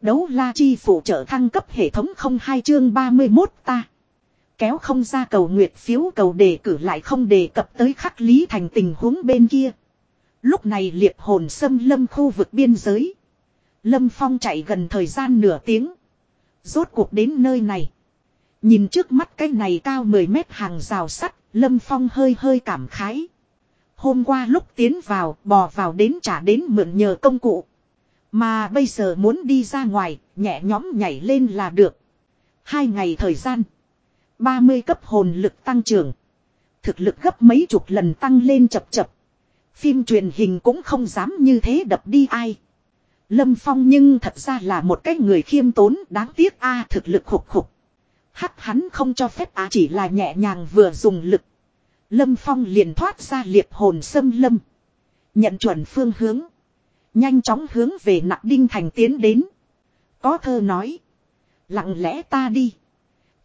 Đấu la chi phụ trợ thăng cấp hệ thống không hai chương 31 ta. Kéo không ra cầu nguyệt phiếu cầu đề cử lại không đề cập tới khắc lý thành tình huống bên kia. Lúc này liệp hồn xâm lâm khu vực biên giới. Lâm Phong chạy gần thời gian nửa tiếng. Rốt cuộc đến nơi này. Nhìn trước mắt cái này cao 10 mét hàng rào sắt, Lâm Phong hơi hơi cảm khái. Hôm qua lúc tiến vào, bò vào đến trả đến mượn nhờ công cụ. Mà bây giờ muốn đi ra ngoài, nhẹ nhõm nhảy lên là được. Hai ngày thời gian. 30 cấp hồn lực tăng trưởng. Thực lực gấp mấy chục lần tăng lên chập chập. Phim truyền hình cũng không dám như thế đập đi ai. Lâm Phong nhưng thật ra là một cái người khiêm tốn đáng tiếc a thực lực khục khục. Hắc hắn không cho phép á chỉ là nhẹ nhàng vừa dùng lực. Lâm Phong liền thoát ra liệp hồn xâm lâm. Nhận chuẩn phương hướng. Nhanh chóng hướng về nặng đinh thành tiến đến. Có thơ nói. Lặng lẽ ta đi.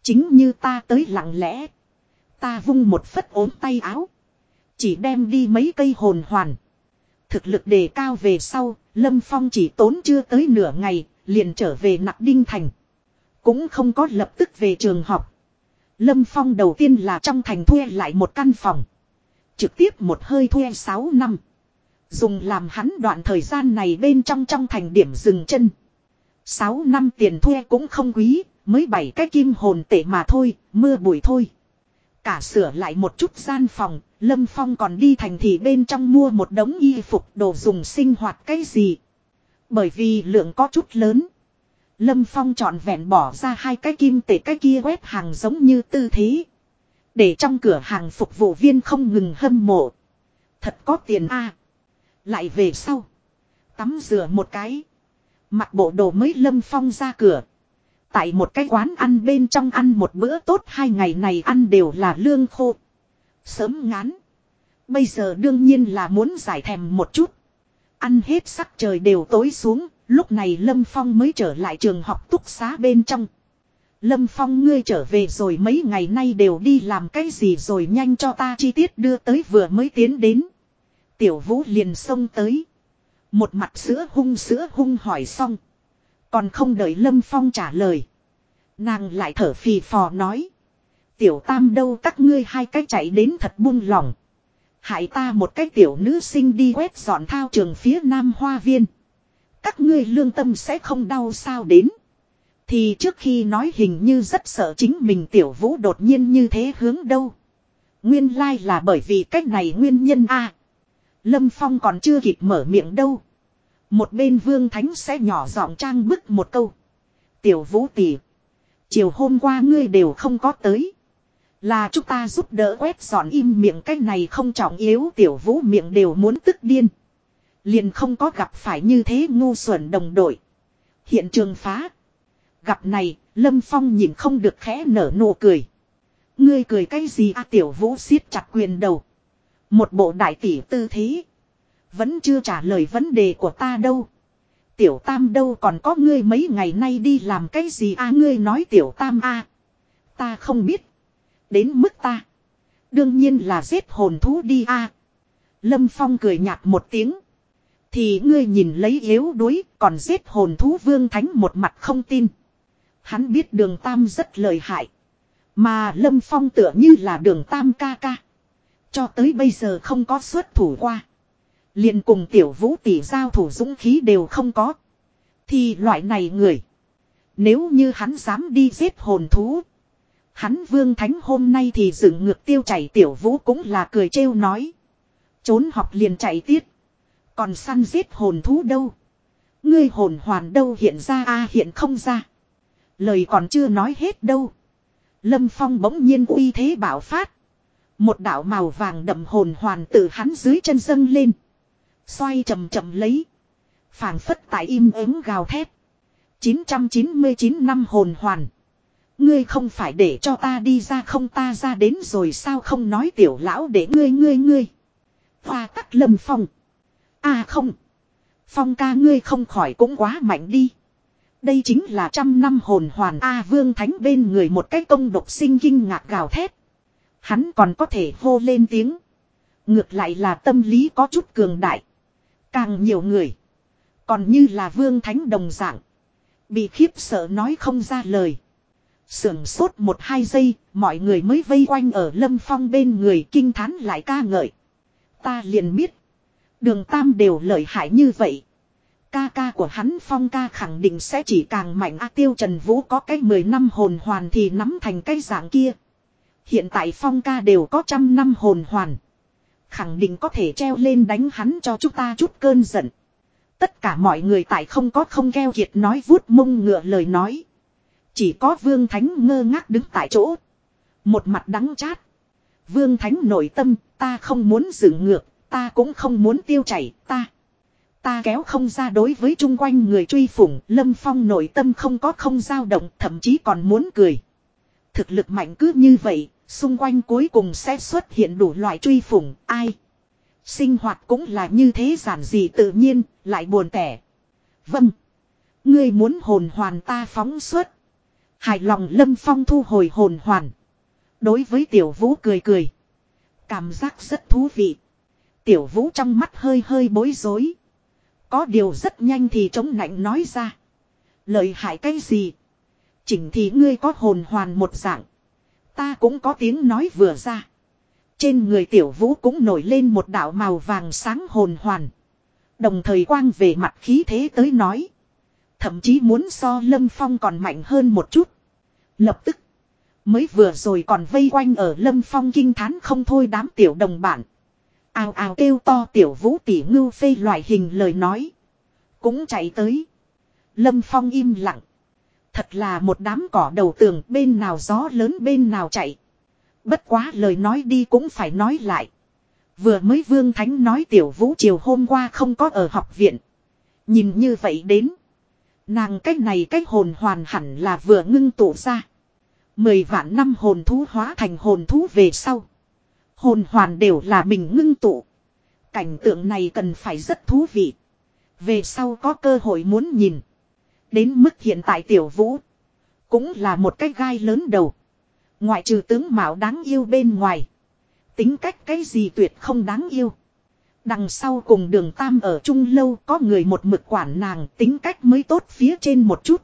Chính như ta tới lặng lẽ. Ta vung một phất ốm tay áo. Chỉ đem đi mấy cây hồn hoàn. Thực lực đề cao về sau, Lâm Phong chỉ tốn chưa tới nửa ngày, liền trở về nặng đinh thành. Cũng không có lập tức về trường học. Lâm Phong đầu tiên là trong thành thuê lại một căn phòng. Trực tiếp một hơi thuê 6 năm. Dùng làm hắn đoạn thời gian này bên trong trong thành điểm dừng chân. 6 năm tiền thuê cũng không quý, mới bảy cái kim hồn tệ mà thôi, mưa bụi thôi. Cả sửa lại một chút gian phòng, Lâm Phong còn đi thành thị bên trong mua một đống y phục đồ dùng sinh hoạt cái gì. Bởi vì lượng có chút lớn. Lâm Phong chọn vẹn bỏ ra hai cái kim tệ cái kia web hàng giống như tư thế. Để trong cửa hàng phục vụ viên không ngừng hâm mộ. Thật có tiền a lại về sau. Tắm rửa một cái. Mặc bộ đồ mới Lâm Phong ra cửa. Tại một cái quán ăn bên trong ăn một bữa tốt hai ngày này ăn đều là lương khô. Sớm ngán. Bây giờ đương nhiên là muốn giải thèm một chút. Ăn hết sắc trời đều tối xuống, lúc này Lâm Phong mới trở lại trường học túc xá bên trong. Lâm Phong ngươi trở về rồi mấy ngày nay đều đi làm cái gì rồi nhanh cho ta chi tiết đưa tới vừa mới tiến đến. Tiểu vũ liền xông tới. Một mặt sữa hung sữa hung hỏi xong. Còn không đợi Lâm Phong trả lời. Nàng lại thở phì phò nói. Tiểu tam đâu các ngươi hai cái chạy đến thật buông lỏng. Hại ta một cái tiểu nữ sinh đi quét dọn thao trường phía nam hoa viên. Các ngươi lương tâm sẽ không đau sao đến. Thì trước khi nói hình như rất sợ chính mình tiểu vũ đột nhiên như thế hướng đâu. Nguyên lai là bởi vì cách này nguyên nhân a. Lâm Phong còn chưa kịp mở miệng đâu. Một bên Vương Thánh sẽ nhỏ giọng trang bức một câu. Tiểu Vũ tỷ, chiều hôm qua ngươi đều không có tới. Là chúng ta giúp đỡ quét dọn im miệng cái này không trọng yếu tiểu vũ miệng đều muốn tức điên. Liền không có gặp phải như thế ngu xuẩn đồng đội. Hiện trường phá. Gặp này, Lâm Phong nhìn không được khẽ nở nụ cười. Ngươi cười cái gì à tiểu vũ siết chặt quyền đầu. Một bộ đại tỷ tư thế. Vẫn chưa trả lời vấn đề của ta đâu. Tiểu tam đâu còn có ngươi mấy ngày nay đi làm cái gì a à, ngươi nói tiểu tam a à. Ta không biết. Đến mức ta. Đương nhiên là giết hồn thú đi a à. Lâm Phong cười nhạt một tiếng. Thì ngươi nhìn lấy yếu đuối còn giết hồn thú vương thánh một mặt không tin. Hắn biết đường tam rất lợi hại. Mà Lâm Phong tựa như là đường tam ca ca. Cho tới bây giờ không có xuất thủ qua liền cùng tiểu vũ tỷ giao thủ dũng khí đều không có. Thì loại này người. Nếu như hắn dám đi giết hồn thú. Hắn vương thánh hôm nay thì dựng ngược tiêu chảy tiểu vũ cũng là cười trêu nói. Trốn học liền chạy tiết. Còn săn giết hồn thú đâu. Ngươi hồn hoàn đâu hiện ra a, hiện không ra. Lời còn chưa nói hết đâu. Lâm Phong bỗng nhiên uy thế bảo phát. Một đạo màu vàng đậm hồn hoàn từ hắn dưới chân dâng lên. Xoay chậm chậm lấy. phảng phất tại im ắng gào thét. 999 năm hồn hoàn. Ngươi không phải để cho ta đi ra không ta ra đến rồi sao không nói tiểu lão để ngươi ngươi ngươi. Hoa tắc lâm phong. À không. Phong ca ngươi không khỏi cũng quá mạnh đi. Đây chính là trăm năm hồn hoàn A vương thánh bên người một cái công độc sinh kinh ngạc gào thét. Hắn còn có thể hô lên tiếng. Ngược lại là tâm lý có chút cường đại. Càng nhiều người. Còn như là vương thánh đồng dạng. Bị khiếp sợ nói không ra lời. Sưởng sốt một hai giây, mọi người mới vây quanh ở Lâm Phong bên người kinh thán lại ca ngợi. Ta liền biết. Đường Tam đều lợi hại như vậy. Ca ca của hắn Phong ca khẳng định sẽ chỉ càng mạnh A Tiêu Trần Vũ có cái 10 năm hồn hoàn thì nắm thành cái dạng kia. Hiện tại Phong ca đều có trăm năm hồn hoàn. Khẳng định có thể treo lên đánh hắn cho chúng ta chút cơn giận. Tất cả mọi người tại không có không keo kiệt nói vuốt mông ngựa lời nói. Chỉ có Vương Thánh ngơ ngác đứng tại chỗ. Một mặt đắng chát. Vương Thánh nội tâm, ta không muốn dựng ngược, ta cũng không muốn tiêu chảy, ta. Ta kéo không ra đối với chung quanh người truy phủng, Lâm Phong nội tâm không có không dao động, thậm chí còn muốn cười. Thực lực mạnh cứ như vậy, xung quanh cuối cùng sẽ xuất hiện đủ loại truy phủng, ai. Sinh hoạt cũng là như thế giản dị tự nhiên, lại buồn tẻ. Vâng. Ngươi muốn hồn hoàn ta phóng xuất. Hài lòng Lâm Phong thu hồi hồn hoàn. Đối với Tiểu Vũ cười cười. Cảm giác rất thú vị. Tiểu Vũ trong mắt hơi hơi bối rối. Có điều rất nhanh thì chống nạnh nói ra. Lợi hại cái gì? Chỉnh thì ngươi có hồn hoàn một dạng. Ta cũng có tiếng nói vừa ra. Trên người tiểu vũ cũng nổi lên một đạo màu vàng sáng hồn hoàn. Đồng thời quang về mặt khí thế tới nói. Thậm chí muốn so lâm phong còn mạnh hơn một chút. Lập tức. Mới vừa rồi còn vây quanh ở lâm phong kinh thán không thôi đám tiểu đồng bản. Ào ào kêu to tiểu vũ tỷ ngưu phê loại hình lời nói. Cũng chạy tới. Lâm phong im lặng. Thật là một đám cỏ đầu tường, bên nào gió lớn bên nào chạy. Bất quá lời nói đi cũng phải nói lại. Vừa mới Vương Thánh nói tiểu vũ chiều hôm qua không có ở học viện. Nhìn như vậy đến. Nàng cách này cách hồn hoàn hẳn là vừa ngưng tụ ra. Mười vạn năm hồn thú hóa thành hồn thú về sau. Hồn hoàn đều là mình ngưng tụ. Cảnh tượng này cần phải rất thú vị. Về sau có cơ hội muốn nhìn. Đến mức hiện tại tiểu vũ. Cũng là một cái gai lớn đầu. Ngoại trừ tướng mạo đáng yêu bên ngoài. Tính cách cái gì tuyệt không đáng yêu. Đằng sau cùng đường tam ở chung lâu có người một mực quản nàng tính cách mới tốt phía trên một chút.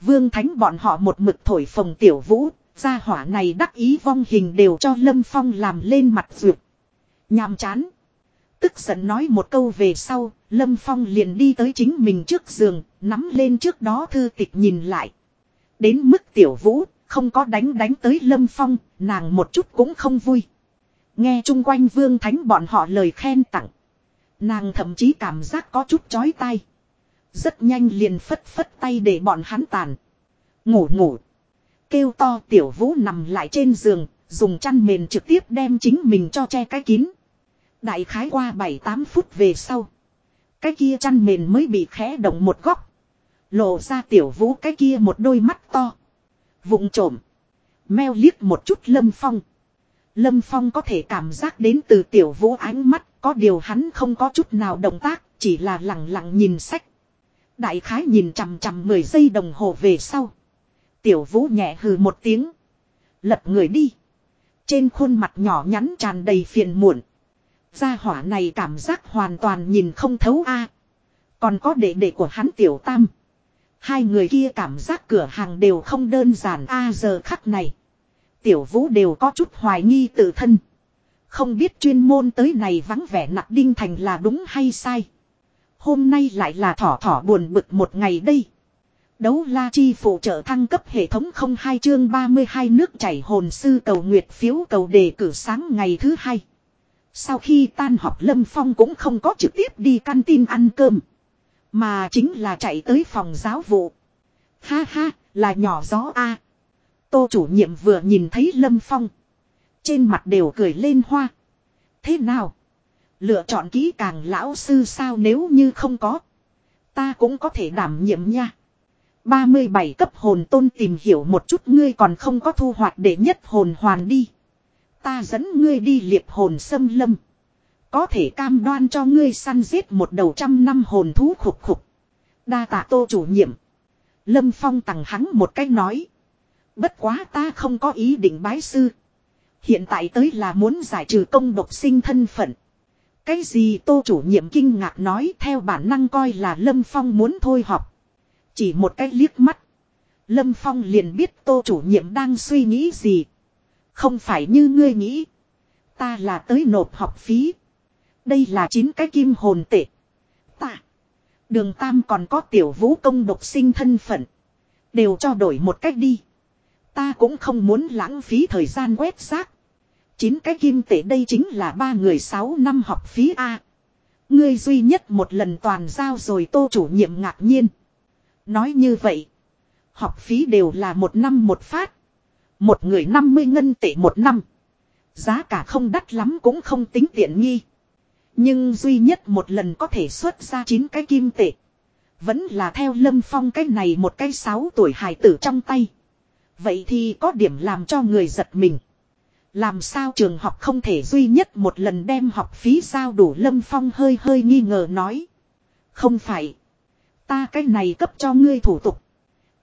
Vương Thánh bọn họ một mực thổi phồng tiểu vũ, gia hỏa này đắc ý vong hình đều cho Lâm Phong làm lên mặt ruột, Nhàm chán. Tức giận nói một câu về sau, Lâm Phong liền đi tới chính mình trước giường, nắm lên trước đó thư tịch nhìn lại. Đến mức tiểu vũ, không có đánh đánh tới Lâm Phong, nàng một chút cũng không vui. Nghe chung quanh Vương Thánh bọn họ lời khen tặng. Nàng thậm chí cảm giác có chút chói tai. Rất nhanh liền phất phất tay để bọn hắn tàn. Ngủ ngủ. Kêu to tiểu vũ nằm lại trên giường, dùng chăn mền trực tiếp đem chính mình cho che cái kín. Đại khái qua 7-8 phút về sau. Cái kia chăn mền mới bị khẽ động một góc. Lộ ra tiểu vũ cái kia một đôi mắt to. Vụng trộm. Meo liếc một chút lâm phong. Lâm phong có thể cảm giác đến từ tiểu vũ ánh mắt. Có điều hắn không có chút nào động tác. Chỉ là lặng lặng nhìn sách. Đại khái nhìn chằm chằm 10 giây đồng hồ về sau. Tiểu vũ nhẹ hừ một tiếng. Lật người đi. Trên khuôn mặt nhỏ nhắn tràn đầy phiền muộn. Gia hỏa này cảm giác hoàn toàn nhìn không thấu a. Còn có đệ đệ của hắn tiểu tam. Hai người kia cảm giác cửa hàng đều không đơn giản a giờ khắc này. Tiểu vũ đều có chút hoài nghi tự thân. Không biết chuyên môn tới này vắng vẻ nặng đinh thành là đúng hay sai. Hôm nay lại là thỏ thỏ buồn bực một ngày đây. Đấu la chi phụ trợ thăng cấp hệ thống không hai chương 32 nước chảy hồn sư cầu nguyệt phiếu cầu đề cử sáng ngày thứ hai. Sau khi tan họp Lâm Phong cũng không có trực tiếp đi căn tin ăn cơm. Mà chính là chạy tới phòng giáo vụ. Ha ha, là nhỏ gió a. Tô chủ nhiệm vừa nhìn thấy Lâm Phong. Trên mặt đều cười lên hoa. Thế nào? Lựa chọn kỹ càng lão sư sao nếu như không có. Ta cũng có thể đảm nhiệm nha. 37 cấp hồn tôn tìm hiểu một chút ngươi còn không có thu hoạch để nhất hồn hoàn đi. Ta dẫn ngươi đi liệp hồn xâm lâm. Có thể cam đoan cho ngươi săn giết một đầu trăm năm hồn thú khục khục. Đa tạ tô chủ nhiệm. Lâm Phong tặng hắn một cách nói. Bất quá ta không có ý định bái sư. Hiện tại tới là muốn giải trừ công độc sinh thân phận. Cái gì tô chủ nhiệm kinh ngạc nói theo bản năng coi là Lâm Phong muốn thôi học. Chỉ một cái liếc mắt. Lâm Phong liền biết tô chủ nhiệm đang suy nghĩ gì. Không phải như ngươi nghĩ. Ta là tới nộp học phí. Đây là chín cái kim hồn tệ. Ta. Đường Tam còn có tiểu vũ công độc sinh thân phận. Đều cho đổi một cách đi. Ta cũng không muốn lãng phí thời gian quét xác. Chín cái kim tệ đây chính là ba người sáu năm học phí A. Ngươi duy nhất một lần toàn giao rồi tô chủ nhiệm ngạc nhiên. Nói như vậy. Học phí đều là một năm một phát. Một người 50 ngân tệ một năm. Giá cả không đắt lắm cũng không tính tiện nghi. Nhưng duy nhất một lần có thể xuất ra 9 cái kim tệ. Vẫn là theo Lâm Phong cái này một cái 6 tuổi hài tử trong tay. Vậy thì có điểm làm cho người giật mình. Làm sao trường học không thể duy nhất một lần đem học phí sao đủ Lâm Phong hơi hơi nghi ngờ nói. Không phải. Ta cái này cấp cho ngươi thủ tục.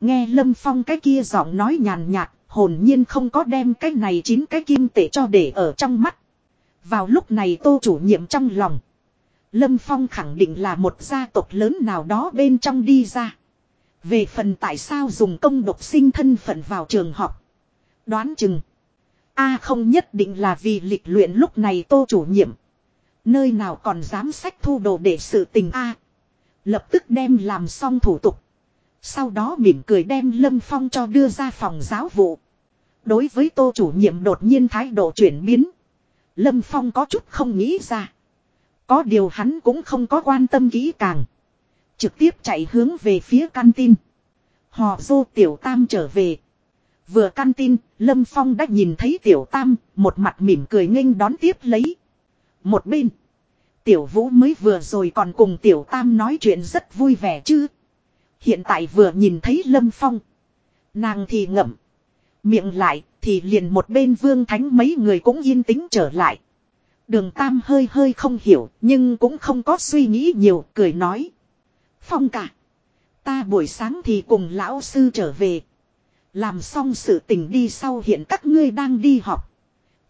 Nghe Lâm Phong cái kia giọng nói nhàn nhạt, hồn nhiên không có đem cái này chín cái kim tệ cho để ở trong mắt. Vào lúc này tô chủ nhiệm trong lòng. Lâm Phong khẳng định là một gia tộc lớn nào đó bên trong đi ra. Về phần tại sao dùng công độc sinh thân phận vào trường học. Đoán chừng. A không nhất định là vì lịch luyện lúc này tô chủ nhiệm. Nơi nào còn dám sách thu đồ để sự tình A. Lập tức đem làm xong thủ tục. Sau đó mỉm cười đem Lâm Phong cho đưa ra phòng giáo vụ. Đối với tô chủ nhiệm đột nhiên thái độ chuyển biến. Lâm Phong có chút không nghĩ ra. Có điều hắn cũng không có quan tâm kỹ càng. Trực tiếp chạy hướng về phía căn tin. Họ dô tiểu tam trở về. Vừa căn tin, Lâm Phong đã nhìn thấy tiểu tam, một mặt mỉm cười nghênh đón tiếp lấy. Một bên. Tiểu vũ mới vừa rồi còn cùng tiểu tam nói chuyện rất vui vẻ chứ. Hiện tại vừa nhìn thấy Lâm Phong. Nàng thì ngậm. Miệng lại thì liền một bên vương thánh mấy người cũng yên tĩnh trở lại. Đường Tam hơi hơi không hiểu, nhưng cũng không có suy nghĩ nhiều, cười nói. Phong cả. Ta buổi sáng thì cùng lão sư trở về. Làm xong sự tình đi sau hiện các ngươi đang đi học.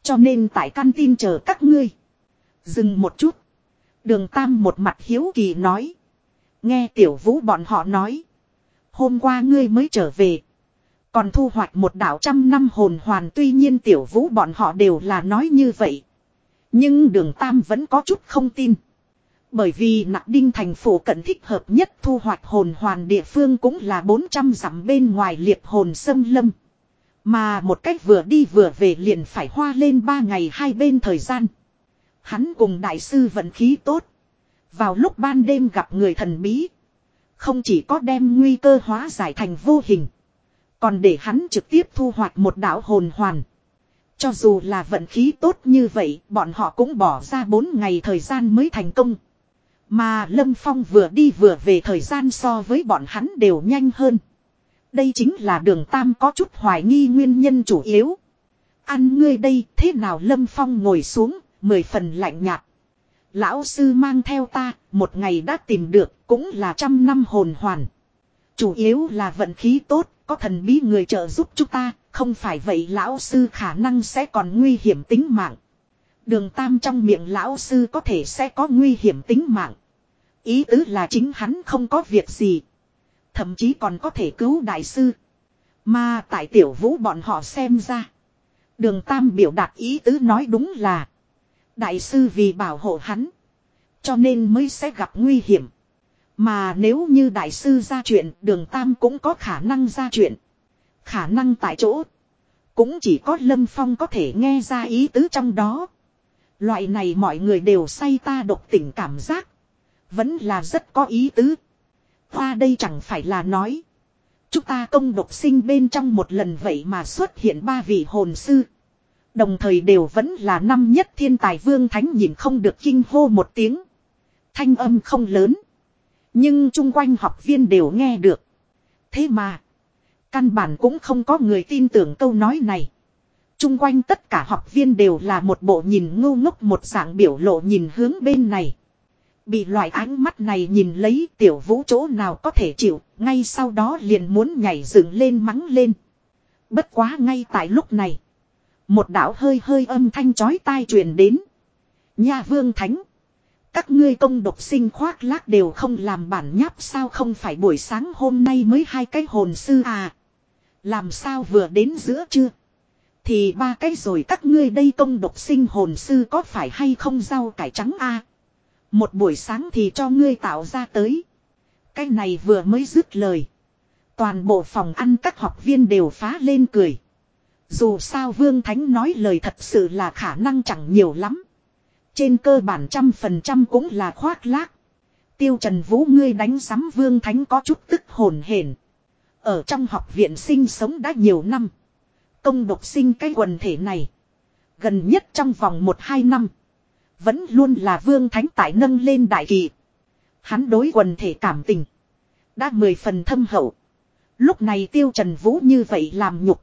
Cho nên tại căn tin chờ các ngươi. Dừng một chút. Đường Tam một mặt hiếu kỳ nói. Nghe tiểu vũ bọn họ nói. Hôm qua ngươi mới trở về. Còn thu hoạch một đảo trăm năm hồn hoàn tuy nhiên tiểu vũ bọn họ đều là nói như vậy. Nhưng đường Tam vẫn có chút không tin. Bởi vì nặng đinh thành phố cận thích hợp nhất thu hoạch hồn hoàn địa phương cũng là 400 dặm bên ngoài liệt hồn sâm lâm. Mà một cách vừa đi vừa về liền phải hoa lên ba ngày hai bên thời gian. Hắn cùng đại sư vận khí tốt. Vào lúc ban đêm gặp người thần bí. Không chỉ có đem nguy cơ hóa giải thành vô hình. Còn để hắn trực tiếp thu hoạch một đạo hồn hoàn. Cho dù là vận khí tốt như vậy, bọn họ cũng bỏ ra 4 ngày thời gian mới thành công. Mà Lâm Phong vừa đi vừa về thời gian so với bọn hắn đều nhanh hơn. Đây chính là đường Tam có chút hoài nghi nguyên nhân chủ yếu. Ăn ngươi đây thế nào Lâm Phong ngồi xuống, mười phần lạnh nhạt. Lão sư mang theo ta, một ngày đã tìm được, cũng là trăm năm hồn hoàn. Chủ yếu là vận khí tốt, có thần bí người trợ giúp chúng ta, không phải vậy lão sư khả năng sẽ còn nguy hiểm tính mạng. Đường tam trong miệng lão sư có thể sẽ có nguy hiểm tính mạng. Ý tứ là chính hắn không có việc gì. Thậm chí còn có thể cứu đại sư. Mà tại tiểu vũ bọn họ xem ra. Đường tam biểu đạt ý tứ nói đúng là. Đại sư vì bảo hộ hắn. Cho nên mới sẽ gặp nguy hiểm. Mà nếu như đại sư ra chuyện, đường tam cũng có khả năng ra chuyện. Khả năng tại chỗ. Cũng chỉ có Lâm Phong có thể nghe ra ý tứ trong đó. Loại này mọi người đều say ta độc tình cảm giác. Vẫn là rất có ý tứ. Hoa đây chẳng phải là nói. Chúng ta công độc sinh bên trong một lần vậy mà xuất hiện ba vị hồn sư. Đồng thời đều vẫn là năm nhất thiên tài vương thánh nhìn không được kinh hô một tiếng. Thanh âm không lớn. Nhưng chung quanh học viên đều nghe được. Thế mà. Căn bản cũng không có người tin tưởng câu nói này. Chung quanh tất cả học viên đều là một bộ nhìn ngu ngốc một dạng biểu lộ nhìn hướng bên này. Bị loại ánh mắt này nhìn lấy tiểu vũ chỗ nào có thể chịu, ngay sau đó liền muốn nhảy dựng lên mắng lên. Bất quá ngay tại lúc này. Một đạo hơi hơi âm thanh chói tai truyền đến. Nha vương thánh. Các ngươi công độc sinh khoác lác đều không làm bản nháp sao không phải buổi sáng hôm nay mới hai cái hồn sư à. Làm sao vừa đến giữa chưa. Thì ba cái rồi các ngươi đây công độc sinh hồn sư có phải hay không rau cải trắng a Một buổi sáng thì cho ngươi tạo ra tới. Cái này vừa mới dứt lời. Toàn bộ phòng ăn các học viên đều phá lên cười. Dù sao Vương Thánh nói lời thật sự là khả năng chẳng nhiều lắm. Trên cơ bản trăm phần trăm cũng là khoác lác. Tiêu Trần Vũ ngươi đánh sắm Vương Thánh có chút tức hồn hển. Ở trong học viện sinh sống đã nhiều năm. Công độc sinh cái quần thể này. Gần nhất trong vòng 1-2 năm. Vẫn luôn là Vương Thánh tại nâng lên đại kỳ. Hắn đối quần thể cảm tình. Đã mười phần thâm hậu. Lúc này Tiêu Trần Vũ như vậy làm nhục.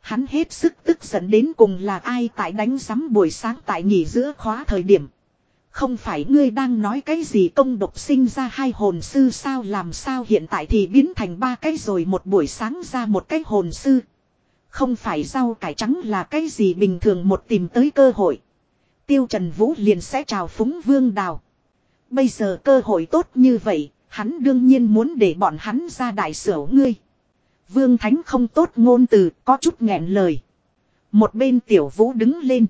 Hắn hết sức tức giận đến cùng là ai tại đánh sắm buổi sáng tại nghỉ giữa khóa thời điểm. Không phải ngươi đang nói cái gì công độc sinh ra hai hồn sư sao làm sao hiện tại thì biến thành ba cái rồi một buổi sáng ra một cái hồn sư. Không phải rau cải trắng là cái gì bình thường một tìm tới cơ hội. Tiêu Trần Vũ liền sẽ chào phúng vương đào. Bây giờ cơ hội tốt như vậy, hắn đương nhiên muốn để bọn hắn ra đại sửa ngươi. Vương Thánh không tốt ngôn từ, có chút nghẹn lời. Một bên tiểu vũ đứng lên.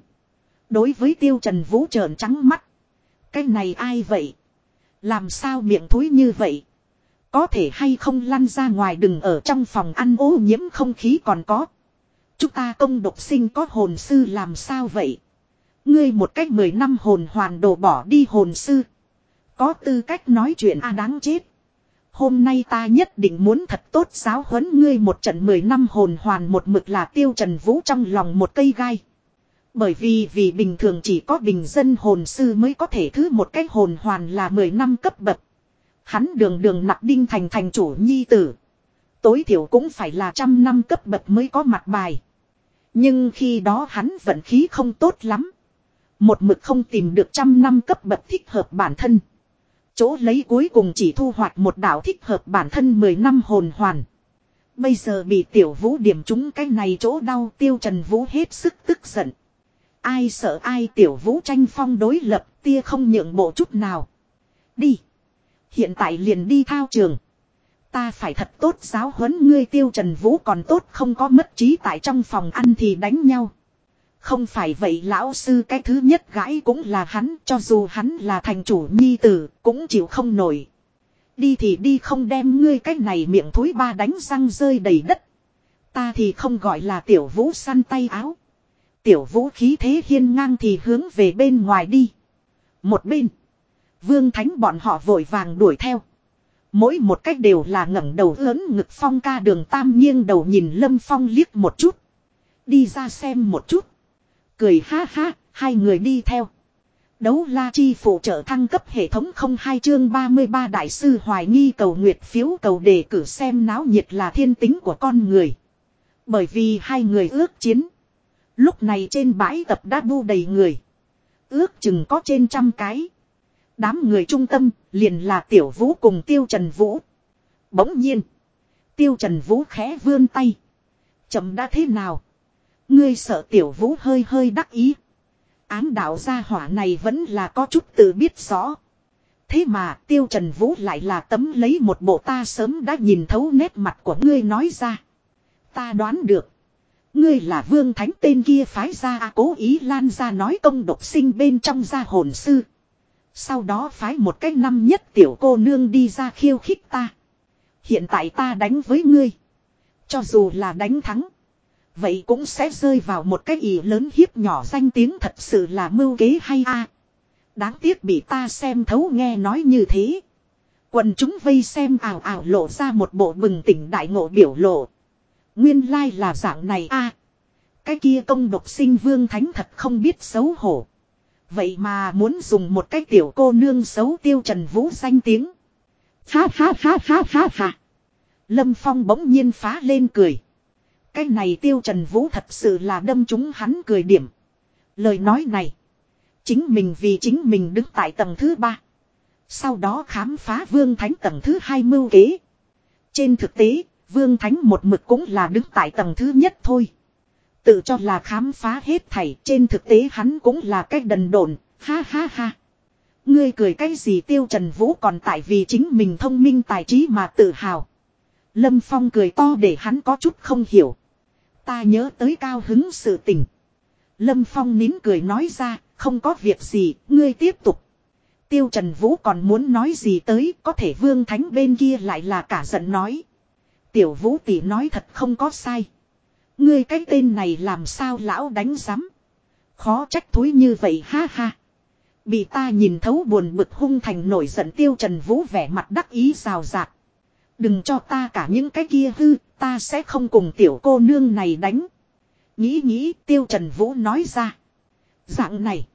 Đối với tiêu trần vũ trợn trắng mắt. Cái này ai vậy? Làm sao miệng thối như vậy? Có thể hay không lăn ra ngoài đừng ở trong phòng ăn ô nhiễm không khí còn có. Chúng ta công độc sinh có hồn sư làm sao vậy? Ngươi một cách mười năm hồn hoàn đổ bỏ đi hồn sư. Có tư cách nói chuyện a đáng chết. Hôm nay ta nhất định muốn thật tốt giáo huấn ngươi một trận mười năm hồn hoàn một mực là tiêu trần vũ trong lòng một cây gai. Bởi vì vì bình thường chỉ có bình dân hồn sư mới có thể thứ một cái hồn hoàn là mười năm cấp bậc. Hắn đường đường nặc đinh thành thành chủ nhi tử. Tối thiểu cũng phải là trăm năm cấp bậc mới có mặt bài. Nhưng khi đó hắn vận khí không tốt lắm. Một mực không tìm được trăm năm cấp bậc thích hợp bản thân. Chỗ lấy cuối cùng chỉ thu hoạch một đạo thích hợp bản thân 10 năm hồn hoàn. Bây giờ bị tiểu vũ điểm trúng cái này chỗ đau tiêu trần vũ hết sức tức giận. Ai sợ ai tiểu vũ tranh phong đối lập tia không nhượng bộ chút nào. Đi. Hiện tại liền đi thao trường. Ta phải thật tốt giáo huấn ngươi tiêu trần vũ còn tốt không có mất trí tại trong phòng ăn thì đánh nhau. Không phải vậy lão sư cái thứ nhất gãi cũng là hắn, cho dù hắn là thành chủ nhi tử, cũng chịu không nổi. Đi thì đi không đem ngươi cái này miệng thối ba đánh răng rơi đầy đất. Ta thì không gọi là tiểu vũ săn tay áo. Tiểu vũ khí thế hiên ngang thì hướng về bên ngoài đi. Một bên. Vương thánh bọn họ vội vàng đuổi theo. Mỗi một cách đều là ngẩng đầu lớn ngực phong ca đường tam nghiêng đầu nhìn lâm phong liếc một chút. Đi ra xem một chút. Cười ha ha, hai người đi theo. Đấu la chi phụ trợ thăng cấp hệ thống không hai chương 33 đại sư hoài nghi cầu nguyệt phiếu cầu đề cử xem náo nhiệt là thiên tính của con người. Bởi vì hai người ước chiến. Lúc này trên bãi tập đã bu đầy người. Ước chừng có trên trăm cái. Đám người trung tâm liền là tiểu vũ cùng tiêu trần vũ. Bỗng nhiên. Tiêu trần vũ khẽ vươn tay. Chậm đã thế nào? Ngươi sợ tiểu vũ hơi hơi đắc ý. Ám đạo gia hỏa này vẫn là có chút tự biết rõ. Thế mà tiêu trần vũ lại là tấm lấy một bộ ta sớm đã nhìn thấu nét mặt của ngươi nói ra. Ta đoán được. Ngươi là vương thánh tên kia phái ra à, cố ý lan ra nói công độc sinh bên trong gia hồn sư. Sau đó phái một cách năm nhất tiểu cô nương đi ra khiêu khích ta. Hiện tại ta đánh với ngươi. Cho dù là đánh thắng. Vậy cũng sẽ rơi vào một cái ý lớn hiếp nhỏ danh tiếng thật sự là mưu kế hay a Đáng tiếc bị ta xem thấu nghe nói như thế. Quần chúng vây xem ảo ảo lộ ra một bộ bừng tỉnh đại ngộ biểu lộ. Nguyên lai là dạng này a Cái kia công độc sinh vương thánh thật không biết xấu hổ. Vậy mà muốn dùng một cái tiểu cô nương xấu tiêu trần vũ danh tiếng. Ha ha ha ha ha ha. Lâm Phong bỗng nhiên phá lên cười. Cái này tiêu trần vũ thật sự là đâm chúng hắn cười điểm. Lời nói này. Chính mình vì chính mình đứng tại tầng thứ ba. Sau đó khám phá vương thánh tầng thứ hai mưu kế. Trên thực tế, vương thánh một mực cũng là đứng tại tầng thứ nhất thôi. Tự cho là khám phá hết thảy trên thực tế hắn cũng là cách đần độn, ha ha ha. Ngươi cười cái gì tiêu Trần Vũ còn tại vì chính mình thông minh tài trí mà tự hào. Lâm Phong cười to để hắn có chút không hiểu. Ta nhớ tới cao hứng sự tình. Lâm Phong nín cười nói ra, không có việc gì, ngươi tiếp tục. Tiêu Trần Vũ còn muốn nói gì tới, có thể Vương Thánh bên kia lại là cả giận nói. Tiểu Vũ tỷ nói thật không có sai. Ngươi cái tên này làm sao lão đánh giám. Khó trách thối như vậy ha ha. Bị ta nhìn thấu buồn bực hung thành nổi giận Tiêu Trần Vũ vẻ mặt đắc ý rào rạc. Đừng cho ta cả những cái kia hư, ta sẽ không cùng tiểu cô nương này đánh. Nghĩ nghĩ, Tiêu Trần Vũ nói ra. Dạng này.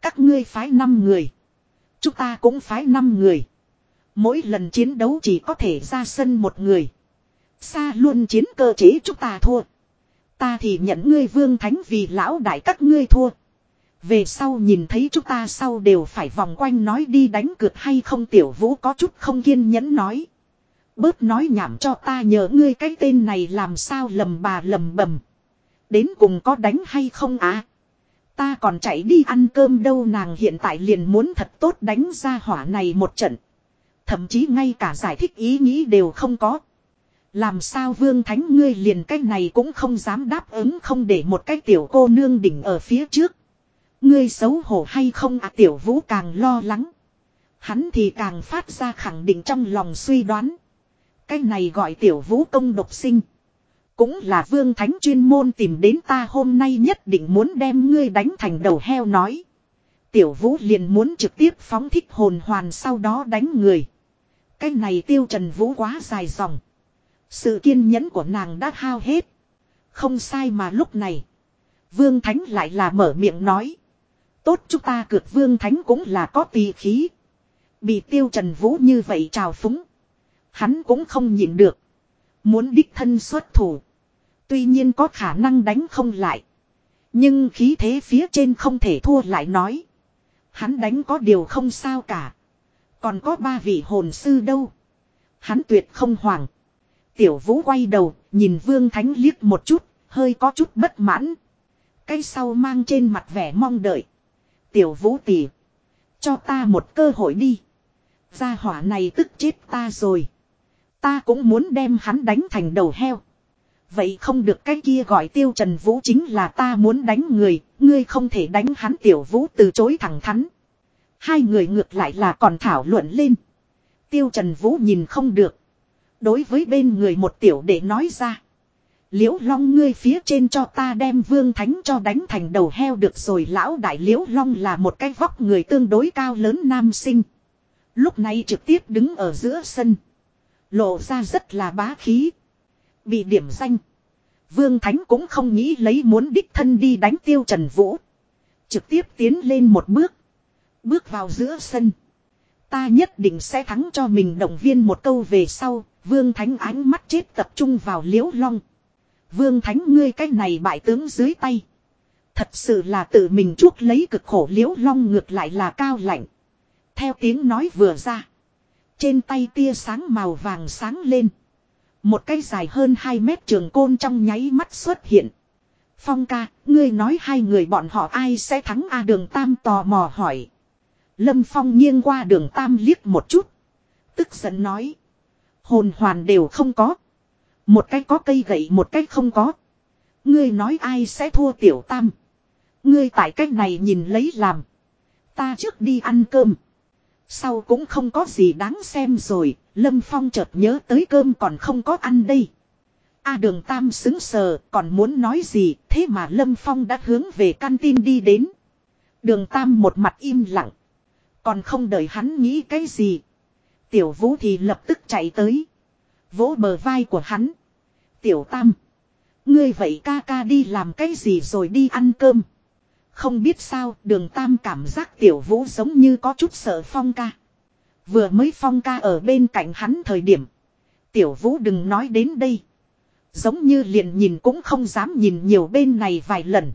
Các ngươi phái 5 người. Chúng ta cũng phái 5 người. Mỗi lần chiến đấu chỉ có thể ra sân một người. Xa luôn chiến cơ chế chúng ta thua. Ta thì nhận ngươi vương thánh vì lão đại các ngươi thua. Về sau nhìn thấy chúng ta sau đều phải vòng quanh nói đi đánh cược hay không, tiểu vũ có chút không kiên nhẫn nói. Bớt nói nhảm cho ta nhớ ngươi cái tên này làm sao lầm bà lầm bầm. Đến cùng có đánh hay không à? Ta còn chạy đi ăn cơm đâu, nàng hiện tại liền muốn thật tốt đánh ra hỏa này một trận. Thậm chí ngay cả giải thích ý nghĩ đều không có. Làm sao vương thánh ngươi liền cái này cũng không dám đáp ứng không để một cái tiểu cô nương đỉnh ở phía trước. Ngươi xấu hổ hay không à tiểu vũ càng lo lắng. Hắn thì càng phát ra khẳng định trong lòng suy đoán. Cái này gọi tiểu vũ công độc sinh. Cũng là vương thánh chuyên môn tìm đến ta hôm nay nhất định muốn đem ngươi đánh thành đầu heo nói. Tiểu vũ liền muốn trực tiếp phóng thích hồn hoàn sau đó đánh người. Cái này tiêu trần vũ quá dài dòng. Sự kiên nhẫn của nàng đã hao hết. Không sai mà lúc này. Vương Thánh lại là mở miệng nói. Tốt chúng ta cược Vương Thánh cũng là có tỳ khí. Bị tiêu trần vũ như vậy trào phúng. Hắn cũng không nhịn được. Muốn đích thân xuất thủ. Tuy nhiên có khả năng đánh không lại. Nhưng khí thế phía trên không thể thua lại nói. Hắn đánh có điều không sao cả. Còn có ba vị hồn sư đâu. Hắn tuyệt không hoảng Tiểu vũ quay đầu, nhìn vương thánh liếc một chút, hơi có chút bất mãn. Cái sau mang trên mặt vẻ mong đợi. Tiểu vũ tỉ. Cho ta một cơ hội đi. Gia hỏa này tức chết ta rồi. Ta cũng muốn đem hắn đánh thành đầu heo. Vậy không được cái kia gọi tiêu trần vũ chính là ta muốn đánh người, ngươi không thể đánh hắn tiểu vũ từ chối thẳng thắn. Hai người ngược lại là còn thảo luận lên. Tiêu trần vũ nhìn không được. Đối với bên người một tiểu để nói ra. Liễu long ngươi phía trên cho ta đem vương thánh cho đánh thành đầu heo được rồi lão đại liễu long là một cái vóc người tương đối cao lớn nam sinh. Lúc này trực tiếp đứng ở giữa sân. Lộ ra rất là bá khí. Bị điểm danh. Vương Thánh cũng không nghĩ lấy muốn đích thân đi đánh tiêu Trần Vũ. Trực tiếp tiến lên một bước. Bước vào giữa sân. Ta nhất định sẽ thắng cho mình động viên một câu về sau. Vương Thánh ánh mắt chết tập trung vào liễu long. Vương Thánh ngươi cái này bại tướng dưới tay. Thật sự là tự mình chuốc lấy cực khổ liễu long ngược lại là cao lạnh. Theo tiếng nói vừa ra. Trên tay tia sáng màu vàng sáng lên. Một cây dài hơn 2 mét trường côn trong nháy mắt xuất hiện. Phong ca, ngươi nói hai người bọn họ ai sẽ thắng A đường Tam tò mò hỏi. Lâm Phong nghiêng qua đường Tam liếc một chút. Tức giận nói. Hồn hoàn đều không có. Một cái có cây gậy một cái không có. Ngươi nói ai sẽ thua tiểu Tam. Ngươi tại cách này nhìn lấy làm. Ta trước đi ăn cơm. Sau cũng không có gì đáng xem rồi, Lâm Phong chợt nhớ tới cơm còn không có ăn đây. A đường Tam xứng sờ, còn muốn nói gì, thế mà Lâm Phong đã hướng về căn tin đi đến. Đường Tam một mặt im lặng. Còn không đợi hắn nghĩ cái gì. Tiểu Vũ thì lập tức chạy tới. Vỗ bờ vai của hắn. Tiểu Tam. Ngươi vậy ca ca đi làm cái gì rồi đi ăn cơm. Không biết sao đường tam cảm giác tiểu vũ giống như có chút sợ phong ca. Vừa mới phong ca ở bên cạnh hắn thời điểm. Tiểu vũ đừng nói đến đây. Giống như liền nhìn cũng không dám nhìn nhiều bên này vài lần.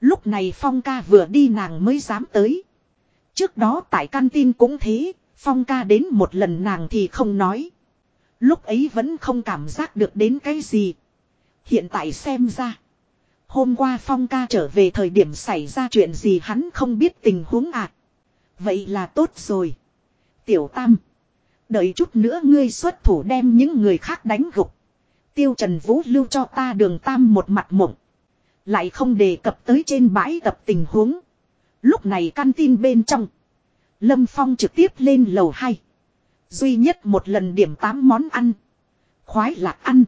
Lúc này phong ca vừa đi nàng mới dám tới. Trước đó tại căn tin cũng thế, phong ca đến một lần nàng thì không nói. Lúc ấy vẫn không cảm giác được đến cái gì. Hiện tại xem ra. Hôm qua Phong ca trở về thời điểm xảy ra chuyện gì hắn không biết tình huống ạ. À. Vậy là tốt rồi. Tiểu Tam. Đợi chút nữa ngươi xuất thủ đem những người khác đánh gục. Tiêu Trần Vũ lưu cho ta đường Tam một mặt mộng. Lại không đề cập tới trên bãi tập tình huống. Lúc này căn tin bên trong. Lâm Phong trực tiếp lên lầu 2. Duy nhất một lần điểm 8 món ăn. Khoái lạc ăn.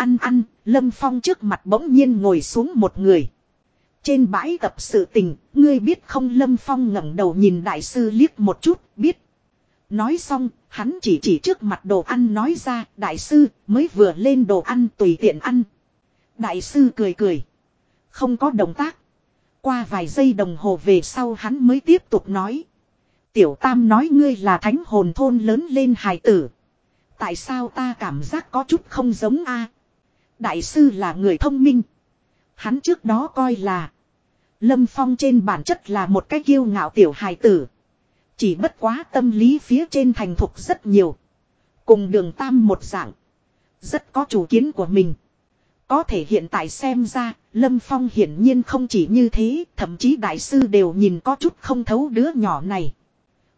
Ăn ăn, Lâm Phong trước mặt bỗng nhiên ngồi xuống một người. Trên bãi tập sự tình, ngươi biết không Lâm Phong ngẩng đầu nhìn đại sư liếc một chút, biết. Nói xong, hắn chỉ chỉ trước mặt đồ ăn nói ra, đại sư, mới vừa lên đồ ăn tùy tiện ăn. Đại sư cười cười. Không có động tác. Qua vài giây đồng hồ về sau hắn mới tiếp tục nói. Tiểu Tam nói ngươi là thánh hồn thôn lớn lên hài tử. Tại sao ta cảm giác có chút không giống a? Đại sư là người thông minh. Hắn trước đó coi là. Lâm Phong trên bản chất là một cái kiêu ngạo tiểu hài tử. Chỉ bất quá tâm lý phía trên thành thục rất nhiều. Cùng đường tam một dạng. Rất có chủ kiến của mình. Có thể hiện tại xem ra, Lâm Phong hiển nhiên không chỉ như thế, thậm chí đại sư đều nhìn có chút không thấu đứa nhỏ này.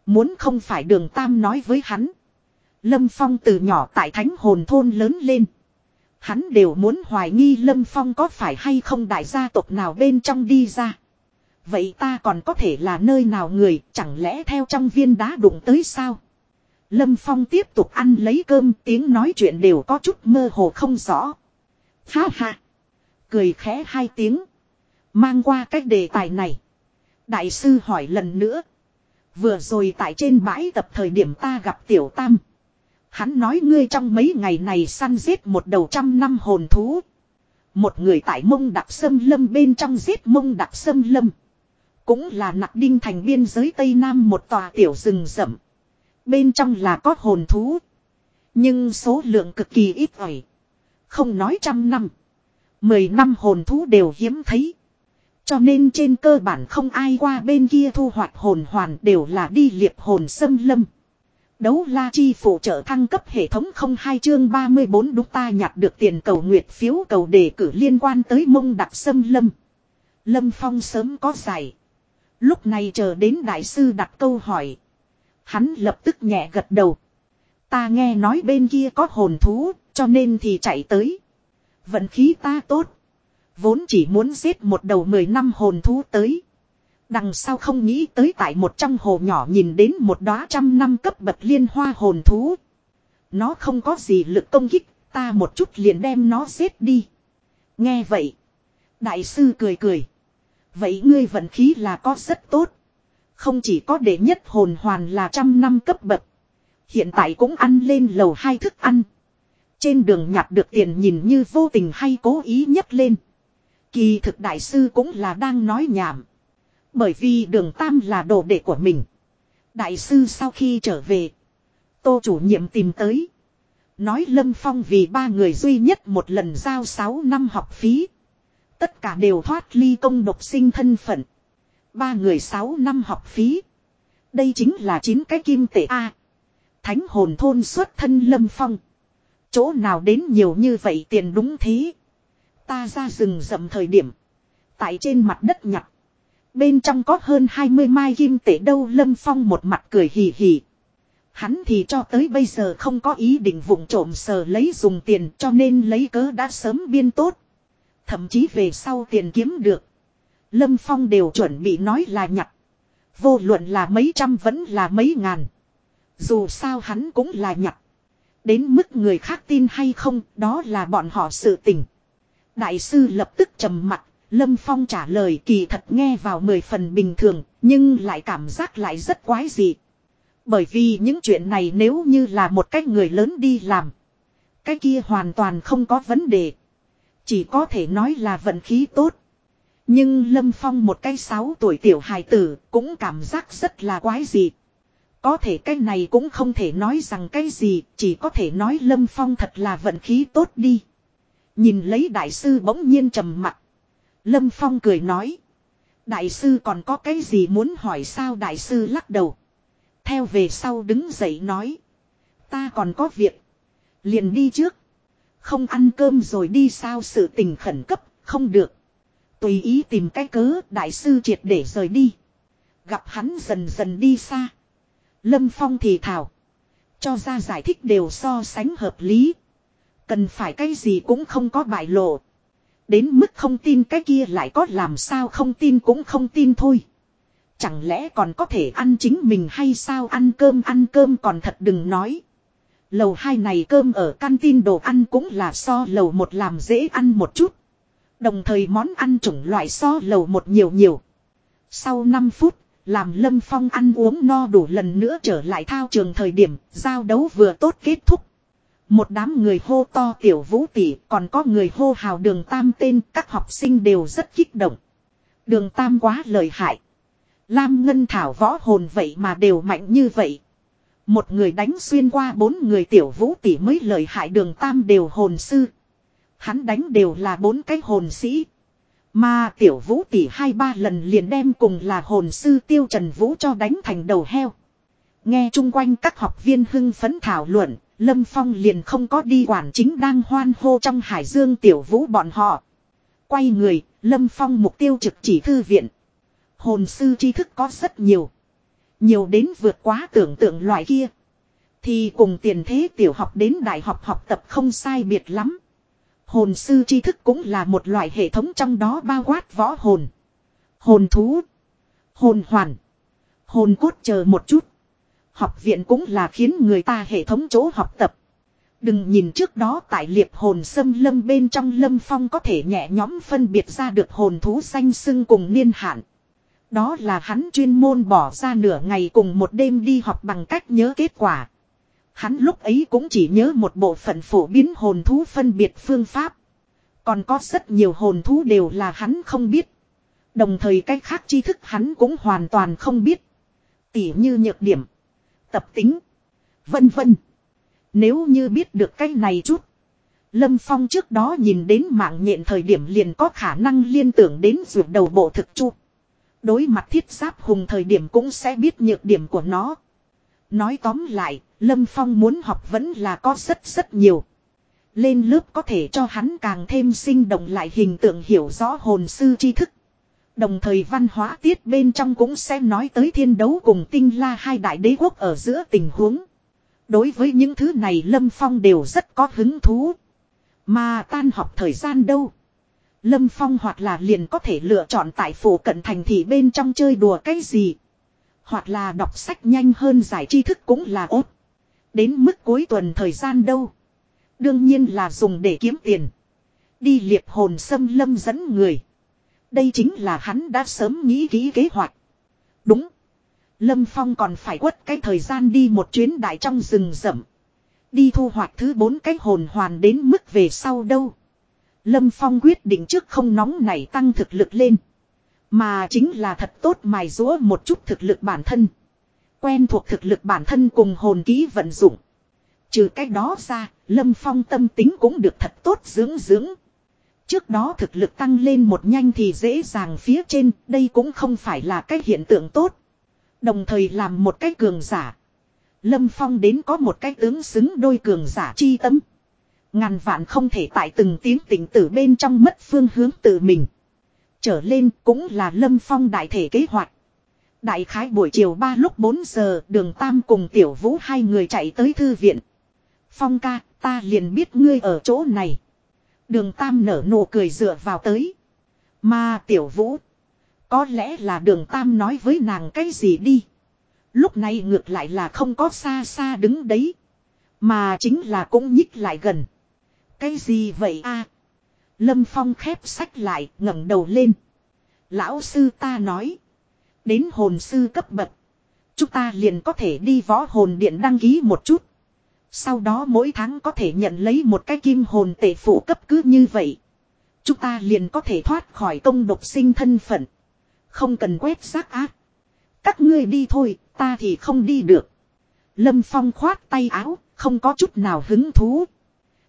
Muốn không phải đường tam nói với hắn. Lâm Phong từ nhỏ tại thánh hồn thôn lớn lên. Hắn đều muốn hoài nghi Lâm Phong có phải hay không đại gia tộc nào bên trong đi ra. Vậy ta còn có thể là nơi nào người, chẳng lẽ theo trong viên đá đụng tới sao? Lâm Phong tiếp tục ăn lấy cơm, tiếng nói chuyện đều có chút mơ hồ không rõ. Ha ha! Cười khẽ hai tiếng. Mang qua cách đề tài này. Đại sư hỏi lần nữa. Vừa rồi tại trên bãi tập thời điểm ta gặp tiểu tam. Hắn nói ngươi trong mấy ngày này săn giết một đầu trăm năm hồn thú. Một người tại mông đặc sâm lâm bên trong giết mông đặc sâm lâm. Cũng là nặc đinh thành biên giới Tây Nam một tòa tiểu rừng rậm. Bên trong là có hồn thú. Nhưng số lượng cực kỳ ít ỏi. Không nói trăm năm. Mười năm hồn thú đều hiếm thấy. Cho nên trên cơ bản không ai qua bên kia thu hoạch hồn hoàn đều là đi liệp hồn sâm lâm. Đấu la chi phụ trợ thăng cấp hệ thống không hai chương 34 đúc ta nhặt được tiền cầu nguyệt phiếu cầu đề cử liên quan tới mông đặc xâm lâm. Lâm Phong sớm có giải. Lúc này chờ đến đại sư đặt câu hỏi. Hắn lập tức nhẹ gật đầu. Ta nghe nói bên kia có hồn thú, cho nên thì chạy tới. Vận khí ta tốt. Vốn chỉ muốn giết một đầu mười năm hồn thú tới. Đằng sau không nghĩ tới tại một trong hồ nhỏ nhìn đến một đóa trăm năm cấp bậc liên hoa hồn thú. Nó không có gì lực công kích, ta một chút liền đem nó giết đi. Nghe vậy. Đại sư cười cười. Vậy ngươi vận khí là có rất tốt. Không chỉ có đệ nhất hồn hoàn là trăm năm cấp bậc. Hiện tại cũng ăn lên lầu hai thức ăn. Trên đường nhặt được tiền nhìn như vô tình hay cố ý nhất lên. Kỳ thực đại sư cũng là đang nói nhảm. Bởi vì đường tam là đồ đệ của mình. Đại sư sau khi trở về. Tô chủ nhiệm tìm tới. Nói Lâm Phong vì ba người duy nhất một lần giao 6 năm học phí. Tất cả đều thoát ly công độc sinh thân phận. Ba người 6 năm học phí. Đây chính là chín cái kim tệ A. Thánh hồn thôn xuất thân Lâm Phong. Chỗ nào đến nhiều như vậy tiền đúng thế. Ta ra rừng rậm thời điểm. Tại trên mặt đất nhặt. Bên trong có hơn 20 mai kim tệ đâu Lâm Phong một mặt cười hì hì. Hắn thì cho tới bây giờ không có ý định vụng trộm sờ lấy dùng tiền cho nên lấy cớ đã sớm biên tốt. Thậm chí về sau tiền kiếm được. Lâm Phong đều chuẩn bị nói là nhặt. Vô luận là mấy trăm vẫn là mấy ngàn. Dù sao hắn cũng là nhặt. Đến mức người khác tin hay không, đó là bọn họ sự tình. Đại sư lập tức trầm mặt, Lâm Phong trả lời kỳ thật nghe vào mười phần bình thường, nhưng lại cảm giác lại rất quái dị. Bởi vì những chuyện này nếu như là một cách người lớn đi làm. Cái kia hoàn toàn không có vấn đề. Chỉ có thể nói là vận khí tốt. Nhưng Lâm Phong một cái sáu tuổi tiểu hài tử cũng cảm giác rất là quái dị. Có thể cái này cũng không thể nói rằng cái gì, chỉ có thể nói Lâm Phong thật là vận khí tốt đi. Nhìn lấy đại sư bỗng nhiên trầm mặt. Lâm Phong cười nói. Đại sư còn có cái gì muốn hỏi sao đại sư lắc đầu. Theo về sau đứng dậy nói. Ta còn có việc. Liền đi trước. Không ăn cơm rồi đi sao sự tình khẩn cấp, không được. Tùy ý tìm cái cớ đại sư triệt để rời đi. Gặp hắn dần dần đi xa. Lâm Phong thì thảo. Cho ra giải thích đều so sánh hợp lý. Cần phải cái gì cũng không có bại lộ. Đến mức không tin cái kia lại có làm sao không tin cũng không tin thôi. Chẳng lẽ còn có thể ăn chính mình hay sao ăn cơm ăn cơm còn thật đừng nói. Lầu hai này cơm ở căn tin đồ ăn cũng là so lầu một làm dễ ăn một chút. Đồng thời món ăn chủng loại so lầu một nhiều nhiều. Sau 5 phút, làm Lâm Phong ăn uống no đủ lần nữa trở lại thao trường thời điểm, giao đấu vừa tốt kết thúc. Một đám người hô to tiểu vũ tỷ, còn có người hô hào đường tam tên, các học sinh đều rất kích động. Đường tam quá lợi hại. Lam Ngân Thảo võ hồn vậy mà đều mạnh như vậy. Một người đánh xuyên qua bốn người tiểu vũ tỷ mới lợi hại đường tam đều hồn sư. Hắn đánh đều là bốn cái hồn sĩ. Mà tiểu vũ tỷ hai ba lần liền đem cùng là hồn sư tiêu trần vũ cho đánh thành đầu heo. Nghe chung quanh các học viên hưng phấn thảo luận, Lâm Phong liền không có đi quản chính đang hoan hô trong hải dương tiểu vũ bọn họ. Quay người, Lâm Phong mục tiêu trực chỉ thư viện. Hồn sư tri thức có rất nhiều. Nhiều đến vượt quá tưởng tượng loại kia. Thì cùng tiền thế tiểu học đến đại học học tập không sai biệt lắm. Hồn sư tri thức cũng là một loại hệ thống trong đó bao quát võ hồn. Hồn thú. Hồn hoàn. Hồn cốt chờ một chút. Học viện cũng là khiến người ta hệ thống chỗ học tập. Đừng nhìn trước đó tại liệp hồn sâm lâm bên trong lâm phong có thể nhẹ nhóm phân biệt ra được hồn thú xanh sưng cùng niên hạn. Đó là hắn chuyên môn bỏ ra nửa ngày cùng một đêm đi học bằng cách nhớ kết quả. Hắn lúc ấy cũng chỉ nhớ một bộ phận phổ biến hồn thú phân biệt phương pháp. Còn có rất nhiều hồn thú đều là hắn không biết. Đồng thời cách khác tri thức hắn cũng hoàn toàn không biết. Tỉ như nhược điểm, tập tính, vân vân. Nếu như biết được cái này chút. Lâm Phong trước đó nhìn đến mạng nhện thời điểm liền có khả năng liên tưởng đến ruột đầu bộ thực chu. Đối mặt thiết giáp hùng thời điểm cũng sẽ biết nhược điểm của nó. Nói tóm lại, Lâm Phong muốn học vẫn là có rất rất nhiều. Lên lớp có thể cho hắn càng thêm sinh động lại hình tượng hiểu rõ hồn sư tri thức. Đồng thời văn hóa tiết bên trong cũng xem nói tới thiên đấu cùng tinh la hai đại đế quốc ở giữa tình huống. Đối với những thứ này Lâm Phong đều rất có hứng thú. Mà tan học thời gian đâu? Lâm Phong hoặc là liền có thể lựa chọn tại phủ cận thành thị bên trong chơi đùa cái gì. Hoặc là đọc sách nhanh hơn giải tri thức cũng là ốt. Đến mức cuối tuần thời gian đâu. Đương nhiên là dùng để kiếm tiền. Đi liệp hồn xâm lâm dẫn người. Đây chính là hắn đã sớm nghĩ kỹ kế hoạch. Đúng. Lâm Phong còn phải quất cái thời gian đi một chuyến đại trong rừng rậm. Đi thu hoạch thứ bốn cái hồn hoàn đến mức về sau đâu. Lâm Phong quyết định trước không nóng này tăng thực lực lên. Mà chính là thật tốt mài rúa một chút thực lực bản thân. Quen thuộc thực lực bản thân cùng hồn ký vận dụng. Trừ cách đó ra, Lâm Phong tâm tính cũng được thật tốt dưỡng dưỡng. Trước đó thực lực tăng lên một nhanh thì dễ dàng phía trên, đây cũng không phải là cái hiện tượng tốt. Đồng thời làm một cái cường giả. Lâm Phong đến có một cái tướng xứng đôi cường giả chi tâm. Ngàn vạn không thể tại từng tiếng tỉnh tử bên trong mất phương hướng tự mình. Trở lên cũng là Lâm Phong đại thể kế hoạch. Đại khái buổi chiều 3 lúc 4 giờ đường Tam cùng Tiểu Vũ hai người chạy tới thư viện. Phong ca, ta liền biết ngươi ở chỗ này. Đường Tam nở nụ cười dựa vào tới. Mà Tiểu Vũ. Có lẽ là đường Tam nói với nàng cái gì đi. Lúc này ngược lại là không có xa xa đứng đấy. Mà chính là cũng nhích lại gần. Cái gì vậy a? Lâm Phong khép sách lại, ngẩng đầu lên. Lão sư ta nói. Đến hồn sư cấp bậc. Chúng ta liền có thể đi võ hồn điện đăng ký một chút. Sau đó mỗi tháng có thể nhận lấy một cái kim hồn tệ phụ cấp cứ như vậy. Chúng ta liền có thể thoát khỏi công độc sinh thân phận. Không cần quét xác ác. Các ngươi đi thôi, ta thì không đi được. Lâm Phong khoát tay áo, không có chút nào hứng thú.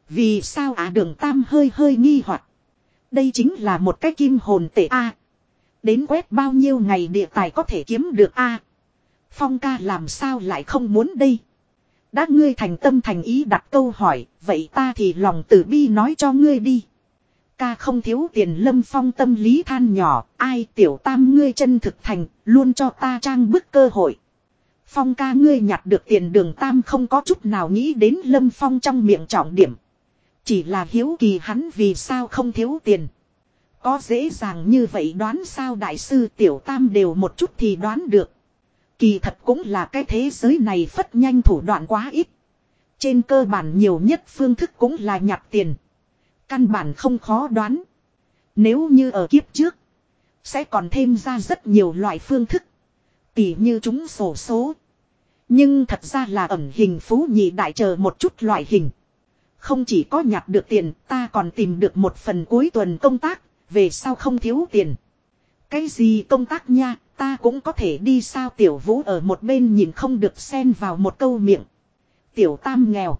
Vì sao à đường tam hơi hơi nghi hoặc Đây chính là một cái kim hồn tệ a Đến quét bao nhiêu ngày địa tài có thể kiếm được a Phong ca làm sao lại không muốn đây đã ngươi thành tâm thành ý đặt câu hỏi Vậy ta thì lòng tử bi nói cho ngươi đi ca không thiếu tiền lâm phong tâm lý than nhỏ, ai tiểu tam ngươi chân thực thành, luôn cho ta trang bức cơ hội. Phong ca ngươi nhặt được tiền đường tam không có chút nào nghĩ đến lâm phong trong miệng trọng điểm. Chỉ là hiếu kỳ hắn vì sao không thiếu tiền. Có dễ dàng như vậy đoán sao đại sư tiểu tam đều một chút thì đoán được. Kỳ thật cũng là cái thế giới này phất nhanh thủ đoạn quá ít. Trên cơ bản nhiều nhất phương thức cũng là nhặt tiền. Căn bản không khó đoán. Nếu như ở kiếp trước. Sẽ còn thêm ra rất nhiều loại phương thức. Tỉ như chúng sổ số. Nhưng thật ra là ẩn hình phú nhị đại chờ một chút loại hình. Không chỉ có nhặt được tiền, ta còn tìm được một phần cuối tuần công tác. Về sau không thiếu tiền. Cái gì công tác nha ta cũng có thể đi sao tiểu vũ ở một bên nhìn không được xen vào một câu miệng. Tiểu tam nghèo.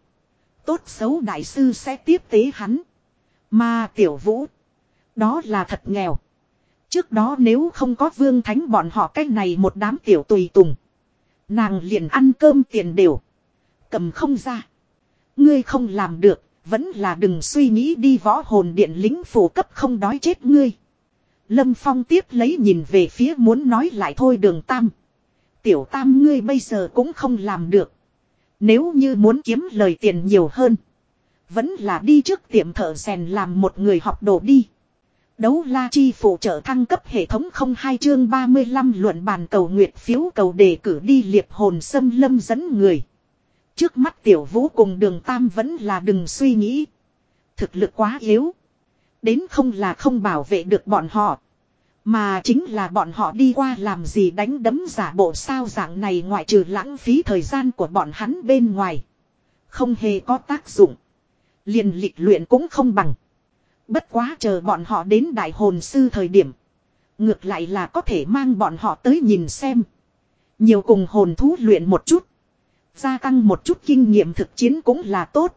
Tốt xấu đại sư sẽ tiếp tế hắn. Mà tiểu vũ. Đó là thật nghèo. Trước đó nếu không có vương thánh bọn họ cách này một đám tiểu tùy tùng. Nàng liền ăn cơm tiền đều. Cầm không ra. Ngươi không làm được. Vẫn là đừng suy nghĩ đi võ hồn điện lính phủ cấp không đói chết ngươi. Lâm Phong tiếp lấy nhìn về phía muốn nói lại thôi đường Tam. Tiểu Tam ngươi bây giờ cũng không làm được. Nếu như muốn kiếm lời tiền nhiều hơn. Vẫn là đi trước tiệm thợ rèn làm một người học đồ đi. Đấu la chi phụ trợ thăng cấp hệ thống không hai chương 35 luận bàn cầu nguyệt phiếu cầu đề cử đi liệp hồn xâm lâm dẫn người. Trước mắt tiểu vũ cùng đường tam vẫn là đừng suy nghĩ. Thực lực quá yếu. Đến không là không bảo vệ được bọn họ. Mà chính là bọn họ đi qua làm gì đánh đấm giả bộ sao dạng này ngoại trừ lãng phí thời gian của bọn hắn bên ngoài. Không hề có tác dụng. Liền lịch luyện cũng không bằng. Bất quá chờ bọn họ đến đại hồn sư thời điểm. Ngược lại là có thể mang bọn họ tới nhìn xem. Nhiều cùng hồn thú luyện một chút. Gia tăng một chút kinh nghiệm thực chiến cũng là tốt.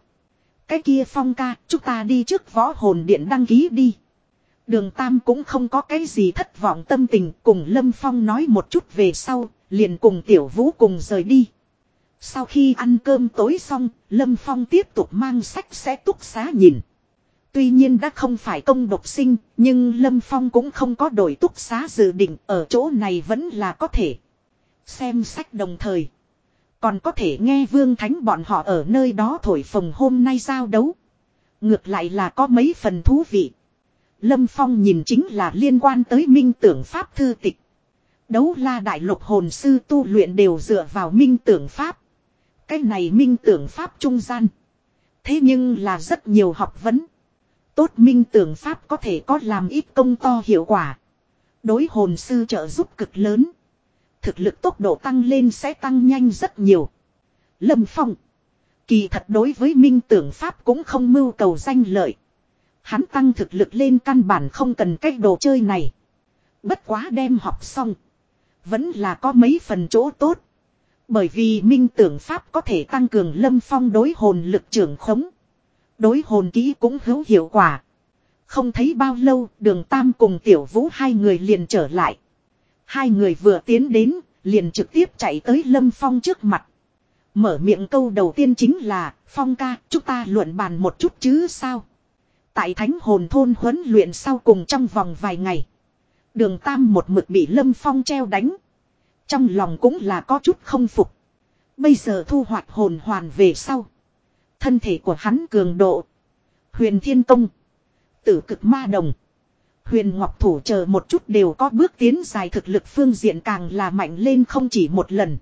Cái kia phong ca, chúng ta đi trước võ hồn điện đăng ký đi. Đường Tam cũng không có cái gì thất vọng tâm tình cùng Lâm Phong nói một chút về sau, liền cùng Tiểu Vũ cùng rời đi. Sau khi ăn cơm tối xong, Lâm Phong tiếp tục mang sách sẽ túc xá nhìn. Tuy nhiên đã không phải công độc sinh, nhưng Lâm Phong cũng không có đổi túc xá dự định ở chỗ này vẫn là có thể. Xem sách đồng thời. Còn có thể nghe Vương Thánh bọn họ ở nơi đó thổi phồng hôm nay giao đấu. Ngược lại là có mấy phần thú vị. Lâm Phong nhìn chính là liên quan tới minh tưởng Pháp thư tịch. Đấu la đại lục hồn sư tu luyện đều dựa vào minh tưởng Pháp. Cái này minh tưởng Pháp trung gian. Thế nhưng là rất nhiều học vấn. Tốt minh tưởng Pháp có thể có làm ít công to hiệu quả. Đối hồn sư trợ giúp cực lớn. Thực lực tốc độ tăng lên sẽ tăng nhanh rất nhiều. Lâm Phong. Kỳ thật đối với minh tưởng Pháp cũng không mưu cầu danh lợi. Hắn tăng thực lực lên căn bản không cần cái đồ chơi này. Bất quá đem học xong. Vẫn là có mấy phần chỗ tốt. Bởi vì minh tưởng pháp có thể tăng cường lâm phong đối hồn lực trưởng khống. Đối hồn kỹ cũng hữu hiệu quả. Không thấy bao lâu, đường Tam cùng tiểu vũ hai người liền trở lại. Hai người vừa tiến đến, liền trực tiếp chạy tới lâm phong trước mặt. Mở miệng câu đầu tiên chính là, Phong ca, chúng ta luận bàn một chút chứ sao. Tại thánh hồn thôn huấn luyện sau cùng trong vòng vài ngày. Đường Tam một mực bị Lâm Phong treo đánh. Trong lòng cũng là có chút không phục. Bây giờ thu hoạch hồn hoàn về sau. Thân thể của hắn cường độ. Huyền Thiên Tông. Tử cực ma đồng. Huyền Ngọc Thủ chờ một chút đều có bước tiến dài thực lực phương diện càng là mạnh lên không chỉ một lần.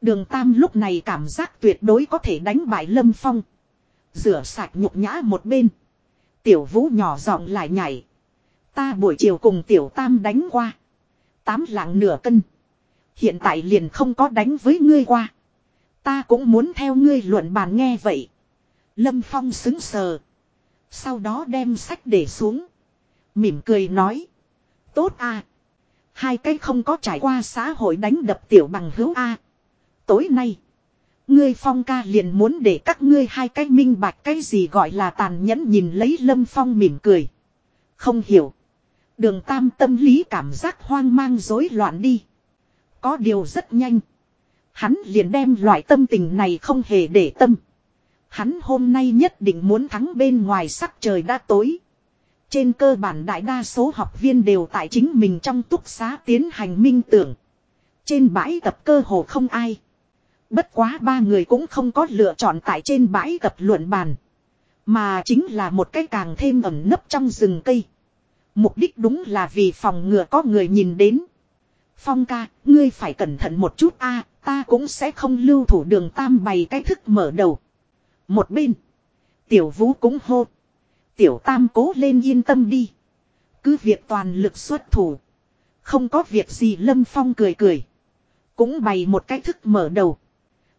Đường Tam lúc này cảm giác tuyệt đối có thể đánh bại Lâm Phong. Rửa sạch nhục nhã một bên. Tiểu vũ nhỏ giọng lại nhảy. Ta buổi chiều cùng tiểu tam đánh qua. Tám lạng nửa cân. Hiện tại liền không có đánh với ngươi qua. Ta cũng muốn theo ngươi luận bàn nghe vậy. Lâm Phong xứng sờ. Sau đó đem sách để xuống. Mỉm cười nói. Tốt a Hai cái không có trải qua xã hội đánh đập tiểu bằng hữu a Tối nay. Ngươi phong ca liền muốn để các ngươi hai cái minh bạch cái gì gọi là tàn nhẫn nhìn lấy lâm phong mỉm cười. Không hiểu. Đường tam tâm lý cảm giác hoang mang rối loạn đi. Có điều rất nhanh. Hắn liền đem loại tâm tình này không hề để tâm. Hắn hôm nay nhất định muốn thắng bên ngoài sắc trời đã tối. Trên cơ bản đại đa số học viên đều tại chính mình trong túc xá tiến hành minh tưởng. Trên bãi tập cơ hồ không ai. Bất quá ba người cũng không có lựa chọn tại trên bãi tập luận bàn. Mà chính là một cái càng thêm ẩn nấp trong rừng cây. Mục đích đúng là vì phòng ngừa có người nhìn đến. Phong ca, ngươi phải cẩn thận một chút a, ta cũng sẽ không lưu thủ đường tam bày cái thức mở đầu. Một bên, tiểu vũ cũng hô. Tiểu tam cố lên yên tâm đi. Cứ việc toàn lực xuất thủ. Không có việc gì Lâm Phong cười cười. Cũng bày một cái thức mở đầu.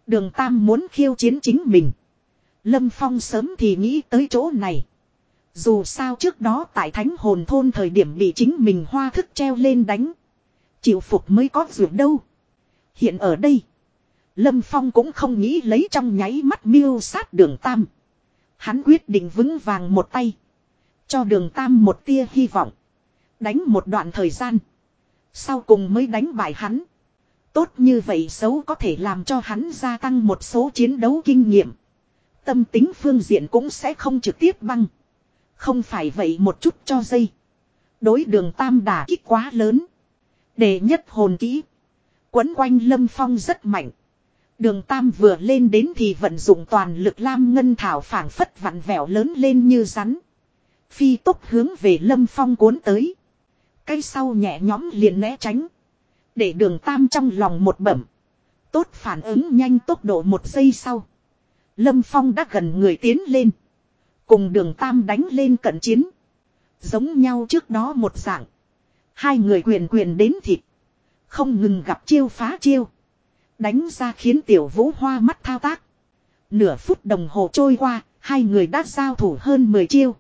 Đường tam muốn khiêu chiến chính mình. Lâm Phong sớm thì nghĩ tới chỗ này. Dù sao trước đó tại thánh hồn thôn thời điểm bị chính mình hoa thức treo lên đánh. Chịu phục mới có dược đâu. Hiện ở đây. Lâm Phong cũng không nghĩ lấy trong nháy mắt miêu sát đường Tam. Hắn quyết định vững vàng một tay. Cho đường Tam một tia hy vọng. Đánh một đoạn thời gian. Sau cùng mới đánh bại hắn. Tốt như vậy xấu có thể làm cho hắn gia tăng một số chiến đấu kinh nghiệm. Tâm tính phương diện cũng sẽ không trực tiếp băng. Không phải vậy một chút cho dây. Đối đường tam đả kích quá lớn. Để nhất hồn kỹ. Quấn quanh lâm phong rất mạnh. Đường tam vừa lên đến thì vận dụng toàn lực lam ngân thảo phảng phất vặn vẹo lớn lên như rắn. Phi tốc hướng về lâm phong cuốn tới. Cây sau nhẹ nhóm liền né tránh. Để đường tam trong lòng một bẩm. Tốt phản ứng nhanh tốc độ một giây sau. Lâm Phong đã gần người tiến lên. Cùng đường Tam đánh lên cận chiến. Giống nhau trước đó một dạng. Hai người quyền quyền đến thịt. Không ngừng gặp chiêu phá chiêu. Đánh ra khiến tiểu vũ hoa mắt thao tác. Nửa phút đồng hồ trôi qua, hai người đã giao thủ hơn 10 chiêu.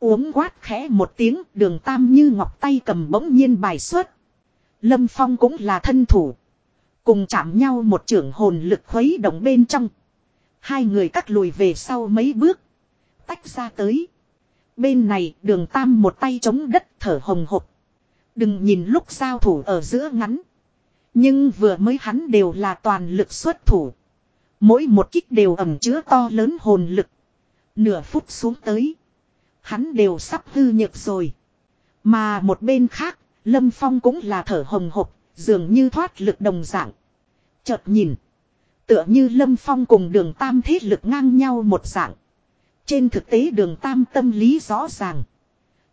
Uống quát khẽ một tiếng, đường tam như ngọc tay cầm bỗng nhiên bài xuất. Lâm Phong cũng là thân thủ. Cùng chạm nhau một trưởng hồn lực khuấy động bên trong. Hai người cắt lùi về sau mấy bước. Tách ra tới. Bên này đường tam một tay chống đất thở hồng hộc. Đừng nhìn lúc giao thủ ở giữa ngắn. Nhưng vừa mới hắn đều là toàn lực xuất thủ. Mỗi một kích đều ẩm chứa to lớn hồn lực. Nửa phút xuống tới. Hắn đều sắp hư nhược rồi. Mà một bên khác, Lâm Phong cũng là thở hồng hộc, dường như thoát lực đồng dạng. Chợt nhìn. Tựa như Lâm Phong cùng đường Tam thế lực ngang nhau một dạng. Trên thực tế đường Tam tâm lý rõ ràng.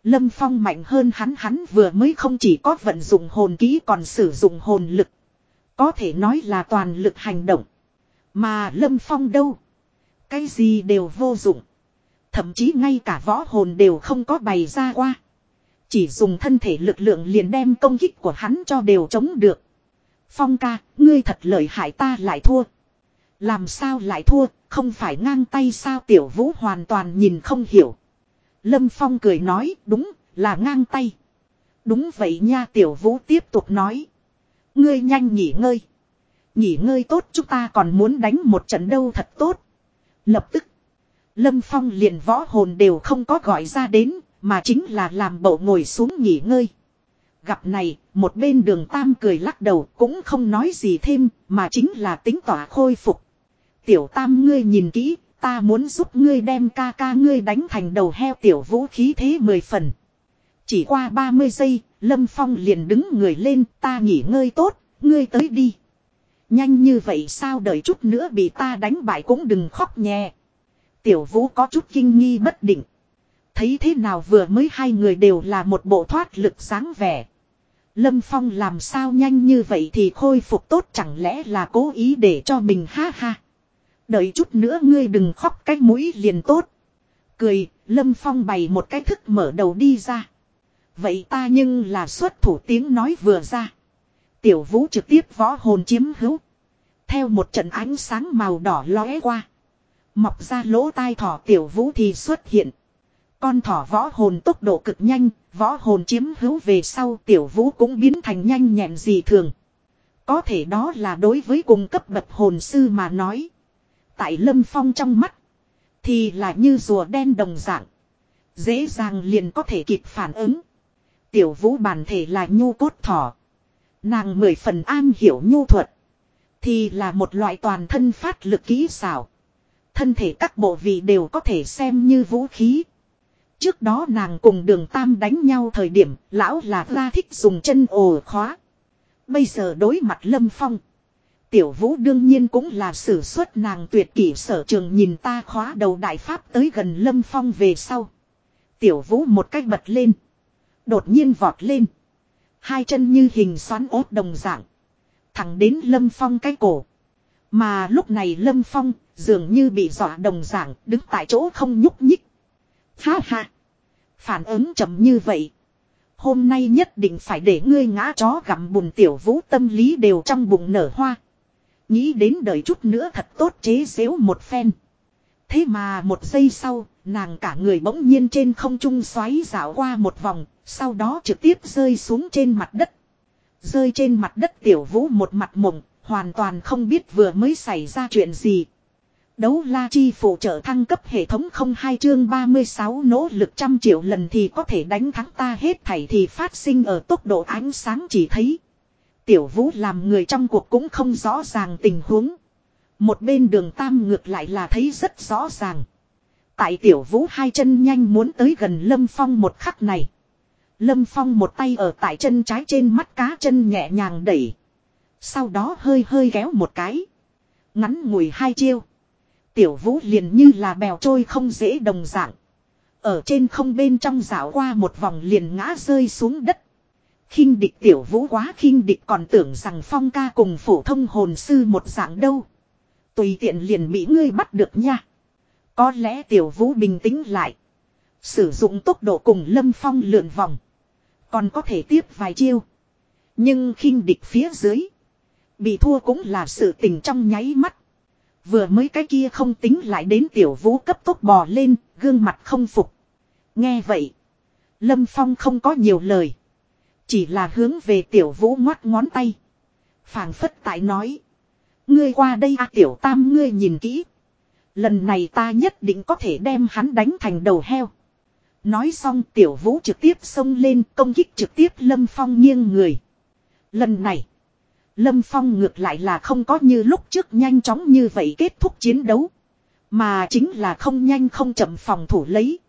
Lâm Phong mạnh hơn hắn hắn vừa mới không chỉ có vận dụng hồn kỹ còn sử dụng hồn lực. Có thể nói là toàn lực hành động. Mà Lâm Phong đâu? Cái gì đều vô dụng. Thậm chí ngay cả võ hồn đều không có bày ra qua. Chỉ dùng thân thể lực lượng liền đem công kích của hắn cho đều chống được. Phong ca, ngươi thật lợi hại ta lại thua. Làm sao lại thua, không phải ngang tay sao tiểu vũ hoàn toàn nhìn không hiểu. Lâm Phong cười nói, đúng, là ngang tay. Đúng vậy nha tiểu vũ tiếp tục nói. Ngươi nhanh nghỉ ngơi. Nghỉ ngơi tốt chúng ta còn muốn đánh một trận đâu thật tốt. Lập tức. Lâm Phong liền võ hồn đều không có gọi ra đến, mà chính là làm bộ ngồi xuống nghỉ ngơi. Gặp này, một bên đường Tam cười lắc đầu cũng không nói gì thêm, mà chính là tính tỏa khôi phục. Tiểu Tam ngươi nhìn kỹ, ta muốn giúp ngươi đem ca ca ngươi đánh thành đầu heo tiểu vũ khí thế mười phần. Chỉ qua 30 giây, Lâm Phong liền đứng người lên, ta nghỉ ngơi tốt, ngươi tới đi. Nhanh như vậy sao đợi chút nữa bị ta đánh bại cũng đừng khóc nhẹ. Tiểu vũ có chút kinh nghi bất định. Thấy thế nào vừa mới hai người đều là một bộ thoát lực sáng vẻ. Lâm Phong làm sao nhanh như vậy thì khôi phục tốt chẳng lẽ là cố ý để cho mình ha ha. Đợi chút nữa ngươi đừng khóc cái mũi liền tốt. Cười, Lâm Phong bày một cái thức mở đầu đi ra. Vậy ta nhưng là xuất thủ tiếng nói vừa ra. Tiểu vũ trực tiếp võ hồn chiếm hữu. Theo một trận ánh sáng màu đỏ lóe qua. Mọc ra lỗ tai thỏ tiểu vũ thì xuất hiện. Con thỏ võ hồn tốc độ cực nhanh, võ hồn chiếm hữu về sau tiểu vũ cũng biến thành nhanh nhẹn dị thường. Có thể đó là đối với cùng cấp bậc hồn sư mà nói. Tại lâm phong trong mắt, thì là như rùa đen đồng dạng. Dễ dàng liền có thể kịp phản ứng. Tiểu vũ bản thể là nhu cốt thỏ. Nàng mười phần an hiểu nhu thuật. Thì là một loại toàn thân phát lực kỹ xảo. Thân thể các bộ vị đều có thể xem như vũ khí. Trước đó nàng cùng đường tam đánh nhau thời điểm lão là ra thích dùng chân ồ khóa. Bây giờ đối mặt lâm phong. Tiểu vũ đương nhiên cũng là sử xuất nàng tuyệt kỷ sở trường nhìn ta khóa đầu đại pháp tới gần lâm phong về sau. Tiểu vũ một cách bật lên. Đột nhiên vọt lên. Hai chân như hình xoắn ốt đồng dạng. Thẳng đến lâm phong cái cổ. Mà lúc này lâm phong dường như bị dọa đồng dạng, đứng tại chỗ không nhúc nhích. Ha ha. Phản ứng chậm như vậy. Hôm nay nhất định phải để ngươi ngã chó gặm bùn tiểu vũ tâm lý đều trong bụng nở hoa. Nghĩ đến đợi chút nữa thật tốt chế xếu một phen. Thế mà một giây sau, nàng cả người bỗng nhiên trên không trung xoáy dạo qua một vòng, sau đó trực tiếp rơi xuống trên mặt đất. Rơi trên mặt đất tiểu vũ một mặt mộng, hoàn toàn không biết vừa mới xảy ra chuyện gì. Đấu la chi phụ trợ thăng cấp hệ thống không hai chương 36 nỗ lực trăm triệu lần thì có thể đánh thắng ta hết thảy thì phát sinh ở tốc độ ánh sáng chỉ thấy. Tiểu vũ làm người trong cuộc cũng không rõ ràng tình huống. Một bên đường tam ngược lại là thấy rất rõ ràng. Tại tiểu vũ hai chân nhanh muốn tới gần lâm phong một khắc này. Lâm phong một tay ở tại chân trái trên mắt cá chân nhẹ nhàng đẩy. Sau đó hơi hơi ghéo một cái. Ngắn ngủi hai chiêu. Tiểu vũ liền như là bèo trôi không dễ đồng dạng. Ở trên không bên trong dạo qua một vòng liền ngã rơi xuống đất khinh địch tiểu vũ quá khinh địch còn tưởng rằng phong ca cùng phổ thông hồn sư một dạng đâu. Tùy tiện liền bị ngươi bắt được nha. Có lẽ tiểu vũ bình tĩnh lại. Sử dụng tốc độ cùng lâm phong lượn vòng. Còn có thể tiếp vài chiêu. Nhưng khinh địch phía dưới. Bị thua cũng là sự tình trong nháy mắt. Vừa mới cái kia không tính lại đến tiểu vũ cấp tốc bò lên, gương mặt không phục. Nghe vậy. Lâm Phong không có nhiều lời. Chỉ là hướng về tiểu vũ ngoắt ngón tay. phảng phất tại nói. Ngươi qua đây à tiểu tam ngươi nhìn kỹ. Lần này ta nhất định có thể đem hắn đánh thành đầu heo. Nói xong tiểu vũ trực tiếp xông lên, công kích trực tiếp lâm phong nghiêng người. Lần này. Lâm phong ngược lại là không có như lúc trước nhanh chóng như vậy kết thúc chiến đấu. Mà chính là không nhanh không chậm phòng thủ lấy.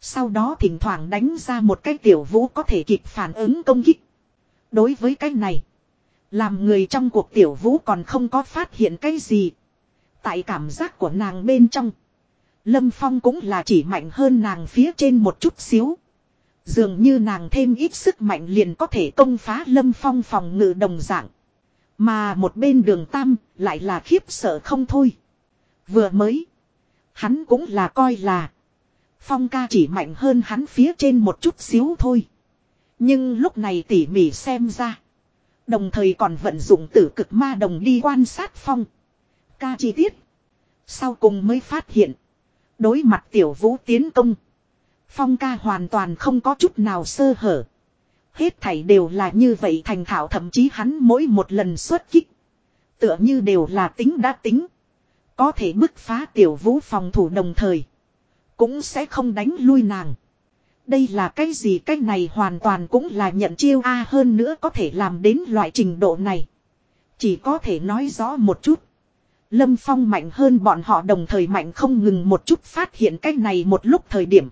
Sau đó thỉnh thoảng đánh ra một cái tiểu vũ có thể kịp phản ứng công kích. Đối với cái này. Làm người trong cuộc tiểu vũ còn không có phát hiện cái gì. Tại cảm giác của nàng bên trong. Lâm Phong cũng là chỉ mạnh hơn nàng phía trên một chút xíu. Dường như nàng thêm ít sức mạnh liền có thể công phá Lâm Phong phòng ngự đồng dạng. Mà một bên đường Tam lại là khiếp sợ không thôi. Vừa mới. Hắn cũng là coi là. Phong ca chỉ mạnh hơn hắn phía trên một chút xíu thôi. Nhưng lúc này tỉ mỉ xem ra. Đồng thời còn vận dụng tử cực ma đồng đi quan sát phong. Ca chi tiết. Sau cùng mới phát hiện. Đối mặt tiểu vũ tiến công. Phong ca hoàn toàn không có chút nào sơ hở. Hết thảy đều là như vậy thành thạo thậm chí hắn mỗi một lần xuất kích. Tựa như đều là tính đã tính. Có thể bứt phá tiểu vũ phòng thủ đồng thời. Cũng sẽ không đánh lui nàng. Đây là cái gì cái này hoàn toàn cũng là nhận chiêu A hơn nữa có thể làm đến loại trình độ này. Chỉ có thể nói rõ một chút. Lâm Phong mạnh hơn bọn họ đồng thời mạnh không ngừng một chút phát hiện cái này một lúc thời điểm.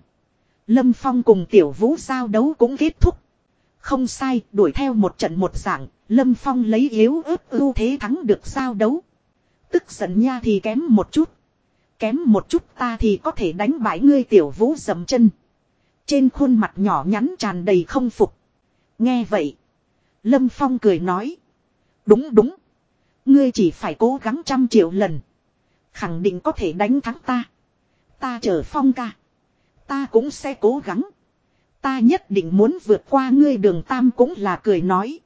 Lâm Phong cùng Tiểu Vũ giao đấu cũng kết thúc. Không sai, đuổi theo một trận một dạng, Lâm Phong lấy yếu ớt ưu thế thắng được giao đấu. Tức giận nha thì kém một chút. Kém một chút ta thì có thể đánh bại ngươi tiểu vũ dầm chân. Trên khuôn mặt nhỏ nhắn tràn đầy không phục. Nghe vậy. Lâm Phong cười nói. Đúng đúng. Ngươi chỉ phải cố gắng trăm triệu lần. Khẳng định có thể đánh thắng ta. Ta chờ Phong ca. Ta cũng sẽ cố gắng. Ta nhất định muốn vượt qua ngươi đường Tam cũng là cười nói.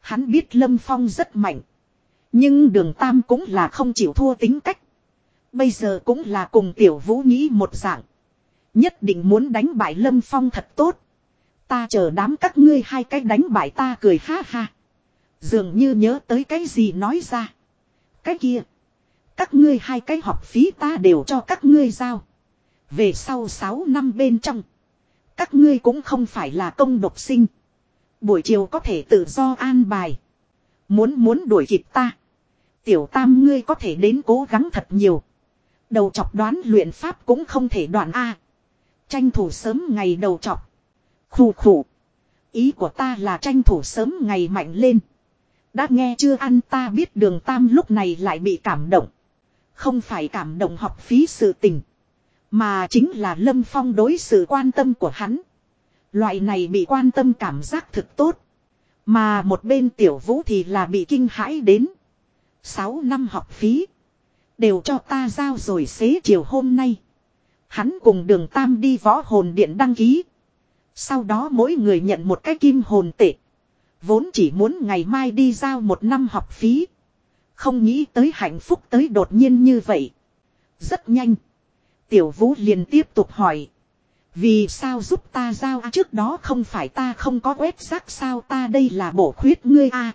Hắn biết Lâm Phong rất mạnh. Nhưng đường Tam cũng là không chịu thua tính cách. Bây giờ cũng là cùng tiểu vũ nghĩ một dạng. Nhất định muốn đánh bại lâm phong thật tốt. Ta chờ đám các ngươi hai cái đánh bại ta cười ha ha. Dường như nhớ tới cái gì nói ra. Cái kia. Các ngươi hai cái học phí ta đều cho các ngươi giao. Về sau 6 năm bên trong. Các ngươi cũng không phải là công độc sinh. Buổi chiều có thể tự do an bài. Muốn muốn đuổi kịp ta. Tiểu tam ngươi có thể đến cố gắng thật nhiều. Đầu chọc đoán luyện pháp cũng không thể đoạn A. Tranh thủ sớm ngày đầu chọc Khủ khủ. Ý của ta là tranh thủ sớm ngày mạnh lên. Đã nghe chưa ăn ta biết đường tam lúc này lại bị cảm động. Không phải cảm động học phí sự tình. Mà chính là Lâm Phong đối sự quan tâm của hắn. Loại này bị quan tâm cảm giác thực tốt. Mà một bên tiểu vũ thì là bị kinh hãi đến. 6 năm học phí. Đều cho ta giao rồi xế chiều hôm nay. Hắn cùng đường tam đi võ hồn điện đăng ký. Sau đó mỗi người nhận một cái kim hồn tệ. Vốn chỉ muốn ngày mai đi giao một năm học phí. Không nghĩ tới hạnh phúc tới đột nhiên như vậy. Rất nhanh. Tiểu vũ liền tiếp tục hỏi. Vì sao giúp ta giao à, trước đó không phải ta không có quét rác sao ta đây là bổ khuyết ngươi a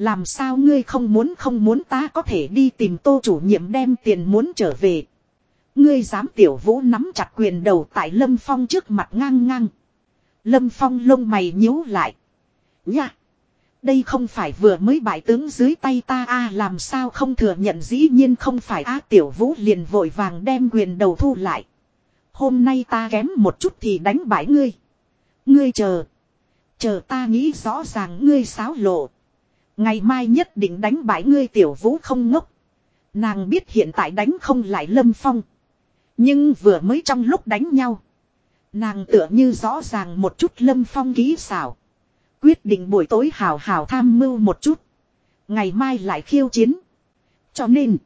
làm sao ngươi không muốn không muốn ta có thể đi tìm tô chủ nhiệm đem tiền muốn trở về. Ngươi dám tiểu vũ nắm chặt quyền đầu tại Lâm Phong trước mặt ngang ngang. Lâm Phong lông mày nhíu lại. Nha! Đây không phải vừa mới bại tướng dưới tay ta a, làm sao không thừa nhận dĩ nhiên không phải a tiểu vũ liền vội vàng đem quyền đầu thu lại. Hôm nay ta kém một chút thì đánh bại ngươi. Ngươi chờ. Chờ ta nghĩ rõ ràng ngươi xáo lộ. Ngày mai nhất định đánh bại ngươi tiểu vũ không ngốc. Nàng biết hiện tại đánh không lại lâm phong. Nhưng vừa mới trong lúc đánh nhau. Nàng tựa như rõ ràng một chút lâm phong ký xảo. Quyết định buổi tối hào hào tham mưu một chút. Ngày mai lại khiêu chiến. Cho nên.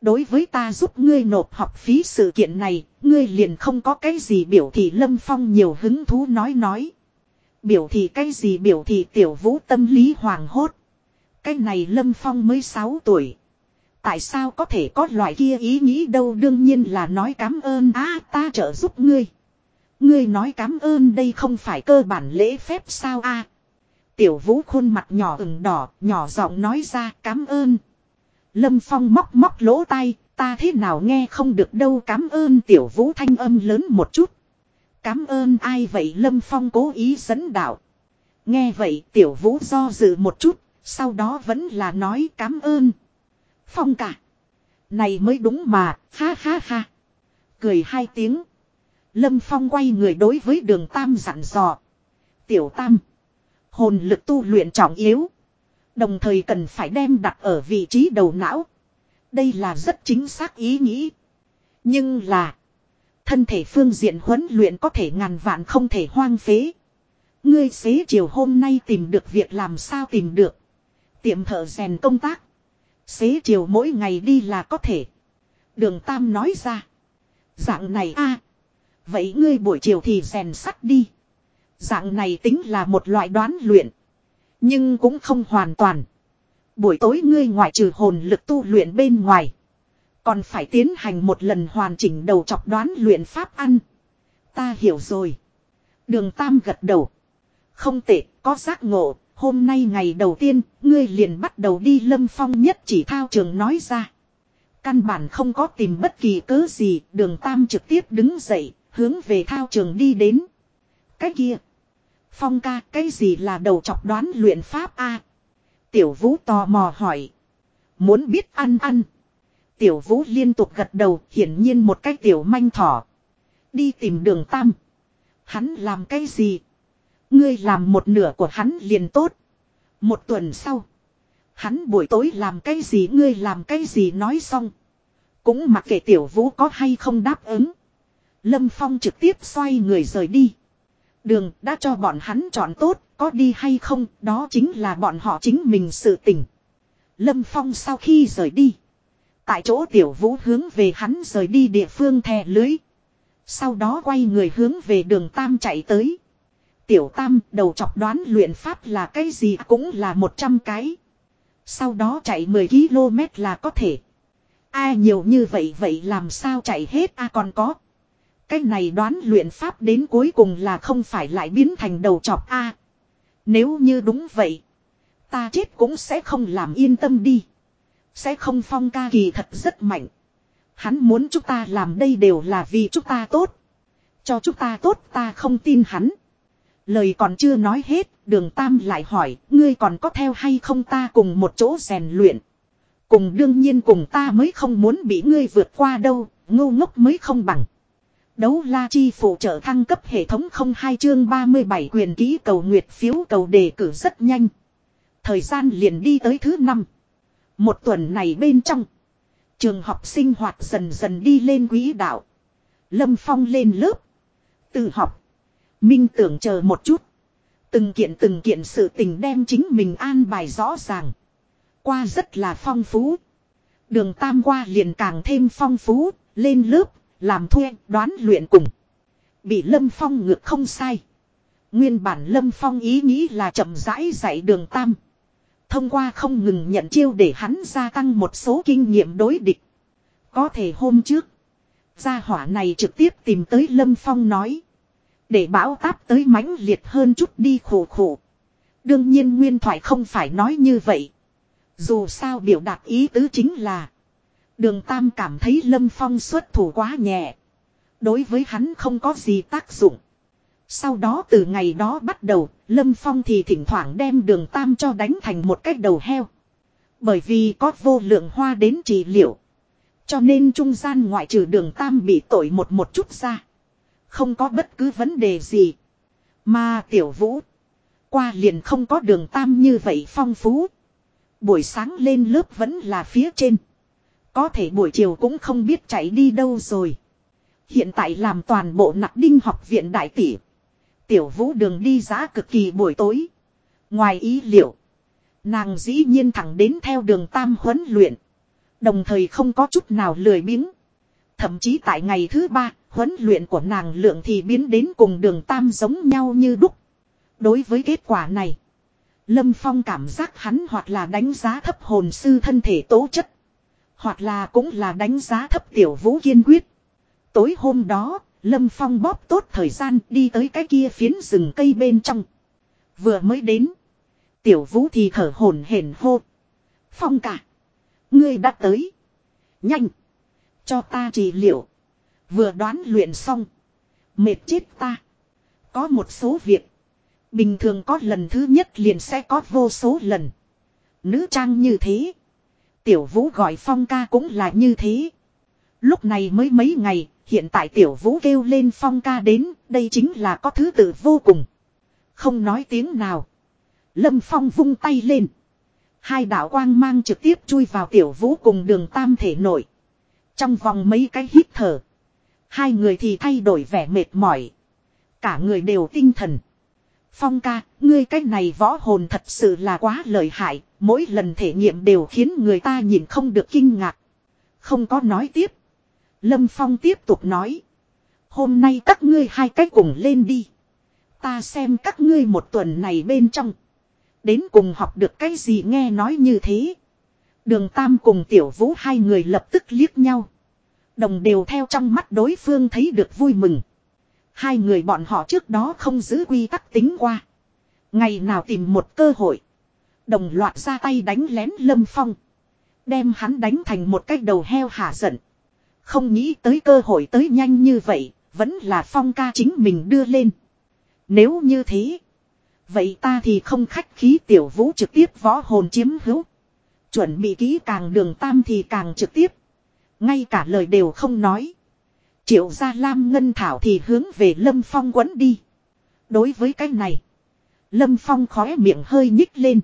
Đối với ta giúp ngươi nộp học phí sự kiện này, ngươi liền không có cái gì biểu thị Lâm Phong nhiều hứng thú nói nói. Biểu thị cái gì biểu thị tiểu vũ tâm lý hoàng hốt. Cái này Lâm Phong mới 6 tuổi. Tại sao có thể có loại kia ý nghĩ đâu đương nhiên là nói cảm ơn á ta trợ giúp ngươi. Ngươi nói cảm ơn đây không phải cơ bản lễ phép sao a Tiểu vũ khuôn mặt nhỏ ửng đỏ, nhỏ giọng nói ra cảm ơn. Lâm Phong móc móc lỗ tai, ta thế nào nghe không được đâu cảm ơn tiểu vũ thanh âm lớn một chút. Cảm ơn ai vậy Lâm Phong cố ý dẫn đạo. Nghe vậy tiểu vũ do dự một chút, sau đó vẫn là nói cảm ơn. Phong cả. Này mới đúng mà, ha ha ha. Cười hai tiếng. Lâm Phong quay người đối với đường Tam dặn dò. Tiểu Tam. Hồn lực tu luyện trọng yếu. Đồng thời cần phải đem đặt ở vị trí đầu não. Đây là rất chính xác ý nghĩ. Nhưng là. Thân thể phương diện huấn luyện có thể ngàn vạn không thể hoang phế. Ngươi xế chiều hôm nay tìm được việc làm sao tìm được. Tiệm thợ rèn công tác. Xế chiều mỗi ngày đi là có thể. Đường Tam nói ra. Dạng này a Vậy ngươi buổi chiều thì rèn sắt đi. Dạng này tính là một loại đoán luyện. Nhưng cũng không hoàn toàn. Buổi tối ngươi ngoại trừ hồn lực tu luyện bên ngoài. Còn phải tiến hành một lần hoàn chỉnh đầu chọc đoán luyện pháp ăn. Ta hiểu rồi. Đường Tam gật đầu. Không tệ, có giác ngộ, hôm nay ngày đầu tiên, ngươi liền bắt đầu đi lâm phong nhất chỉ thao trường nói ra. Căn bản không có tìm bất kỳ cớ gì, đường Tam trực tiếp đứng dậy, hướng về thao trường đi đến. Cái kia. Phong ca cái gì là đầu chọc đoán luyện pháp a Tiểu vũ tò mò hỏi. Muốn biết ăn ăn. Tiểu vũ liên tục gật đầu hiển nhiên một cái tiểu manh thỏ. Đi tìm đường tam. Hắn làm cái gì? Ngươi làm một nửa của hắn liền tốt. Một tuần sau. Hắn buổi tối làm cái gì ngươi làm cái gì nói xong. Cũng mặc kệ tiểu vũ có hay không đáp ứng. Lâm Phong trực tiếp xoay người rời đi. Đường đã cho bọn hắn chọn tốt, có đi hay không, đó chính là bọn họ chính mình sự tình. Lâm Phong sau khi rời đi. Tại chỗ tiểu vũ hướng về hắn rời đi địa phương thè lưới. Sau đó quay người hướng về đường Tam chạy tới. Tiểu Tam, đầu chọc đoán luyện pháp là cái gì cũng là 100 cái. Sau đó chạy 10 km là có thể. Ai nhiều như vậy vậy làm sao chạy hết a, còn có. Cái này đoán luyện pháp đến cuối cùng là không phải lại biến thành đầu chọc a. nếu như đúng vậy. Ta chết cũng sẽ không làm yên tâm đi. Sẽ không phong ca kỳ thật rất mạnh. Hắn muốn chúng ta làm đây đều là vì chúng ta tốt. Cho chúng ta tốt, ta không tin hắn. Lời còn chưa nói hết, đường Tam lại hỏi, ngươi còn có theo hay không ta cùng một chỗ rèn luyện. Cùng đương nhiên cùng ta mới không muốn bị ngươi vượt qua đâu, ngu ngốc mới không bằng. Đấu la chi phụ trợ thăng cấp hệ thống 02 chương 37 quyền ký cầu nguyệt phiếu cầu đề cử rất nhanh. Thời gian liền đi tới thứ năm. Một tuần này bên trong. Trường học sinh hoạt dần dần đi lên quỹ đạo. Lâm Phong lên lớp. Tự học. Minh tưởng chờ một chút. Từng kiện từng kiện sự tình đem chính mình an bài rõ ràng. Qua rất là phong phú. Đường tam qua liền càng thêm phong phú. Lên lớp. Làm thuê, đoán luyện cùng. Bị Lâm Phong ngược không sai. Nguyên bản Lâm Phong ý nghĩ là chậm rãi dạy đường tam. Thông qua không ngừng nhận chiêu để hắn gia tăng một số kinh nghiệm đối địch. Có thể hôm trước. Gia hỏa này trực tiếp tìm tới Lâm Phong nói. Để bão táp tới mãnh liệt hơn chút đi khổ khổ. Đương nhiên nguyên thoại không phải nói như vậy. Dù sao biểu đạt ý tứ chính là. Đường Tam cảm thấy Lâm Phong xuất thủ quá nhẹ. Đối với hắn không có gì tác dụng. Sau đó từ ngày đó bắt đầu, Lâm Phong thì thỉnh thoảng đem đường Tam cho đánh thành một cái đầu heo. Bởi vì có vô lượng hoa đến trị liệu. Cho nên trung gian ngoại trừ đường Tam bị tội một một chút ra. Không có bất cứ vấn đề gì. Mà tiểu vũ. Qua liền không có đường Tam như vậy phong phú. Buổi sáng lên lớp vẫn là phía trên. Có thể buổi chiều cũng không biết chạy đi đâu rồi. Hiện tại làm toàn bộ nặc đinh học viện đại tỷ. Tiểu vũ đường đi giá cực kỳ buổi tối. Ngoài ý liệu. Nàng dĩ nhiên thẳng đến theo đường tam huấn luyện. Đồng thời không có chút nào lười biếng. Thậm chí tại ngày thứ ba, huấn luyện của nàng lượng thì biến đến cùng đường tam giống nhau như đúc. Đối với kết quả này, Lâm Phong cảm giác hắn hoặc là đánh giá thấp hồn sư thân thể tố chất. Hoặc là cũng là đánh giá thấp tiểu vũ kiên quyết. Tối hôm đó, Lâm Phong bóp tốt thời gian đi tới cái kia phiến rừng cây bên trong. Vừa mới đến. Tiểu vũ thì thở hổn hển hô. Phong cả. Ngươi đã tới. Nhanh. Cho ta trị liệu. Vừa đoán luyện xong. Mệt chết ta. Có một số việc. Bình thường có lần thứ nhất liền sẽ có vô số lần. Nữ trang như thế. Tiểu vũ gọi phong ca cũng là như thế. Lúc này mới mấy ngày, hiện tại tiểu vũ kêu lên phong ca đến, đây chính là có thứ tự vô cùng. Không nói tiếng nào. Lâm phong vung tay lên. Hai đạo quang mang trực tiếp chui vào tiểu vũ cùng đường tam thể nổi. Trong vòng mấy cái hít thở. Hai người thì thay đổi vẻ mệt mỏi. Cả người đều tinh thần. Phong ca, ngươi cách này võ hồn thật sự là quá lợi hại, mỗi lần thể nghiệm đều khiến người ta nhìn không được kinh ngạc. Không có nói tiếp. Lâm Phong tiếp tục nói. Hôm nay các ngươi hai cách cùng lên đi. Ta xem các ngươi một tuần này bên trong. Đến cùng học được cái gì nghe nói như thế. Đường Tam cùng Tiểu Vũ hai người lập tức liếc nhau. Đồng đều theo trong mắt đối phương thấy được vui mừng. Hai người bọn họ trước đó không giữ quy tắc tính qua. Ngày nào tìm một cơ hội. Đồng loạt ra tay đánh lén Lâm Phong. Đem hắn đánh thành một cái đầu heo hả giận. Không nghĩ tới cơ hội tới nhanh như vậy. Vẫn là Phong ca chính mình đưa lên. Nếu như thế. Vậy ta thì không khách khí tiểu vũ trực tiếp võ hồn chiếm hữu. Chuẩn bị kỹ càng đường tam thì càng trực tiếp. Ngay cả lời đều không nói. Triệu gia Lam Ngân Thảo thì hướng về Lâm Phong quấn đi. Đối với cái này. Lâm Phong khóe miệng hơi nhích lên.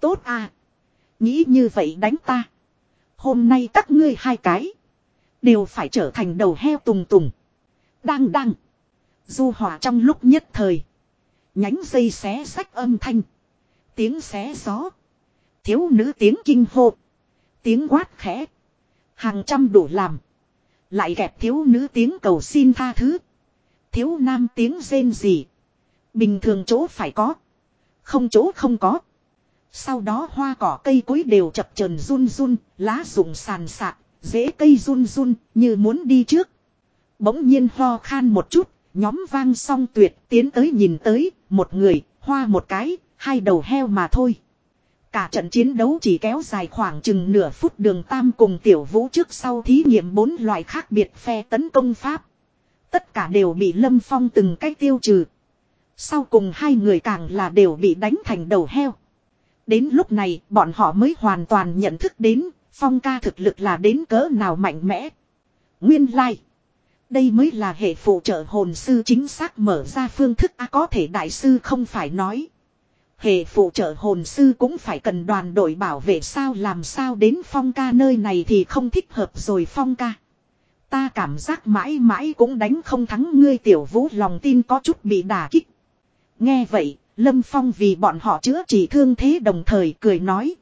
Tốt à. Nghĩ như vậy đánh ta. Hôm nay các ngươi hai cái. Đều phải trở thành đầu heo tùng tùng. Đang đang. Du hỏa trong lúc nhất thời. Nhánh dây xé sách âm thanh. Tiếng xé gió. Thiếu nữ tiếng kinh hô. Tiếng quát khẽ. Hàng trăm đủ làm. Lại kẹp thiếu nữ tiếng cầu xin tha thứ. Thiếu nam tiếng rên gì. Bình thường chỗ phải có. Không chỗ không có. Sau đó hoa cỏ cây cối đều chập trần run run, lá rụng sàn sạc, dễ cây run run, như muốn đi trước. Bỗng nhiên ho khan một chút, nhóm vang song tuyệt tiến tới nhìn tới, một người, hoa một cái, hai đầu heo mà thôi. Cả trận chiến đấu chỉ kéo dài khoảng chừng nửa phút đường tam cùng tiểu vũ trước sau thí nghiệm bốn loại khác biệt phe tấn công pháp. Tất cả đều bị lâm phong từng cách tiêu trừ. Sau cùng hai người càng là đều bị đánh thành đầu heo. Đến lúc này, bọn họ mới hoàn toàn nhận thức đến, phong ca thực lực là đến cỡ nào mạnh mẽ. Nguyên lai. Like. Đây mới là hệ phụ trợ hồn sư chính xác mở ra phương thức a có thể đại sư không phải nói. Hệ phụ trợ hồn sư cũng phải cần đoàn đội bảo vệ sao làm sao đến phong ca nơi này thì không thích hợp rồi phong ca. Ta cảm giác mãi mãi cũng đánh không thắng ngươi tiểu vũ lòng tin có chút bị đả kích. Nghe vậy, Lâm Phong vì bọn họ chữa trị thương thế đồng thời cười nói.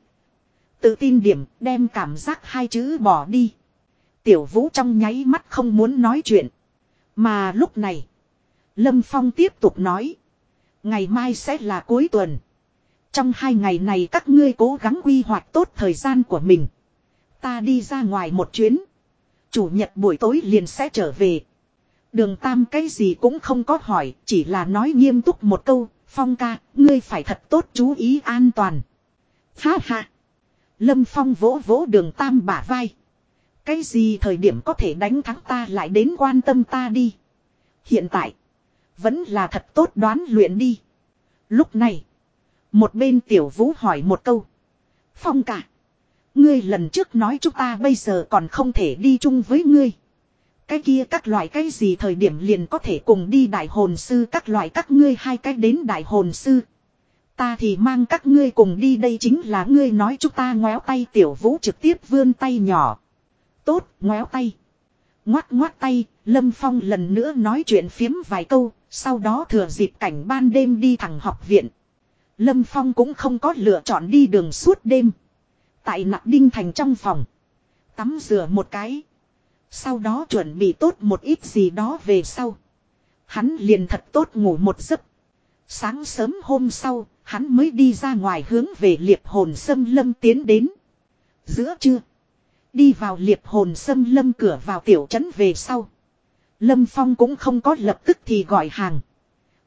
Tự tin điểm đem cảm giác hai chữ bỏ đi. Tiểu vũ trong nháy mắt không muốn nói chuyện. Mà lúc này, Lâm Phong tiếp tục nói. Ngày mai sẽ là cuối tuần. Trong hai ngày này các ngươi cố gắng quy hoạch tốt thời gian của mình. Ta đi ra ngoài một chuyến. Chủ nhật buổi tối liền sẽ trở về. Đường Tam cái gì cũng không có hỏi, chỉ là nói nghiêm túc một câu, Phong ca, ngươi phải thật tốt chú ý an toàn. Ha ha. Lâm Phong vỗ vỗ đường Tam bả vai. Cái gì thời điểm có thể đánh thắng ta lại đến quan tâm ta đi. Hiện tại, vẫn là thật tốt đoán luyện đi. Lúc này, một bên tiểu vũ hỏi một câu. Phong cả. Ngươi lần trước nói chúng ta bây giờ còn không thể đi chung với ngươi. Cái kia các loại cái gì thời điểm liền có thể cùng đi đại hồn sư các loại các ngươi hai cách đến đại hồn sư. Ta thì mang các ngươi cùng đi đây chính là ngươi nói chúng ta ngoéo tay tiểu vũ trực tiếp vươn tay nhỏ. Tốt, ngoéo tay. Ngoát ngoát tay, Lâm Phong lần nữa nói chuyện phiếm vài câu, sau đó thừa dịp cảnh ban đêm đi thẳng học viện. Lâm Phong cũng không có lựa chọn đi đường suốt đêm. Tại nặc đinh thành trong phòng. Tắm rửa một cái. Sau đó chuẩn bị tốt một ít gì đó về sau. Hắn liền thật tốt ngủ một giấc. Sáng sớm hôm sau, hắn mới đi ra ngoài hướng về liệp hồn sâm lâm tiến đến. Giữa trưa. Đi vào liệp hồn sâm lâm cửa vào tiểu trấn về sau. Lâm Phong cũng không có lập tức thì gọi hàng.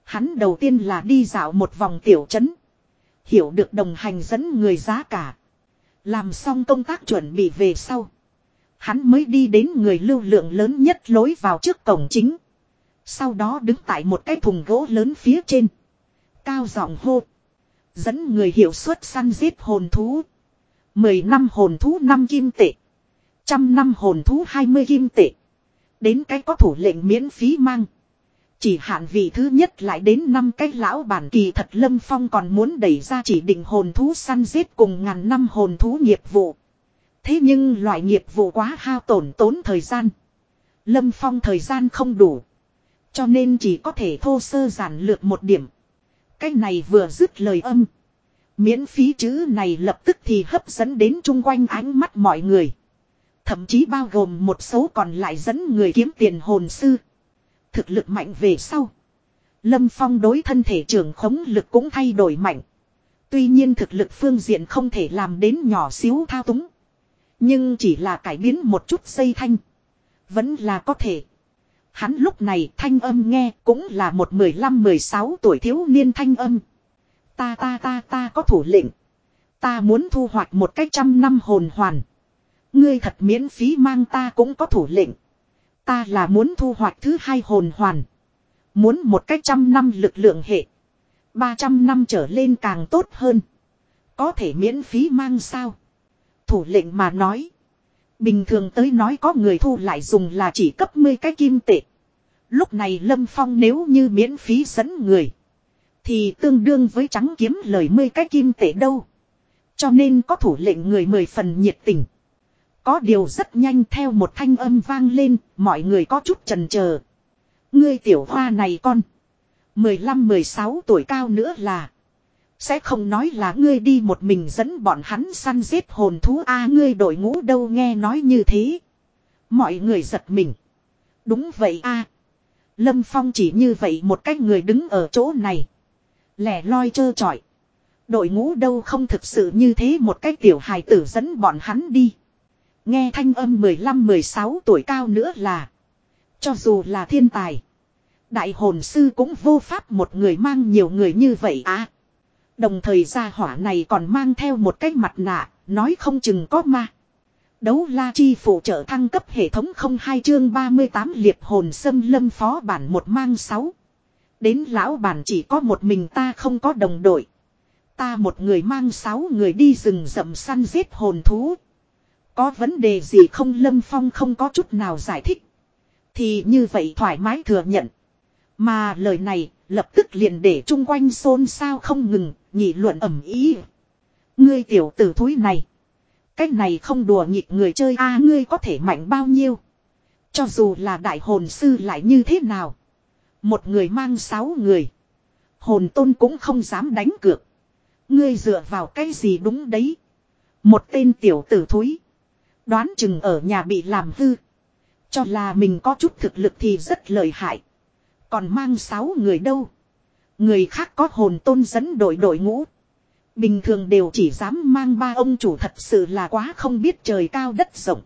Hắn đầu tiên là đi dạo một vòng tiểu trấn. Hiểu được đồng hành dẫn người giá cả. Làm xong công tác chuẩn bị về sau. Hắn mới đi đến người lưu lượng lớn nhất lối vào trước cổng chính. Sau đó đứng tại một cái thùng gỗ lớn phía trên. Cao giọng hô. Dẫn người hiểu suất săn giết hồn thú. Mười năm hồn thú năm kim tệ. Trăm năm hồn thú hai mươi kim tệ. Đến cái có thủ lệnh miễn phí mang. Chỉ hạn vị thứ nhất lại đến năm cái lão bản kỳ thật Lâm Phong còn muốn đẩy ra chỉ định hồn thú săn giết cùng ngàn năm hồn thú nghiệp vụ. Thế nhưng loại nghiệp vụ quá hao tổn tốn thời gian. Lâm Phong thời gian không đủ. Cho nên chỉ có thể thô sơ giản lược một điểm. Cái này vừa dứt lời âm. Miễn phí chữ này lập tức thì hấp dẫn đến chung quanh ánh mắt mọi người. Thậm chí bao gồm một số còn lại dẫn người kiếm tiền hồn sư. Thực lực mạnh về sau. Lâm Phong đối thân thể trưởng khống lực cũng thay đổi mạnh. Tuy nhiên thực lực phương diện không thể làm đến nhỏ xíu thao túng. Nhưng chỉ là cải biến một chút dây thanh. Vẫn là có thể. Hắn lúc này thanh âm nghe cũng là một 15-16 tuổi thiếu niên thanh âm. Ta ta ta ta có thủ lệnh. Ta muốn thu hoạch một cách trăm năm hồn hoàn. Ngươi thật miễn phí mang ta cũng có thủ lệnh. Ta là muốn thu hoạch thứ hai hồn hoàn. Muốn một cách trăm năm lực lượng hệ. 300 năm trở lên càng tốt hơn. Có thể miễn phí mang sao. Thủ lệnh mà nói. Bình thường tới nói có người thu lại dùng là chỉ cấp 10 cái kim tệ. Lúc này Lâm Phong nếu như miễn phí dẫn người. Thì tương đương với trắng kiếm lời 10 cái kim tệ đâu. Cho nên có thủ lệnh người mười phần nhiệt tình. Có điều rất nhanh theo một thanh âm vang lên, mọi người có chút trần chờ. Ngươi tiểu hoa này con. 15-16 tuổi cao nữa là. Sẽ không nói là ngươi đi một mình dẫn bọn hắn săn giết hồn thú a ngươi đội ngũ đâu nghe nói như thế. Mọi người giật mình. Đúng vậy a Lâm Phong chỉ như vậy một cách người đứng ở chỗ này. Lẻ loi trơ trọi. Đội ngũ đâu không thực sự như thế một cách tiểu hài tử dẫn bọn hắn đi. Nghe thanh âm 15-16 tuổi cao nữa là. Cho dù là thiên tài. Đại hồn sư cũng vô pháp một người mang nhiều người như vậy à. Đồng thời gia hỏa này còn mang theo một cái mặt nạ, nói không chừng có ma. Đấu la chi phụ trợ thăng cấp hệ thống không hai chương 38 liệt hồn sâm lâm phó bản một mang 6. Đến lão bản chỉ có một mình ta không có đồng đội. Ta một người mang 6 người đi rừng rậm săn giết hồn thú. Có vấn đề gì không Lâm Phong không có chút nào giải thích. Thì như vậy thoải mái thừa nhận. Mà lời này lập tức liền để chung quanh xôn xao không ngừng, nghị luận ẩm ý. Ngươi tiểu tử thúi này. Cách này không đùa nghịch người chơi a ngươi có thể mạnh bao nhiêu. Cho dù là đại hồn sư lại như thế nào. Một người mang sáu người. Hồn tôn cũng không dám đánh cược. Ngươi dựa vào cái gì đúng đấy. Một tên tiểu tử thúi. Đoán chừng ở nhà bị làm hư. Cho là mình có chút thực lực thì rất lợi hại. Còn mang sáu người đâu. Người khác có hồn tôn dẫn đội đội ngũ. Bình thường đều chỉ dám mang ba ông chủ thật sự là quá không biết trời cao đất rộng.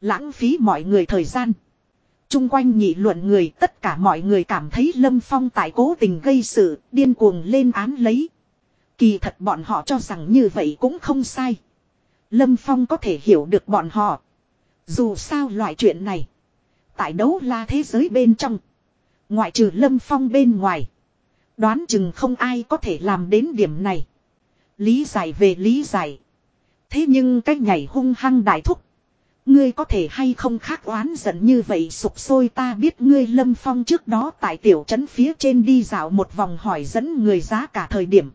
Lãng phí mọi người thời gian. Trung quanh nhị luận người tất cả mọi người cảm thấy Lâm Phong tại cố tình gây sự, điên cuồng lên án lấy. Kỳ thật bọn họ cho rằng như vậy cũng không sai. Lâm Phong có thể hiểu được bọn họ. Dù sao loại chuyện này. Tại đấu la thế giới bên trong. Ngoại trừ Lâm Phong bên ngoài. Đoán chừng không ai có thể làm đến điểm này. Lý giải về lý giải. Thế nhưng cách nhảy hung hăng đại thúc. Ngươi có thể hay không khác oán giận như vậy sụp sôi ta biết ngươi lâm phong trước đó tại tiểu trấn phía trên đi dạo một vòng hỏi dẫn người giá cả thời điểm.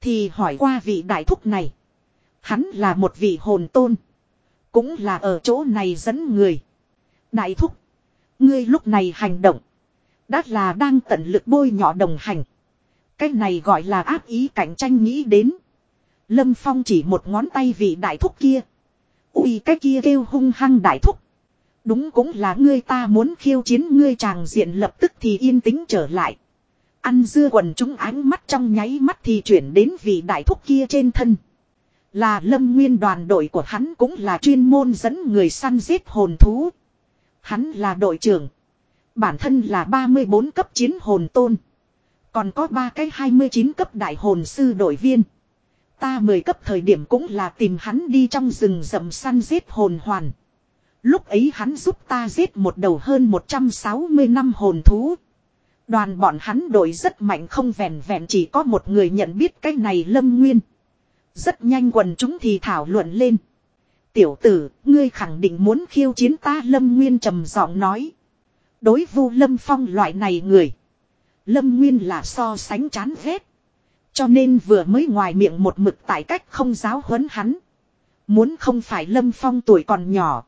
Thì hỏi qua vị đại thúc này. Hắn là một vị hồn tôn. Cũng là ở chỗ này dẫn người. Đại thúc. Ngươi lúc này hành động. Đã là đang tận lực bôi nhỏ đồng hành. Cái này gọi là áp ý cạnh tranh nghĩ đến. Lâm Phong chỉ một ngón tay vị đại thúc kia. Ui, cái kia kêu hung hăng đại thúc. Đúng cũng là ngươi ta muốn khiêu chiến ngươi chàng diện lập tức thì yên tĩnh trở lại. Ăn dưa quần chúng ánh mắt trong nháy mắt thì chuyển đến vị đại thúc kia trên thân. Là lâm nguyên đoàn đội của hắn cũng là chuyên môn dẫn người săn giết hồn thú. Hắn là đội trưởng. Bản thân là 34 cấp chiến hồn tôn. Còn có ba cái 29 cấp đại hồn sư đội viên. Ta mười cấp thời điểm cũng là tìm hắn đi trong rừng rậm săn giết hồn hoàn. Lúc ấy hắn giúp ta giết một đầu hơn 160 năm hồn thú. Đoàn bọn hắn đội rất mạnh không vẹn vẹn chỉ có một người nhận biết cái này lâm nguyên. Rất nhanh quần chúng thì thảo luận lên. Tiểu tử, ngươi khẳng định muốn khiêu chiến ta lâm nguyên trầm giọng nói. Đối vu lâm phong loại này người. Lâm nguyên là so sánh chán ghét. Cho nên vừa mới ngoài miệng một mực tại cách không giáo huấn hắn. Muốn không phải Lâm Phong tuổi còn nhỏ.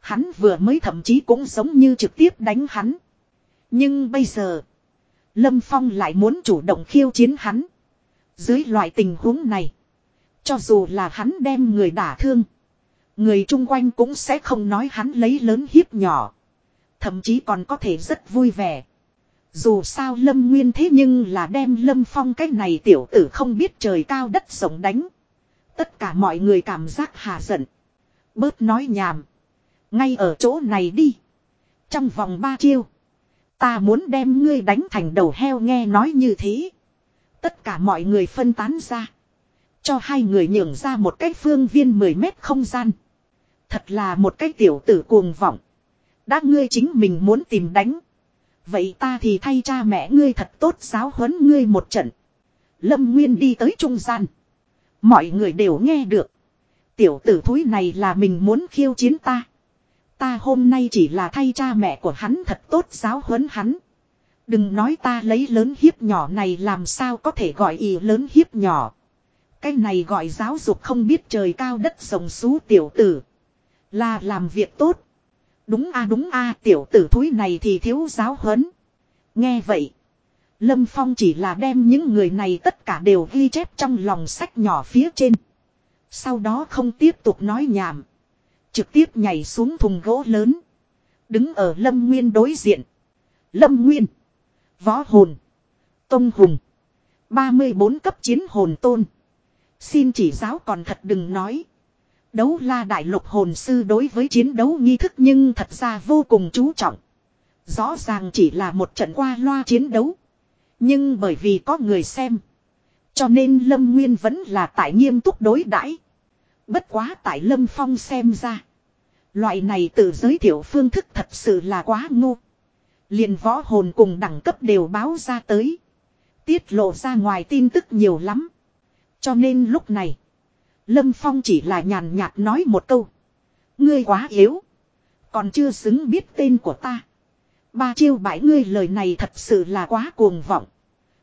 Hắn vừa mới thậm chí cũng giống như trực tiếp đánh hắn. Nhưng bây giờ. Lâm Phong lại muốn chủ động khiêu chiến hắn. Dưới loại tình huống này. Cho dù là hắn đem người đả thương. Người chung quanh cũng sẽ không nói hắn lấy lớn hiếp nhỏ. Thậm chí còn có thể rất vui vẻ. Dù sao Lâm Nguyên thế nhưng là đem Lâm Phong cái này tiểu tử không biết trời cao đất rộng đánh. Tất cả mọi người cảm giác hà giận. Bớt nói nhàm. Ngay ở chỗ này đi. Trong vòng ba chiêu. Ta muốn đem ngươi đánh thành đầu heo nghe nói như thế. Tất cả mọi người phân tán ra. Cho hai người nhường ra một cái phương viên 10 mét không gian. Thật là một cái tiểu tử cuồng vọng. Đã ngươi chính mình muốn tìm đánh. Vậy ta thì thay cha mẹ ngươi thật tốt giáo huấn ngươi một trận. Lâm Nguyên đi tới trung gian. Mọi người đều nghe được. Tiểu tử thúi này là mình muốn khiêu chiến ta. Ta hôm nay chỉ là thay cha mẹ của hắn thật tốt giáo huấn hắn. Đừng nói ta lấy lớn hiếp nhỏ này làm sao có thể gọi ý lớn hiếp nhỏ. Cái này gọi giáo dục không biết trời cao đất rồng xú tiểu tử. Là làm việc tốt. Đúng a đúng a, tiểu tử thúi này thì thiếu giáo huấn. Nghe vậy. Lâm Phong chỉ là đem những người này tất cả đều ghi chép trong lòng sách nhỏ phía trên. Sau đó không tiếp tục nói nhảm. Trực tiếp nhảy xuống thùng gỗ lớn. Đứng ở Lâm Nguyên đối diện. Lâm Nguyên. Võ hồn. Tông hùng. 34 cấp chiến hồn tôn. Xin chỉ giáo còn thật đừng nói. Đấu la đại lục hồn sư đối với chiến đấu nghi thức nhưng thật ra vô cùng chú trọng. Rõ ràng chỉ là một trận qua loa chiến đấu. Nhưng bởi vì có người xem. Cho nên Lâm Nguyên vẫn là tại nghiêm túc đối đãi. Bất quá tại Lâm Phong xem ra. Loại này tự giới thiệu phương thức thật sự là quá ngu. liền võ hồn cùng đẳng cấp đều báo ra tới. Tiết lộ ra ngoài tin tức nhiều lắm. Cho nên lúc này. Lâm Phong chỉ là nhàn nhạt nói một câu. Ngươi quá yếu. Còn chưa xứng biết tên của ta. Ba chiêu bãi ngươi lời này thật sự là quá cuồng vọng.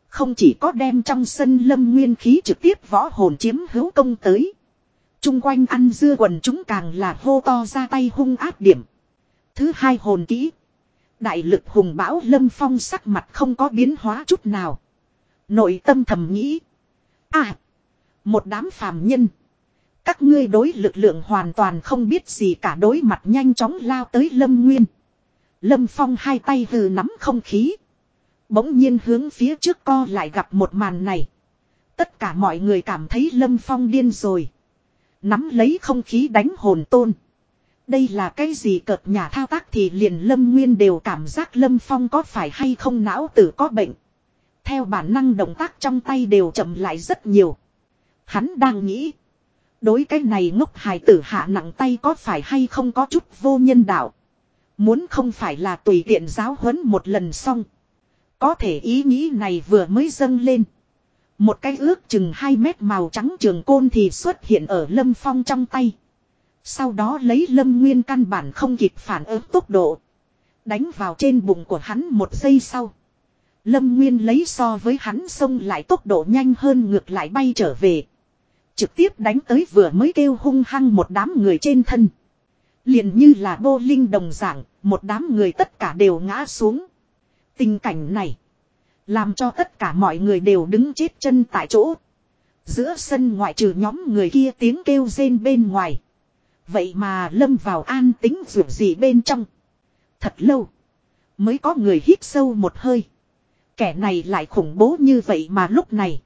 Không chỉ có đem trong sân lâm nguyên khí trực tiếp võ hồn chiếm hữu công tới. Trung quanh ăn dưa quần chúng càng là hô to ra tay hung áp điểm. Thứ hai hồn kỹ. Đại lực hùng bão lâm phong sắc mặt không có biến hóa chút nào. Nội tâm thầm nghĩ. À. Một đám phàm nhân. Các ngươi đối lực lượng hoàn toàn không biết gì cả đối mặt nhanh chóng lao tới lâm nguyên. Lâm phong hai tay hừ nắm không khí. Bỗng nhiên hướng phía trước co lại gặp một màn này. Tất cả mọi người cảm thấy lâm phong điên rồi. Nắm lấy không khí đánh hồn tôn. Đây là cái gì cợt nhà thao tác thì liền lâm nguyên đều cảm giác lâm phong có phải hay không não tử có bệnh. Theo bản năng động tác trong tay đều chậm lại rất nhiều. Hắn đang nghĩ. Đối cái này ngốc hài tử hạ nặng tay có phải hay không có chút vô nhân đạo. Muốn không phải là tùy tiện giáo huấn một lần xong. Có thể ý nghĩ này vừa mới dâng lên. Một cái ước chừng 2 mét màu trắng trường côn thì xuất hiện ở lâm phong trong tay. Sau đó lấy lâm nguyên căn bản không kịp phản ứng tốc độ. Đánh vào trên bụng của hắn một giây sau. Lâm Nguyên lấy so với hắn xông lại tốc độ nhanh hơn ngược lại bay trở về. Trực tiếp đánh tới vừa mới kêu hung hăng một đám người trên thân. liền như là bô linh đồng dạng, một đám người tất cả đều ngã xuống. Tình cảnh này. Làm cho tất cả mọi người đều đứng chết chân tại chỗ. Giữa sân ngoại trừ nhóm người kia tiếng kêu rên bên ngoài. Vậy mà lâm vào an tính dù gì bên trong. Thật lâu. Mới có người hít sâu một hơi. Kẻ này lại khủng bố như vậy mà lúc này.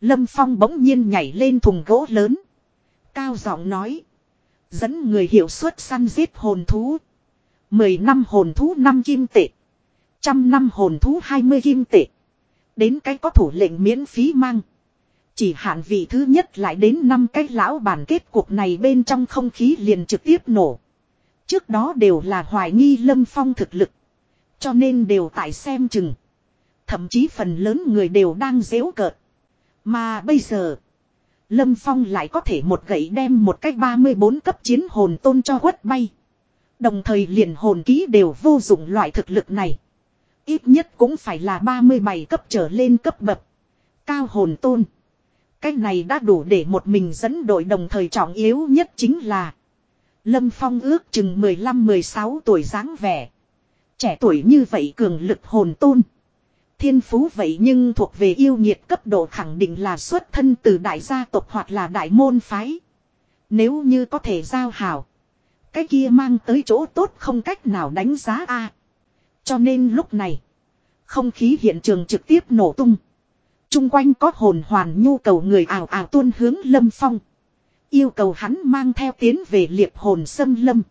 Lâm Phong bỗng nhiên nhảy lên thùng gỗ lớn. Cao giọng nói. Dẫn người hiểu suất săn giết hồn thú. Mười năm hồn thú năm kim tệ. Trăm năm hồn thú hai mươi kim tệ. Đến cái có thủ lệnh miễn phí mang. Chỉ hạn vị thứ nhất lại đến năm cái lão bản kết cuộc này bên trong không khí liền trực tiếp nổ. Trước đó đều là hoài nghi Lâm Phong thực lực. Cho nên đều tại xem chừng. Thậm chí phần lớn người đều đang dễu cợt. Mà bây giờ. Lâm Phong lại có thể một gậy đem một cách 34 cấp chiến hồn tôn cho quất bay. Đồng thời liền hồn ký đều vô dụng loại thực lực này. Ít nhất cũng phải là 37 cấp trở lên cấp bậc. Cao hồn tôn. Cái này đã đủ để một mình dẫn đội đồng thời trọng yếu nhất chính là. Lâm Phong ước chừng 15-16 tuổi dáng vẻ. Trẻ tuổi như vậy cường lực hồn tôn. Thiên phú vậy nhưng thuộc về yêu nhiệt cấp độ khẳng định là xuất thân từ đại gia tộc hoặc là đại môn phái. Nếu như có thể giao hảo. Cái kia mang tới chỗ tốt không cách nào đánh giá a. cho nên lúc này. Không khí hiện trường trực tiếp nổ tung. Trung quanh có hồn hoàn nhu cầu người ảo ảo tuôn hướng lâm phong. Yêu cầu hắn mang theo tiến về liệp hồn sâm lâm.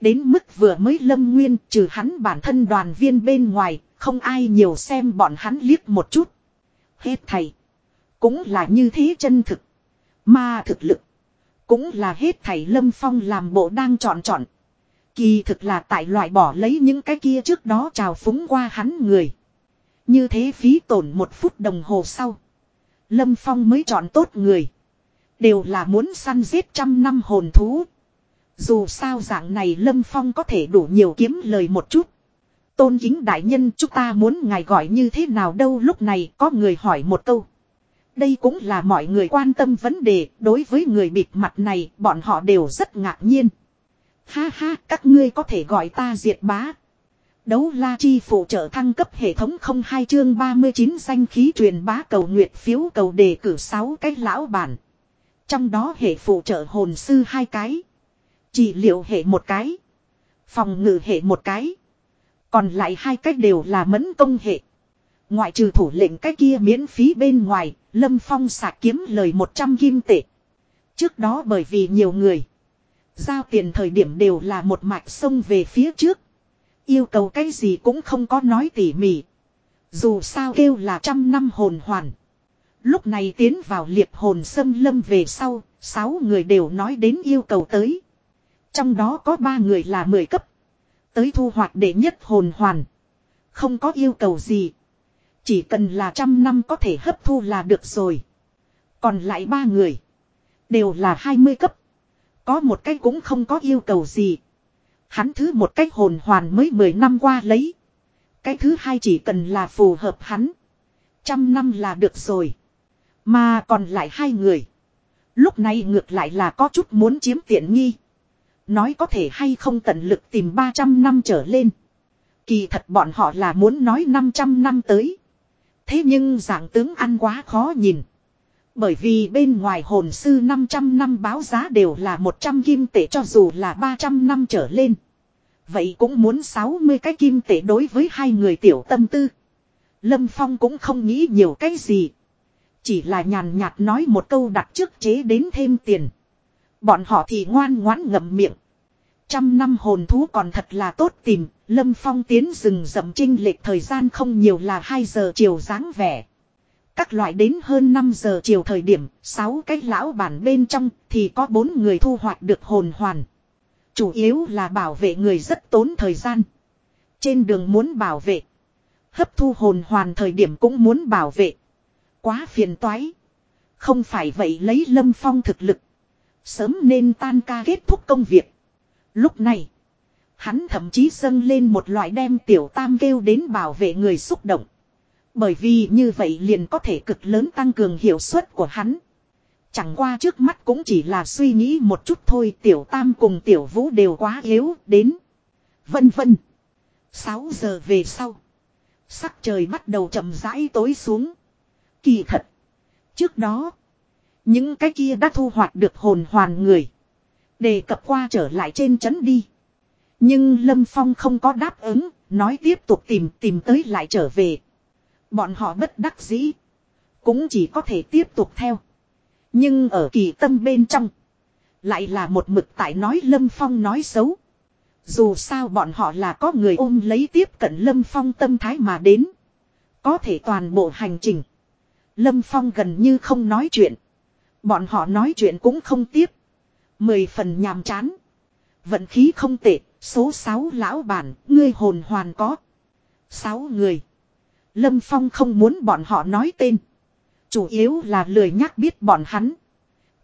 Đến mức vừa mới lâm nguyên trừ hắn bản thân đoàn viên bên ngoài, không ai nhiều xem bọn hắn liếc một chút. Hết thầy. Cũng là như thế chân thực. Mà thực lực. Cũng là hết thầy lâm phong làm bộ đang chọn chọn. Kỳ thực là tại loại bỏ lấy những cái kia trước đó trào phúng qua hắn người. Như thế phí tổn một phút đồng hồ sau. Lâm Phong mới chọn tốt người. Đều là muốn săn giết trăm năm hồn thú. Dù sao dạng này Lâm Phong có thể đủ nhiều kiếm lời một chút. Tôn kính đại nhân chúng ta muốn ngài gọi như thế nào đâu lúc này có người hỏi một câu. Đây cũng là mọi người quan tâm vấn đề, đối với người bịt mặt này bọn họ đều rất ngạc nhiên. Ha ha, các ngươi có thể gọi ta diệt bá. Đấu la chi phụ trợ thăng cấp hệ thống không hai chương 39 danh khí truyền bá cầu nguyệt phiếu cầu đề cử 6 cái lão bản. Trong đó hệ phụ trợ hồn sư hai cái. Trị liệu hệ một cái. Phòng ngự hệ một cái. Còn lại hai cách đều là mẫn công hệ. Ngoại trừ thủ lệnh cái kia miễn phí bên ngoài, Lâm Phong sạc kiếm lời 100 kim tệ. Trước đó bởi vì nhiều người. Giao tiền thời điểm đều là một mạch sông về phía trước. Yêu cầu cái gì cũng không có nói tỉ mỉ. Dù sao kêu là trăm năm hồn hoàn. Lúc này tiến vào liệp hồn xâm lâm về sau, sáu người đều nói đến yêu cầu tới. Trong đó có ba người là mười cấp. Tới thu hoạch đệ nhất hồn hoàn. Không có yêu cầu gì. Chỉ cần là trăm năm có thể hấp thu là được rồi. Còn lại ba người. Đều là hai mươi cấp. Có một cái cũng không có yêu cầu gì. Hắn thứ một cách hồn hoàn mới 10 năm qua lấy. Cái thứ hai chỉ cần là phù hợp hắn. Trăm năm là được rồi. Mà còn lại hai người. Lúc này ngược lại là có chút muốn chiếm tiện nghi. Nói có thể hay không tận lực tìm 300 năm trở lên. Kỳ thật bọn họ là muốn nói 500 năm tới. Thế nhưng dạng tướng ăn quá khó nhìn. Bởi vì bên ngoài hồn sư 500 năm báo giá đều là 100 kim tệ cho dù là 300 năm trở lên. Vậy cũng muốn 60 cái kim tệ đối với hai người tiểu tâm tư. Lâm Phong cũng không nghĩ nhiều cái gì. Chỉ là nhàn nhạt nói một câu đặt trước chế đến thêm tiền. Bọn họ thì ngoan ngoãn ngậm miệng. Trăm năm hồn thú còn thật là tốt tìm, Lâm Phong tiến rừng rậm trinh lệch thời gian không nhiều là 2 giờ chiều dáng vẻ. Các loại đến hơn 5 giờ chiều thời điểm, 6 cái lão bản bên trong thì có 4 người thu hoạch được hồn hoàn. Chủ yếu là bảo vệ người rất tốn thời gian. Trên đường muốn bảo vệ. Hấp thu hồn hoàn thời điểm cũng muốn bảo vệ. Quá phiền toái. Không phải vậy lấy lâm phong thực lực. Sớm nên tan ca kết thúc công việc. Lúc này. Hắn thậm chí dâng lên một loại đem tiểu tam kêu đến bảo vệ người xúc động. Bởi vì như vậy liền có thể cực lớn tăng cường hiệu suất của hắn. Chẳng qua trước mắt cũng chỉ là suy nghĩ một chút thôi, tiểu tam cùng tiểu vũ đều quá yếu, đến. Vân vân. 6 giờ về sau. Sắc trời bắt đầu chậm rãi tối xuống. Kỳ thật. Trước đó. Những cái kia đã thu hoạch được hồn hoàn người. Đề cập qua trở lại trên chấn đi. Nhưng Lâm Phong không có đáp ứng. Nói tiếp tục tìm tìm tới lại trở về. Bọn họ bất đắc dĩ. Cũng chỉ có thể tiếp tục theo. Nhưng ở kỳ tâm bên trong. Lại là một mực tại nói Lâm Phong nói xấu. Dù sao bọn họ là có người ôm lấy tiếp cận Lâm Phong tâm thái mà đến. Có thể toàn bộ hành trình. Lâm Phong gần như không nói chuyện. Bọn họ nói chuyện cũng không tiếp. Mười phần nhàm chán. Vận khí không tệ, số sáu lão bản, ngươi hồn hoàn có. sáu người. Lâm Phong không muốn bọn họ nói tên. Chủ yếu là lười nhắc biết bọn hắn.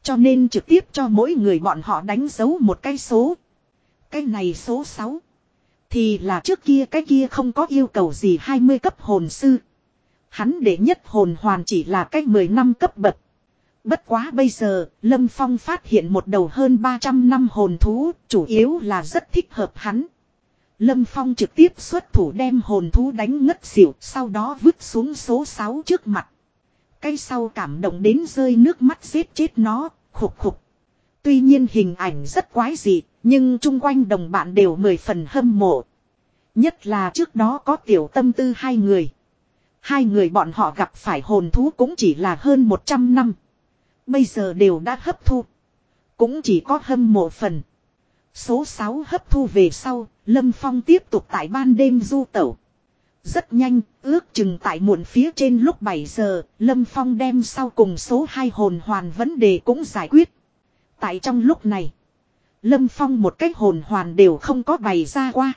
Cho nên trực tiếp cho mỗi người bọn họ đánh dấu một cái số. Cái này số 6. Thì là trước kia cái kia không có yêu cầu gì 20 cấp hồn sư. Hắn để nhất hồn hoàn chỉ là cái 10 năm cấp bậc. Bất quá bây giờ, Lâm Phong phát hiện một đầu hơn 300 năm hồn thú, chủ yếu là rất thích hợp hắn. Lâm Phong trực tiếp xuất thủ đem hồn thú đánh ngất xỉu, sau đó vứt xuống số 6 trước mặt. cây sau cảm động đến rơi nước mắt giết chết nó, khục khục. Tuy nhiên hình ảnh rất quái dị, nhưng chung quanh đồng bạn đều mười phần hâm mộ. Nhất là trước đó có tiểu tâm tư hai người. Hai người bọn họ gặp phải hồn thú cũng chỉ là hơn 100 năm. Bây giờ đều đã hấp thu. Cũng chỉ có hâm mộ phần. Số 6 hấp thu về sau, Lâm Phong tiếp tục tại ban đêm du tẩu. Rất nhanh, ước chừng tại muộn phía trên lúc 7 giờ, Lâm Phong đem sau cùng số 2 hồn hoàn vấn đề cũng giải quyết. Tại trong lúc này, Lâm Phong một cái hồn hoàn đều không có bày ra qua.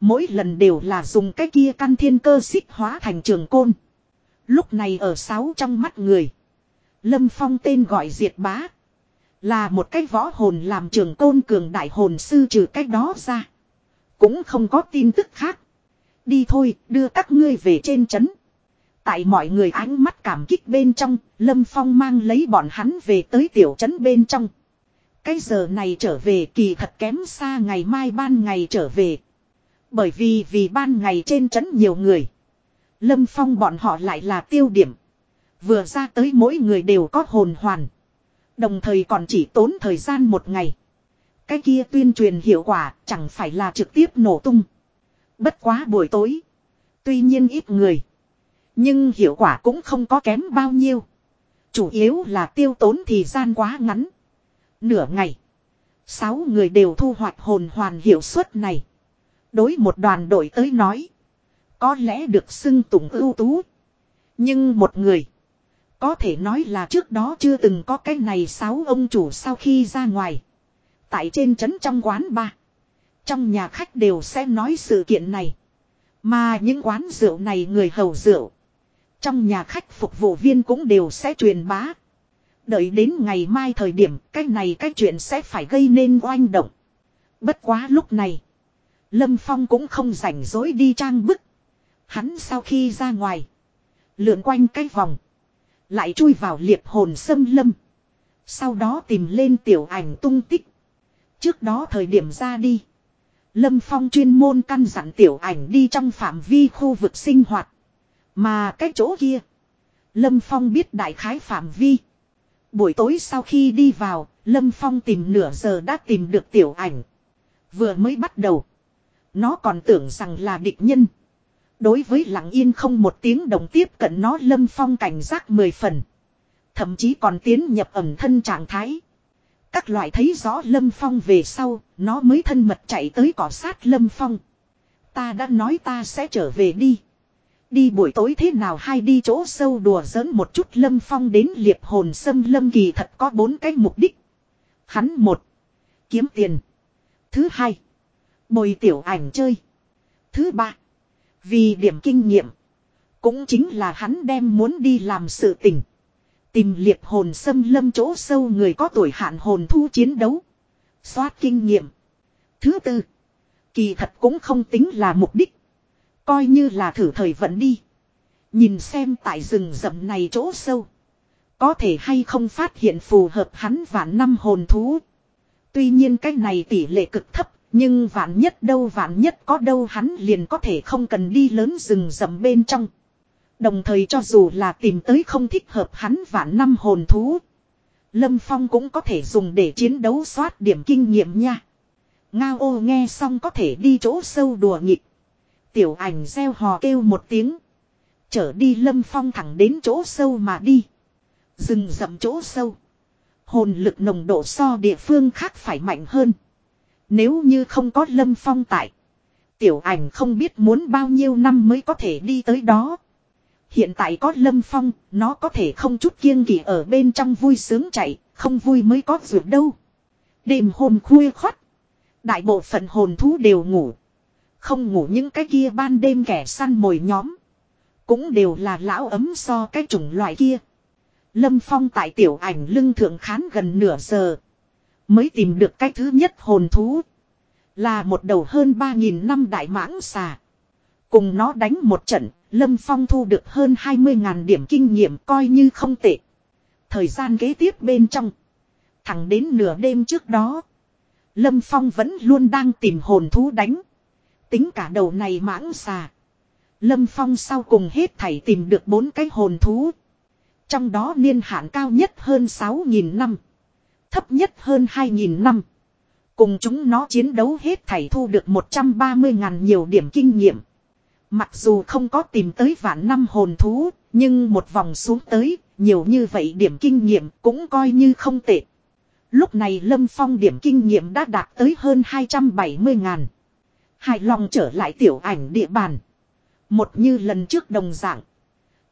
Mỗi lần đều là dùng cái kia căn thiên cơ xích hóa thành trường côn. Lúc này ở sáu trong mắt người. Lâm Phong tên gọi diệt bá. Là một cái võ hồn làm trường côn cường đại hồn sư trừ cách đó ra. Cũng không có tin tức khác. Đi thôi, đưa các ngươi về trên trấn. Tại mọi người ánh mắt cảm kích bên trong, Lâm Phong mang lấy bọn hắn về tới tiểu trấn bên trong. Cái giờ này trở về kỳ thật kém xa ngày mai ban ngày trở về. Bởi vì vì ban ngày trên trấn nhiều người. Lâm Phong bọn họ lại là tiêu điểm. Vừa ra tới mỗi người đều có hồn hoàn. Đồng thời còn chỉ tốn thời gian một ngày. Cái kia tuyên truyền hiệu quả chẳng phải là trực tiếp nổ tung. Bất quá buổi tối. Tuy nhiên ít người. Nhưng hiệu quả cũng không có kém bao nhiêu. Chủ yếu là tiêu tốn thời gian quá ngắn. Nửa ngày. Sáu người đều thu hoạch hồn hoàn hiệu suất này. Đối một đoàn đội tới nói. Có lẽ được xưng tụng ưu tú. Nhưng một người. Có thể nói là trước đó chưa từng có cái này sáu ông chủ sau khi ra ngoài. Tại trên trấn trong quán ba. Trong nhà khách đều sẽ nói sự kiện này. Mà những quán rượu này người hầu rượu. Trong nhà khách phục vụ viên cũng đều sẽ truyền bá. Đợi đến ngày mai thời điểm, cái này cái chuyện sẽ phải gây nên oanh động. Bất quá lúc này. Lâm Phong cũng không rảnh rỗi đi trang bức. Hắn sau khi ra ngoài. Lượn quanh cái vòng. Lại chui vào liệp hồn xâm lâm. Sau đó tìm lên tiểu ảnh tung tích. Trước đó thời điểm ra đi. Lâm Phong chuyên môn căn dặn tiểu ảnh đi trong phạm vi khu vực sinh hoạt. Mà cái chỗ kia. Lâm Phong biết đại khái phạm vi. Buổi tối sau khi đi vào, Lâm Phong tìm nửa giờ đã tìm được tiểu ảnh. Vừa mới bắt đầu. Nó còn tưởng rằng là địch nhân. Đối với lặng yên không một tiếng đồng tiếp cận nó Lâm Phong cảnh giác mười phần. Thậm chí còn tiến nhập ẩm thân trạng thái. Các loại thấy rõ Lâm Phong về sau, nó mới thân mật chạy tới cỏ sát Lâm Phong. Ta đã nói ta sẽ trở về đi. Đi buổi tối thế nào hay đi chỗ sâu đùa giỡn một chút Lâm Phong đến liệp hồn sâm Lâm Kỳ thật có bốn cái mục đích. Hắn một. Kiếm tiền. Thứ hai. Bồi tiểu ảnh chơi. Thứ ba. Vì điểm kinh nghiệm. Cũng chính là hắn đem muốn đi làm sự tình. Tìm liệp hồn xâm lâm chỗ sâu người có tuổi hạn hồn thu chiến đấu. Xoát kinh nghiệm. Thứ tư. Kỳ thật cũng không tính là mục đích. Coi như là thử thời vận đi. Nhìn xem tại rừng rậm này chỗ sâu. Có thể hay không phát hiện phù hợp hắn và năm hồn thú. Tuy nhiên cái này tỷ lệ cực thấp. Nhưng vạn nhất đâu vạn nhất có đâu hắn liền có thể không cần đi lớn rừng rậm bên trong. Đồng thời cho dù là tìm tới không thích hợp hắn vạn năm hồn thú. Lâm Phong cũng có thể dùng để chiến đấu soát điểm kinh nghiệm nha. Ngao ô nghe xong có thể đi chỗ sâu đùa nghịch. Tiểu ảnh gieo hò kêu một tiếng. Chở đi Lâm Phong thẳng đến chỗ sâu mà đi. Rừng rậm chỗ sâu. Hồn lực nồng độ so địa phương khác phải mạnh hơn. Nếu như không có Lâm Phong tại. Tiểu ảnh không biết muốn bao nhiêu năm mới có thể đi tới đó. Hiện tại có Lâm Phong, nó có thể không chút kiêng kỵ ở bên trong vui sướng chạy, không vui mới có ruột đâu. Đêm hôm khuya khoắt. Đại bộ phận hồn thú đều ngủ. Không ngủ những cái kia ban đêm kẻ săn mồi nhóm. Cũng đều là lão ấm so cái chủng loại kia. Lâm Phong tại tiểu ảnh lưng thượng khán gần nửa giờ. Mới tìm được cái thứ nhất hồn thú. Là một đầu hơn 3.000 năm đại mãng xà. Cùng nó đánh một trận, Lâm Phong thu được hơn 20.000 điểm kinh nghiệm coi như không tệ. Thời gian kế tiếp bên trong. Thẳng đến nửa đêm trước đó. Lâm Phong vẫn luôn đang tìm hồn thú đánh. Tính cả đầu này mãng xà. Lâm Phong sau cùng hết thảy tìm được bốn cái hồn thú. Trong đó niên hạn cao nhất hơn 6.000 năm. Thấp nhất hơn 2.000 năm. Cùng chúng nó chiến đấu hết thảy thu được 130.000 nhiều điểm kinh nghiệm. Mặc dù không có tìm tới vạn năm hồn thú, nhưng một vòng xuống tới, nhiều như vậy điểm kinh nghiệm cũng coi như không tệ. Lúc này Lâm Phong điểm kinh nghiệm đã đạt tới hơn 270 ngàn. Hài lòng trở lại tiểu ảnh địa bàn. Một như lần trước đồng dạng.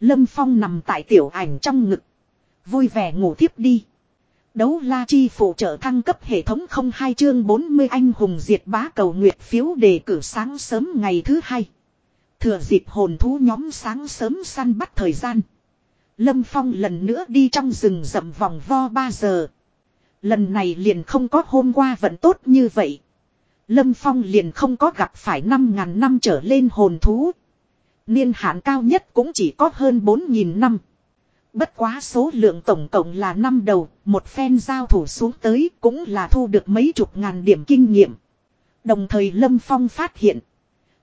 Lâm Phong nằm tại tiểu ảnh trong ngực. Vui vẻ ngủ thiếp đi. Đấu la chi phụ trợ thăng cấp hệ thống không hai chương 40 anh hùng diệt bá cầu nguyệt phiếu đề cử sáng sớm ngày thứ hai. Thừa dịp hồn thú nhóm sáng sớm săn bắt thời gian. Lâm Phong lần nữa đi trong rừng rậm vòng vo 3 giờ. Lần này liền không có hôm qua vẫn tốt như vậy. Lâm Phong liền không có gặp phải 5.000 năm trở lên hồn thú. Niên hạn cao nhất cũng chỉ có hơn 4.000 năm. Bất quá số lượng tổng cộng là năm đầu, một phen giao thủ xuống tới cũng là thu được mấy chục ngàn điểm kinh nghiệm. Đồng thời Lâm Phong phát hiện.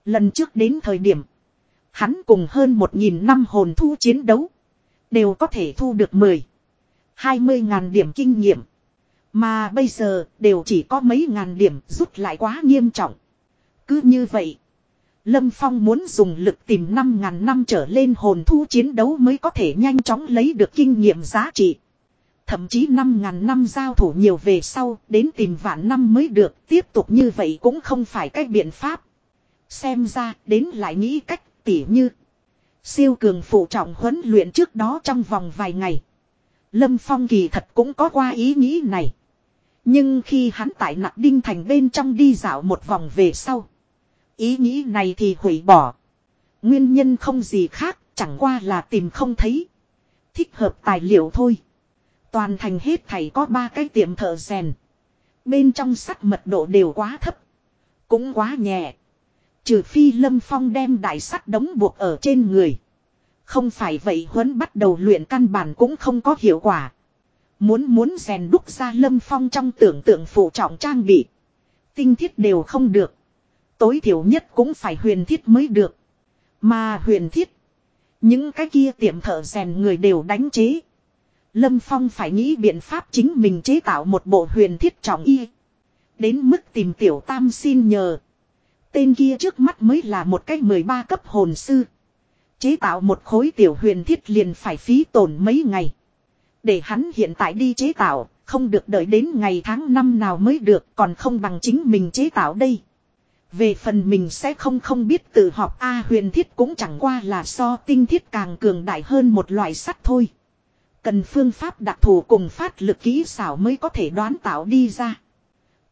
Lần trước đến thời điểm, hắn cùng hơn một nghìn năm hồn thu chiến đấu. Đều có thể thu được 10, 20 ngàn điểm kinh nghiệm. Mà bây giờ đều chỉ có mấy ngàn điểm rút lại quá nghiêm trọng. Cứ như vậy. Lâm Phong muốn dùng lực tìm 5 ngàn năm trở lên hồn thu chiến đấu mới có thể nhanh chóng lấy được kinh nghiệm giá trị. Thậm chí 5 ngàn năm giao thủ nhiều về sau, đến tìm vạn năm mới được, tiếp tục như vậy cũng không phải cách biện pháp. Xem ra, đến lại nghĩ cách tỉ như. Siêu cường phụ trọng huấn luyện trước đó trong vòng vài ngày. Lâm Phong kỳ thật cũng có qua ý nghĩ này. Nhưng khi hắn tại nặng đinh thành bên trong đi dạo một vòng về sau. Ý nghĩ này thì hủy bỏ. Nguyên nhân không gì khác, chẳng qua là tìm không thấy. Thích hợp tài liệu thôi. Toàn thành hết thảy có ba cái tiệm thợ rèn. Bên trong sắt mật độ đều quá thấp. Cũng quá nhẹ. Trừ phi Lâm Phong đem đại sắt đóng buộc ở trên người. Không phải vậy huấn bắt đầu luyện căn bản cũng không có hiệu quả. Muốn muốn rèn đúc ra Lâm Phong trong tưởng tượng phụ trọng trang bị. Tinh thiết đều không được. Tối thiểu nhất cũng phải huyền thiết mới được. Mà huyền thiết. Những cái kia tiệm thợ rèn người đều đánh chế. Lâm Phong phải nghĩ biện pháp chính mình chế tạo một bộ huyền thiết trọng y. Đến mức tìm tiểu tam xin nhờ. Tên kia trước mắt mới là một cái 13 cấp hồn sư. Chế tạo một khối tiểu huyền thiết liền phải phí tổn mấy ngày. Để hắn hiện tại đi chế tạo, không được đợi đến ngày tháng năm nào mới được còn không bằng chính mình chế tạo đây. Về phần mình sẽ không không biết tự học A huyền thiết cũng chẳng qua là so tinh thiết càng cường đại hơn một loại sắt thôi. Cần phương pháp đặc thù cùng phát lực kỹ xảo mới có thể đoán tạo đi ra.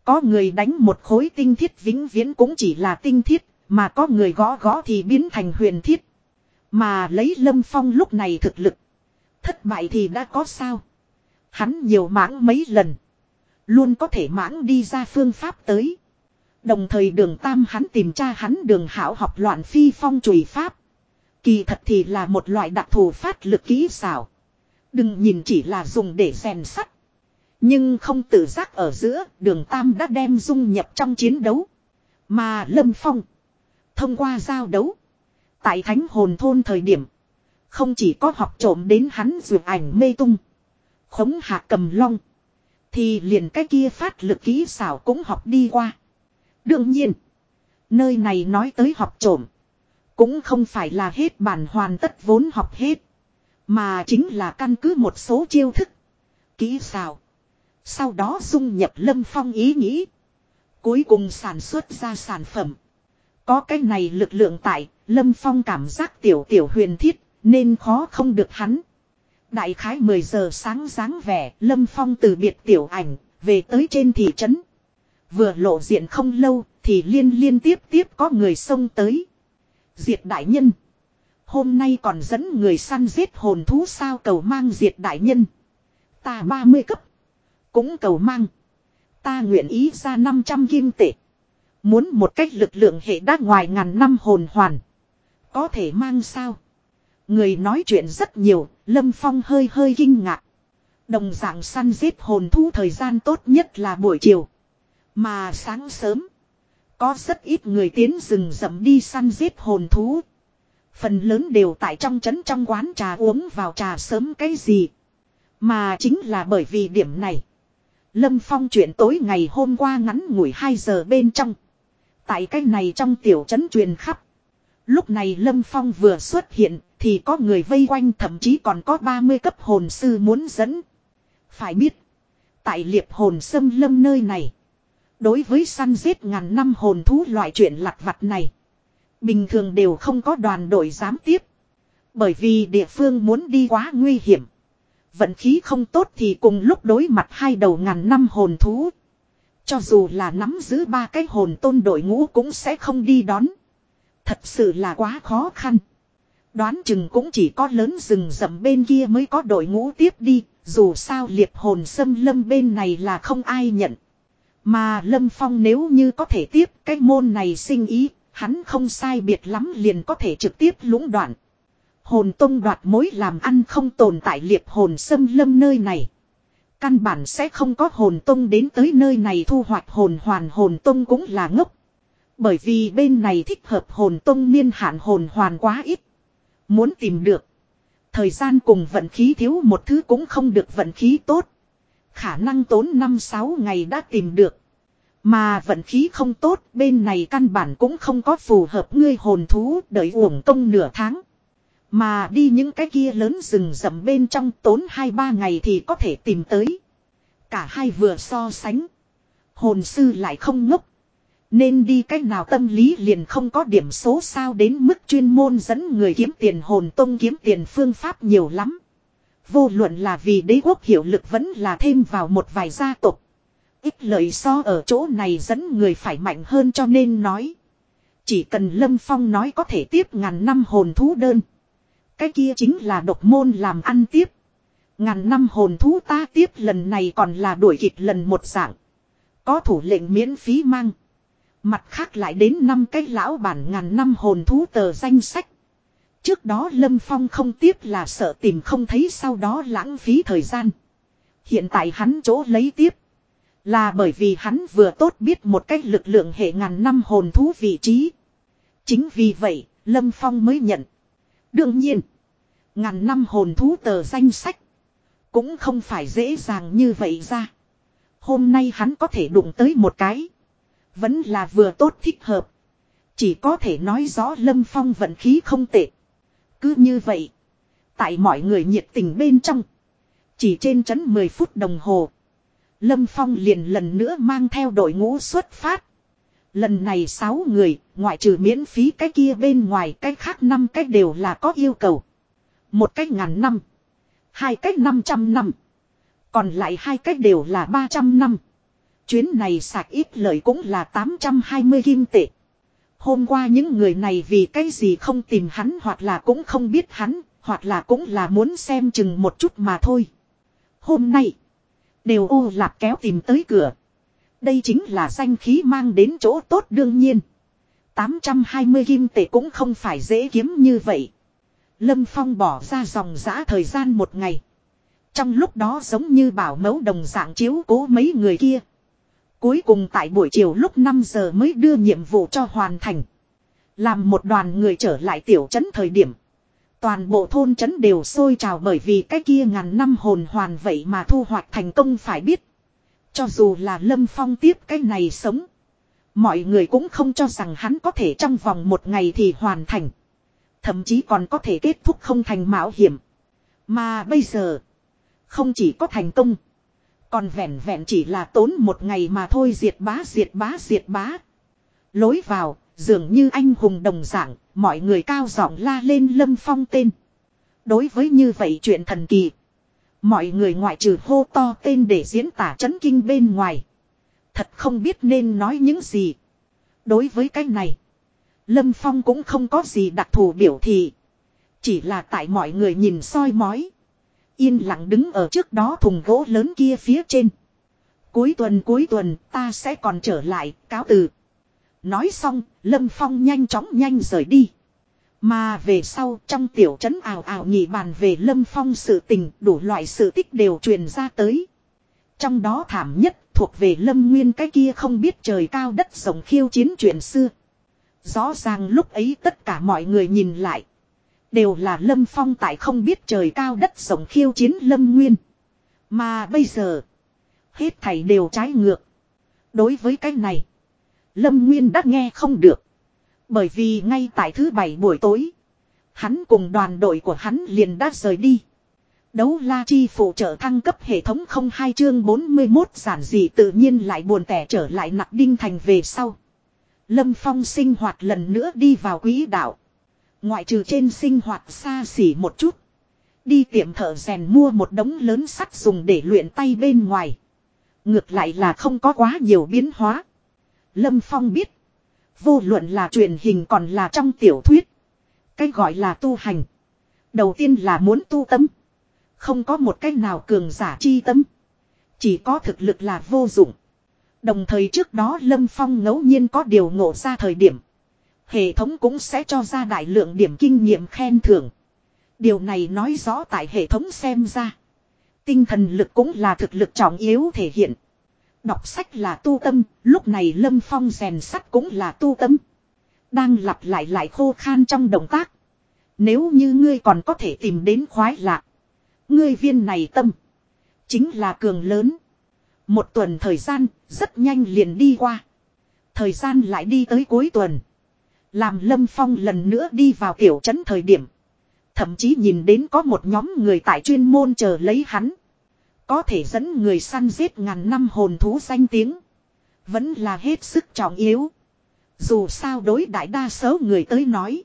Có người đánh một khối tinh thiết vĩnh viễn cũng chỉ là tinh thiết, mà có người gõ gõ thì biến thành huyền thiết. Mà lấy lâm phong lúc này thực lực. Thất bại thì đã có sao. Hắn nhiều mãng mấy lần. Luôn có thể mãng đi ra phương pháp tới. Đồng thời đường tam hắn tìm cha hắn đường hảo học loạn phi phong chùy pháp. Kỳ thật thì là một loại đặc thù phát lực kỹ xảo. Đừng nhìn chỉ là dùng để rèn sắt. Nhưng không tự giác ở giữa, đường tam đã đem dung nhập trong chiến đấu. Mà lâm phong. Thông qua giao đấu. Tại thánh hồn thôn thời điểm. Không chỉ có học trộm đến hắn dược ảnh mê tung. Khống hạ cầm long. Thì liền cái kia phát lực kỹ xảo cũng học đi qua. Đương nhiên. Nơi này nói tới học trộm. Cũng không phải là hết bản hoàn tất vốn học hết. Mà chính là căn cứ một số chiêu thức. Kỹ xảo. Sau đó dung nhập lâm phong ý nghĩ. Cuối cùng sản xuất ra sản phẩm. Có cái này lực lượng tại, lâm phong cảm giác tiểu tiểu huyền thiết, nên khó không được hắn. Đại khái 10 giờ sáng dáng vẻ, lâm phong từ biệt tiểu ảnh, về tới trên thị trấn. Vừa lộ diện không lâu, thì liên liên tiếp tiếp có người xông tới. Diệt đại nhân. Hôm nay còn dẫn người săn giết hồn thú sao cầu mang diệt đại nhân. Ta 30 cấp. Cũng cầu mang. Ta nguyện ý ra 500 kim tệ. Muốn một cách lực lượng hệ đã ngoài ngàn năm hồn hoàn. Có thể mang sao? Người nói chuyện rất nhiều, Lâm Phong hơi hơi kinh ngạc. Đồng dạng săn giết hồn thú thời gian tốt nhất là buổi chiều. Mà sáng sớm, có rất ít người tiến rừng rậm đi săn giết hồn thú. Phần lớn đều tại trong trấn trong quán trà uống vào trà sớm cái gì. Mà chính là bởi vì điểm này. Lâm Phong chuyện tối ngày hôm qua ngắn ngủi 2 giờ bên trong. Tại cái này trong tiểu trấn truyền khắp. Lúc này Lâm Phong vừa xuất hiện thì có người vây quanh thậm chí còn có 30 cấp hồn sư muốn dẫn. Phải biết. Tại liệp hồn sâm lâm nơi này. Đối với săn giết ngàn năm hồn thú loại chuyện lặt vặt này. Bình thường đều không có đoàn đội dám tiếp. Bởi vì địa phương muốn đi quá nguy hiểm. Vận khí không tốt thì cùng lúc đối mặt hai đầu ngàn năm hồn thú. Cho dù là nắm giữ ba cái hồn tôn đội ngũ cũng sẽ không đi đón. Thật sự là quá khó khăn. Đoán chừng cũng chỉ có lớn rừng rậm bên kia mới có đội ngũ tiếp đi, dù sao liệt hồn xâm lâm bên này là không ai nhận. Mà Lâm Phong nếu như có thể tiếp cái môn này sinh ý, hắn không sai biệt lắm liền có thể trực tiếp lũng đoạn. Hồn tông đoạt mối làm ăn không tồn tại liệp hồn xâm lâm nơi này. Căn bản sẽ không có hồn tông đến tới nơi này thu hoạch hồn hoàn hồn tông cũng là ngốc. Bởi vì bên này thích hợp hồn tông niên hạn hồn hoàn quá ít. Muốn tìm được. Thời gian cùng vận khí thiếu một thứ cũng không được vận khí tốt. Khả năng tốn 5-6 ngày đã tìm được. Mà vận khí không tốt, bên này căn bản cũng không có phù hợp ngươi hồn thú, đợi uổng công nửa tháng. Mà đi những cái kia lớn rừng rậm bên trong tốn 2-3 ngày thì có thể tìm tới. Cả hai vừa so sánh. Hồn sư lại không ngốc. Nên đi cách nào tâm lý liền không có điểm số sao đến mức chuyên môn dẫn người kiếm tiền hồn tông kiếm tiền phương pháp nhiều lắm. Vô luận là vì đế quốc hiệu lực vẫn là thêm vào một vài gia tộc. Ít lợi so ở chỗ này dẫn người phải mạnh hơn cho nên nói. Chỉ cần Lâm Phong nói có thể tiếp ngàn năm hồn thú đơn. Cái kia chính là độc môn làm ăn tiếp. Ngàn năm hồn thú ta tiếp lần này còn là đuổi kịp lần một dạng. Có thủ lệnh miễn phí mang. Mặt khác lại đến năm cái lão bản ngàn năm hồn thú tờ danh sách. Trước đó Lâm Phong không tiếp là sợ tìm không thấy sau đó lãng phí thời gian. Hiện tại hắn chỗ lấy tiếp. Là bởi vì hắn vừa tốt biết một cách lực lượng hệ ngàn năm hồn thú vị trí. Chính vì vậy, Lâm Phong mới nhận. Đương nhiên, ngàn năm hồn thú tờ danh sách. Cũng không phải dễ dàng như vậy ra. Hôm nay hắn có thể đụng tới một cái. Vẫn là vừa tốt thích hợp. Chỉ có thể nói rõ Lâm Phong vận khí không tệ. Cứ như vậy. Tại mọi người nhiệt tình bên trong. Chỉ trên chấn 10 phút đồng hồ. Lâm Phong liền lần nữa mang theo đội ngũ xuất phát. Lần này 6 người, ngoại trừ miễn phí cái kia bên ngoài cái khác năm cái đều là có yêu cầu. Một cách ngàn năm. Hai cách 500 năm. Còn lại hai cách đều là 300 năm. Chuyến này sạc ít lợi cũng là 820 kim tệ. Hôm qua những người này vì cái gì không tìm hắn hoặc là cũng không biết hắn, hoặc là cũng là muốn xem chừng một chút mà thôi. Hôm nay, đều ô lạp kéo tìm tới cửa. Đây chính là danh khí mang đến chỗ tốt đương nhiên. 820 kim tệ cũng không phải dễ kiếm như vậy. Lâm Phong bỏ ra dòng giã thời gian một ngày. Trong lúc đó giống như bảo mẫu đồng dạng chiếu cố mấy người kia. Cuối cùng tại buổi chiều lúc 5 giờ mới đưa nhiệm vụ cho hoàn thành. Làm một đoàn người trở lại tiểu trấn thời điểm. Toàn bộ thôn trấn đều sôi trào bởi vì cái kia ngàn năm hồn hoàn vậy mà thu hoạch thành công phải biết. Cho dù là Lâm Phong tiếp cái này sống. Mọi người cũng không cho rằng hắn có thể trong vòng một ngày thì hoàn thành. Thậm chí còn có thể kết thúc không thành mạo hiểm. Mà bây giờ. Không chỉ có thành công. Còn vẹn vẹn chỉ là tốn một ngày mà thôi diệt bá diệt bá diệt bá. Lối vào, dường như anh hùng đồng dạng, mọi người cao giọng la lên lâm phong tên. Đối với như vậy chuyện thần kỳ. Mọi người ngoại trừ hô to tên để diễn tả chấn kinh bên ngoài. Thật không biết nên nói những gì. Đối với cái này. Lâm Phong cũng không có gì đặc thù biểu thị. Chỉ là tại mọi người nhìn soi mói. Yên lặng đứng ở trước đó thùng gỗ lớn kia phía trên. Cuối tuần cuối tuần ta sẽ còn trở lại, cáo từ. Nói xong, Lâm Phong nhanh chóng nhanh rời đi. Mà về sau trong tiểu trấn ảo ảo nhị bàn về Lâm Phong sự tình đủ loại sự tích đều truyền ra tới. Trong đó thảm nhất thuộc về Lâm Nguyên cái kia không biết trời cao đất rộng khiêu chiến chuyện xưa. Rõ ràng lúc ấy tất cả mọi người nhìn lại. Đều là Lâm Phong tại không biết trời cao đất rộng khiêu chiến Lâm Nguyên. Mà bây giờ. Hết thảy đều trái ngược. Đối với cái này. Lâm Nguyên đã nghe không được. Bởi vì ngay tại thứ bảy buổi tối. Hắn cùng đoàn đội của hắn liền đã rời đi. Đấu la chi phụ trợ thăng cấp hệ thống không hai chương 41 giản dị tự nhiên lại buồn tẻ trở lại nặc đinh thành về sau. Lâm Phong sinh hoạt lần nữa đi vào quỹ đạo. Ngoại trừ trên sinh hoạt xa xỉ một chút. Đi tiệm thợ rèn mua một đống lớn sắt dùng để luyện tay bên ngoài. Ngược lại là không có quá nhiều biến hóa. Lâm Phong biết. Vô luận là truyền hình còn là trong tiểu thuyết. Cái gọi là tu hành. Đầu tiên là muốn tu tâm. Không có một cách nào cường giả chi tâm. Chỉ có thực lực là vô dụng. Đồng thời trước đó Lâm Phong ngẫu nhiên có điều ngộ ra thời điểm. Hệ thống cũng sẽ cho ra đại lượng điểm kinh nghiệm khen thưởng. Điều này nói rõ tại hệ thống xem ra. Tinh thần lực cũng là thực lực trọng yếu thể hiện. Đọc sách là tu tâm, lúc này Lâm Phong rèn sắt cũng là tu tâm. Đang lặp lại lại khô khan trong động tác. Nếu như ngươi còn có thể tìm đến khoái lạc. Ngươi viên này tâm. Chính là cường lớn. Một tuần thời gian, rất nhanh liền đi qua. Thời gian lại đi tới cuối tuần. Làm Lâm Phong lần nữa đi vào tiểu trấn thời điểm. Thậm chí nhìn đến có một nhóm người tại chuyên môn chờ lấy hắn. Có thể dẫn người săn giết ngàn năm hồn thú danh tiếng. Vẫn là hết sức trọng yếu. Dù sao đối đại đa số người tới nói.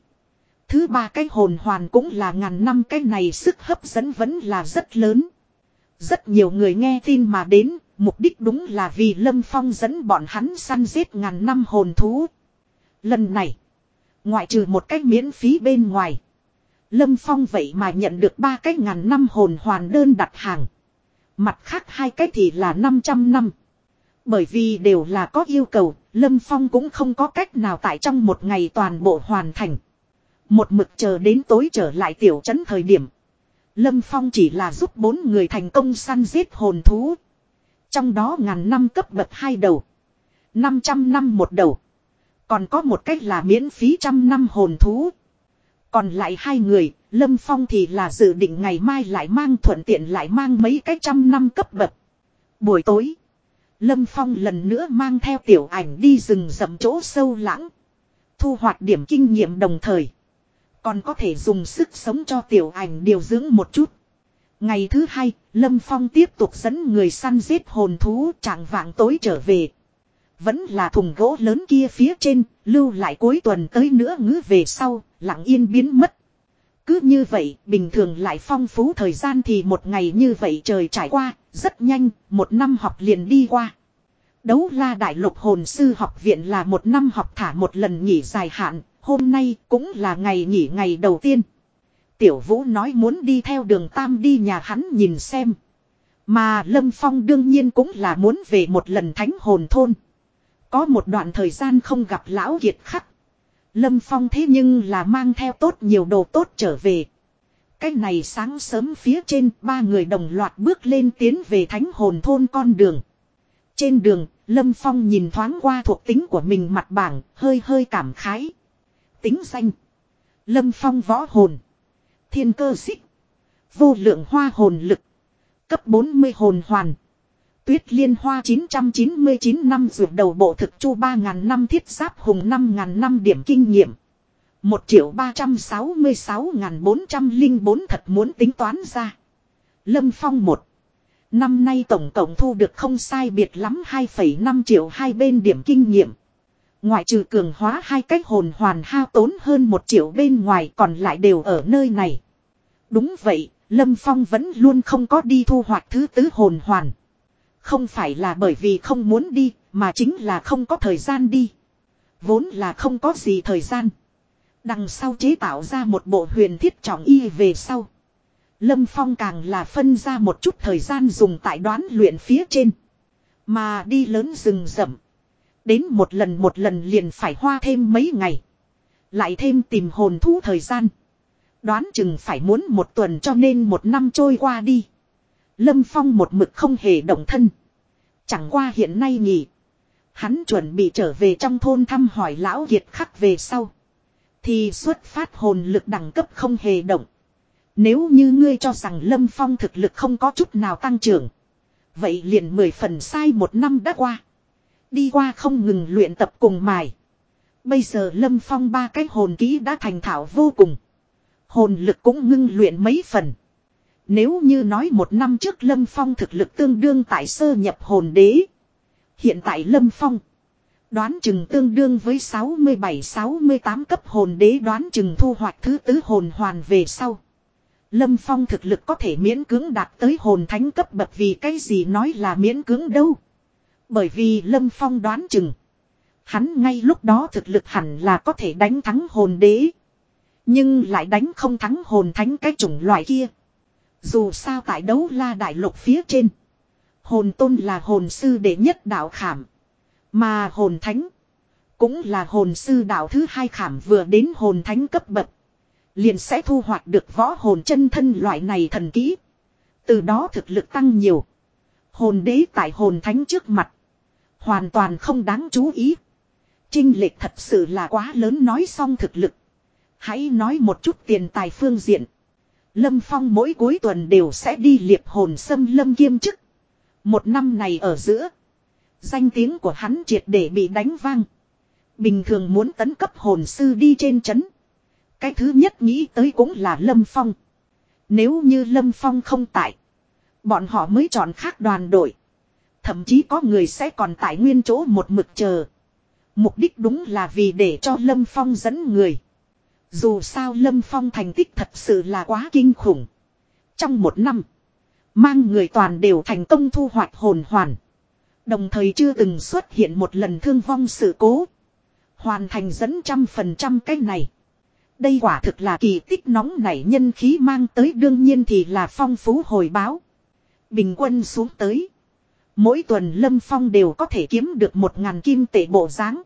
Thứ ba cái hồn hoàn cũng là ngàn năm cái này sức hấp dẫn vẫn là rất lớn. Rất nhiều người nghe tin mà đến, mục đích đúng là vì Lâm Phong dẫn bọn hắn săn giết ngàn năm hồn thú. Lần này, ngoại trừ một cách miễn phí bên ngoài. Lâm Phong vậy mà nhận được ba cái ngàn năm hồn hoàn đơn đặt hàng. Mặt khác hai cái thì là 500 năm. Bởi vì đều là có yêu cầu, Lâm Phong cũng không có cách nào tại trong một ngày toàn bộ hoàn thành. Một mực chờ đến tối trở lại tiểu trấn thời điểm. Lâm Phong chỉ là giúp bốn người thành công săn giết hồn thú. Trong đó ngàn năm cấp bậc hai đầu. 500 năm một đầu. Còn có một cách là miễn phí trăm năm hồn thú. Còn lại hai người, Lâm Phong thì là dự định ngày mai lại mang thuận tiện lại mang mấy cái trăm năm cấp bậc. Buổi tối, Lâm Phong lần nữa mang theo tiểu ảnh đi rừng rậm chỗ sâu lãng. Thu hoạch điểm kinh nghiệm đồng thời. Còn có thể dùng sức sống cho tiểu ảnh điều dưỡng một chút. Ngày thứ hai, Lâm Phong tiếp tục dẫn người săn giết hồn thú trạng vạng tối trở về. Vẫn là thùng gỗ lớn kia phía trên, lưu lại cuối tuần tới nữa ngữ về sau, lặng yên biến mất. Cứ như vậy, bình thường lại phong phú thời gian thì một ngày như vậy trời trải qua, rất nhanh, một năm học liền đi qua. Đấu la đại lục hồn sư học viện là một năm học thả một lần nghỉ dài hạn, hôm nay cũng là ngày nghỉ ngày đầu tiên. Tiểu vũ nói muốn đi theo đường Tam đi nhà hắn nhìn xem. Mà Lâm Phong đương nhiên cũng là muốn về một lần thánh hồn thôn. Có một đoạn thời gian không gặp lão kiệt khắc. Lâm Phong thế nhưng là mang theo tốt nhiều đồ tốt trở về. Cái này sáng sớm phía trên ba người đồng loạt bước lên tiến về thánh hồn thôn con đường. Trên đường, Lâm Phong nhìn thoáng qua thuộc tính của mình mặt bảng, hơi hơi cảm khái. Tính danh. Lâm Phong võ hồn. Thiên cơ xích. Vô lượng hoa hồn lực. Cấp 40 hồn hoàn. Tuyết liên hoa 999 năm rượu đầu bộ thực chu 3.000 năm thiết giáp hùng 5.000 năm điểm kinh nghiệm. 1 triệu 366.404 thật muốn tính toán ra. Lâm Phong 1. Năm nay tổng cộng thu được không sai biệt lắm 2,5 triệu hai bên điểm kinh nghiệm. Ngoại trừ cường hóa hai cách hồn hoàn hao tốn hơn 1 triệu bên ngoài còn lại đều ở nơi này. Đúng vậy, Lâm Phong vẫn luôn không có đi thu hoạch thứ tứ hồn hoàn. Không phải là bởi vì không muốn đi, mà chính là không có thời gian đi. Vốn là không có gì thời gian. Đằng sau chế tạo ra một bộ huyền thiết trọng y về sau. Lâm Phong càng là phân ra một chút thời gian dùng tại đoán luyện phía trên. Mà đi lớn rừng rậm. Đến một lần một lần liền phải hoa thêm mấy ngày. Lại thêm tìm hồn thú thời gian. Đoán chừng phải muốn một tuần cho nên một năm trôi qua đi. Lâm Phong một mực không hề động thân. Chẳng qua hiện nay nghỉ. Hắn chuẩn bị trở về trong thôn thăm hỏi lão kiệt khắc về sau. Thì xuất phát hồn lực đẳng cấp không hề động. Nếu như ngươi cho rằng Lâm Phong thực lực không có chút nào tăng trưởng. Vậy liền mười phần sai một năm đã qua. Đi qua không ngừng luyện tập cùng mài. Bây giờ Lâm Phong ba cái hồn ký đã thành thạo vô cùng. Hồn lực cũng ngưng luyện mấy phần. Nếu như nói một năm trước Lâm Phong thực lực tương đương tại sơ nhập hồn đế. Hiện tại Lâm Phong. Đoán chừng tương đương với 67-68 cấp hồn đế đoán chừng thu hoạch thứ tứ hồn hoàn về sau. Lâm Phong thực lực có thể miễn cưỡng đạt tới hồn thánh cấp bậc vì cái gì nói là miễn cưỡng đâu. Bởi vì Lâm Phong đoán chừng. Hắn ngay lúc đó thực lực hẳn là có thể đánh thắng hồn đế. Nhưng lại đánh không thắng hồn thánh cái chủng loại kia. Dù sao tại đấu la đại lục phía trên. Hồn tôn là hồn sư đệ nhất đạo khảm. Mà hồn thánh. Cũng là hồn sư đạo thứ hai khảm vừa đến hồn thánh cấp bậc. Liền sẽ thu hoạch được võ hồn chân thân loại này thần kỹ. Từ đó thực lực tăng nhiều. Hồn đế tại hồn thánh trước mặt. Hoàn toàn không đáng chú ý. Trinh lệch thật sự là quá lớn, nói xong thực lực. Hãy nói một chút tiền tài phương diện. Lâm Phong mỗi cuối tuần đều sẽ đi liệp hồn xâm lâm kiêm chức. Một năm này ở giữa. Danh tiếng của hắn triệt để bị đánh vang. Bình thường muốn tấn cấp hồn sư đi trên chấn. Cái thứ nhất nghĩ tới cũng là Lâm Phong. Nếu như Lâm Phong không tại. Bọn họ mới chọn khác đoàn đội. Thậm chí có người sẽ còn tại nguyên chỗ một mực chờ. Mục đích đúng là vì để cho Lâm Phong dẫn người. Dù sao Lâm Phong thành tích thật sự là quá kinh khủng. Trong một năm, mang người toàn đều thành công thu hoạch hồn hoàn. Đồng thời chưa từng xuất hiện một lần thương vong sự cố. Hoàn thành dẫn trăm phần trăm cái này. Đây quả thực là kỳ tích nóng nảy nhân khí mang tới đương nhiên thì là phong phú hồi báo. Bình quân xuống tới. Mỗi tuần Lâm Phong đều có thể kiếm được một ngàn kim tệ bộ dáng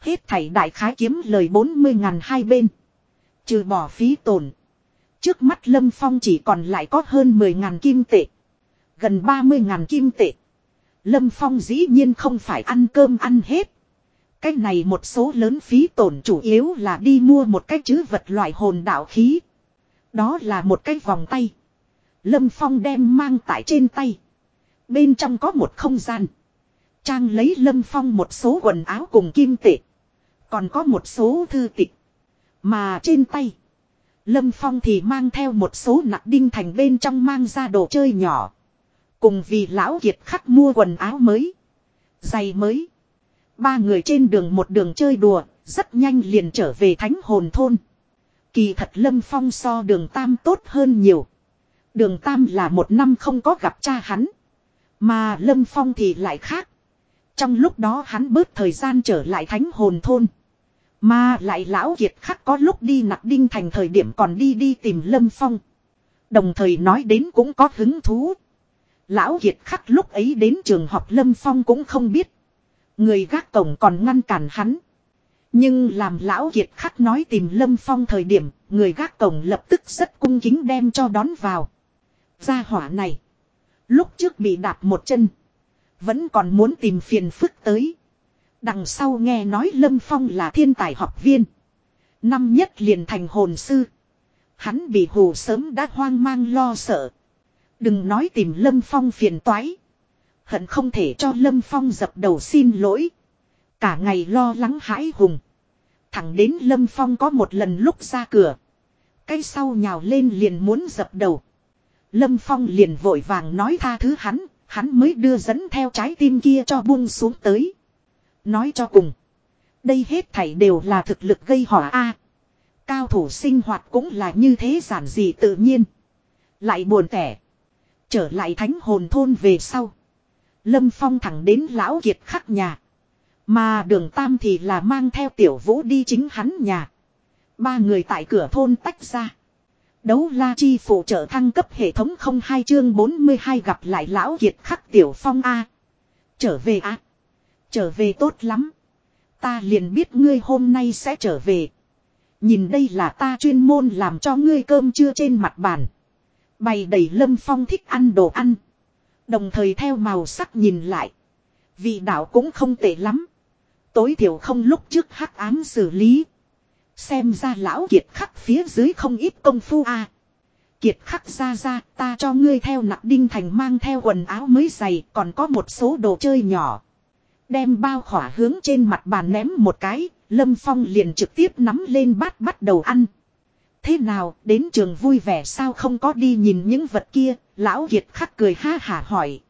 Hết thảy đại khái kiếm lời bốn mươi ngàn hai bên. Trừ bỏ phí tổn. Trước mắt Lâm Phong chỉ còn lại có hơn mười ngàn kim tệ. Gần ba mươi ngàn kim tệ. Lâm Phong dĩ nhiên không phải ăn cơm ăn hết. Cái này một số lớn phí tổn chủ yếu là đi mua một cái chữ vật loại hồn đạo khí. Đó là một cái vòng tay. Lâm Phong đem mang tại trên tay. Bên trong có một không gian. Trang lấy Lâm Phong một số quần áo cùng kim tệ. Còn có một số thư tịch. Mà trên tay. Lâm Phong thì mang theo một số nặng đinh thành bên trong mang ra đồ chơi nhỏ. Cùng vì lão kiệt khắc mua quần áo mới. Giày mới. Ba người trên đường một đường chơi đùa, rất nhanh liền trở về thánh hồn thôn. Kỳ thật Lâm Phong so đường Tam tốt hơn nhiều. Đường Tam là một năm không có gặp cha hắn. Mà Lâm Phong thì lại khác. Trong lúc đó hắn bớt thời gian trở lại thánh hồn thôn. Mà lại lão kiệt khắc có lúc đi nặc đinh thành thời điểm còn đi đi tìm Lâm Phong. Đồng thời nói đến cũng có hứng thú. Lão kiệt khắc lúc ấy đến trường học Lâm Phong cũng không biết. Người gác cổng còn ngăn cản hắn. Nhưng làm lão kiệt khắc nói tìm Lâm Phong thời điểm, người gác cổng lập tức rất cung kính đem cho đón vào. Gia hỏa này. Lúc trước bị đạp một chân. Vẫn còn muốn tìm phiền phức tới. Đằng sau nghe nói Lâm Phong là thiên tài học viên. Năm nhất liền thành hồn sư. Hắn bị hù sớm đã hoang mang lo sợ. Đừng nói tìm Lâm Phong phiền toái. Hận không thể cho Lâm Phong dập đầu xin lỗi. Cả ngày lo lắng hãi hùng. Thẳng đến Lâm Phong có một lần lúc ra cửa. Cái sau nhào lên liền muốn dập đầu. Lâm Phong liền vội vàng nói tha thứ hắn, hắn mới đưa dẫn theo trái tim kia cho buông xuống tới. Nói cho cùng. Đây hết thảy đều là thực lực gây hỏa a. cao thủ sinh hoạt cũng là như thế giản dị tự nhiên. Lại buồn tẻ. Trở lại thánh hồn thôn về sau. Lâm Phong thẳng đến lão kiệt khắc nhà. Mà đường Tam thì là mang theo tiểu vũ đi chính hắn nhà. Ba người tại cửa thôn tách ra. Đấu la chi phụ trợ thăng cấp hệ thống không hai chương 42 gặp lại lão kiệt khắc tiểu phong A. Trở về A. Trở về tốt lắm. Ta liền biết ngươi hôm nay sẽ trở về. Nhìn đây là ta chuyên môn làm cho ngươi cơm trưa trên mặt bàn. Bày đầy lâm phong thích ăn đồ ăn. Đồng thời theo màu sắc nhìn lại. Vị đạo cũng không tệ lắm. Tối thiểu không lúc trước hắc ám xử lý. Xem ra lão kiệt khắc phía dưới không ít công phu a. Kiệt khắc ra ra, ta cho ngươi theo nặc đinh thành mang theo quần áo mới dày, còn có một số đồ chơi nhỏ. Đem bao khỏa hướng trên mặt bàn ném một cái, Lâm Phong liền trực tiếp nắm lên bát bắt đầu ăn. Thế nào, đến trường vui vẻ sao không có đi nhìn những vật kia, lão Kiệt khắc cười ha hả hỏi.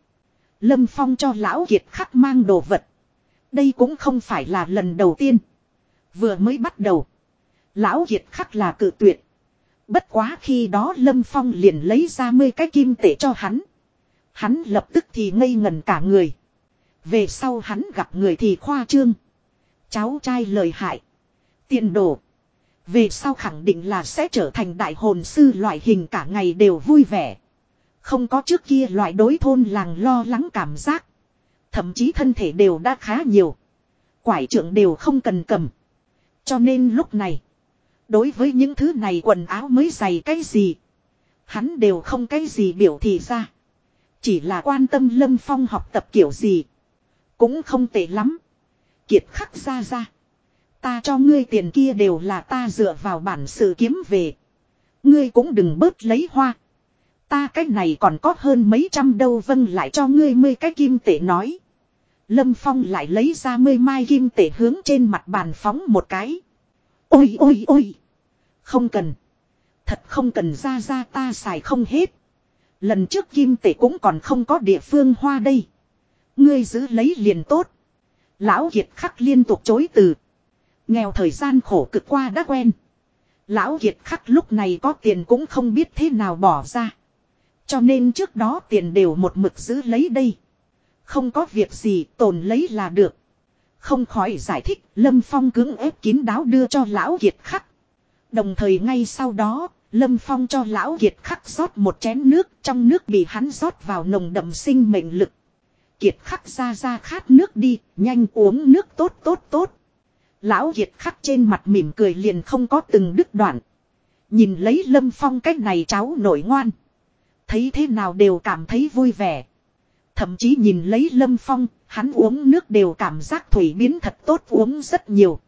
Lâm Phong cho lão Kiệt khắc mang đồ vật. Đây cũng không phải là lần đầu tiên. Vừa mới bắt đầu. Lão Kiệt khắc là cự tuyệt. Bất quá khi đó Lâm Phong liền lấy ra mươi cái kim tệ cho hắn. Hắn lập tức thì ngây ngần cả người. Về sau hắn gặp người thì khoa trương. Cháu trai lời hại. Tiền đồ. Về sau khẳng định là sẽ trở thành đại hồn sư loại hình cả ngày đều vui vẻ. Không có trước kia loại đối thôn làng lo lắng cảm giác. Thậm chí thân thể đều đã khá nhiều. Quải trưởng đều không cần cầm. Cho nên lúc này. Đối với những thứ này quần áo mới dày cái gì. Hắn đều không cái gì biểu thị ra. Chỉ là quan tâm Lâm Phong học tập kiểu gì. Cũng không tệ lắm. Kiệt khắc ra ra. Ta cho ngươi tiền kia đều là ta dựa vào bản sự kiếm về. Ngươi cũng đừng bớt lấy hoa. Ta cái này còn có hơn mấy trăm đâu vâng lại cho ngươi mươi cái kim tệ nói. Lâm Phong lại lấy ra mươi mai kim tệ hướng trên mặt bàn phóng một cái. Ôi ôi ôi. Không cần. Thật không cần ra ra ta xài không hết. Lần trước kim tệ cũng còn không có địa phương hoa đây. Ngươi giữ lấy liền tốt. Lão Kiệt khắc liên tục chối từ. Nghèo thời gian khổ cực qua đã quen. Lão Kiệt khắc lúc này có tiền cũng không biết thế nào bỏ ra. Cho nên trước đó tiền đều một mực giữ lấy đây. Không có việc gì tồn lấy là được. Không khỏi giải thích, Lâm Phong cứng ép kín đáo đưa cho Lão Kiệt khắc. Đồng thời ngay sau đó, Lâm Phong cho Lão Kiệt khắc rót một chén nước, trong nước bị hắn rót vào nồng đậm sinh mệnh lực. Kiệt khắc ra ra khát nước đi, nhanh uống nước tốt tốt tốt. Lão Kiệt khắc trên mặt mỉm cười liền không có từng đứt đoạn. Nhìn lấy Lâm Phong cách này cháu nổi ngoan. Thấy thế nào đều cảm thấy vui vẻ. Thậm chí nhìn lấy Lâm Phong, hắn uống nước đều cảm giác thủy biến thật tốt uống rất nhiều.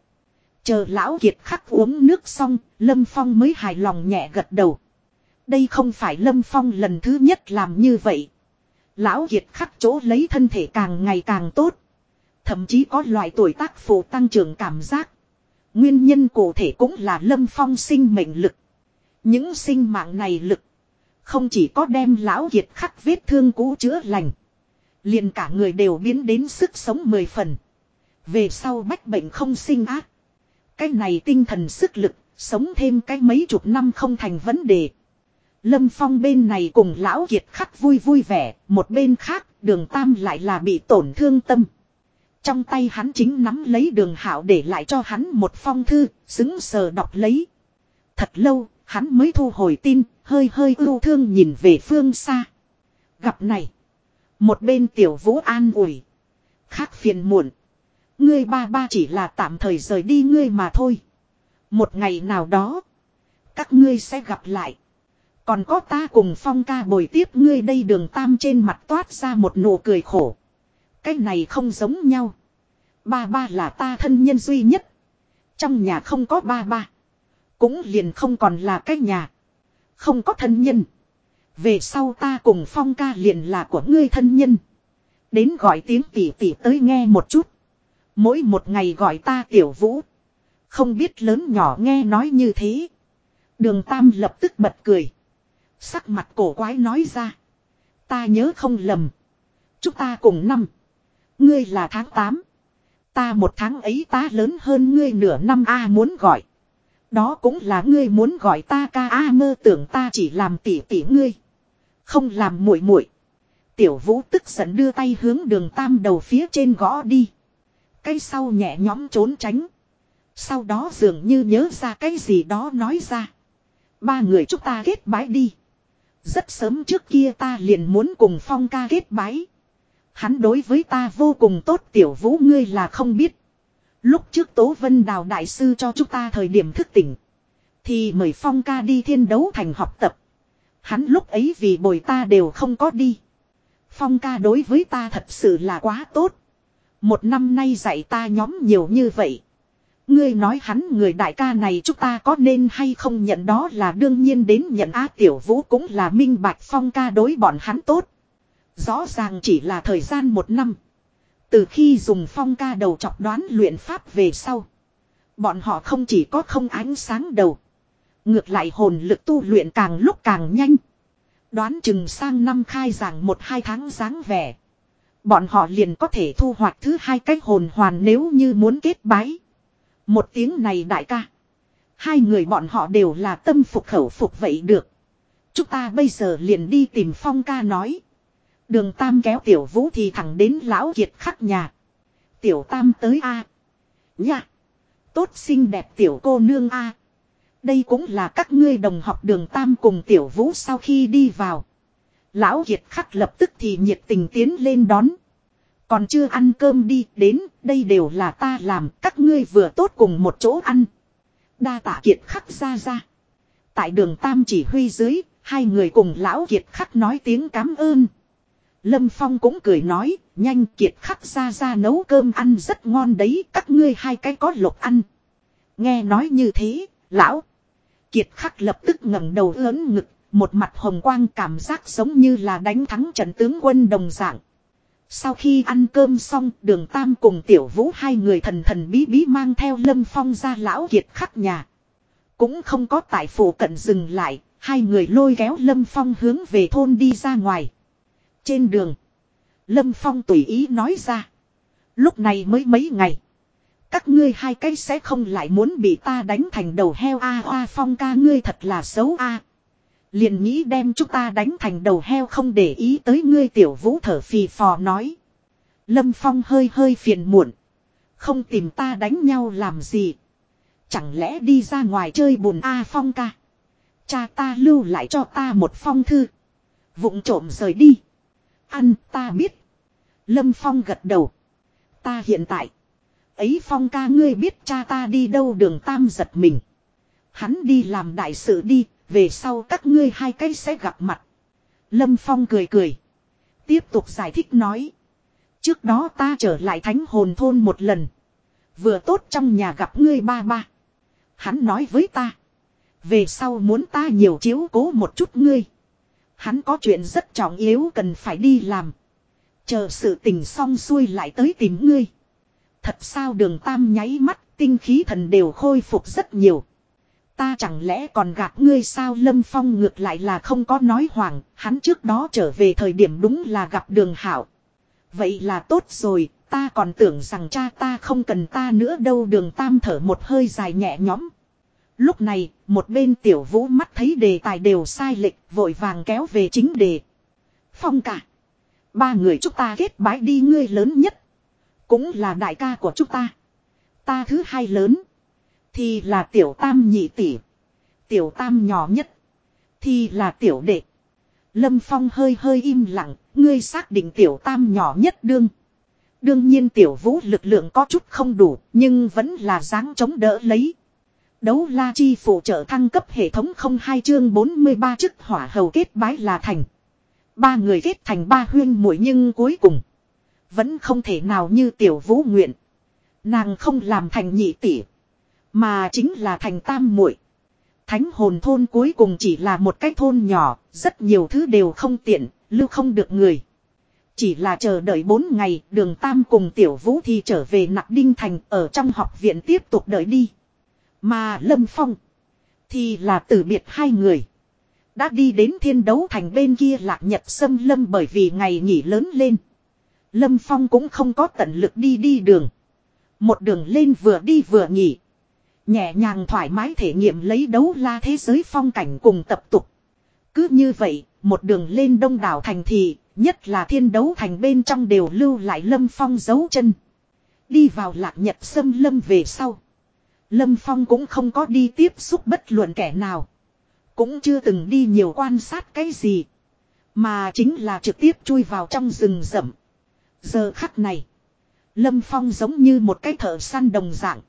Chờ lão kiệt khắc uống nước xong, Lâm Phong mới hài lòng nhẹ gật đầu. Đây không phải Lâm Phong lần thứ nhất làm như vậy. Lão kiệt khắc chỗ lấy thân thể càng ngày càng tốt. Thậm chí có loại tuổi tác phụ tăng trưởng cảm giác. Nguyên nhân cụ thể cũng là Lâm Phong sinh mệnh lực. Những sinh mạng này lực. Không chỉ có đem lão kiệt khắc vết thương cũ chữa lành. Liền cả người đều biến đến sức sống mười phần. Về sau bách bệnh không sinh ác. Cái này tinh thần sức lực, sống thêm cái mấy chục năm không thành vấn đề. Lâm Phong bên này cùng lão kiệt khắc vui vui vẻ, một bên khác đường tam lại là bị tổn thương tâm. Trong tay hắn chính nắm lấy đường hảo để lại cho hắn một phong thư, xứng sờ đọc lấy. Thật lâu, hắn mới thu hồi tin, hơi hơi ưu thương nhìn về phương xa. Gặp này. Một bên tiểu vũ an ủi. Khác phiền muộn. Ngươi ba ba chỉ là tạm thời rời đi ngươi mà thôi. Một ngày nào đó. Các ngươi sẽ gặp lại. Còn có ta cùng phong ca bồi tiếp ngươi đây đường tam trên mặt toát ra một nụ cười khổ. Cái này không giống nhau. Ba ba là ta thân nhân duy nhất. Trong nhà không có ba ba. Cũng liền không còn là cái nhà. Không có thân nhân. Về sau ta cùng phong ca liền là của ngươi thân nhân. Đến gọi tiếng tỉ tỉ tới nghe một chút. Mỗi một ngày gọi ta tiểu vũ. Không biết lớn nhỏ nghe nói như thế. Đường Tam lập tức bật cười. Sắc mặt cổ quái nói ra. Ta nhớ không lầm. Chúng ta cùng năm. Ngươi là tháng 8. Ta một tháng ấy ta lớn hơn ngươi nửa năm A muốn gọi. Đó cũng là ngươi muốn gọi ta ca A mơ tưởng ta chỉ làm tỉ tỉ ngươi. Không làm muội muội. Tiểu vũ tức giận đưa tay hướng đường tam đầu phía trên gõ đi. Cái sau nhẹ nhõm trốn tránh. Sau đó dường như nhớ ra cái gì đó nói ra. Ba người chúng ta kết bái đi. Rất sớm trước kia ta liền muốn cùng phong ca kết bái. Hắn đối với ta vô cùng tốt, tiểu vũ ngươi là không biết. Lúc trước Tố Vân Đào Đại Sư cho chúng ta thời điểm thức tỉnh. Thì mời phong ca đi thiên đấu thành học tập. Hắn lúc ấy vì bồi ta đều không có đi. Phong ca đối với ta thật sự là quá tốt. Một năm nay dạy ta nhóm nhiều như vậy. Ngươi nói hắn người đại ca này chúng ta có nên hay không nhận đó là đương nhiên đến nhận Á Tiểu Vũ cũng là minh bạch phong ca đối bọn hắn tốt. Rõ ràng chỉ là thời gian một năm. Từ khi dùng phong ca đầu chọc đoán luyện pháp về sau. Bọn họ không chỉ có không ánh sáng đầu. Ngược lại hồn lực tu luyện càng lúc càng nhanh. Đoán chừng sang năm khai giảng một hai tháng dáng vẻ. Bọn họ liền có thể thu hoạch thứ hai cách hồn hoàn nếu như muốn kết bái. Một tiếng này đại ca. Hai người bọn họ đều là tâm phục khẩu phục vậy được. Chúng ta bây giờ liền đi tìm phong ca nói. Đường Tam kéo Tiểu Vũ thì thẳng đến Lão Kiệt khắc nhà. Tiểu Tam tới A. Nha. Tốt xinh đẹp Tiểu cô nương A. Đây cũng là các ngươi đồng học đường Tam cùng Tiểu Vũ sau khi đi vào. Lão Kiệt khắc lập tức thì nhiệt tình tiến lên đón. Còn chưa ăn cơm đi, đến, đây đều là ta làm, các ngươi vừa tốt cùng một chỗ ăn. Đa tạ Kiệt khắc ra ra. Tại đường Tam chỉ huy dưới, hai người cùng Lão Kiệt khắc nói tiếng cảm ơn. Lâm Phong cũng cười nói, nhanh Kiệt khắc ra ra nấu cơm ăn rất ngon đấy, các ngươi hai cái có lộc ăn. Nghe nói như thế, Lão. Kiệt khắc lập tức ngẩng đầu lớn ngực, một mặt hồng quang cảm giác giống như là đánh thắng trận tướng quân đồng dạng. Sau khi ăn cơm xong, đường Tam cùng Tiểu Vũ hai người thần thần bí bí mang theo Lâm Phong ra lão kiệt khắc nhà. Cũng không có tại phủ cận dừng lại, hai người lôi kéo Lâm Phong hướng về thôn đi ra ngoài. Trên đường, Lâm Phong tùy ý nói ra. Lúc này mới mấy ngày. Các ngươi hai cái sẽ không lại muốn bị ta đánh thành đầu heo a à, hoa phong ca ngươi thật là xấu a Liền nghĩ đem chúng ta đánh thành đầu heo không để ý tới ngươi tiểu vũ thở phì phò nói. Lâm Phong hơi hơi phiền muộn. Không tìm ta đánh nhau làm gì. Chẳng lẽ đi ra ngoài chơi bùn A Phong ca. Cha ta lưu lại cho ta một phong thư. vụng trộm rời đi. Ăn ta biết. Lâm Phong gật đầu. Ta hiện tại. Ấy Phong ca ngươi biết cha ta đi đâu đường tam giật mình. Hắn đi làm đại sự đi, về sau các ngươi hai cái sẽ gặp mặt. Lâm Phong cười cười. Tiếp tục giải thích nói. Trước đó ta trở lại thánh hồn thôn một lần. Vừa tốt trong nhà gặp ngươi ba ba. Hắn nói với ta. Về sau muốn ta nhiều chiếu cố một chút ngươi. Hắn có chuyện rất trọng yếu cần phải đi làm. Chờ sự tình xong xuôi lại tới tìm ngươi. Thật sao đường tam nháy mắt, tinh khí thần đều khôi phục rất nhiều. Ta chẳng lẽ còn gạt ngươi sao Lâm Phong ngược lại là không có nói hoảng, hắn trước đó trở về thời điểm đúng là gặp đường hảo. Vậy là tốt rồi, ta còn tưởng rằng cha ta không cần ta nữa đâu đường tam thở một hơi dài nhẹ nhõm. Lúc này, một bên tiểu vũ mắt thấy đề tài đều sai lệch, vội vàng kéo về chính đề. Phong cả. Ba người chúng ta kết bái đi ngươi lớn nhất. Cũng là đại ca của chúng ta. Ta thứ hai lớn. Thì là tiểu tam nhị tỷ. Tiểu tam nhỏ nhất. Thì là tiểu đệ. Lâm Phong hơi hơi im lặng. Ngươi xác định tiểu tam nhỏ nhất đương. Đương nhiên tiểu vũ lực lượng có chút không đủ. Nhưng vẫn là dáng chống đỡ lấy. Đấu la chi phụ trợ thăng cấp hệ thống không hai chương 43 chức hỏa hầu kết bái là thành. Ba người kết thành ba huyên muội nhưng cuối cùng. Vẫn không thể nào như tiểu vũ nguyện. Nàng không làm thành nhị tỷ. Mà chính là thành tam muội. Thánh hồn thôn cuối cùng chỉ là một cái thôn nhỏ, rất nhiều thứ đều không tiện, lưu không được người. Chỉ là chờ đợi bốn ngày, đường Tam cùng Tiểu Vũ thì trở về Nặc Đinh Thành ở trong học viện tiếp tục đợi đi. Mà Lâm Phong, thì là từ biệt hai người. Đã đi đến thiên đấu thành bên kia lạc nhật xâm lâm bởi vì ngày nghỉ lớn lên. Lâm Phong cũng không có tận lực đi đi đường. Một đường lên vừa đi vừa nghỉ. Nhẹ nhàng thoải mái thể nghiệm lấy đấu la thế giới phong cảnh cùng tập tục. Cứ như vậy, một đường lên đông đảo thành thị, nhất là thiên đấu thành bên trong đều lưu lại lâm phong dấu chân. Đi vào lạc nhật sâm lâm về sau. Lâm phong cũng không có đi tiếp xúc bất luận kẻ nào. Cũng chưa từng đi nhiều quan sát cái gì. Mà chính là trực tiếp chui vào trong rừng rậm. Giờ khắc này. Lâm Phong giống như một cái thợ săn đồng dạng.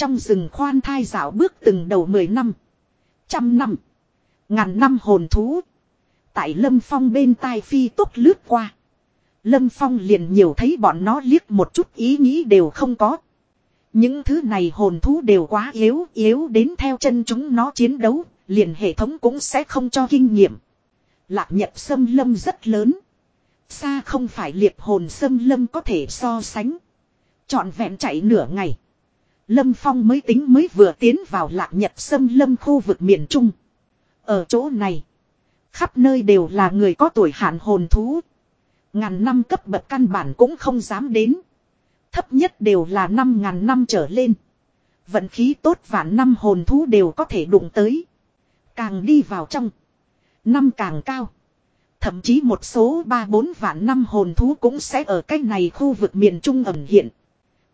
Trong rừng khoan thai dạo bước từng đầu mười năm. Trăm năm. Ngàn năm hồn thú. Tại Lâm Phong bên tai phi tốt lướt qua. Lâm Phong liền nhiều thấy bọn nó liếc một chút ý nghĩ đều không có. Những thứ này hồn thú đều quá yếu, yếu đến theo chân chúng nó chiến đấu, liền hệ thống cũng sẽ không cho kinh nghiệm. Lạc nhật sâm lâm rất lớn. Xa không phải liệp hồn sâm lâm có thể so sánh. Chọn vẹn chạy nửa ngày. Lâm Phong mới tính mới vừa tiến vào lạc nhật sâm lâm khu vực miền Trung. Ở chỗ này. Khắp nơi đều là người có tuổi hạn hồn thú. Ngàn năm cấp bậc căn bản cũng không dám đến. Thấp nhất đều là năm ngàn năm trở lên. Vận khí tốt vạn năm hồn thú đều có thể đụng tới. Càng đi vào trong. Năm càng cao. Thậm chí một số ba bốn vạn năm hồn thú cũng sẽ ở cách này khu vực miền Trung ẩm hiện.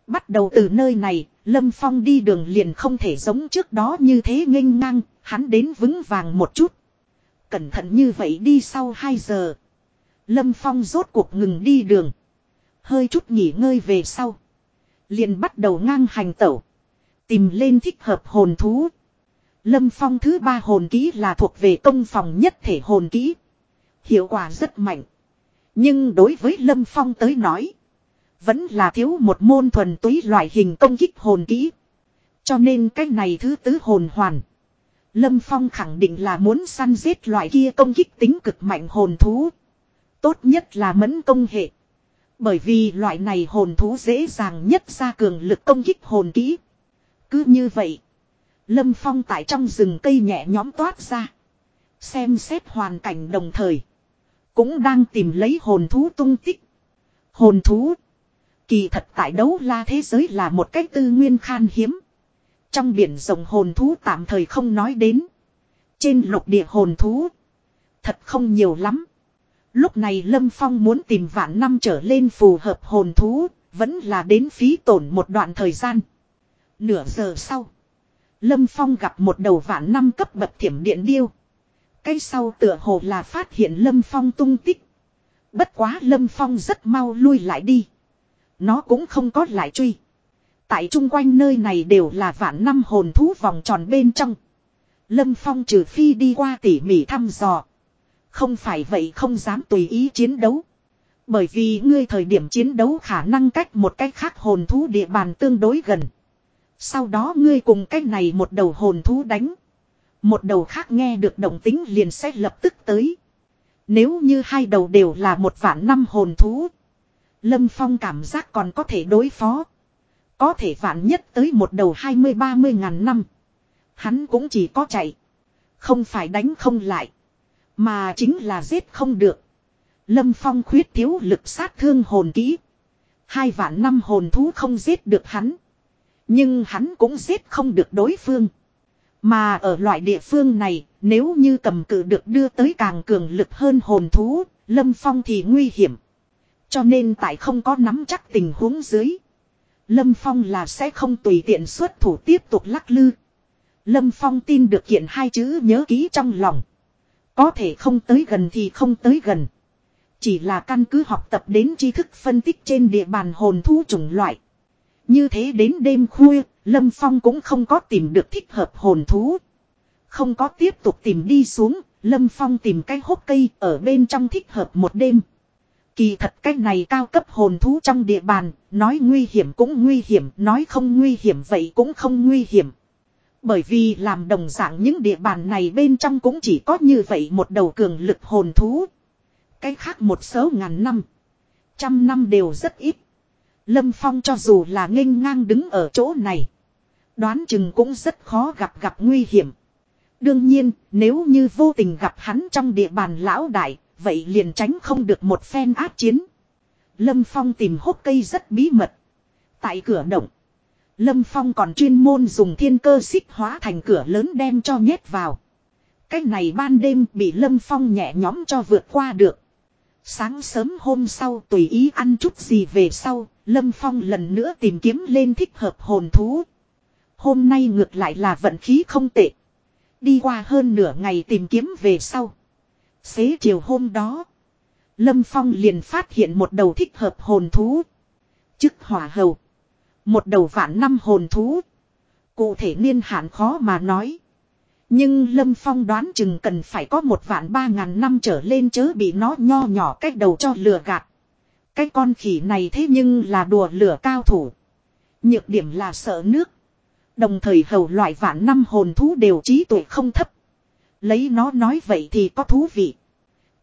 Bắt đầu từ nơi này, Lâm Phong đi đường liền không thể giống trước đó như thế nghênh ngang, hắn đến vững vàng một chút. Cẩn thận như vậy đi sau 2 giờ. Lâm Phong rốt cuộc ngừng đi đường. Hơi chút nghỉ ngơi về sau. Liền bắt đầu ngang hành tẩu. Tìm lên thích hợp hồn thú. Lâm Phong thứ ba hồn kỹ là thuộc về công phòng nhất thể hồn kỹ. Hiệu quả rất mạnh. Nhưng đối với Lâm Phong tới nói. Vẫn là thiếu một môn thuần túy loại hình công kích hồn kỹ. Cho nên cái này thứ tứ hồn hoàn. Lâm Phong khẳng định là muốn săn giết loại kia công kích tính cực mạnh hồn thú. Tốt nhất là mẫn công hệ. Bởi vì loại này hồn thú dễ dàng nhất ra cường lực công kích hồn kỹ. Cứ như vậy. Lâm Phong tại trong rừng cây nhẹ nhóm toát ra. Xem xét hoàn cảnh đồng thời. Cũng đang tìm lấy hồn thú tung tích. Hồn thú. Kỳ thật tại đấu la thế giới là một cách tư nguyên khan hiếm. Trong biển rồng hồn thú tạm thời không nói đến. Trên lục địa hồn thú. Thật không nhiều lắm. Lúc này Lâm Phong muốn tìm vạn năm trở lên phù hợp hồn thú. Vẫn là đến phí tổn một đoạn thời gian. Nửa giờ sau. Lâm Phong gặp một đầu vạn năm cấp bậc thiểm điện điêu. Cái sau tựa hồ là phát hiện Lâm Phong tung tích. Bất quá Lâm Phong rất mau lui lại đi. Nó cũng không có lại truy. Tại chung quanh nơi này đều là vạn năm hồn thú vòng tròn bên trong. Lâm Phong trừ phi đi qua tỉ mỉ thăm dò. Không phải vậy không dám tùy ý chiến đấu. Bởi vì ngươi thời điểm chiến đấu khả năng cách một cách khác hồn thú địa bàn tương đối gần. Sau đó ngươi cùng cách này một đầu hồn thú đánh. Một đầu khác nghe được động tính liền sẽ lập tức tới. Nếu như hai đầu đều là một vạn năm hồn thú. Lâm Phong cảm giác còn có thể đối phó. Có thể vạn nhất tới một đầu hai mươi ba mươi ngàn năm. Hắn cũng chỉ có chạy. Không phải đánh không lại. Mà chính là giết không được. Lâm Phong khuyết thiếu lực sát thương hồn kỹ. Hai vạn năm hồn thú không giết được hắn. Nhưng hắn cũng giết không được đối phương. Mà ở loại địa phương này, nếu như cầm cự được đưa tới càng cường lực hơn hồn thú, Lâm Phong thì nguy hiểm. Cho nên tại không có nắm chắc tình huống dưới. Lâm Phong là sẽ không tùy tiện xuất thủ tiếp tục lắc lư. Lâm Phong tin được kiện hai chữ nhớ ký trong lòng. Có thể không tới gần thì không tới gần. Chỉ là căn cứ học tập đến tri thức phân tích trên địa bàn hồn thú chủng loại. Như thế đến đêm khuya, Lâm Phong cũng không có tìm được thích hợp hồn thú. Không có tiếp tục tìm đi xuống, Lâm Phong tìm cái hốc cây ở bên trong thích hợp một đêm. Kỳ thật cái này cao cấp hồn thú trong địa bàn, nói nguy hiểm cũng nguy hiểm, nói không nguy hiểm vậy cũng không nguy hiểm. Bởi vì làm đồng dạng những địa bàn này bên trong cũng chỉ có như vậy một đầu cường lực hồn thú. Cái khác một số ngàn năm, trăm năm đều rất ít. Lâm Phong cho dù là nghênh ngang đứng ở chỗ này. Đoán chừng cũng rất khó gặp gặp nguy hiểm. Đương nhiên, nếu như vô tình gặp hắn trong địa bàn lão đại, vậy liền tránh không được một phen áp chiến. Lâm Phong tìm hốc cây rất bí mật. Tại cửa động, Lâm Phong còn chuyên môn dùng thiên cơ xích hóa thành cửa lớn đem cho nhét vào. Cách này ban đêm bị Lâm Phong nhẹ nhõm cho vượt qua được. Sáng sớm hôm sau tùy ý ăn chút gì về sau, Lâm Phong lần nữa tìm kiếm lên thích hợp hồn thú. Hôm nay ngược lại là vận khí không tệ. Đi qua hơn nửa ngày tìm kiếm về sau. Xế chiều hôm đó. Lâm Phong liền phát hiện một đầu thích hợp hồn thú. Chức hỏa hầu. Một đầu vạn năm hồn thú. Cụ thể niên hạn khó mà nói. Nhưng Lâm Phong đoán chừng cần phải có một vạn ba ngàn năm trở lên chớ bị nó nho nhỏ cách đầu cho lừa gạt. Cái con khỉ này thế nhưng là đùa lửa cao thủ. Nhược điểm là sợ nước. Đồng thời hầu loại vạn năm hồn thú đều trí tuệ không thấp. Lấy nó nói vậy thì có thú vị.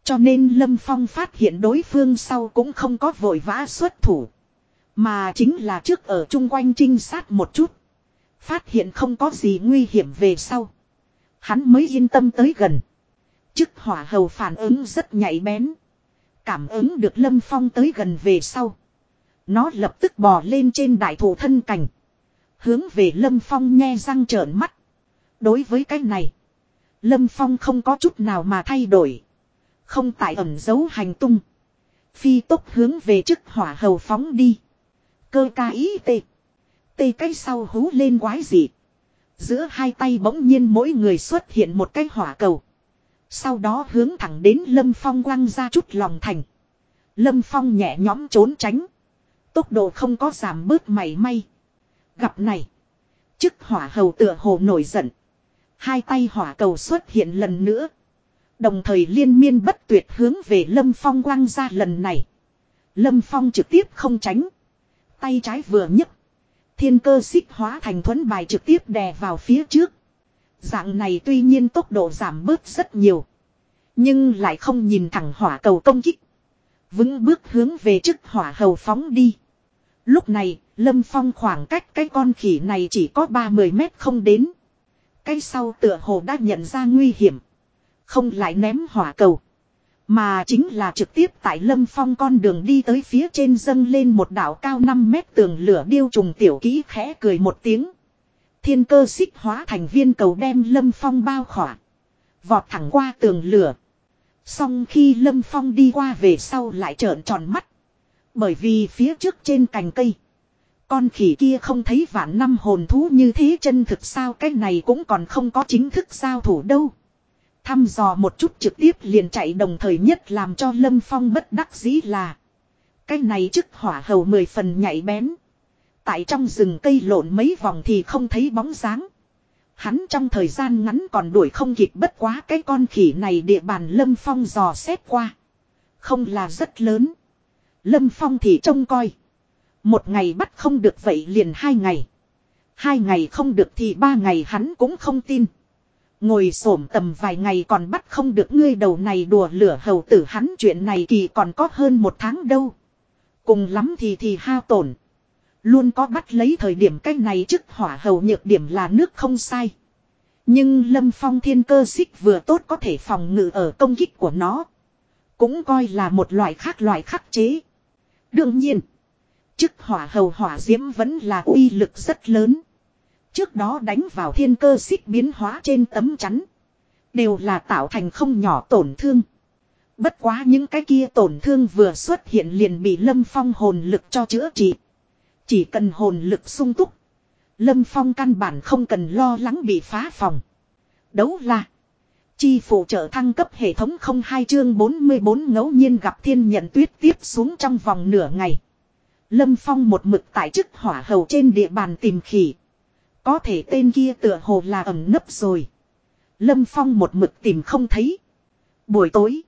Cho nên Lâm Phong phát hiện đối phương sau cũng không có vội vã xuất thủ. Mà chính là trước ở chung quanh trinh sát một chút. Phát hiện không có gì nguy hiểm về sau. Hắn mới yên tâm tới gần. Chức hỏa hầu phản ứng rất nhạy bén. Cảm ứng được Lâm Phong tới gần về sau. Nó lập tức bò lên trên đại thụ thân cảnh. Hướng về Lâm Phong nghe răng trợn mắt. Đối với cái này. Lâm Phong không có chút nào mà thay đổi. Không tại ẩn giấu hành tung. Phi tốc hướng về chức hỏa hầu phóng đi. Cơ ca ý tê. Tê cái sau hú lên quái dị. Giữa hai tay bỗng nhiên mỗi người xuất hiện một cái hỏa cầu. Sau đó hướng thẳng đến Lâm Phong quăng ra chút lòng thành. Lâm Phong nhẹ nhõm trốn tránh. Tốc độ không có giảm bớt mảy may. Gặp này. Chức hỏa hầu tựa hồ nổi giận. Hai tay hỏa cầu xuất hiện lần nữa. Đồng thời liên miên bất tuyệt hướng về Lâm Phong quăng ra lần này. Lâm Phong trực tiếp không tránh. Tay trái vừa nhấc. Thiên cơ xích hóa thành thuẫn bài trực tiếp đè vào phía trước. Dạng này tuy nhiên tốc độ giảm bớt rất nhiều. Nhưng lại không nhìn thẳng hỏa cầu công kích. Vững bước hướng về trước hỏa hầu phóng đi. Lúc này, Lâm Phong khoảng cách cái con khỉ này chỉ có 30 mét không đến. Cái sau tựa hồ đã nhận ra nguy hiểm. Không lại ném hỏa cầu. Mà chính là trực tiếp tại Lâm Phong con đường đi tới phía trên dâng lên một đảo cao 5 mét tường lửa điêu trùng tiểu kỹ khẽ cười một tiếng. Thiên cơ xích hóa thành viên cầu đem Lâm Phong bao khỏa. Vọt thẳng qua tường lửa. Xong khi Lâm Phong đi qua về sau lại trợn tròn mắt. Bởi vì phía trước trên cành cây. Con khỉ kia không thấy vạn năm hồn thú như thế chân thực sao, cái này cũng còn không có chính thức giao thủ đâu. Thăm dò một chút trực tiếp liền chạy đồng thời nhất làm cho Lâm Phong bất đắc dĩ là. Cái này chức hỏa hầu mười phần nhảy bén. Tại trong rừng cây lộn mấy vòng thì không thấy bóng dáng. Hắn trong thời gian ngắn còn đuổi không kịp bất quá cái con khỉ này địa bàn Lâm Phong dò xét qua. Không là rất lớn. Lâm Phong thì trông coi. Một ngày bắt không được vậy liền hai ngày. Hai ngày không được thì ba ngày hắn cũng không tin. Ngồi xổm tầm vài ngày còn bắt không được ngươi đầu này đùa lửa hầu tử hắn chuyện này kỳ còn có hơn một tháng đâu. Cùng lắm thì thì hao tổn. Luôn có bắt lấy thời điểm cách này chức hỏa hầu nhược điểm là nước không sai. Nhưng lâm phong thiên cơ xích vừa tốt có thể phòng ngự ở công kích của nó. Cũng coi là một loại khác loại khắc chế. Đương nhiên. Chức hỏa hầu hỏa diễm vẫn là uy lực rất lớn. Trước đó đánh vào thiên cơ xích biến hóa trên tấm chắn. Đều là tạo thành không nhỏ tổn thương. Bất quá những cái kia tổn thương vừa xuất hiện liền bị lâm phong hồn lực cho chữa trị. Chỉ cần hồn lực sung túc. Lâm phong căn bản không cần lo lắng bị phá phòng. Đấu là. Chi phụ trợ thăng cấp hệ thống không hai chương 44 ngẫu nhiên gặp thiên nhận tuyết tiếp xuống trong vòng nửa ngày. Lâm Phong một mực tại chức hỏa hầu trên địa bàn tìm khỉ. Có thể tên kia tựa hồ là ẩm nấp rồi. Lâm Phong một mực tìm không thấy. Buổi tối.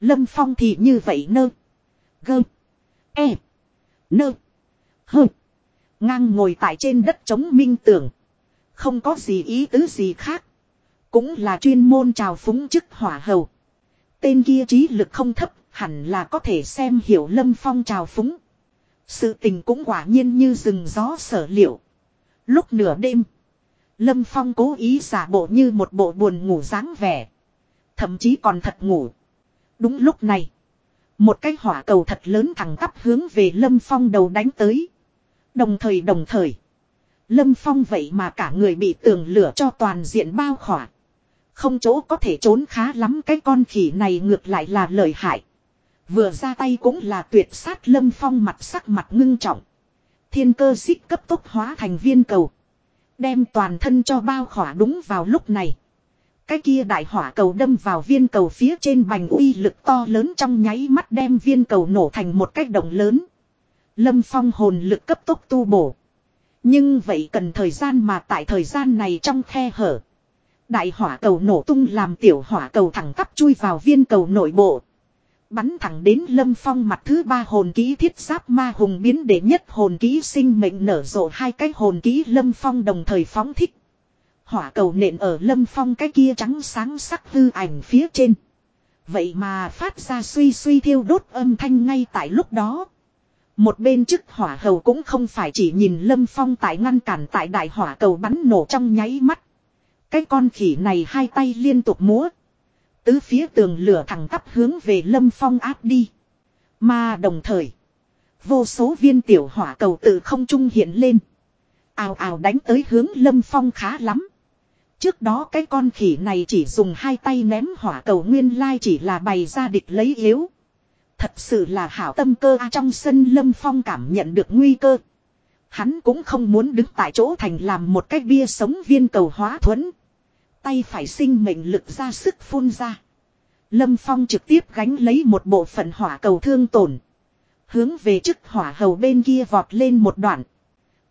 Lâm Phong thì như vậy nơ. Gơ. E. Nơ. Hơ. Ngang ngồi tại trên đất chống minh tưởng. Không có gì ý tứ gì khác. Cũng là chuyên môn trào phúng chức hỏa hầu. Tên kia trí lực không thấp, hẳn là có thể xem hiểu Lâm Phong trào phúng. Sự tình cũng quả nhiên như rừng gió sở liệu. Lúc nửa đêm, Lâm Phong cố ý giả bộ như một bộ buồn ngủ dáng vẻ. Thậm chí còn thật ngủ. Đúng lúc này, một cái hỏa cầu thật lớn thẳng tắp hướng về Lâm Phong đầu đánh tới. Đồng thời đồng thời, Lâm Phong vậy mà cả người bị tường lửa cho toàn diện bao khỏa. Không chỗ có thể trốn khá lắm cái con khỉ này ngược lại là lợi hại. Vừa ra tay cũng là tuyệt sát lâm phong mặt sắc mặt ngưng trọng. Thiên cơ xích cấp tốc hóa thành viên cầu. Đem toàn thân cho bao khỏa đúng vào lúc này. Cái kia đại hỏa cầu đâm vào viên cầu phía trên bành uy lực to lớn trong nháy mắt đem viên cầu nổ thành một cái động lớn. Lâm phong hồn lực cấp tốc tu bổ. Nhưng vậy cần thời gian mà tại thời gian này trong khe hở. Đại hỏa cầu nổ tung làm tiểu hỏa cầu thẳng tắp chui vào viên cầu nội bộ. Bắn thẳng đến lâm phong mặt thứ ba hồn ký thiết giáp ma hùng biến để nhất hồn ký sinh mệnh nở rộ hai cái hồn ký lâm phong đồng thời phóng thích. Hỏa cầu nện ở lâm phong cái kia trắng sáng sắc hư ảnh phía trên. Vậy mà phát ra suy suy thiêu đốt âm thanh ngay tại lúc đó. Một bên chức hỏa hầu cũng không phải chỉ nhìn lâm phong tại ngăn cản tại đại hỏa cầu bắn nổ trong nháy mắt. Cái con khỉ này hai tay liên tục múa. Tứ phía tường lửa thẳng tắp hướng về lâm phong áp đi. Mà đồng thời. Vô số viên tiểu hỏa cầu tự không trung hiện lên. Ào ào đánh tới hướng lâm phong khá lắm. Trước đó cái con khỉ này chỉ dùng hai tay ném hỏa cầu nguyên lai chỉ là bày ra địch lấy yếu. Thật sự là hảo tâm cơ trong sân lâm phong cảm nhận được nguy cơ. Hắn cũng không muốn đứng tại chỗ thành làm một cái bia sống viên cầu hóa thuẫn. Tay phải sinh mệnh lực ra sức phun ra. Lâm Phong trực tiếp gánh lấy một bộ phận hỏa cầu thương tổn. Hướng về chức hỏa hầu bên kia vọt lên một đoạn.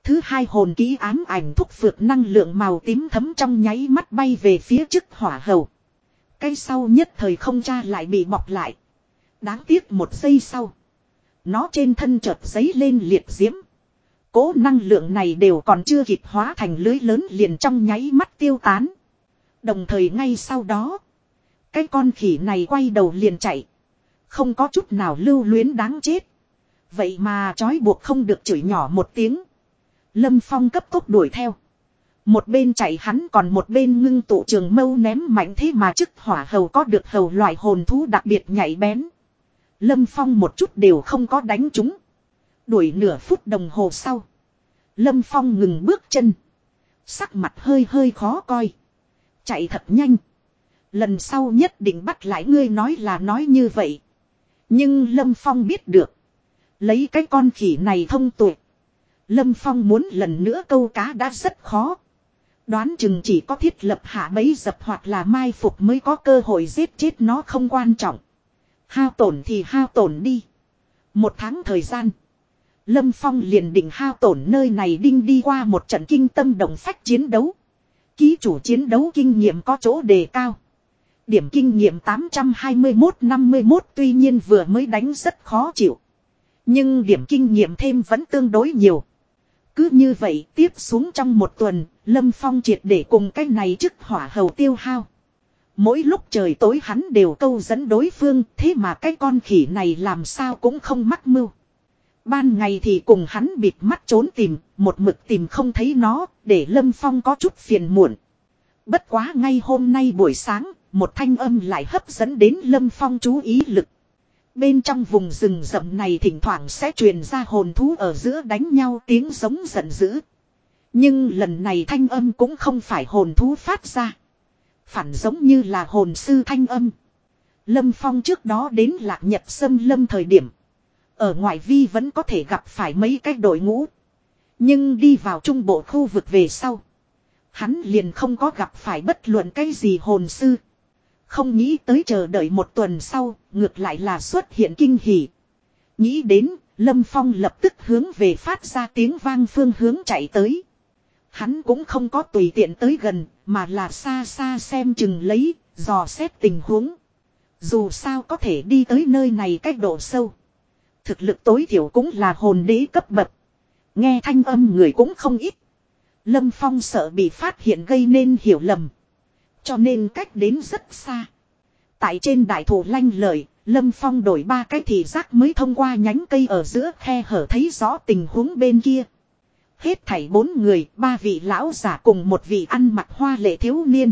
Thứ hai hồn ký ám ảnh thúc phược năng lượng màu tím thấm trong nháy mắt bay về phía chức hỏa hầu. Cây sau nhất thời không cha lại bị bọc lại. Đáng tiếc một giây sau. Nó trên thân chợt giấy lên liệt diễm. Cố năng lượng này đều còn chưa kịp hóa thành lưới lớn liền trong nháy mắt tiêu tán. Đồng thời ngay sau đó. Cái con khỉ này quay đầu liền chạy. Không có chút nào lưu luyến đáng chết. Vậy mà trói buộc không được chửi nhỏ một tiếng. Lâm Phong cấp tốc đuổi theo. Một bên chạy hắn còn một bên ngưng tụ trường mâu ném mạnh thế mà chức hỏa hầu có được hầu loại hồn thú đặc biệt nhảy bén. Lâm Phong một chút đều không có đánh chúng. Đuổi nửa phút đồng hồ sau. Lâm Phong ngừng bước chân. Sắc mặt hơi hơi khó coi. Chạy thật nhanh. Lần sau nhất định bắt lại ngươi nói là nói như vậy. Nhưng Lâm Phong biết được. Lấy cái con khỉ này thông tuệ. Lâm Phong muốn lần nữa câu cá đã rất khó. Đoán chừng chỉ có thiết lập hạ bấy dập hoặc là mai phục mới có cơ hội giết chết nó không quan trọng. Hao tổn thì hao tổn đi. Một tháng thời gian. Lâm Phong liền định hao tổn nơi này đinh đi qua một trận kinh tâm động phách chiến đấu. Ký chủ chiến đấu kinh nghiệm có chỗ đề cao. Điểm kinh nghiệm 821-51 tuy nhiên vừa mới đánh rất khó chịu. Nhưng điểm kinh nghiệm thêm vẫn tương đối nhiều. Cứ như vậy tiếp xuống trong một tuần, Lâm Phong triệt để cùng cái này chức hỏa hầu tiêu hao. Mỗi lúc trời tối hắn đều câu dẫn đối phương, thế mà cái con khỉ này làm sao cũng không mắc mưu. Ban ngày thì cùng hắn bịt mắt trốn tìm, một mực tìm không thấy nó, để Lâm Phong có chút phiền muộn. Bất quá ngay hôm nay buổi sáng, một thanh âm lại hấp dẫn đến Lâm Phong chú ý lực. Bên trong vùng rừng rậm này thỉnh thoảng sẽ truyền ra hồn thú ở giữa đánh nhau tiếng giống giận dữ. Nhưng lần này thanh âm cũng không phải hồn thú phát ra. Phản giống như là hồn sư thanh âm. Lâm Phong trước đó đến lạc nhật sâm lâm thời điểm. Ở ngoại vi vẫn có thể gặp phải mấy cái đội ngũ. Nhưng đi vào trung bộ khu vực về sau. Hắn liền không có gặp phải bất luận cái gì hồn sư. Không nghĩ tới chờ đợi một tuần sau, ngược lại là xuất hiện kinh hỉ. Nghĩ đến, Lâm Phong lập tức hướng về phát ra tiếng vang phương hướng chạy tới. Hắn cũng không có tùy tiện tới gần, mà là xa xa xem chừng lấy, dò xét tình huống. Dù sao có thể đi tới nơi này cách độ sâu. Thực lực tối thiểu cũng là hồn đế cấp bậc. Nghe thanh âm người cũng không ít. Lâm Phong sợ bị phát hiện gây nên hiểu lầm. Cho nên cách đến rất xa. Tại trên đại thổ lanh lợi, Lâm Phong đổi ba cái thì giác mới thông qua nhánh cây ở giữa khe hở thấy rõ tình huống bên kia. Hết thảy bốn người, ba vị lão giả cùng một vị ăn mặc hoa lệ thiếu niên.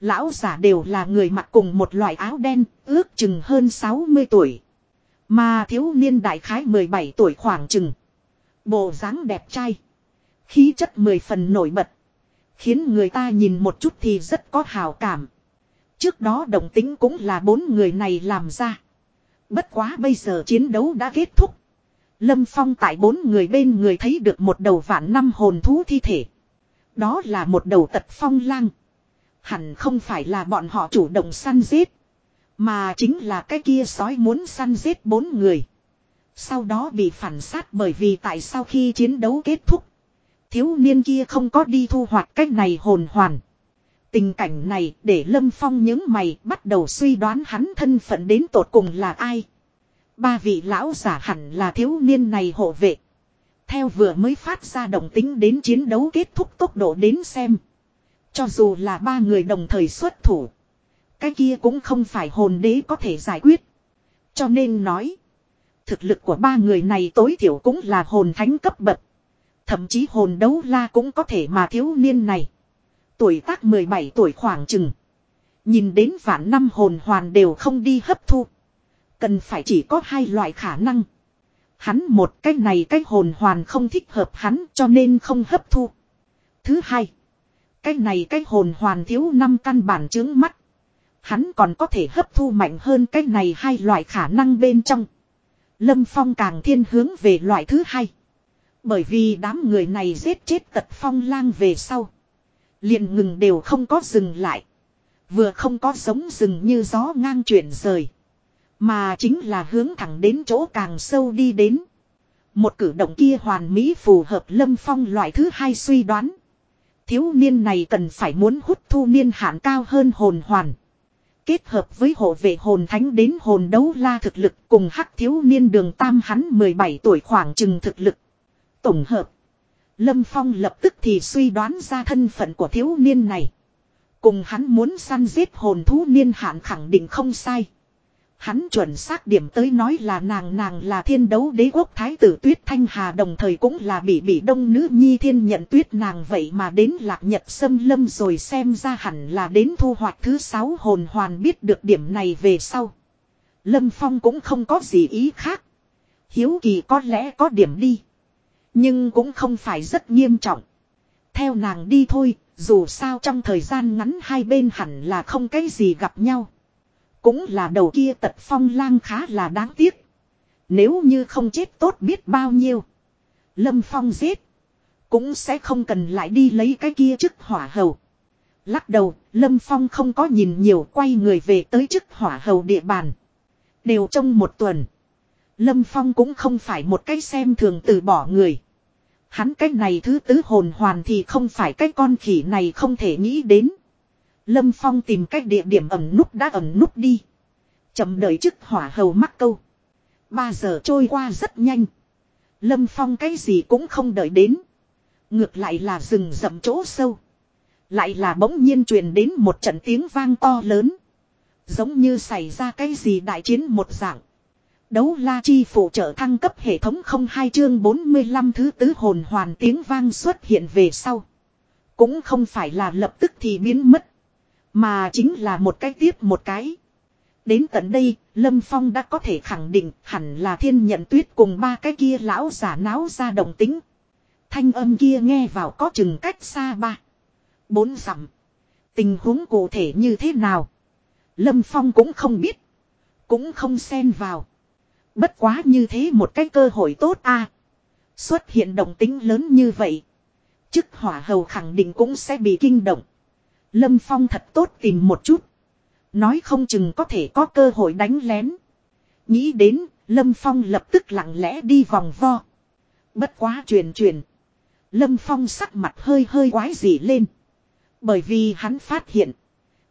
Lão giả đều là người mặc cùng một loại áo đen, ước chừng hơn 60 tuổi. Mà thiếu niên đại khái 17 tuổi khoảng chừng. Bộ dáng đẹp trai. Khí chất mười phần nổi bật. Khiến người ta nhìn một chút thì rất có hào cảm. Trước đó đồng tính cũng là bốn người này làm ra. Bất quá bây giờ chiến đấu đã kết thúc. Lâm Phong tại bốn người bên người thấy được một đầu vạn năm hồn thú thi thể. Đó là một đầu tật phong lang. Hẳn không phải là bọn họ chủ động săn giết. Mà chính là cái kia sói muốn săn giết bốn người. Sau đó bị phản sát bởi vì tại sau khi chiến đấu kết thúc. Thiếu niên kia không có đi thu hoạch cách này hồn hoàn. Tình cảnh này để Lâm Phong những mày bắt đầu suy đoán hắn thân phận đến tột cùng là ai. Ba vị lão giả hẳn là thiếu niên này hộ vệ. Theo vừa mới phát ra động tính đến chiến đấu kết thúc tốc độ đến xem. Cho dù là ba người đồng thời xuất thủ. Cái kia cũng không phải hồn đế có thể giải quyết. Cho nên nói. Thực lực của ba người này tối thiểu cũng là hồn thánh cấp bậc. Thậm chí hồn đấu la cũng có thể mà thiếu niên này. Tuổi tác 17 tuổi khoảng chừng. Nhìn đến vạn năm hồn hoàn đều không đi hấp thu. Cần phải chỉ có hai loại khả năng. Hắn một cái này cái hồn hoàn không thích hợp hắn cho nên không hấp thu. Thứ hai. Cái này cái hồn hoàn thiếu năm căn bản chứng mắt. Hắn còn có thể hấp thu mạnh hơn cái này hai loại khả năng bên trong. Lâm Phong càng thiên hướng về loại thứ hai. Bởi vì đám người này giết chết tật phong lang về sau. liền ngừng đều không có dừng lại. Vừa không có giống rừng như gió ngang chuyển rời. Mà chính là hướng thẳng đến chỗ càng sâu đi đến. Một cử động kia hoàn mỹ phù hợp lâm phong loại thứ hai suy đoán. Thiếu niên này cần phải muốn hút thu niên hạn cao hơn hồn hoàn. Kết hợp với hộ vệ hồn thánh đến hồn đấu la thực lực cùng hắc thiếu niên đường tam hắn 17 tuổi khoảng chừng thực lực. Tổng hợp. Lâm Phong lập tức thì suy đoán ra thân phận của thiếu niên này. Cùng hắn muốn săn giết hồn thú niên hạn khẳng định không sai. Hắn chuẩn xác điểm tới nói là nàng nàng là thiên đấu đế quốc thái tử tuyết thanh hà đồng thời cũng là bị bị đông nữ nhi thiên nhận tuyết nàng vậy mà đến lạc nhật xâm lâm rồi xem ra hẳn là đến thu hoạch thứ sáu hồn hoàn biết được điểm này về sau. Lâm Phong cũng không có gì ý khác. Hiếu kỳ có lẽ có điểm đi. Nhưng cũng không phải rất nghiêm trọng. Theo nàng đi thôi, dù sao trong thời gian ngắn hai bên hẳn là không cái gì gặp nhau. Cũng là đầu kia tật phong lang khá là đáng tiếc. Nếu như không chết tốt biết bao nhiêu. Lâm Phong giết. Cũng sẽ không cần lại đi lấy cái kia chức hỏa hầu. Lắc đầu, Lâm Phong không có nhìn nhiều quay người về tới chức hỏa hầu địa bàn. Đều trong một tuần. Lâm Phong cũng không phải một cái xem thường từ bỏ người. Hắn cái này thứ tứ hồn hoàn thì không phải cái con khỉ này không thể nghĩ đến. Lâm Phong tìm cách địa điểm ẩn nút đã ẩn nút đi. Chậm đợi chức hỏa hầu mắc câu. Ba giờ trôi qua rất nhanh. Lâm Phong cái gì cũng không đợi đến. Ngược lại là rừng rậm chỗ sâu. Lại là bỗng nhiên truyền đến một trận tiếng vang to lớn. Giống như xảy ra cái gì đại chiến một dạng. Đấu la chi phụ trợ thăng cấp hệ thống không hai chương 45 thứ tứ hồn hoàn tiếng vang xuất hiện về sau. Cũng không phải là lập tức thì biến mất. Mà chính là một cái tiếp một cái. Đến tận đây, Lâm Phong đã có thể khẳng định hẳn là thiên nhận tuyết cùng ba cái kia lão giả náo ra đồng tính. Thanh âm kia nghe vào có chừng cách xa ba. Bốn dặm. Tình huống cụ thể như thế nào? Lâm Phong cũng không biết. Cũng không xen vào. Bất quá như thế một cái cơ hội tốt a Xuất hiện động tính lớn như vậy. Chức hỏa hầu khẳng định cũng sẽ bị kinh động. Lâm Phong thật tốt tìm một chút. Nói không chừng có thể có cơ hội đánh lén. Nghĩ đến, Lâm Phong lập tức lặng lẽ đi vòng vo. Bất quá truyền truyền. Lâm Phong sắc mặt hơi hơi quái dị lên. Bởi vì hắn phát hiện.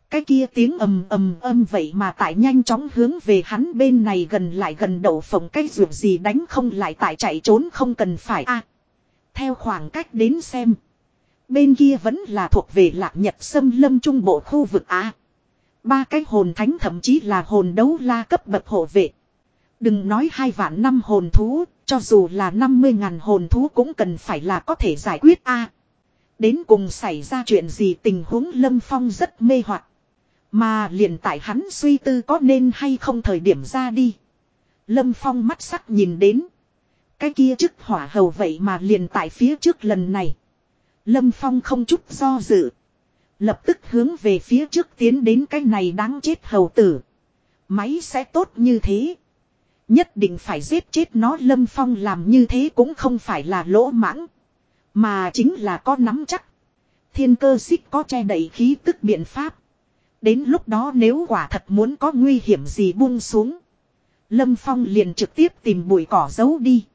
Cái kia tiếng ầm ầm ầm vậy mà tại nhanh chóng hướng về hắn bên này gần lại gần đầu phòng cái ruột gì đánh không lại tại chạy trốn không cần phải a Theo khoảng cách đến xem. Bên kia vẫn là thuộc về lạc nhật xâm lâm trung bộ khu vực A. Ba cái hồn thánh thậm chí là hồn đấu la cấp bậc hộ vệ. Đừng nói hai vạn năm hồn thú, cho dù là 50 ngàn hồn thú cũng cần phải là có thể giải quyết A. Đến cùng xảy ra chuyện gì tình huống Lâm Phong rất mê hoặc Mà liền tại hắn suy tư có nên hay không thời điểm ra đi. Lâm Phong mắt sắc nhìn đến. Cái kia chức hỏa hầu vậy mà liền tại phía trước lần này. Lâm Phong không chút do dự. Lập tức hướng về phía trước tiến đến cái này đáng chết hầu tử. Máy sẽ tốt như thế. Nhất định phải giết chết nó Lâm Phong làm như thế cũng không phải là lỗ mãng. Mà chính là có nắm chắc. Thiên cơ xích có che đậy khí tức biện pháp. Đến lúc đó nếu quả thật muốn có nguy hiểm gì buông xuống. Lâm Phong liền trực tiếp tìm bụi cỏ giấu đi.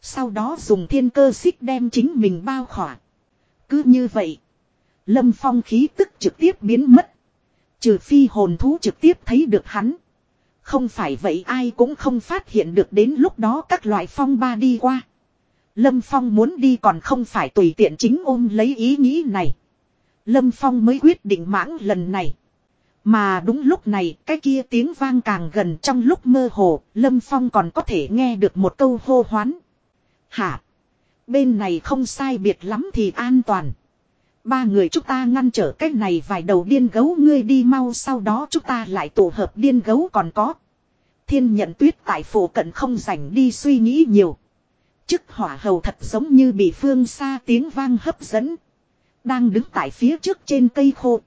Sau đó dùng thiên cơ xích đem chính mình bao khỏa. Cứ như vậy. Lâm Phong khí tức trực tiếp biến mất. Trừ phi hồn thú trực tiếp thấy được hắn. Không phải vậy ai cũng không phát hiện được đến lúc đó các loại phong ba đi qua. Lâm Phong muốn đi còn không phải tùy tiện chính ôm lấy ý nghĩ này. Lâm Phong mới quyết định mãng lần này. Mà đúng lúc này cái kia tiếng vang càng gần trong lúc mơ hồ, Lâm Phong còn có thể nghe được một câu hô hoán. Hả? Bên này không sai biệt lắm thì an toàn. Ba người chúng ta ngăn trở cái này vài đầu điên gấu, ngươi đi mau, sau đó chúng ta lại tổ hợp điên gấu còn có. Thiên nhận tuyết tại phủ cận không rảnh đi suy nghĩ nhiều. Chức hỏa hầu thật giống như bị phương xa tiếng vang hấp dẫn. Đang đứng tại phía trước trên cây khô.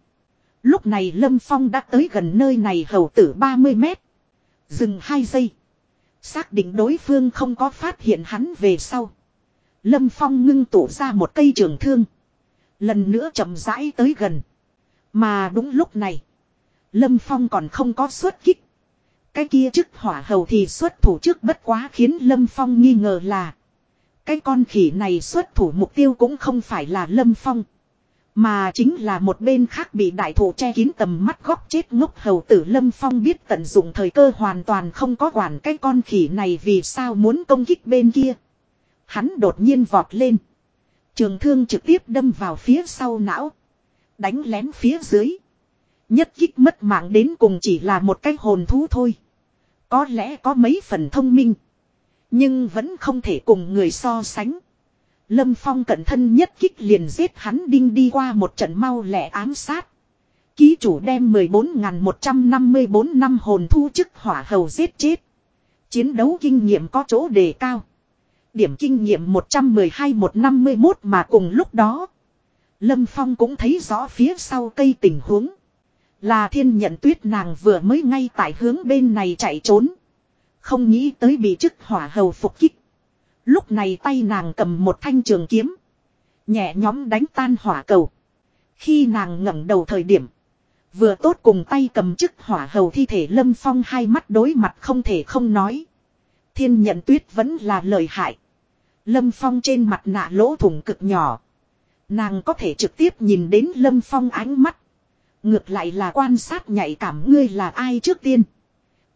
Lúc này Lâm Phong đã tới gần nơi này hầu tử 30 mét. Dừng 2 giây. Xác định đối phương không có phát hiện hắn về sau. Lâm Phong ngưng tụ ra một cây trường thương. Lần nữa chậm rãi tới gần. Mà đúng lúc này. Lâm Phong còn không có xuất kích. Cái kia chức hỏa hầu thì xuất thủ trước bất quá khiến Lâm Phong nghi ngờ là. Cái con khỉ này xuất thủ mục tiêu cũng không phải là Lâm Phong. Mà chính là một bên khác bị đại thủ che kín tầm mắt góc chết ngốc hầu tử Lâm Phong biết tận dụng thời cơ hoàn toàn không có quản cái con khỉ này vì sao muốn công kích bên kia. Hắn đột nhiên vọt lên. Trường thương trực tiếp đâm vào phía sau não. Đánh lén phía dưới. Nhất kích mất mạng đến cùng chỉ là một cái hồn thú thôi. Có lẽ có mấy phần thông minh. Nhưng vẫn không thể cùng người so sánh. Lâm Phong cẩn thân nhất kích liền giết hắn đinh đi qua một trận mau lẻ ám sát. Ký chủ đem 14.154 năm hồn thu chức hỏa hầu giết chết. Chiến đấu kinh nghiệm có chỗ đề cao. Điểm kinh nghiệm 112-151 mà cùng lúc đó. Lâm Phong cũng thấy rõ phía sau cây tình huống. Là thiên nhận tuyết nàng vừa mới ngay tại hướng bên này chạy trốn. Không nghĩ tới bị chức hỏa hầu phục kích. Lúc này tay nàng cầm một thanh trường kiếm. Nhẹ nhóm đánh tan hỏa cầu. Khi nàng ngẩng đầu thời điểm. Vừa tốt cùng tay cầm chức hỏa hầu thi thể lâm phong hai mắt đối mặt không thể không nói. Thiên nhận tuyết vẫn là lời hại. Lâm phong trên mặt nạ lỗ thủng cực nhỏ. Nàng có thể trực tiếp nhìn đến lâm phong ánh mắt. Ngược lại là quan sát nhạy cảm ngươi là ai trước tiên.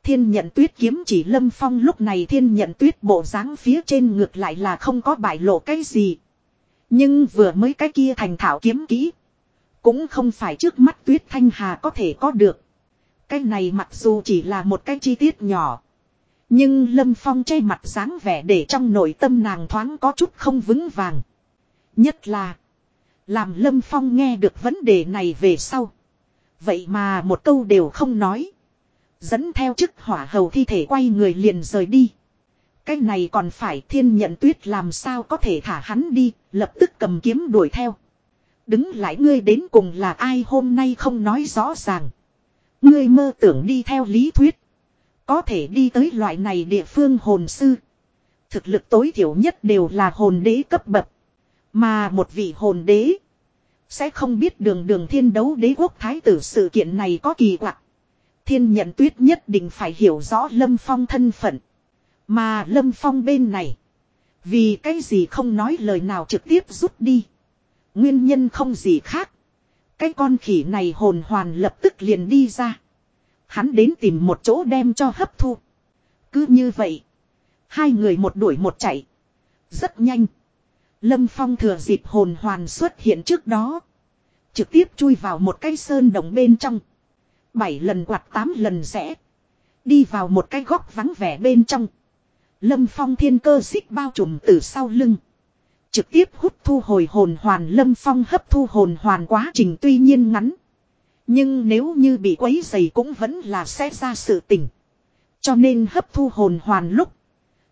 Thiên nhận tuyết kiếm chỉ lâm phong lúc này thiên nhận tuyết bộ dáng phía trên ngược lại là không có bại lộ cái gì. Nhưng vừa mới cái kia thành thảo kiếm kỹ. Cũng không phải trước mắt tuyết thanh hà có thể có được. Cái này mặc dù chỉ là một cái chi tiết nhỏ. Nhưng lâm phong che mặt dáng vẻ để trong nội tâm nàng thoáng có chút không vững vàng. Nhất là. Làm lâm phong nghe được vấn đề này về sau. Vậy mà một câu đều không nói. Dẫn theo chức hỏa hầu thi thể quay người liền rời đi. Cái này còn phải thiên nhận tuyết làm sao có thể thả hắn đi, lập tức cầm kiếm đuổi theo. Đứng lại ngươi đến cùng là ai hôm nay không nói rõ ràng. Ngươi mơ tưởng đi theo lý thuyết. Có thể đi tới loại này địa phương hồn sư. Thực lực tối thiểu nhất đều là hồn đế cấp bậc. Mà một vị hồn đế. Sẽ không biết đường đường thiên đấu đế quốc thái tử sự kiện này có kỳ quặc. Thiên nhận tuyết nhất định phải hiểu rõ Lâm Phong thân phận. Mà Lâm Phong bên này. Vì cái gì không nói lời nào trực tiếp rút đi. Nguyên nhân không gì khác. Cái con khỉ này hồn hoàn lập tức liền đi ra. Hắn đến tìm một chỗ đem cho hấp thu. Cứ như vậy. Hai người một đuổi một chạy. Rất nhanh. Lâm Phong thừa dịp hồn hoàn xuất hiện trước đó. Trực tiếp chui vào một cái sơn đồng bên trong. Bảy lần quạt tám lần rẽ. Đi vào một cái góc vắng vẻ bên trong. Lâm Phong thiên cơ xích bao trùm từ sau lưng. Trực tiếp hút thu hồi hồn hoàn Lâm Phong hấp thu hồn hoàn quá trình tuy nhiên ngắn. Nhưng nếu như bị quấy dày cũng vẫn là sẽ ra sự tình. Cho nên hấp thu hồn hoàn lúc.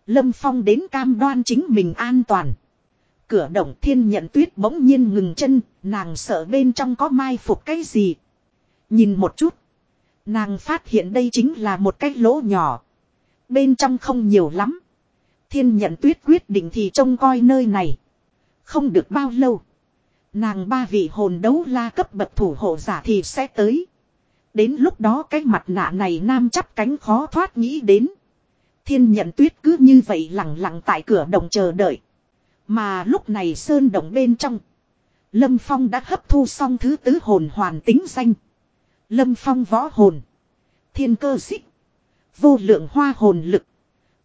Lâm Phong đến cam đoan chính mình an toàn. Cửa động thiên nhận tuyết bỗng nhiên ngừng chân, nàng sợ bên trong có mai phục cái gì. Nhìn một chút. Nàng phát hiện đây chính là một cái lỗ nhỏ. Bên trong không nhiều lắm. Thiên nhận tuyết quyết định thì trông coi nơi này. Không được bao lâu. Nàng ba vị hồn đấu la cấp bậc thủ hộ giả thì sẽ tới. Đến lúc đó cái mặt nạ này nam chắp cánh khó thoát nghĩ đến. Thiên nhận tuyết cứ như vậy lặng lặng tại cửa đồng chờ đợi. Mà lúc này sơn động bên trong. Lâm Phong đã hấp thu xong thứ tứ hồn hoàn tính danh. Lâm Phong võ hồn. Thiên cơ xích. Vô lượng hoa hồn lực.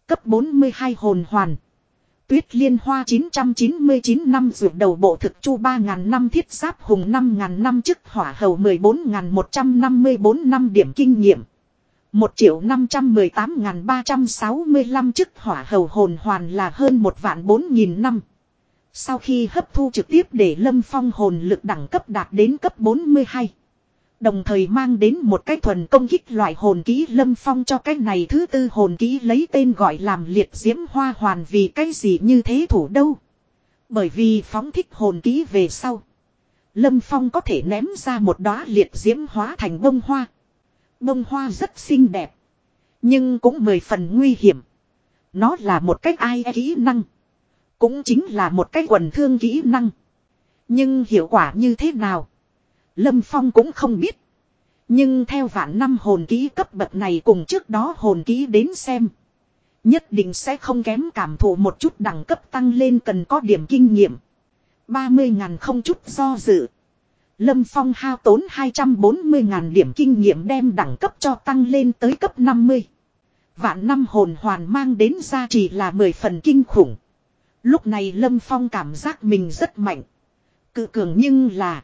Cấp 42 hồn hoàn. Tuyết liên hoa 999 năm rượu đầu bộ thực chu 3.000 năm, thiết giáp hùng 5.000 năm chức hỏa hầu 14.154 năm điểm kinh nghiệm. 1 triệu 518.365 chức hỏa hầu hồn hoàn là hơn 1 vạn 4.000 năm. Sau khi hấp thu trực tiếp để lâm phong hồn lực đẳng cấp đạt đến cấp 42. Đồng thời mang đến một cái thuần công kích loại hồn ký lâm phong cho cái này thứ tư hồn ký lấy tên gọi làm liệt diễm hoa hoàn vì cái gì như thế thủ đâu. Bởi vì phóng thích hồn ký về sau. Lâm phong có thể ném ra một đóa liệt diễm hóa thành bông hoa. Bông hoa rất xinh đẹp. Nhưng cũng mười phần nguy hiểm. Nó là một cách ai kỹ năng. Cũng chính là một cái quần thương kỹ năng. Nhưng hiệu quả như thế nào? Lâm Phong cũng không biết. Nhưng theo vạn năm hồn ký cấp bậc này cùng trước đó hồn ký đến xem. Nhất định sẽ không kém cảm thụ một chút đẳng cấp tăng lên cần có điểm kinh nghiệm. 30 ngàn không chút do dự. Lâm Phong hao tốn 240 ngàn điểm kinh nghiệm đem đẳng cấp cho tăng lên tới cấp 50. Vạn năm hồn hoàn mang đến ra chỉ là 10 phần kinh khủng. Lúc này Lâm Phong cảm giác mình rất mạnh. Cự cường nhưng là.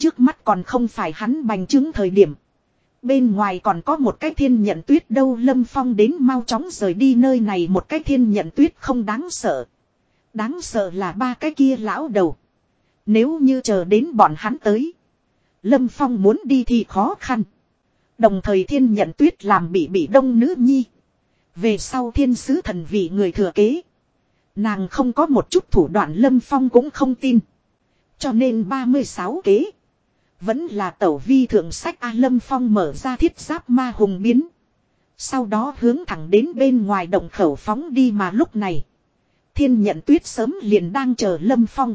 Trước mắt còn không phải hắn bành trướng thời điểm. Bên ngoài còn có một cái thiên nhận tuyết đâu, Lâm Phong đến mau chóng rời đi nơi này một cái thiên nhận tuyết không đáng sợ. Đáng sợ là ba cái kia lão đầu. Nếu như chờ đến bọn hắn tới. Lâm Phong muốn đi thì khó khăn. Đồng thời thiên nhận tuyết làm bị bị đông nữ nhi. Về sau thiên sứ thần vị người thừa kế. Nàng không có một chút thủ đoạn, Lâm Phong cũng không tin. Cho nên 36 kế. Vẫn là tẩu vi thượng sách A Lâm Phong mở ra thiết giáp ma hùng biến. Sau đó hướng thẳng đến bên ngoài động khẩu phóng đi mà lúc này. Thiên nhận tuyết sớm liền đang chờ Lâm Phong.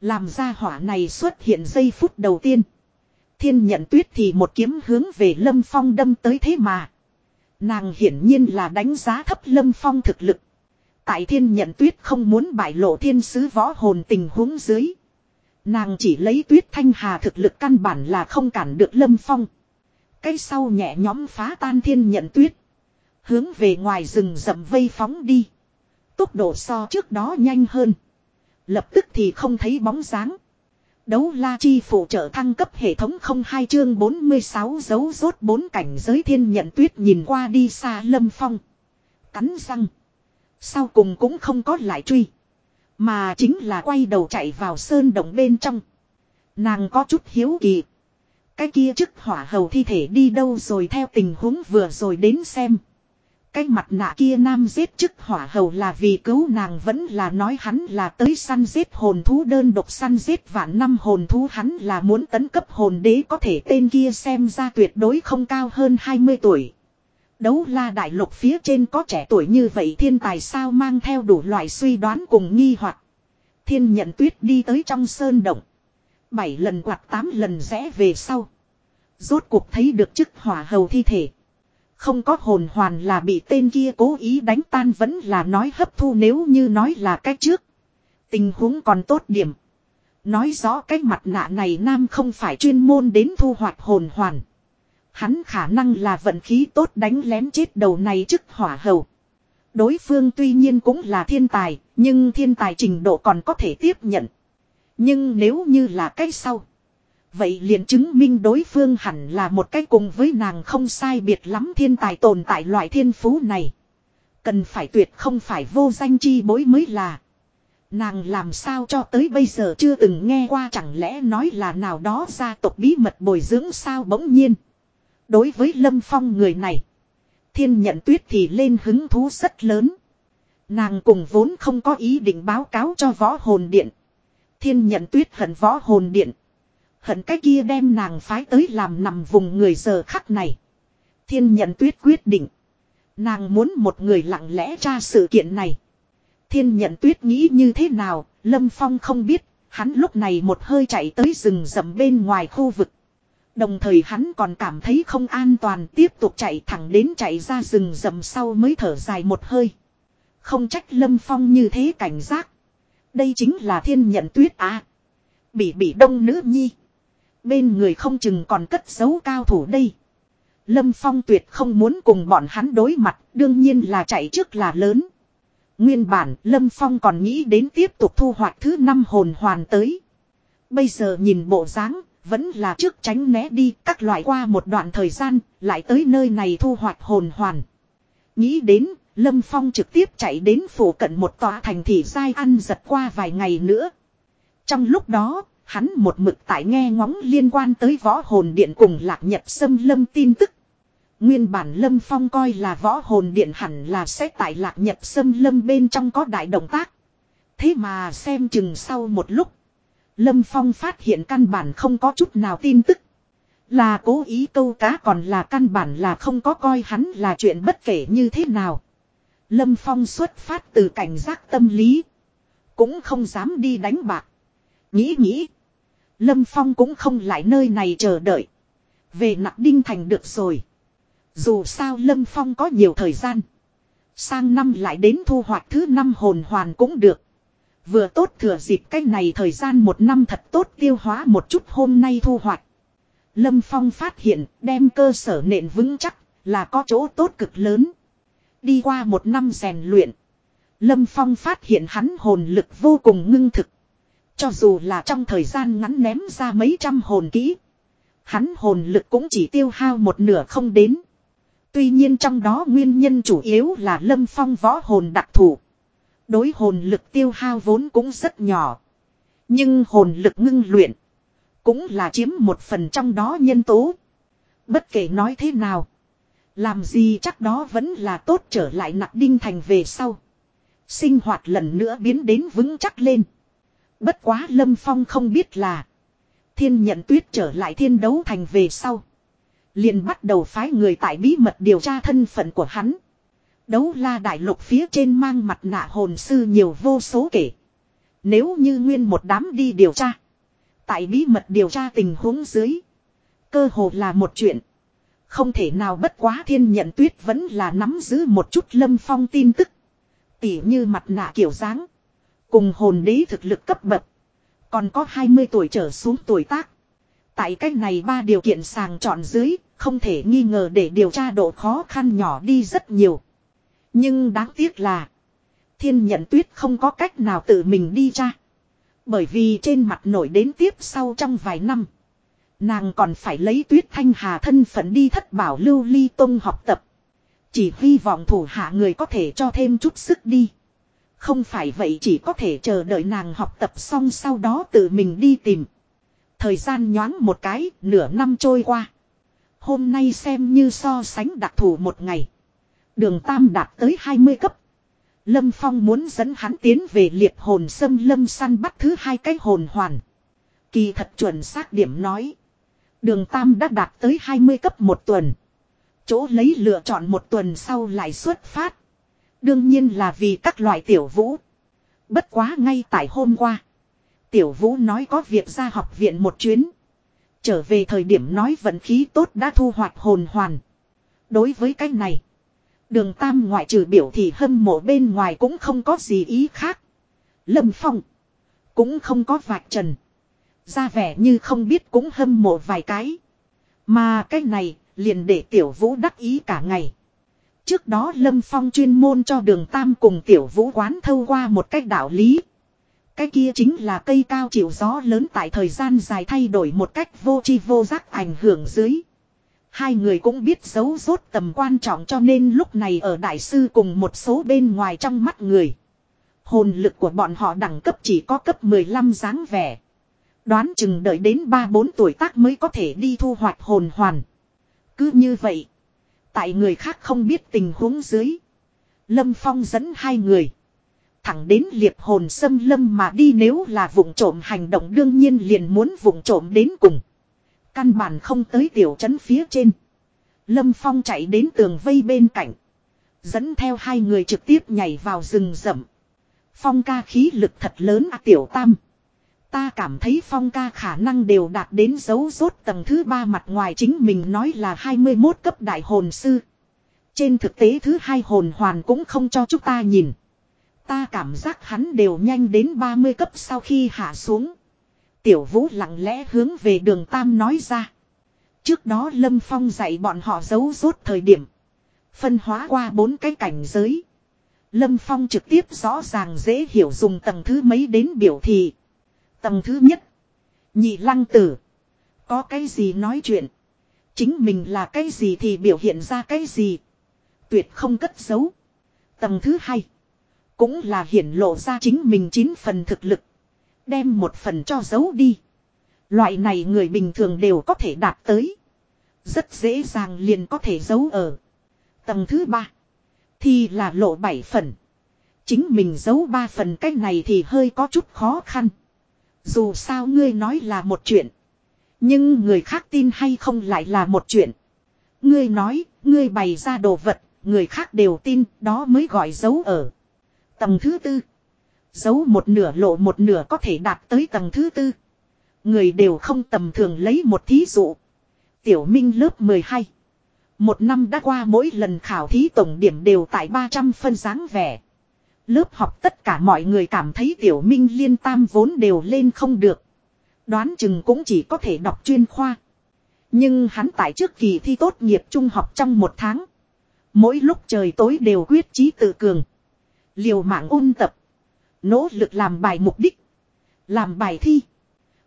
Làm ra hỏa này xuất hiện giây phút đầu tiên. Thiên nhận tuyết thì một kiếm hướng về Lâm Phong đâm tới thế mà. Nàng hiển nhiên là đánh giá thấp Lâm Phong thực lực. Tại thiên nhận tuyết không muốn bại lộ thiên sứ võ hồn tình huống dưới. Nàng chỉ lấy tuyết thanh hà thực lực căn bản là không cản được Lâm Phong. Cái sau nhẹ nhóm phá tan thiên nhận tuyết. Hướng về ngoài rừng rậm vây phóng đi. Tốc độ so trước đó nhanh hơn. Lập tức thì không thấy bóng dáng. Đấu la chi phụ trợ thăng cấp hệ thống không hai chương 46 dấu rốt bốn cảnh giới thiên nhận tuyết nhìn qua đi xa lâm phong. Cắn răng. Sau cùng cũng không có lại truy. Mà chính là quay đầu chạy vào sơn động bên trong. Nàng có chút hiếu kỳ. Cái kia chức hỏa hầu thi thể đi đâu rồi theo tình huống vừa rồi đến xem. Cái mặt nạ kia nam giết chức hỏa hầu là vì cứu nàng vẫn là nói hắn là tới săn giết hồn thú đơn độc săn giết vạn năm hồn thú hắn là muốn tấn cấp hồn đế có thể tên kia xem ra tuyệt đối không cao hơn 20 tuổi. Đấu la đại lục phía trên có trẻ tuổi như vậy thiên tài sao mang theo đủ loại suy đoán cùng nghi hoặc Thiên nhận tuyết đi tới trong sơn động. Bảy lần quạt tám lần rẽ về sau. Rốt cuộc thấy được chức hỏa hầu thi thể. Không có hồn hoàn là bị tên kia cố ý đánh tan vẫn là nói hấp thu nếu như nói là cách trước. Tình huống còn tốt điểm. Nói rõ cái mặt nạ này nam không phải chuyên môn đến thu hoạch hồn hoàn. Hắn khả năng là vận khí tốt đánh lén chết đầu này trước hỏa hầu. Đối phương tuy nhiên cũng là thiên tài, nhưng thiên tài trình độ còn có thể tiếp nhận. Nhưng nếu như là cái sau. Vậy liền chứng minh đối phương hẳn là một cái cùng với nàng không sai biệt lắm thiên tài tồn tại loại thiên phú này. Cần phải tuyệt không phải vô danh chi bối mới là. Nàng làm sao cho tới bây giờ chưa từng nghe qua chẳng lẽ nói là nào đó gia tộc bí mật bồi dưỡng sao bỗng nhiên. Đối với Lâm Phong người này. Thiên nhận tuyết thì lên hứng thú rất lớn. Nàng cùng vốn không có ý định báo cáo cho võ hồn điện. Thiên nhận tuyết hận võ hồn điện. Hận cái kia đem nàng phái tới làm nằm vùng người giờ khắc này. Thiên nhận tuyết quyết định. Nàng muốn một người lặng lẽ tra sự kiện này. Thiên nhận tuyết nghĩ như thế nào, Lâm Phong không biết, hắn lúc này một hơi chạy tới rừng rậm bên ngoài khu vực. Đồng thời hắn còn cảm thấy không an toàn tiếp tục chạy thẳng đến chạy ra rừng rậm sau mới thở dài một hơi. Không trách Lâm Phong như thế cảnh giác. Đây chính là thiên nhận tuyết à. Bị bị đông nữ nhi. Bên người không chừng còn cất giấu cao thủ đây. Lâm Phong tuyệt không muốn cùng bọn hắn đối mặt, đương nhiên là chạy trước là lớn. Nguyên bản, Lâm Phong còn nghĩ đến tiếp tục thu hoạch thứ năm hồn hoàn tới. Bây giờ nhìn bộ dáng, vẫn là trước tránh né đi các loại qua một đoạn thời gian, lại tới nơi này thu hoạch hồn hoàn. Nghĩ đến, Lâm Phong trực tiếp chạy đến phủ cận một tòa thành thị dai ăn giật qua vài ngày nữa. Trong lúc đó, hắn một mực tại nghe ngóng liên quan tới võ hồn điện cùng lạc nhật xâm lâm tin tức. Nguyên bản Lâm Phong coi là võ hồn điện hẳn là sẽ tại lạc nhật xâm lâm bên trong có đại động tác. Thế mà xem chừng sau một lúc. Lâm Phong phát hiện căn bản không có chút nào tin tức. Là cố ý câu cá còn là căn bản là không có coi hắn là chuyện bất kể như thế nào. Lâm Phong xuất phát từ cảnh giác tâm lý. Cũng không dám đi đánh bạc. Nghĩ nghĩ. Lâm Phong cũng không lại nơi này chờ đợi. Về nặng đinh thành được rồi. Dù sao Lâm Phong có nhiều thời gian. Sang năm lại đến thu hoạch thứ năm hồn hoàn cũng được. Vừa tốt thừa dịp cách này thời gian một năm thật tốt tiêu hóa một chút hôm nay thu hoạch. Lâm Phong phát hiện đem cơ sở nền vững chắc là có chỗ tốt cực lớn. Đi qua một năm rèn luyện. Lâm Phong phát hiện hắn hồn lực vô cùng ngưng thực. Cho dù là trong thời gian ngắn ném ra mấy trăm hồn kỹ. Hắn hồn lực cũng chỉ tiêu hao một nửa không đến. Tuy nhiên trong đó nguyên nhân chủ yếu là lâm phong võ hồn đặc thù. Đối hồn lực tiêu hao vốn cũng rất nhỏ. Nhưng hồn lực ngưng luyện. Cũng là chiếm một phần trong đó nhân tố. Bất kể nói thế nào. Làm gì chắc đó vẫn là tốt trở lại nặng đinh thành về sau. Sinh hoạt lần nữa biến đến vững chắc lên. Bất quá Lâm Phong không biết là. Thiên nhận tuyết trở lại thiên đấu thành về sau. liền bắt đầu phái người tại bí mật điều tra thân phận của hắn. Đấu la đại lục phía trên mang mặt nạ hồn sư nhiều vô số kể. Nếu như nguyên một đám đi điều tra. Tại bí mật điều tra tình huống dưới. Cơ hồ là một chuyện. Không thể nào bất quá thiên nhận tuyết vẫn là nắm giữ một chút lâm phong tin tức. Tỉ như mặt nạ kiểu dáng. Cùng hồn đế thực lực cấp bậc. Còn có 20 tuổi trở xuống tuổi tác. Tại cách này ba điều kiện sàng chọn dưới, không thể nghi ngờ để điều tra độ khó khăn nhỏ đi rất nhiều. Nhưng đáng tiếc là, thiên nhận tuyết không có cách nào tự mình đi ra, Bởi vì trên mặt nổi đến tiếp sau trong vài năm. Nàng còn phải lấy tuyết thanh hà thân phận đi thất bảo lưu ly tông học tập. Chỉ hy vọng thủ hạ người có thể cho thêm chút sức đi. Không phải vậy chỉ có thể chờ đợi nàng học tập xong sau đó tự mình đi tìm. Thời gian nhoáng một cái, nửa năm trôi qua. Hôm nay xem như so sánh đặc thù một ngày. Đường Tam đạt tới 20 cấp. Lâm Phong muốn dẫn hắn tiến về liệt hồn sâm lâm săn bắt thứ hai cái hồn hoàn. Kỳ thật chuẩn xác điểm nói. Đường Tam đã đạt tới 20 cấp một tuần. Chỗ lấy lựa chọn một tuần sau lại xuất phát. Đương nhiên là vì các loại tiểu vũ. Bất quá ngay tại hôm qua. Tiểu vũ nói có việc ra học viện một chuyến. Trở về thời điểm nói vận khí tốt đã thu hoạch hồn hoàn. Đối với cái này. Đường Tam ngoại trừ biểu thì hâm mộ bên ngoài cũng không có gì ý khác. Lâm Phong. Cũng không có vạch trần. Ra vẻ như không biết cũng hâm mộ vài cái. Mà cái này liền để tiểu vũ đắc ý cả ngày. Trước đó Lâm Phong chuyên môn cho đường Tam cùng tiểu vũ quán thâu qua một cách đạo lý. Cái kia chính là cây cao chịu gió lớn tại thời gian dài thay đổi một cách vô tri vô giác ảnh hưởng dưới. Hai người cũng biết giấu rốt tầm quan trọng cho nên lúc này ở đại sư cùng một số bên ngoài trong mắt người. Hồn lực của bọn họ đẳng cấp chỉ có cấp 15 dáng vẻ. Đoán chừng đợi đến 3-4 tuổi tác mới có thể đi thu hoạch hồn hoàn. Cứ như vậy. Tại người khác không biết tình huống dưới. Lâm Phong dẫn hai người. Thẳng đến liệp hồn xâm lâm mà đi nếu là vụng trộm hành động đương nhiên liền muốn vụng trộm đến cùng. Căn bản không tới tiểu trấn phía trên. Lâm Phong chạy đến tường vây bên cạnh. Dẫn theo hai người trực tiếp nhảy vào rừng rậm. Phong ca khí lực thật lớn à tiểu tam. Ta cảm thấy phong ca khả năng đều đạt đến dấu rốt tầng thứ ba mặt ngoài chính mình nói là 21 cấp đại hồn sư. Trên thực tế thứ hai hồn hoàn cũng không cho chúng ta nhìn. Ta cảm giác hắn đều nhanh đến 30 cấp sau khi hạ xuống. Tiểu vũ lặng lẽ hướng về đường Tam nói ra. Trước đó Lâm Phong dạy bọn họ giấu rốt thời điểm. Phân hóa qua bốn cái cảnh giới. Lâm Phong trực tiếp rõ ràng dễ hiểu dùng tầng thứ mấy đến biểu thị. Tầng thứ nhất. Nhị lăng tử. Có cái gì nói chuyện. Chính mình là cái gì thì biểu hiện ra cái gì. Tuyệt không cất giấu. Tầng thứ hai. Cũng là hiển lộ ra chính mình chín phần thực lực. Đem một phần cho giấu đi. Loại này người bình thường đều có thể đạt tới. Rất dễ dàng liền có thể giấu ở. Tầng thứ ba. Thì là lộ bảy phần. Chính mình giấu ba phần cách này thì hơi có chút khó khăn. Dù sao ngươi nói là một chuyện. Nhưng người khác tin hay không lại là một chuyện. Ngươi nói, ngươi bày ra đồ vật, người khác đều tin, đó mới gọi giấu ở. Tầng thứ tư. Giấu một nửa lộ một nửa có thể đạt tới tầng thứ tư. Người đều không tầm thường lấy một thí dụ. Tiểu Minh lớp 12. Một năm đã qua mỗi lần khảo thí tổng điểm đều tại 300 phân dáng vẻ. Lớp học tất cả mọi người cảm thấy Tiểu Minh liên tam vốn đều lên không được. Đoán chừng cũng chỉ có thể đọc chuyên khoa. Nhưng hắn tại trước kỳ thi tốt nghiệp trung học trong một tháng. Mỗi lúc trời tối đều quyết chí tự cường. Liều mạng ôn tập. Nỗ lực làm bài mục đích. Làm bài thi.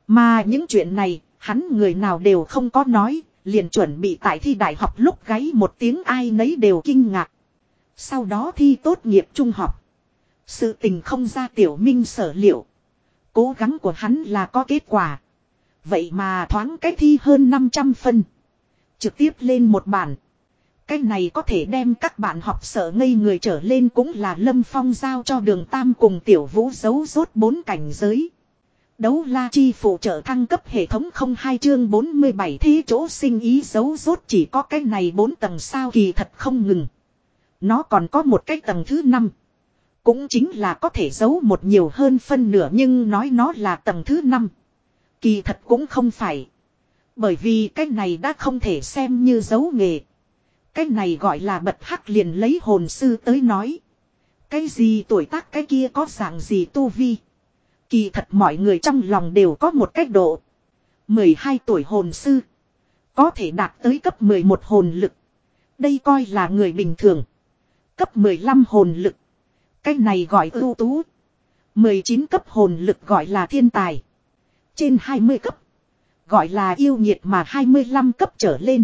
Mà những chuyện này, hắn người nào đều không có nói, liền chuẩn bị tại thi đại học lúc gáy một tiếng ai nấy đều kinh ngạc. Sau đó thi tốt nghiệp trung học. Sự tình không ra tiểu minh sở liệu. Cố gắng của hắn là có kết quả. Vậy mà thoáng cái thi hơn 500 phân. Trực tiếp lên một bản. Cái này có thể đem các bạn học sợ ngây người trở lên cũng là Lâm Phong giao cho đường Tam cùng tiểu vũ giấu rốt bốn cảnh giới. Đấu la chi phụ trợ thăng cấp hệ thống không hai chương 47 thế chỗ sinh ý giấu rốt chỉ có cái này bốn tầng sao kỳ thật không ngừng. Nó còn có một cái tầng thứ năm Cũng chính là có thể giấu một nhiều hơn phân nửa nhưng nói nó là tầng thứ năm. Kỳ thật cũng không phải. Bởi vì cái này đã không thể xem như dấu nghề. Cái này gọi là bật hắc liền lấy hồn sư tới nói. Cái gì tuổi tác cái kia có dạng gì tu vi. Kỳ thật mọi người trong lòng đều có một cách độ. 12 tuổi hồn sư. Có thể đạt tới cấp 11 hồn lực. Đây coi là người bình thường. Cấp 15 hồn lực. Cái này gọi ưu tú. 19 cấp hồn lực gọi là thiên tài. Trên 20 cấp. Gọi là yêu nhiệt mà 25 cấp trở lên.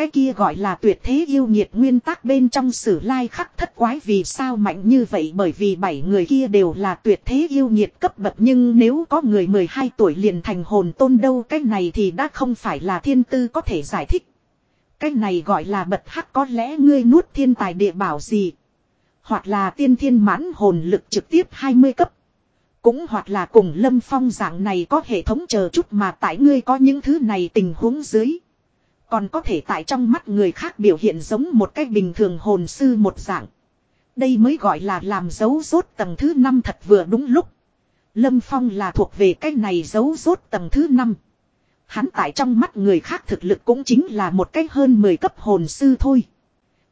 Cái kia gọi là tuyệt thế yêu nhiệt nguyên tắc bên trong sử lai khắc thất quái vì sao mạnh như vậy bởi vì bảy người kia đều là tuyệt thế yêu nhiệt cấp bậc nhưng nếu có người 12 tuổi liền thành hồn tôn đâu, cái này thì đã không phải là thiên tư có thể giải thích. Cái này gọi là bật hắc có lẽ ngươi nuốt thiên tài địa bảo gì. Hoặc là tiên thiên mãn hồn lực trực tiếp 20 cấp. Cũng hoặc là cùng lâm phong dạng này có hệ thống chờ chút mà tại ngươi có những thứ này tình huống dưới. Còn có thể tại trong mắt người khác biểu hiện giống một cách bình thường hồn sư một dạng. Đây mới gọi là làm dấu rốt tầng thứ 5 thật vừa đúng lúc. Lâm Phong là thuộc về cái này dấu rốt tầng thứ 5. Hắn tại trong mắt người khác thực lực cũng chính là một cách hơn 10 cấp hồn sư thôi.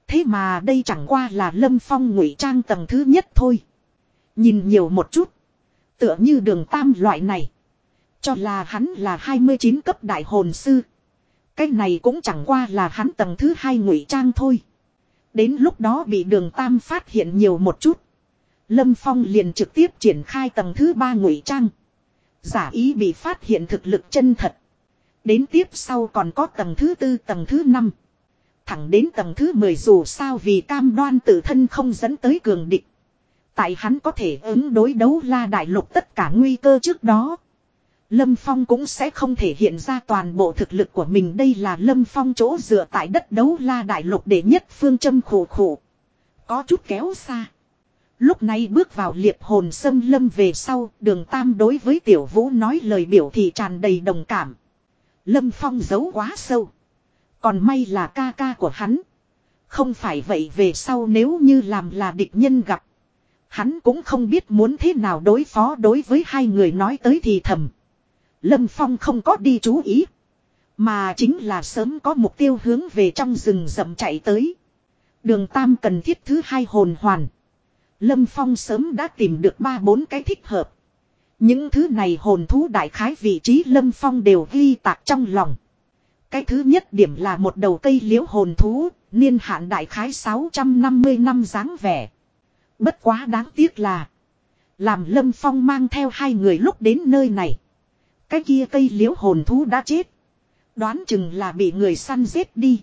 Thế mà đây chẳng qua là Lâm Phong ngụy trang tầng thứ nhất thôi. Nhìn nhiều một chút. Tựa như đường tam loại này. Cho là hắn là 29 cấp đại hồn sư. Cái này cũng chẳng qua là hắn tầng thứ hai ngụy trang thôi. Đến lúc đó bị đường tam phát hiện nhiều một chút. Lâm Phong liền trực tiếp triển khai tầng thứ ba ngụy trang. Giả ý bị phát hiện thực lực chân thật. Đến tiếp sau còn có tầng thứ tư, tầng thứ năm. Thẳng đến tầng thứ mười dù sao vì cam đoan tự thân không dẫn tới cường địch. Tại hắn có thể ứng đối đấu la đại lục tất cả nguy cơ trước đó. Lâm Phong cũng sẽ không thể hiện ra toàn bộ thực lực của mình đây là Lâm Phong chỗ dựa tại đất đấu la đại lục để nhất phương châm khổ khổ. Có chút kéo xa. Lúc này bước vào liệt hồn sâm lâm về sau, đường tam đối với tiểu vũ nói lời biểu thị tràn đầy đồng cảm. Lâm Phong giấu quá sâu. Còn may là ca ca của hắn. Không phải vậy về sau nếu như làm là địch nhân gặp. Hắn cũng không biết muốn thế nào đối phó đối với hai người nói tới thì thầm. Lâm Phong không có đi chú ý. Mà chính là sớm có mục tiêu hướng về trong rừng rậm chạy tới. Đường Tam cần thiết thứ hai hồn hoàn. Lâm Phong sớm đã tìm được ba bốn cái thích hợp. Những thứ này hồn thú đại khái vị trí Lâm Phong đều ghi tạc trong lòng. Cái thứ nhất điểm là một đầu cây liễu hồn thú, niên hạn đại khái 650 năm dáng vẻ. Bất quá đáng tiếc là, làm Lâm Phong mang theo hai người lúc đến nơi này. Cái kia cây liễu hồn thú đã chết. Đoán chừng là bị người săn giết đi.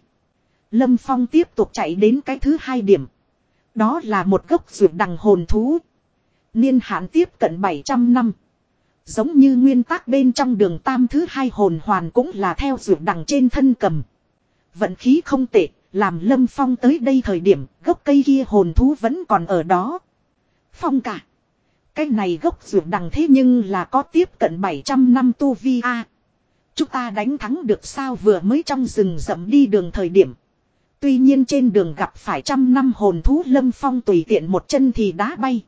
Lâm Phong tiếp tục chạy đến cái thứ hai điểm. Đó là một gốc ruột đằng hồn thú. Niên hạn tiếp cận 700 năm. Giống như nguyên tắc bên trong đường tam thứ hai hồn hoàn cũng là theo ruột đằng trên thân cầm. Vận khí không tệ, làm Lâm Phong tới đây thời điểm gốc cây kia hồn thú vẫn còn ở đó. Phong cả. Cái này gốc ruột đằng thế nhưng là có tiếp cận 700 năm tu vi a. chúng ta đánh thắng được sao vừa mới trong rừng rậm đi đường thời điểm. Tuy nhiên trên đường gặp phải trăm năm hồn thú lâm phong tùy tiện một chân thì đá bay.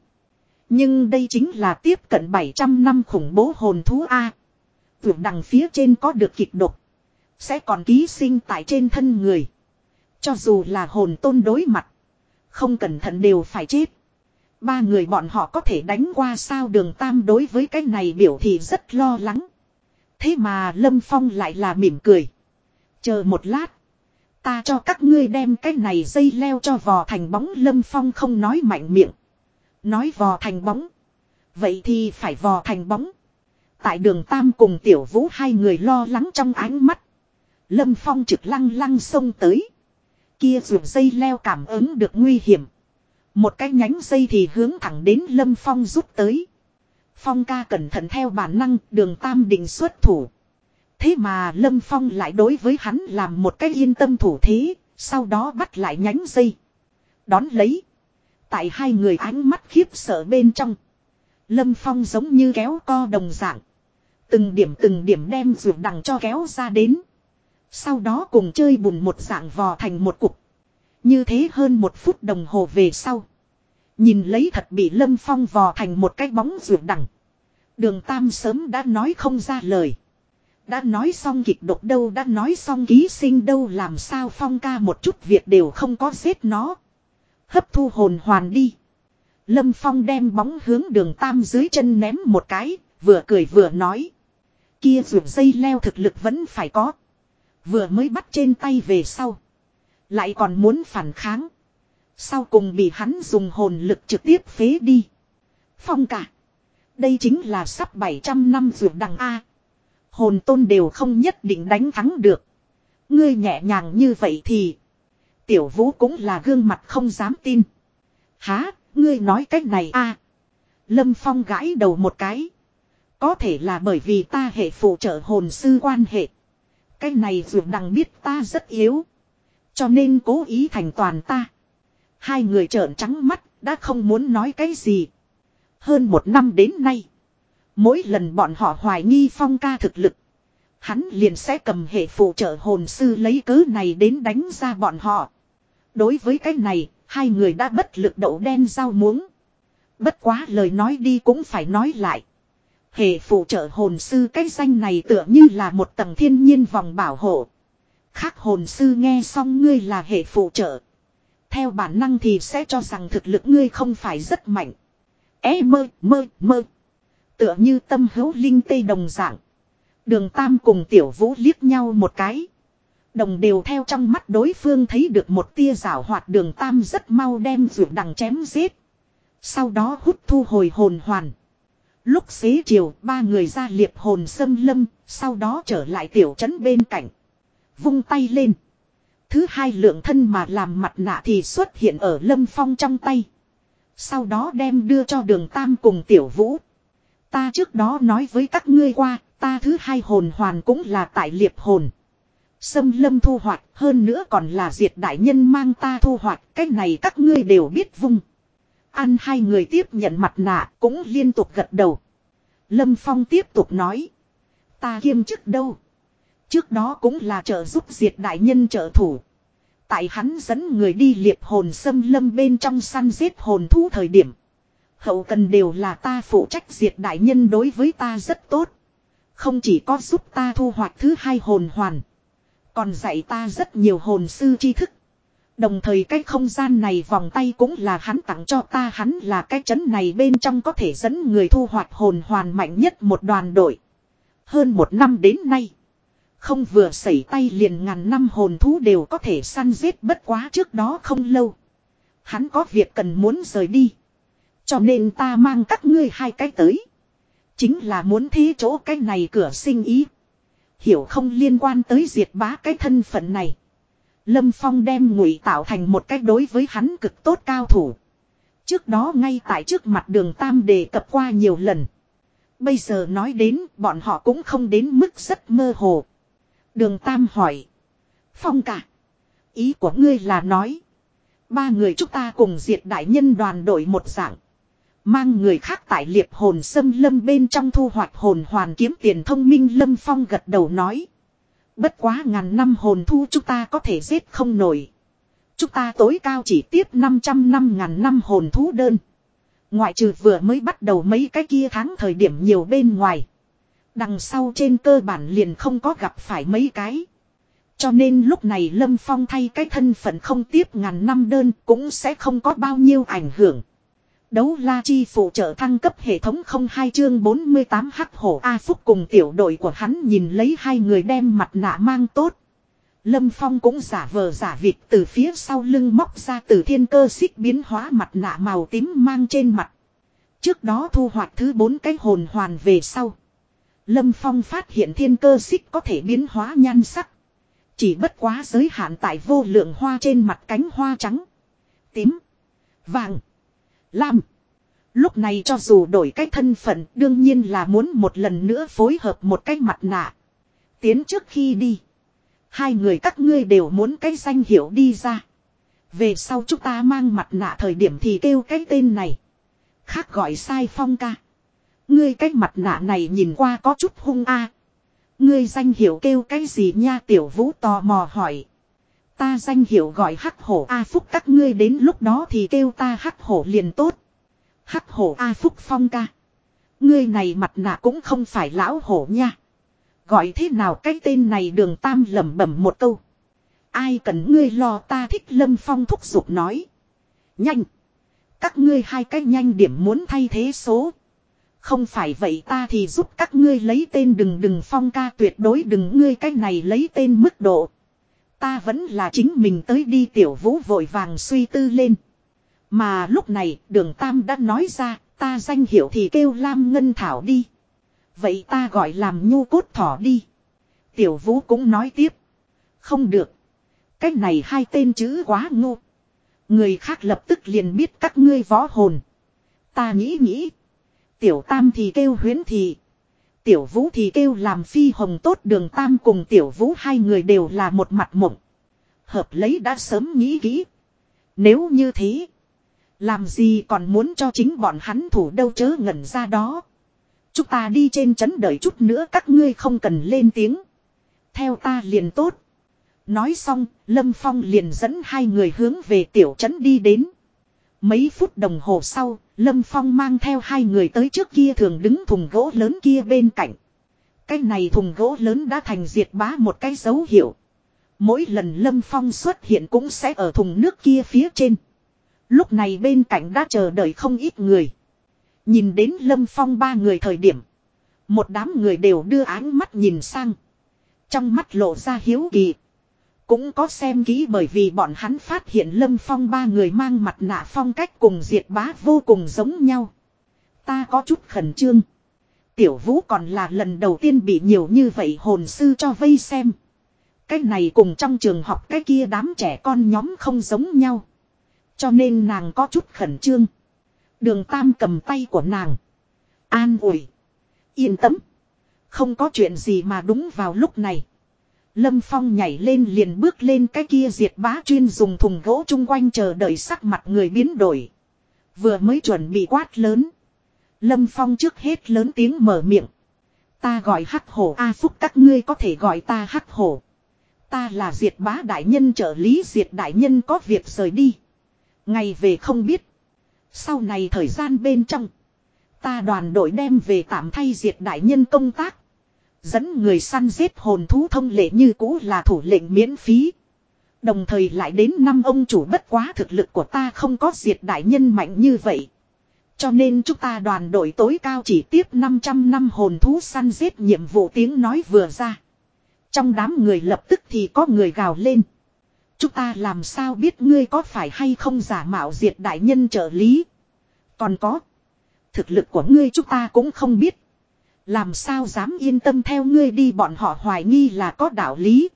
Nhưng đây chính là tiếp cận 700 năm khủng bố hồn thú A. Vượt đằng phía trên có được kịch độc. Sẽ còn ký sinh tại trên thân người. Cho dù là hồn tôn đối mặt. Không cẩn thận đều phải chết. Ba người bọn họ có thể đánh qua sao đường tam đối với cái này biểu thị rất lo lắng. Thế mà Lâm Phong lại là mỉm cười. Chờ một lát. Ta cho các ngươi đem cái này dây leo cho vò thành bóng Lâm Phong không nói mạnh miệng. Nói vò thành bóng. Vậy thì phải vò thành bóng. Tại đường Tam cùng Tiểu Vũ hai người lo lắng trong ánh mắt. Lâm Phong trực lăng lăng xông tới. Kia ruột dây leo cảm ứng được nguy hiểm. Một cái nhánh dây thì hướng thẳng đến Lâm Phong rút tới. Phong ca cẩn thận theo bản năng đường tam định xuất thủ. Thế mà Lâm Phong lại đối với hắn làm một cái yên tâm thủ thế, sau đó bắt lại nhánh dây. Đón lấy. Tại hai người ánh mắt khiếp sợ bên trong. Lâm Phong giống như kéo co đồng dạng. Từng điểm từng điểm đem ruột đằng cho kéo ra đến. Sau đó cùng chơi bùn một dạng vò thành một cục. Như thế hơn một phút đồng hồ về sau. Nhìn lấy thật bị Lâm Phong vò thành một cái bóng ruột đằng. Đường Tam sớm đã nói không ra lời. Đã nói xong kịch độc đâu đã nói xong ký sinh đâu làm sao Phong ca một chút việc đều không có xếp nó. Hấp thu hồn hoàn đi. Lâm Phong đem bóng hướng đường Tam dưới chân ném một cái, vừa cười vừa nói. Kia ruột dây leo thực lực vẫn phải có. Vừa mới bắt trên tay về sau. Lại còn muốn phản kháng. Sau cùng bị hắn dùng hồn lực trực tiếp phế đi. Phong cả. Đây chính là sắp 700 năm ruột đằng A. Hồn tôn đều không nhất định đánh thắng được. Ngươi nhẹ nhàng như vậy thì. Tiểu vũ cũng là gương mặt không dám tin. Há, ngươi nói cách này a Lâm Phong gãi đầu một cái. Có thể là bởi vì ta hệ phụ trợ hồn sư quan hệ. Cái này dù đằng biết ta rất yếu. Cho nên cố ý thành toàn ta. Hai người trợn trắng mắt, đã không muốn nói cái gì. Hơn một năm đến nay. Mỗi lần bọn họ hoài nghi phong ca thực lực. Hắn liền sẽ cầm hệ phụ trợ hồn sư lấy cớ này đến đánh ra bọn họ. Đối với cái này, hai người đã bất lực đậu đen giao muống. Bất quá lời nói đi cũng phải nói lại. Hệ phụ trợ hồn sư cái danh này tựa như là một tầng thiên nhiên vòng bảo hộ. Khác hồn sư nghe xong ngươi là hệ phụ trợ. Theo bản năng thì sẽ cho rằng thực lực ngươi không phải rất mạnh. É mơ, mơ, mơ. Tựa như tâm hữu linh tây đồng dạng. Đường Tam cùng Tiểu Vũ liếc nhau một cái. Đồng đều theo trong mắt đối phương thấy được một tia rảo hoạt đường Tam rất mau đem ruột đằng chém giết. Sau đó hút thu hồi hồn hoàn. Lúc xế chiều ba người ra liệp hồn xâm lâm, sau đó trở lại tiểu trấn bên cạnh. Vung tay lên. Thứ hai lượng thân mà làm mặt nạ thì xuất hiện ở lâm phong trong tay. Sau đó đem đưa cho đường tam cùng tiểu vũ. Ta trước đó nói với các ngươi qua, ta thứ hai hồn hoàn cũng là tại liệp hồn. Sâm lâm thu hoạch hơn nữa còn là diệt đại nhân mang ta thu hoạch, cái này các ngươi đều biết vung. Ăn hai người tiếp nhận mặt nạ cũng liên tục gật đầu. Lâm Phong tiếp tục nói. Ta kiêm chức đâu. Trước đó cũng là trợ giúp diệt đại nhân trợ thủ. Tại hắn dẫn người đi liệp hồn xâm lâm bên trong săn giết hồn thú thời điểm. Hậu cần đều là ta phụ trách diệt đại nhân đối với ta rất tốt. Không chỉ có giúp ta thu hoạch thứ hai hồn hoàn. Còn dạy ta rất nhiều hồn sư tri thức. Đồng thời cái không gian này vòng tay cũng là hắn tặng cho ta, hắn là cái chấn này bên trong có thể dẫn người thu hoạch hồn hoàn mạnh nhất một đoàn đội. Hơn một năm đến nay. Không vừa xảy tay liền ngàn năm hồn thú đều có thể săn giết bất quá trước đó không lâu. Hắn có việc cần muốn rời đi. Cho nên ta mang các ngươi hai cái tới. Chính là muốn thế chỗ cái này cửa sinh ý. Hiểu không liên quan tới diệt bá cái thân phận này. Lâm Phong đem ngụy tạo thành một cách đối với hắn cực tốt cao thủ. Trước đó ngay tại trước mặt đường Tam đề cập qua nhiều lần. Bây giờ nói đến, bọn họ cũng không đến mức rất mơ hồ. Đường Tam hỏi. Phong cả. Ý của ngươi là nói. Ba người chúng ta cùng diệt đại nhân đoàn đội một dạng. Mang người khác tại liệp hồn xâm lâm bên trong thu hoạch hồn hoàn kiếm tiền thông minh lâm phong gật đầu nói. Bất quá ngàn năm hồn thu chúng ta có thể giết không nổi. Chúng ta tối cao chỉ tiếp 500 năm ngàn năm hồn thú đơn. Ngoại trừ vừa mới bắt đầu mấy cái kia tháng thời điểm nhiều bên ngoài. Đằng sau trên cơ bản liền không có gặp phải mấy cái. Cho nên lúc này Lâm Phong thay cái thân phận không tiếp ngàn năm đơn cũng sẽ không có bao nhiêu ảnh hưởng. Đấu la chi phụ trợ thăng cấp hệ thống không hai chương 48 hắc hổ A Phúc cùng tiểu đội của hắn nhìn lấy hai người đem mặt nạ mang tốt. Lâm Phong cũng giả vờ giả vịt từ phía sau lưng móc ra từ thiên cơ xích biến hóa mặt nạ màu tím mang trên mặt. Trước đó thu hoạch thứ bốn cái hồn hoàn về sau. Lâm Phong phát hiện thiên cơ xích có thể biến hóa nhan sắc. Chỉ bất quá giới hạn tại vô lượng hoa trên mặt cánh hoa trắng. Tím. Vàng. Lam. Lúc này cho dù đổi cách thân phận, đương nhiên là muốn một lần nữa phối hợp một cái mặt nạ. Tiến trước khi đi. Hai người các ngươi đều muốn cái danh hiệu đi ra. Về sau chúng ta mang mặt nạ thời điểm thì kêu cái tên này. Khác gọi sai phong ca. Ngươi cái mặt nạ này nhìn qua có chút hung a. Ngươi danh hiệu kêu cái gì nha tiểu vũ tò mò hỏi. Ta danh hiệu gọi hắc hổ A Phúc, các ngươi đến lúc đó thì kêu ta hắc hổ liền tốt. Hắc hổ A Phúc phong ca. Ngươi này mặt nạ cũng không phải lão hổ nha. Gọi thế nào cái tên này đường tam lẩm bẩm một câu. Ai cần ngươi lo ta thích lâm phong thúc giục nói. Nhanh. Các ngươi hai cái nhanh điểm muốn thay thế số. Không phải vậy ta thì giúp các ngươi lấy tên đừng đừng phong ca tuyệt đối đừng ngươi cái này lấy tên mức độ. Ta vẫn là chính mình tới đi tiểu vũ vội vàng suy tư lên. Mà lúc này, đường Tam đã nói ra, ta danh hiệu thì kêu Lam Ngân Thảo đi. Vậy ta gọi làm nhu cốt thỏ đi. Tiểu vũ cũng nói tiếp. Không được. Cái này hai tên chữ quá ngu. Người khác lập tức liền biết các ngươi võ hồn. Ta nghĩ nghĩ. Tiểu tam thì kêu huyến thì. Tiểu vũ thì kêu làm phi hồng tốt đường tam cùng tiểu vũ hai người đều là một mặt mộng. Hợp lấy đã sớm nghĩ kỹ. Nếu như thế. Làm gì còn muốn cho chính bọn hắn thủ đâu chớ ngẩn ra đó. Chúng ta đi trên chấn đợi chút nữa các ngươi không cần lên tiếng. Theo ta liền tốt. Nói xong, Lâm Phong liền dẫn hai người hướng về tiểu trấn đi đến. Mấy phút đồng hồ sau, Lâm Phong mang theo hai người tới trước kia thường đứng thùng gỗ lớn kia bên cạnh. Cái này thùng gỗ lớn đã thành diệt bá một cái dấu hiệu. Mỗi lần Lâm Phong xuất hiện cũng sẽ ở thùng nước kia phía trên. Lúc này bên cạnh đã chờ đợi không ít người. Nhìn đến Lâm Phong ba người thời điểm. Một đám người đều đưa ánh mắt nhìn sang. Trong mắt lộ ra hiếu kỳ. Cũng có xem kỹ bởi vì bọn hắn phát hiện Lâm Phong ba người mang mặt nạ phong cách cùng diệt bá vô cùng giống nhau. Ta có chút khẩn trương. Tiểu vũ còn là lần đầu tiên bị nhiều như vậy hồn sư cho vây xem. Cái này cùng trong trường học cái kia đám trẻ con nhóm không giống nhau. Cho nên nàng có chút khẩn trương. Đường Tam cầm tay của nàng. An ủi. Yên tâm. Không có chuyện gì mà đúng vào lúc này. Lâm Phong nhảy lên liền bước lên cái kia diệt bá chuyên dùng thùng gỗ chung quanh chờ đợi sắc mặt người biến đổi. Vừa mới chuẩn bị quát lớn. Lâm Phong trước hết lớn tiếng mở miệng. Ta gọi hắc hổ, A Phúc, các ngươi có thể gọi ta hắc hổ. Ta là diệt bá đại nhân, trợ lý diệt đại nhân, có việc rời đi. Ngày về không biết. Sau này thời gian bên trong. Ta đoàn đội đem về tạm thay diệt đại nhân công tác. Dẫn người săn giết hồn thú thông lệ như cũ là thủ lệnh miễn phí. Đồng thời lại đến năm ông chủ bất quá thực lực của ta không có diệt đại nhân mạnh như vậy. Cho nên chúng ta đoàn đội tối cao chỉ tiếp 500 năm hồn thú săn giết nhiệm vụ tiếng nói vừa ra. Trong đám người lập tức thì có người gào lên. Chúng ta làm sao biết ngươi có phải hay không giả mạo diệt đại nhân trợ lý. Còn có. Thực lực của ngươi chúng ta cũng không biết. Làm sao dám yên tâm theo ngươi đi, bọn họ hoài nghi là có đạo lý.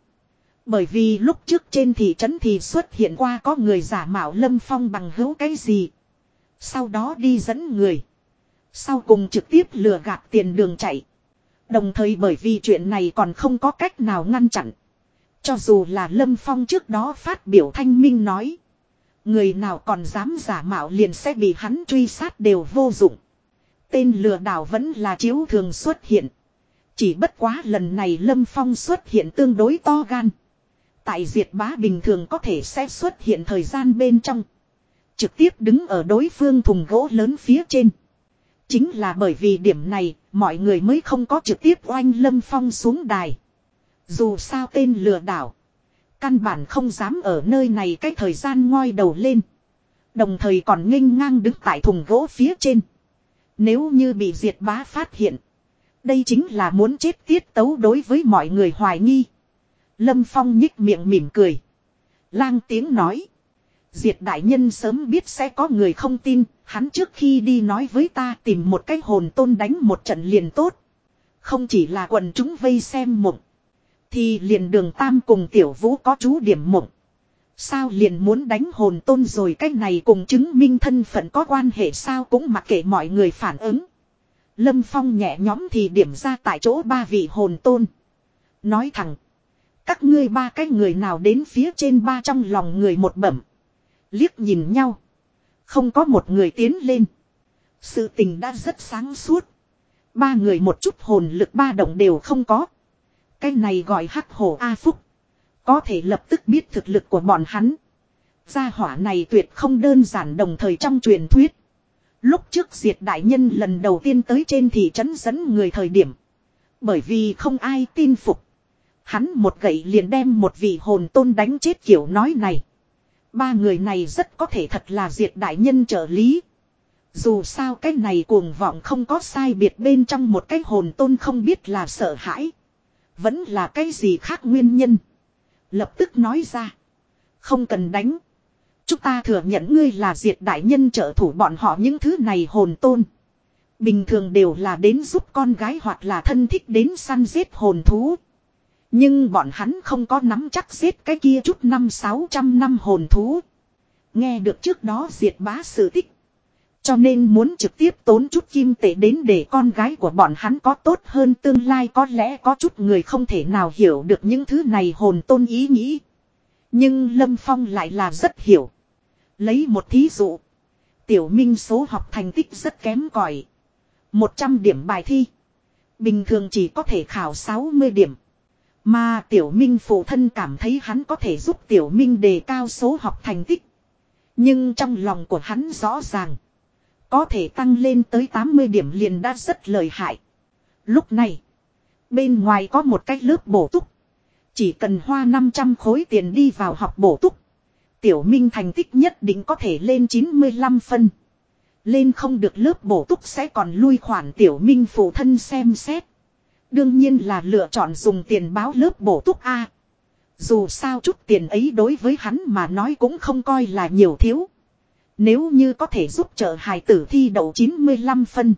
Bởi vì lúc trước trên thị trấn thì xuất hiện qua có người giả mạo lâm phong bằng hữu cái gì. Sau đó đi dẫn người. Sau cùng trực tiếp lừa gạt tiền đường chạy. Đồng thời bởi vì chuyện này còn không có cách nào ngăn chặn. Cho dù là Lâm Phong trước đó phát biểu thanh minh nói. Người nào còn dám giả mạo liền sẽ bị hắn truy sát đều vô dụng. Tên lừa đảo vẫn là chiếu thường xuất hiện. Chỉ bất quá lần này Lâm Phong xuất hiện tương đối to gan. Tại diệt bá bình thường có thể sẽ xuất hiện thời gian bên trong. Trực tiếp đứng ở đối phương thùng gỗ lớn phía trên. Chính là bởi vì điểm này, mọi người mới không có trực tiếp oanh Lâm Phong xuống đài. Dù sao tên lừa đảo. Căn bản không dám ở nơi này cái thời gian ngoi đầu lên. Đồng thời còn nghênh ngang đứng tại thùng gỗ phía trên. Nếu như bị diệt bá phát hiện. Đây chính là muốn chết tiết tấu đối với mọi người hoài nghi. Lâm Phong nhích miệng mỉm cười. Lang tiếng nói. Diệt đại nhân sớm biết sẽ có người không tin, hắn trước khi đi nói với ta tìm một cái hồn tôn đánh một trận liền tốt. Không chỉ là quần chúng vây xem mộng. Thì liền đường tam cùng tiểu vũ có chú điểm mộng. Sao liền muốn đánh hồn tôn rồi cái này cùng chứng minh thân phận có quan hệ sao cũng mặc kệ mọi người phản ứng. Lâm Phong nhẹ nhóm thì điểm ra tại chỗ ba vị hồn tôn. Nói thẳng. Các ngươi ba cái người nào đến phía trên ba trong lòng người một bẩm. Liếc nhìn nhau. Không có một người tiến lên. Sự tình đã rất sáng suốt. Ba người một chút hồn lực ba động đều không có. Cái này gọi hắc hổ A Phúc. Có thể lập tức biết thực lực của bọn hắn. Gia hỏa này tuyệt không đơn giản đồng thời trong truyền thuyết. Lúc trước diệt đại nhân lần đầu tiên tới trên thị trấn dẫn người thời điểm. Bởi vì không ai tin phục. Hắn một gậy liền đem một vị hồn tôn đánh chết kiểu nói này. Ba người này rất có thể thật là diệt đại nhân trợ lý. Dù sao cái này cuồng vọng không có sai biệt bên trong một cái hồn tôn không biết là sợ hãi. Vẫn là cái gì khác nguyên nhân. Lập tức nói ra. Không cần đánh. Chúng ta thừa nhận ngươi là diệt đại nhân trợ thủ bọn họ những thứ này hồn tôn. Bình thường đều là đến giúp con gái hoặc là thân thích đến săn giết hồn thú. Nhưng bọn hắn không có nắm chắc giết cái kia chút năm sáu trăm năm hồn thú. Nghe được trước đó diệt bá sự tích. Cho nên muốn trực tiếp tốn chút kim tệ đến để con gái của bọn hắn có tốt hơn tương lai có lẽ có chút người không thể nào hiểu được những thứ này hồn tôn ý nghĩ. Nhưng Lâm Phong lại là rất hiểu. Lấy một thí dụ. Tiểu Minh số học thành tích rất kém cỏi 100 điểm bài thi. Bình thường chỉ có thể khảo 60 điểm. Mà Tiểu Minh phụ thân cảm thấy hắn có thể giúp Tiểu Minh đề cao số học thành tích. Nhưng trong lòng của hắn rõ ràng. Có thể tăng lên tới 80 điểm liền đã rất lợi hại. Lúc này. Bên ngoài có một cái lớp bổ túc. Chỉ cần hoa 500 khối tiền đi vào học bổ túc. Tiểu Minh thành tích nhất định có thể lên 95 phân. Lên không được lớp bổ túc sẽ còn lui khoản Tiểu Minh phụ thân xem xét. Đương nhiên là lựa chọn dùng tiền báo lớp bổ túc A. Dù sao chút tiền ấy đối với hắn mà nói cũng không coi là nhiều thiếu. Nếu như có thể giúp trợ hài tử thi đậu 95 phân.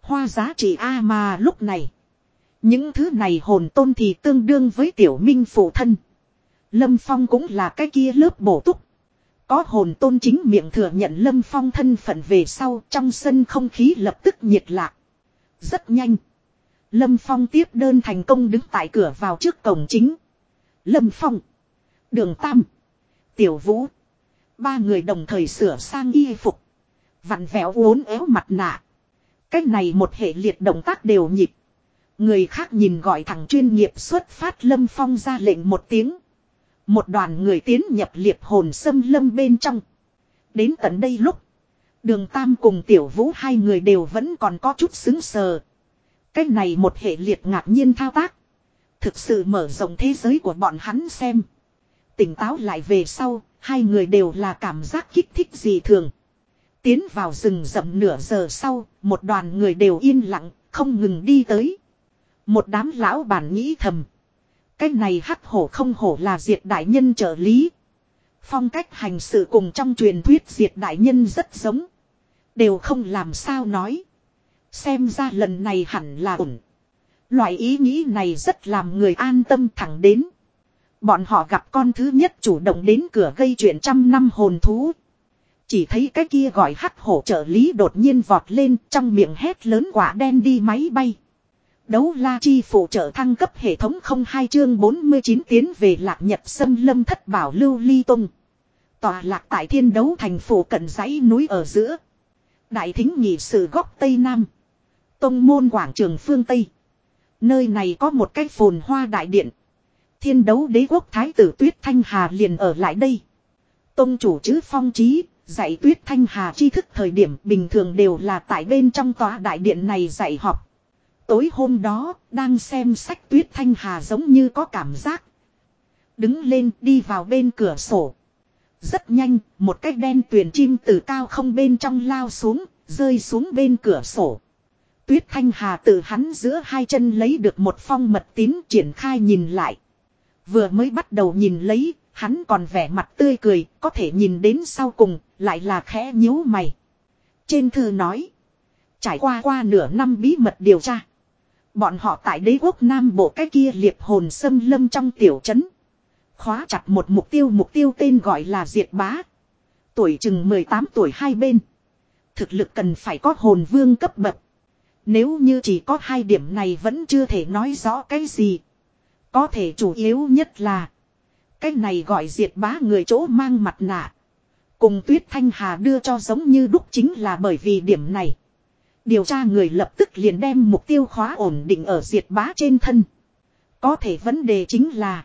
Hoa giá trị A mà lúc này. Những thứ này hồn tôn thì tương đương với tiểu minh phụ thân. Lâm Phong cũng là cái kia lớp bổ túc. Có hồn tôn chính miệng thừa nhận Lâm Phong thân phận về sau trong sân không khí lập tức nhiệt lạc. Rất nhanh. Lâm Phong tiếp đơn thành công đứng tại cửa vào trước cổng chính. Lâm Phong. Đường Tam. Tiểu Vũ. Ba người đồng thời sửa sang y phục. Vặn vẹo uốn éo mặt nạ. Cách này một hệ liệt động tác đều nhịp. Người khác nhìn gọi thằng chuyên nghiệp xuất phát Lâm Phong ra lệnh một tiếng. Một đoàn người tiến nhập liệp hồn xâm lâm bên trong. Đến tận đây lúc. Đường Tam cùng Tiểu Vũ hai người đều vẫn còn có chút xứng sờ. Cách này một hệ liệt ngạc nhiên thao tác. Thực sự mở rộng thế giới của bọn hắn xem. Tỉnh táo lại về sau, hai người đều là cảm giác kích thích gì thường. Tiến vào rừng rậm nửa giờ sau, một đoàn người đều yên lặng, không ngừng đi tới. Một đám lão bản nghĩ thầm. Cái này hắc hổ không hổ là diệt đại nhân trợ lý. Phong cách hành sự cùng trong truyền thuyết diệt đại nhân rất giống. Đều không làm sao nói. Xem ra lần này hẳn là ổn. Loại ý nghĩ này rất làm người an tâm thẳng đến. Bọn họ gặp con thứ nhất chủ động đến cửa gây chuyện trăm năm hồn thú. Chỉ thấy cái kia gọi hắc hổ trợ lý đột nhiên vọt lên, trong miệng hét lớn quả đen đi máy bay. Đấu la chi phụ trợ thăng cấp hệ thống không hai chương 49 tiến về lạc nhật sâm lâm thất bảo lưu ly tung. Tòa lạc tại thiên đấu thành phủ cận dãy núi ở giữa. Đại thính nhị sự góc tây nam. Tông môn quảng trường phương Tây. Nơi này có một cái phồn hoa đại điện. Thiên đấu đế quốc thái tử Tuyết Thanh Hà liền ở lại đây. Tông chủ chữ phong trí, dạy Tuyết Thanh Hà tri thức thời điểm bình thường đều là tại bên trong tòa đại điện này dạy học. Tối hôm đó, đang xem sách Tuyết Thanh Hà giống như có cảm giác. Đứng lên đi vào bên cửa sổ. Rất nhanh, một cái đen tuyền chim từ cao không bên trong lao xuống, rơi xuống bên cửa sổ. Tuyết Thanh Hà từ hắn giữa hai chân lấy được một phong mật tín triển khai nhìn lại. Vừa mới bắt đầu nhìn lấy, hắn còn vẻ mặt tươi cười, có thể nhìn đến sau cùng, lại là khẽ nhíu mày. Trên thư nói, trải qua qua nửa năm bí mật điều tra. Bọn họ tại đế quốc Nam Bộ cái kia liệp hồn xâm lâm trong tiểu trấn. Khóa chặt một mục tiêu mục tiêu tên gọi là Diệt Bá. Tuổi chừng 18 tuổi hai bên. Thực lực cần phải có hồn vương cấp bậc. Nếu như chỉ có hai điểm này vẫn chưa thể nói rõ cái gì. Có thể chủ yếu nhất là. Cái này gọi diệt bá người chỗ mang mặt nạ. Cùng tuyết thanh hà đưa cho giống như đúc chính là bởi vì điểm này. Điều tra người lập tức liền đem mục tiêu khóa ổn định ở diệt bá trên thân. Có thể vấn đề chính là.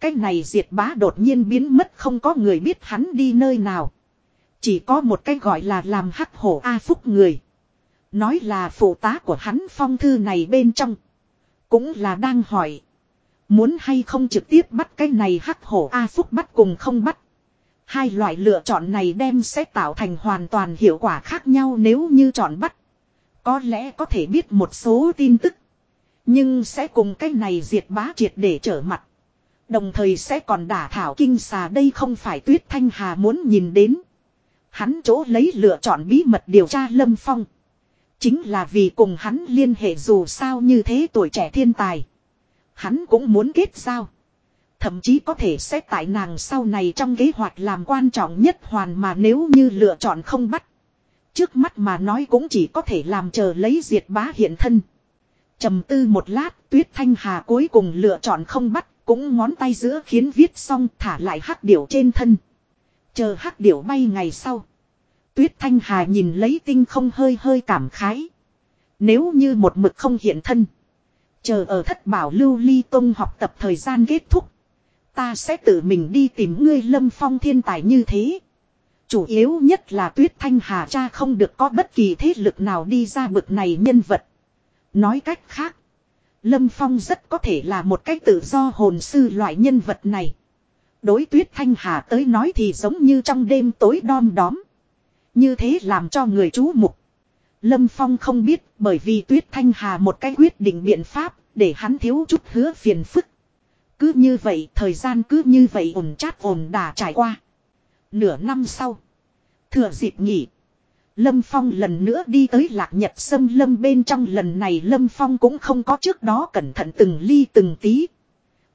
Cái này diệt bá đột nhiên biến mất không có người biết hắn đi nơi nào. Chỉ có một cái gọi là làm hắc hổ A Phúc người. Nói là phụ tá của hắn phong thư này bên trong. Cũng là đang hỏi. Muốn hay không trực tiếp bắt cái này hắc hổ A Phúc bắt cùng không bắt. Hai loại lựa chọn này đem sẽ tạo thành hoàn toàn hiệu quả khác nhau nếu như chọn bắt. Có lẽ có thể biết một số tin tức. Nhưng sẽ cùng cái này diệt bá triệt để trở mặt. Đồng thời sẽ còn đả thảo kinh xà đây không phải tuyết thanh hà muốn nhìn đến. Hắn chỗ lấy lựa chọn bí mật điều tra Lâm Phong. Chính là vì cùng hắn liên hệ dù sao như thế tuổi trẻ thiên tài. Hắn cũng muốn kết giao. Thậm chí có thể sẽ tại nàng sau này trong kế hoạch làm quan trọng nhất hoàn mà nếu như lựa chọn không bắt. Trước mắt mà nói cũng chỉ có thể làm chờ lấy diệt bá hiện thân. trầm tư một lát, tuyết thanh hà cuối cùng lựa chọn không bắt, cũng ngón tay giữa khiến viết xong thả lại hắc điểu trên thân. Chờ hắc điểu bay ngày sau. Tuyết Thanh Hà nhìn lấy tinh không hơi hơi cảm khái. Nếu như một mực không hiện thân. Chờ ở thất bảo lưu ly tông học tập thời gian kết thúc. Ta sẽ tự mình đi tìm ngươi lâm phong thiên tài như thế. Chủ yếu nhất là Tuyết Thanh Hà cha không được có bất kỳ thế lực nào đi ra bực này nhân vật. Nói cách khác. Lâm Phong rất có thể là một cách tự do hồn sư loại nhân vật này. Đối tuyết thanh hà tới nói thì giống như trong đêm tối đom đóm. Như thế làm cho người chú mục. Lâm Phong không biết bởi vì tuyết thanh hà một cái quyết định biện pháp để hắn thiếu chút hứa phiền phức. Cứ như vậy, thời gian cứ như vậy ổn chát ổn đà trải qua. Nửa năm sau. Thừa dịp nghỉ. Lâm Phong lần nữa đi tới lạc nhật sâm lâm bên trong lần này Lâm Phong cũng không có trước đó cẩn thận từng ly từng tí.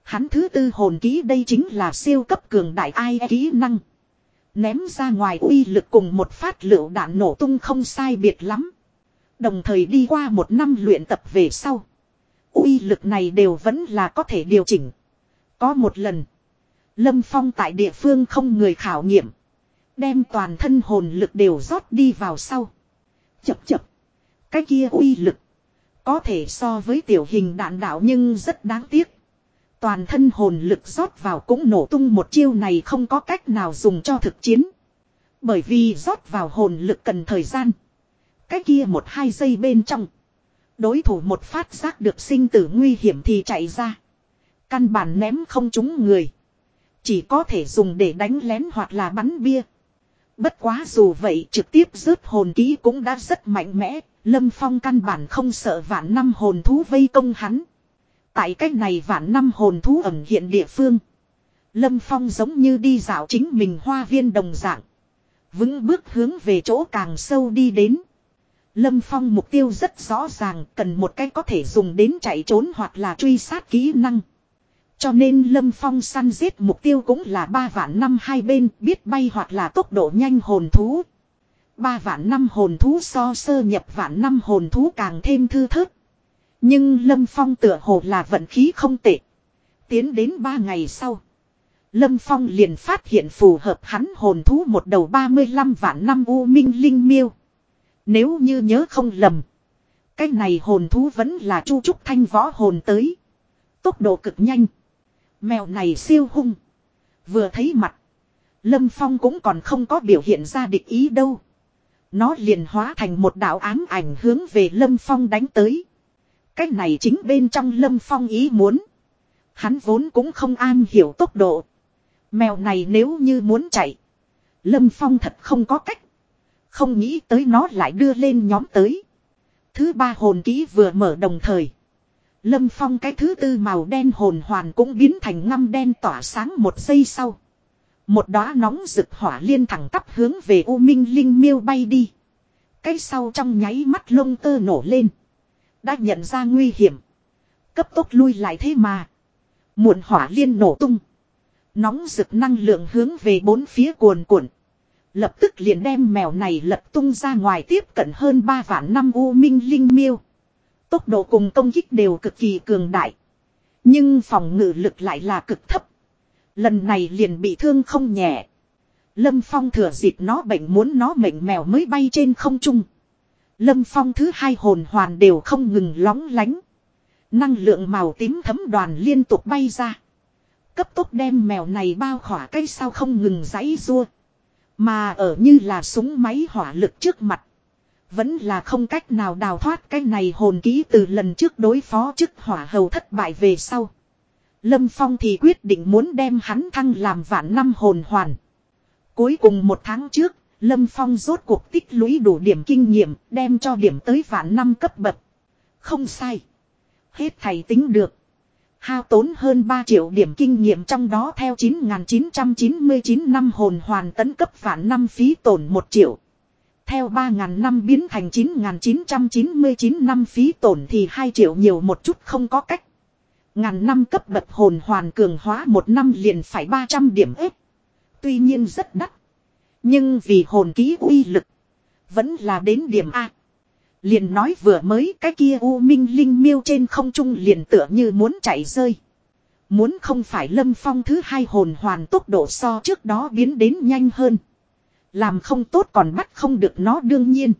Hắn thứ tư hồn ký đây chính là siêu cấp cường đại ai kỹ năng. Ném ra ngoài uy lực cùng một phát lựu đạn nổ tung không sai biệt lắm. Đồng thời đi qua một năm luyện tập về sau. uy lực này đều vẫn là có thể điều chỉnh. Có một lần. Lâm Phong tại địa phương không người khảo nghiệm. Đem toàn thân hồn lực đều rót đi vào sau. Chập chập. Cái kia uy lực. Có thể so với tiểu hình đạn đạo nhưng rất đáng tiếc. Toàn thân hồn lực rót vào cũng nổ tung một chiêu này không có cách nào dùng cho thực chiến. Bởi vì rót vào hồn lực cần thời gian. Cái kia một hai giây bên trong. Đối thủ một phát giác được sinh tử nguy hiểm thì chạy ra. Căn bản ném không trúng người. Chỉ có thể dùng để đánh lén hoặc là bắn bia. Bất quá dù vậy trực tiếp rớt hồn ký cũng đã rất mạnh mẽ. Lâm Phong căn bản không sợ vạn năm hồn thú vây công hắn. Tại cách này vạn năm hồn thú ẩn hiện địa phương. Lâm Phong giống như đi dạo chính mình hoa viên đồng dạng. Vững bước hướng về chỗ càng sâu đi đến. Lâm Phong mục tiêu rất rõ ràng, cần một cách có thể dùng đến chạy trốn hoặc là truy sát kỹ năng. Cho nên Lâm Phong săn giết mục tiêu cũng là ba vạn năm hai bên, biết bay hoặc là tốc độ nhanh hồn thú. Ba vạn năm hồn thú so sơ nhập vạn năm hồn thú càng thêm thư thớt. Nhưng Lâm Phong tựa hồ là vận khí không tệ. Tiến đến ba ngày sau. Lâm Phong liền phát hiện phù hợp hắn hồn thú một đầu 35 vạn năm U Minh Linh Miêu. Nếu như nhớ không lầm. Cái này hồn thú vẫn là Chu Trúc Thanh võ hồn tới. Tốc độ cực nhanh. Mèo này siêu hung. Vừa thấy mặt. Lâm Phong cũng còn không có biểu hiện ra địch ý đâu. Nó liền hóa thành một đạo ám ảnh hướng về Lâm Phong đánh tới. Cái này chính bên trong Lâm Phong ý muốn. Hắn vốn cũng không an hiểu tốc độ. Mèo này nếu như muốn chạy. Lâm Phong thật không có cách. Không nghĩ tới nó lại đưa lên nhóm tới. Thứ ba hồn ký vừa mở đồng thời. Lâm Phong cái thứ tư màu đen hồn hoàn cũng biến thành ngăm đen tỏa sáng một giây sau. Một đóa nóng rực hỏa liên thẳng tắp hướng về U Minh Linh Miêu bay đi. Cái sau trong nháy mắt lông tơ nổ lên. Đã nhận ra nguy hiểm. Cấp tốc lui lại thế mà. Muộn hỏa liên nổ tung. Nóng rực năng lượng hướng về bốn phía cuồn cuộn. Lập tức liền đem mèo này lật tung ra ngoài tiếp cận hơn 3 vạn năm U Minh Linh Miêu. Tốc độ cùng công kích đều cực kỳ cường đại. Nhưng phòng ngự lực lại là cực thấp. Lần này liền bị thương không nhẹ. Lâm Phong thừa dịp nó bệnh muốn nó mệnh mèo mới bay trên không trung. Lâm Phong thứ hai hồn hoàn đều không ngừng lóng lánh. Năng lượng màu tím thấm đoàn liên tục bay ra. Cấp tốc đem mèo này bao khỏa cây sao không ngừng giãy rua. Mà ở như là súng máy hỏa lực trước mặt. Vẫn là không cách nào đào thoát cái này hồn ký từ lần trước đối phó chức hỏa hầu thất bại về sau. Lâm Phong thì quyết định muốn đem hắn thăng làm vạn năm hồn hoàn. Cuối cùng một tháng trước, Lâm Phong rốt cuộc tích lũy đủ điểm kinh nghiệm, đem cho điểm tới vạn năm cấp bậc. Không sai. Hết thầy tính được. Hao tốn hơn 3 triệu điểm kinh nghiệm trong đó theo 9.999 năm hồn hoàn tấn cấp vạn năm phí tổn 1 triệu. Theo 3.000 năm biến thành 9.999 năm phí tổn thì 2 triệu nhiều một chút không có cách. Ngàn năm cấp bậc hồn hoàn cường hóa một năm liền phải 300 điểm ếp. Tuy nhiên rất đắt. Nhưng vì hồn ký uy lực. Vẫn là đến điểm A. Liền nói vừa mới cái kia U Minh Linh miêu trên không trung liền tựa như muốn chạy rơi. Muốn không phải lâm phong thứ hai hồn hoàn tốc độ so trước đó biến đến nhanh hơn. Làm không tốt còn bắt không được nó đương nhiên.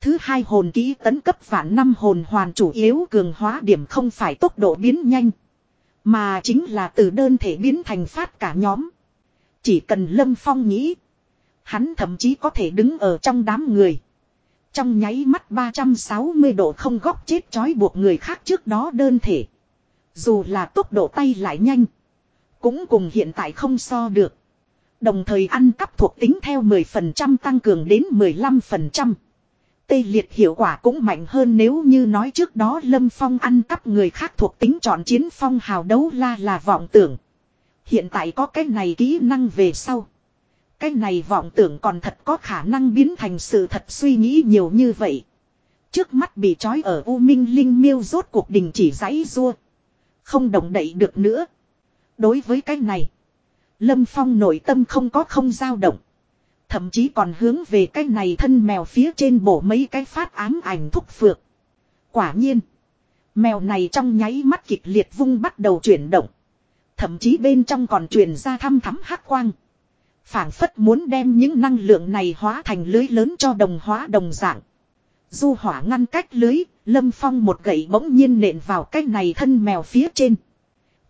Thứ hai hồn kỹ tấn cấp vạn năm hồn hoàn chủ yếu cường hóa điểm không phải tốc độ biến nhanh. Mà chính là từ đơn thể biến thành phát cả nhóm. Chỉ cần Lâm Phong nghĩ. Hắn thậm chí có thể đứng ở trong đám người. Trong nháy mắt 360 độ không góc chết chói buộc người khác trước đó đơn thể. Dù là tốc độ tay lại nhanh. Cũng cùng hiện tại không so được. Đồng thời ăn cắp thuộc tính theo 10% tăng cường đến 15%. Tê liệt hiệu quả cũng mạnh hơn nếu như nói trước đó Lâm Phong ăn cắp người khác thuộc tính chọn chiến phong hào đấu la là vọng tưởng. Hiện tại có cái này kỹ năng về sau. Cái này vọng tưởng còn thật có khả năng biến thành sự thật suy nghĩ nhiều như vậy. Trước mắt bị trói ở U Minh Linh miêu rốt cuộc đình chỉ giấy rua. Không động đậy được nữa. Đối với cái này. Lâm Phong nội tâm không có không dao động. Thậm chí còn hướng về cái này thân mèo phía trên bổ mấy cái phát ám ảnh thúc phược. Quả nhiên. Mèo này trong nháy mắt kịch liệt vung bắt đầu chuyển động. Thậm chí bên trong còn truyền ra thăm thắm hắc quang phảng phất muốn đem những năng lượng này hóa thành lưới lớn cho đồng hóa đồng dạng. Du hỏa ngăn cách lưới, lâm phong một gậy bỗng nhiên nện vào cái này thân mèo phía trên.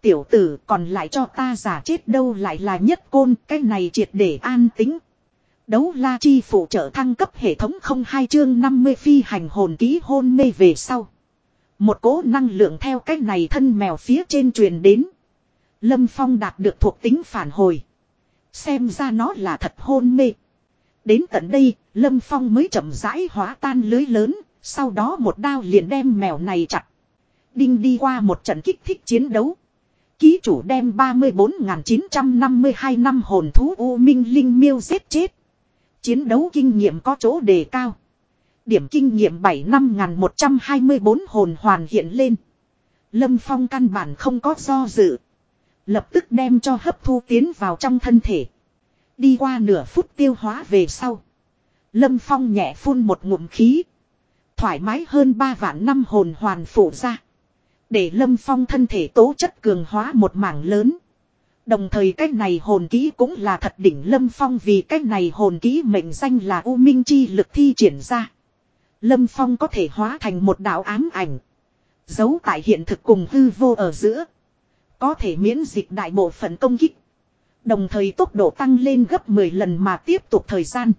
Tiểu tử còn lại cho ta giả chết đâu lại là nhất côn, cái này triệt để an tính. Đấu la chi phụ trợ thăng cấp hệ thống không hai chương 50 phi hành hồn ký hôn mê về sau. Một cố năng lượng theo cái này thân mèo phía trên truyền đến. Lâm Phong đạt được thuộc tính phản hồi. Xem ra nó là thật hôn mê. Đến tận đây, Lâm Phong mới chậm rãi hóa tan lưới lớn, sau đó một đao liền đem mèo này chặt. Đinh đi qua một trận kích thích chiến đấu. Ký chủ đem 34.952 năm hồn thú U Minh Linh Miêu giết chết. Chiến đấu kinh nghiệm có chỗ đề cao. Điểm kinh nghiệm 7 5124 hồn hoàn hiện lên. Lâm Phong căn bản không có do dự. Lập tức đem cho hấp thu tiến vào trong thân thể. Đi qua nửa phút tiêu hóa về sau. Lâm Phong nhẹ phun một ngụm khí. Thoải mái hơn ba vạn năm hồn hoàn phủ ra. Để Lâm Phong thân thể tố chất cường hóa một mảng lớn. Đồng thời cái này hồn kỹ cũng là thật đỉnh Lâm Phong vì cái này hồn kỹ mệnh danh là U Minh Chi lực thi triển ra. Lâm Phong có thể hóa thành một đạo ám ảnh. Giấu tại hiện thực cùng hư vô ở giữa. Có thể miễn dịch đại bộ phận công kích. Đồng thời tốc độ tăng lên gấp 10 lần mà tiếp tục thời gian.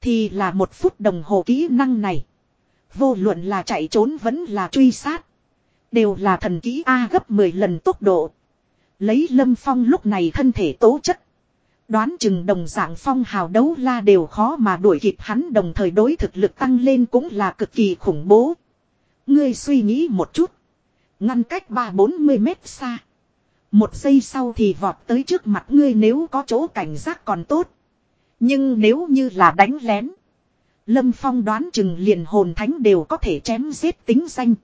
Thì là một phút đồng hồ kỹ năng này. Vô luận là chạy trốn vẫn là truy sát. Đều là thần kỹ A gấp 10 lần tốc độ. Lấy lâm phong lúc này thân thể tố chất. Đoán chừng đồng dạng phong hào đấu la đều khó mà đuổi kịp hắn đồng thời đối thực lực tăng lên cũng là cực kỳ khủng bố. Ngươi suy nghĩ một chút. Ngăn cách 3-40 mét xa. Một giây sau thì vọt tới trước mặt ngươi nếu có chỗ cảnh giác còn tốt. Nhưng nếu như là đánh lén. Lâm Phong đoán chừng liền hồn thánh đều có thể chém giết tính danh.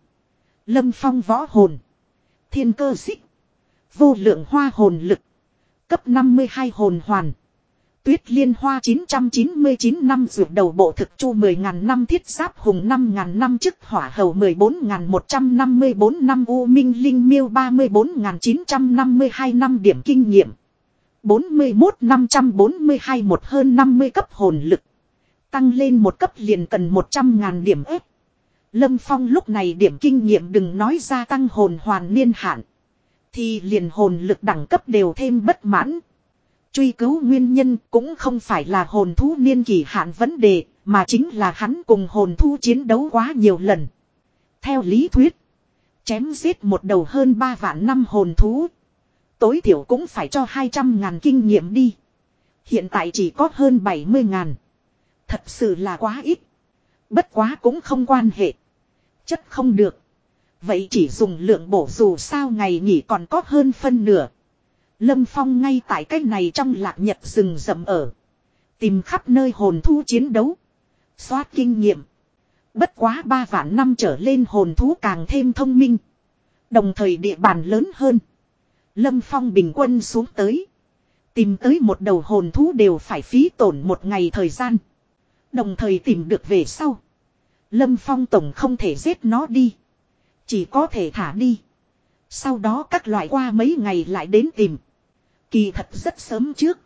Lâm Phong võ hồn. Thiên cơ xích. Vô lượng hoa hồn lực. Cấp 52 hồn hoàn. Tuyết liên hoa 999 năm rượu đầu bộ thực chu 10.000 năm, thiết giáp hùng 5.000 năm chức hỏa hầu 14.154 năm u minh linh miêu 34.952 năm điểm kinh nghiệm. 41 542 một hơn 50 cấp hồn lực. Tăng lên một cấp liền cần 100.000 điểm ếp. Lâm Phong lúc này điểm kinh nghiệm đừng nói ra tăng hồn hoàn niên hạn. Thì liền hồn lực đẳng cấp đều thêm bất mãn. Truy cứu nguyên nhân cũng không phải là hồn thú niên kỳ hạn vấn đề, mà chính là hắn cùng hồn thú chiến đấu quá nhiều lần. Theo lý thuyết, chém giết một đầu hơn 3 vạn năm hồn thú. Tối thiểu cũng phải cho 200 ngàn kinh nghiệm đi. Hiện tại chỉ có hơn 70 ngàn. Thật sự là quá ít. Bất quá cũng không quan hệ. Chất không được. Vậy chỉ dùng lượng bổ dù sao ngày nghỉ còn có hơn phân nửa. Lâm Phong ngay tại cái này trong lạc nhật rừng rậm ở. Tìm khắp nơi hồn thú chiến đấu. Xoát kinh nghiệm. Bất quá ba vạn năm trở lên hồn thú càng thêm thông minh. Đồng thời địa bàn lớn hơn. Lâm Phong bình quân xuống tới. Tìm tới một đầu hồn thú đều phải phí tổn một ngày thời gian. Đồng thời tìm được về sau. Lâm Phong tổng không thể giết nó đi. Chỉ có thể thả đi. Sau đó các loại qua mấy ngày lại đến tìm. Kỳ thật rất sớm trước.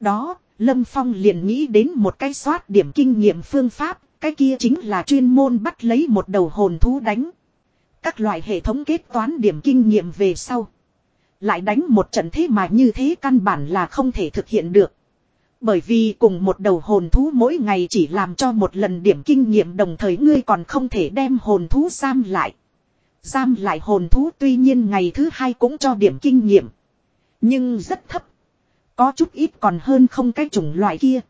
Đó, Lâm Phong liền nghĩ đến một cái soát điểm kinh nghiệm phương pháp. Cái kia chính là chuyên môn bắt lấy một đầu hồn thú đánh. Các loại hệ thống kết toán điểm kinh nghiệm về sau. Lại đánh một trận thế mà như thế căn bản là không thể thực hiện được. Bởi vì cùng một đầu hồn thú mỗi ngày chỉ làm cho một lần điểm kinh nghiệm đồng thời ngươi còn không thể đem hồn thú giam lại. Giam lại hồn thú tuy nhiên ngày thứ hai cũng cho điểm kinh nghiệm. Nhưng rất thấp. Có chút ít còn hơn không cái chủng loại kia.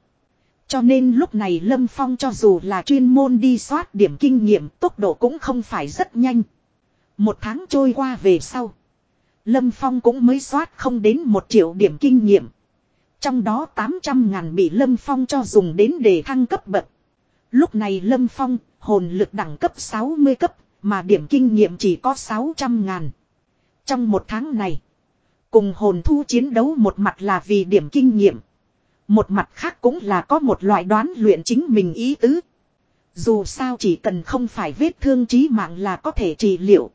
Cho nên lúc này Lâm Phong cho dù là chuyên môn đi soát điểm kinh nghiệm tốc độ cũng không phải rất nhanh. Một tháng trôi qua về sau. Lâm Phong cũng mới soát không đến một triệu điểm kinh nghiệm. Trong đó 800 ngàn bị Lâm Phong cho dùng đến để thăng cấp bậc. Lúc này Lâm Phong, hồn lực đẳng cấp 60 cấp, mà điểm kinh nghiệm chỉ có 600 ngàn. Trong một tháng này, cùng hồn thu chiến đấu một mặt là vì điểm kinh nghiệm. Một mặt khác cũng là có một loại đoán luyện chính mình ý tứ. Dù sao chỉ cần không phải vết thương trí mạng là có thể trị liệu.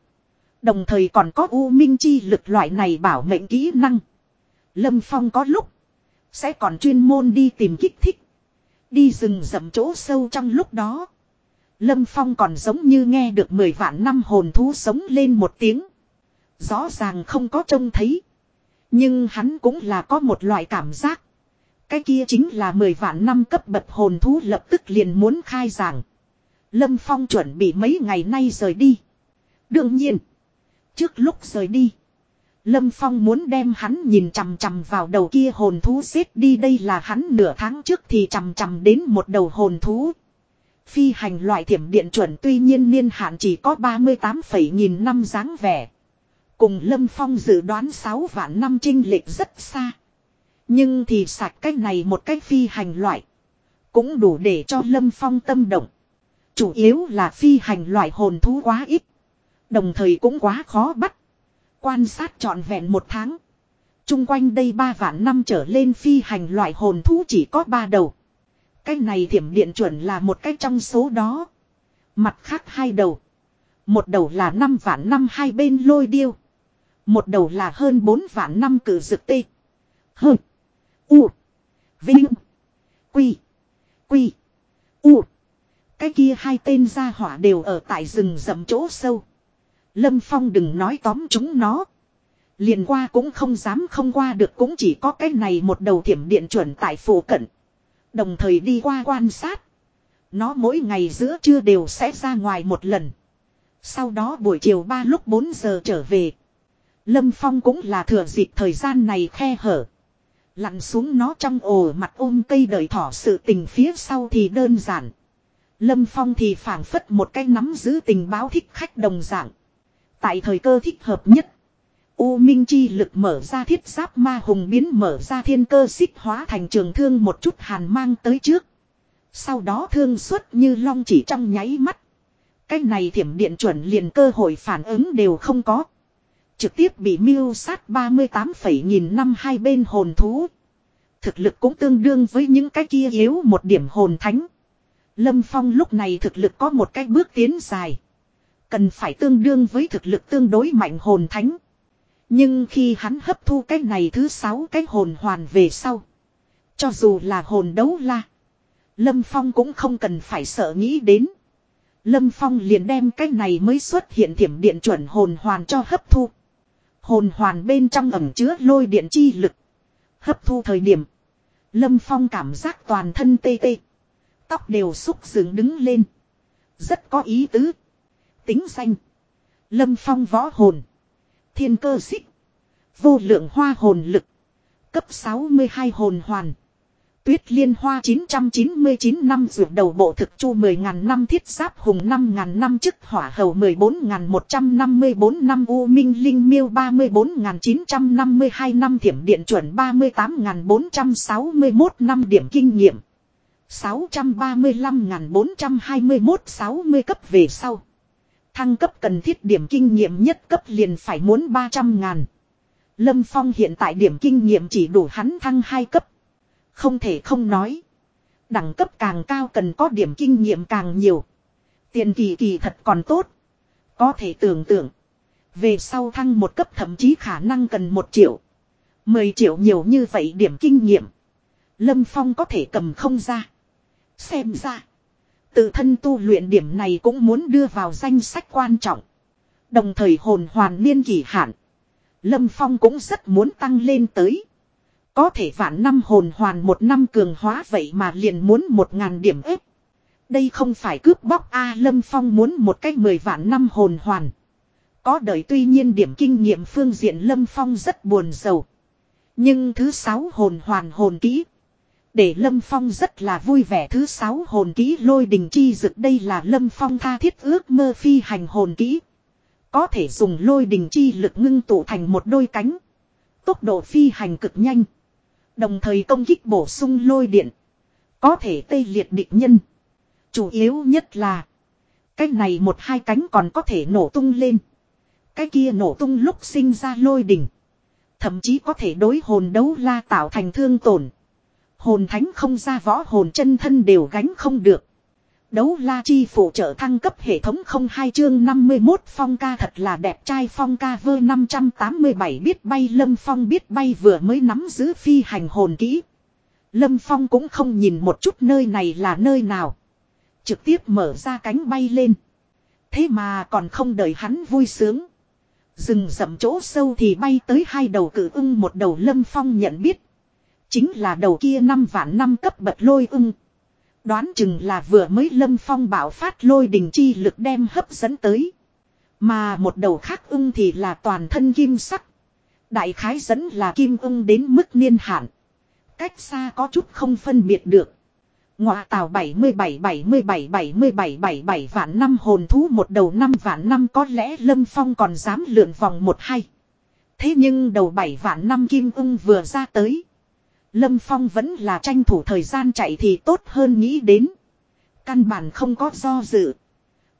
Đồng thời còn có u minh chi lực loại này bảo mệnh kỹ năng. Lâm Phong có lúc. Sẽ còn chuyên môn đi tìm kích thích. Đi rừng rậm chỗ sâu trong lúc đó. Lâm Phong còn giống như nghe được mười vạn năm hồn thú sống lên một tiếng. Rõ ràng không có trông thấy. Nhưng hắn cũng là có một loại cảm giác. Cái kia chính là mười vạn năm cấp bậc hồn thú lập tức liền muốn khai giảng. Lâm Phong chuẩn bị mấy ngày nay rời đi. Đương nhiên. Trước lúc rời đi. Lâm Phong muốn đem hắn nhìn chằm chằm vào đầu kia hồn thú xếp đi đây là hắn nửa tháng trước thì chằm chằm đến một đầu hồn thú. Phi hành loại thiểm điện chuẩn tuy nhiên niên hạn chỉ có 38 nghìn năm dáng vẻ. Cùng Lâm Phong dự đoán 6 vạn năm trinh lệch rất xa. Nhưng thì sạch cách này một cách phi hành loại. Cũng đủ để cho Lâm Phong tâm động. Chủ yếu là phi hành loại hồn thú quá ít. Đồng thời cũng quá khó bắt. Quan sát trọn vẹn một tháng. Trung quanh đây ba vạn năm trở lên phi hành loại hồn thú chỉ có ba đầu. Cái này thiểm điện chuẩn là một cái trong số đó. Mặt khác hai đầu. Một đầu là năm vạn năm hai bên lôi điêu. Một đầu là hơn bốn vạn năm cử dực tê. Hơ. U. Vinh. Quy. Quy. U. Cái kia hai tên gia hỏa đều ở tại rừng rậm chỗ sâu. Lâm Phong đừng nói tóm chúng nó. Liền qua cũng không dám không qua được cũng chỉ có cái này một đầu thiểm điện chuẩn tại phủ cận. Đồng thời đi qua quan sát. Nó mỗi ngày giữa trưa đều sẽ ra ngoài một lần. Sau đó buổi chiều 3 lúc 4 giờ trở về. Lâm Phong cũng là thừa dịp thời gian này khe hở. Lặn xuống nó trong ổ mặt ôm cây đời thỏ sự tình phía sau thì đơn giản. Lâm Phong thì phảng phất một cái nắm giữ tình báo thích khách đồng dạng. Tại thời cơ thích hợp nhất. U Minh Chi lực mở ra thiết giáp ma hùng biến mở ra thiên cơ xích hóa thành trường thương một chút hàn mang tới trước. Sau đó thương xuất như long chỉ trong nháy mắt. Cái này thiểm điện chuẩn liền cơ hội phản ứng đều không có. Trực tiếp bị miêu sát 38 nghìn năm hai bên hồn thú. Thực lực cũng tương đương với những cái kia yếu một điểm hồn thánh. Lâm Phong lúc này thực lực có một cái bước tiến dài. Cần phải tương đương với thực lực tương đối mạnh hồn thánh. Nhưng khi hắn hấp thu cái này thứ sáu cái hồn hoàn về sau. Cho dù là hồn đấu la. Lâm Phong cũng không cần phải sợ nghĩ đến. Lâm Phong liền đem cái này mới xuất hiện thiểm điện chuẩn hồn hoàn cho hấp thu. Hồn hoàn bên trong ẩm chứa lôi điện chi lực. Hấp thu thời điểm. Lâm Phong cảm giác toàn thân tê tê. Tóc đều xúc dựng đứng lên. Rất có ý tứ. Tính xanh. Lâm Phong võ hồn. Thiên cơ xích. Vô lượng hoa hồn lực. Cấp 62 hồn hoàn. Tuyết liên hoa 999 năm rượu đầu bộ thực chu 10.000 năm, thiết giáp hùng 5.000 năm chức hỏa hầu 14.154 năm u minh linh miêu 34.952 năm thiểm điện chuẩn 38.461 năm, điểm kinh nghiệm. 635.421 60 cấp về sau. Thăng cấp cần thiết điểm kinh nghiệm nhất cấp liền phải muốn 300 ngàn. Lâm Phong hiện tại điểm kinh nghiệm chỉ đủ hắn thăng 2 cấp. Không thể không nói. Đẳng cấp càng cao cần có điểm kinh nghiệm càng nhiều. Tiền kỳ kỳ thật còn tốt. Có thể tưởng tượng. Về sau thăng một cấp thậm chí khả năng cần một triệu. 10 triệu nhiều như vậy điểm kinh nghiệm. Lâm Phong có thể cầm không ra. Xem ra. Tự thân tu luyện điểm này cũng muốn đưa vào danh sách quan trọng. Đồng thời hồn hoàn niên kỳ hạn. Lâm Phong cũng rất muốn tăng lên tới. Có thể vạn năm hồn hoàn một năm cường hóa vậy mà liền muốn một ngàn điểm ếp. Đây không phải cướp bóc A Lâm Phong muốn một cách mười vạn năm hồn hoàn. Có đời tuy nhiên điểm kinh nghiệm phương diện Lâm Phong rất buồn giàu. Nhưng thứ sáu hồn hoàn hồn kỹ. Để Lâm Phong rất là vui vẻ thứ sáu hồn kỹ lôi đình chi dực đây là Lâm Phong tha thiết ước mơ phi hành hồn kỹ. Có thể dùng lôi đình chi lực ngưng tụ thành một đôi cánh. Tốc độ phi hành cực nhanh. Đồng thời công kích bổ sung lôi điện. Có thể tê liệt địch nhân. Chủ yếu nhất là. Cái này một hai cánh còn có thể nổ tung lên. Cái kia nổ tung lúc sinh ra lôi đỉnh. Thậm chí có thể đối hồn đấu la tạo thành thương tổn. Hồn thánh không ra võ hồn chân thân đều gánh không được. Đấu la chi phụ trợ thăng cấp hệ thống không hai chương 51 phong ca thật là đẹp trai phong ca vơ 587 biết bay, lâm phong biết bay vừa mới nắm giữ phi hành hồn kỹ. Lâm phong cũng không nhìn một chút nơi này là nơi nào. Trực tiếp mở ra cánh bay lên. Thế mà còn không đợi hắn vui sướng. Rừng rậm chỗ sâu thì bay tới hai đầu cử ưng, một đầu lâm phong nhận biết. Chính là đầu kia năm vạn năm cấp bậc lôi ưng. Đoán chừng là vừa mới lâm phong bảo phát lôi đình chi lực đem hấp dẫn tới. Mà một đầu khác ưng thì là toàn thân kim sắc. Đại khái dẫn là kim ưng đến mức niên hạn. Cách xa có chút không phân biệt được. Ngọa tàu 77 77 77 77 vạn năm hồn thú một đầu năm vạn năm có lẽ lâm phong còn dám lượn vòng một hay. Thế nhưng đầu bảy vạn năm kim ưng vừa ra tới. Lâm Phong vẫn là tranh thủ thời gian chạy thì tốt hơn nghĩ đến. Căn bản không có do dự.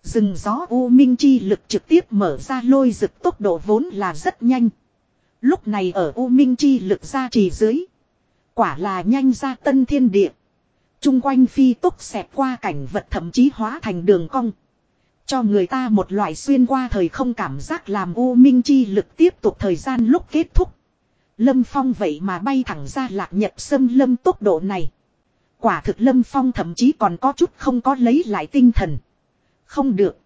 Rừng gió U Minh Chi lực trực tiếp mở ra lôi rực tốc độ vốn là rất nhanh. Lúc này ở U Minh Chi lực ra trì dưới. Quả là nhanh ra tân thiên địa. Trung quanh phi tốc xẹp qua cảnh vật thậm chí hóa thành đường cong. Cho người ta một loại xuyên qua thời không cảm giác làm U Minh Chi lực tiếp tục thời gian lúc kết thúc. Lâm Phong vậy mà bay thẳng ra lạc nhật sâm lâm tốc độ này. Quả thực Lâm Phong thậm chí còn có chút không có lấy lại tinh thần. Không được.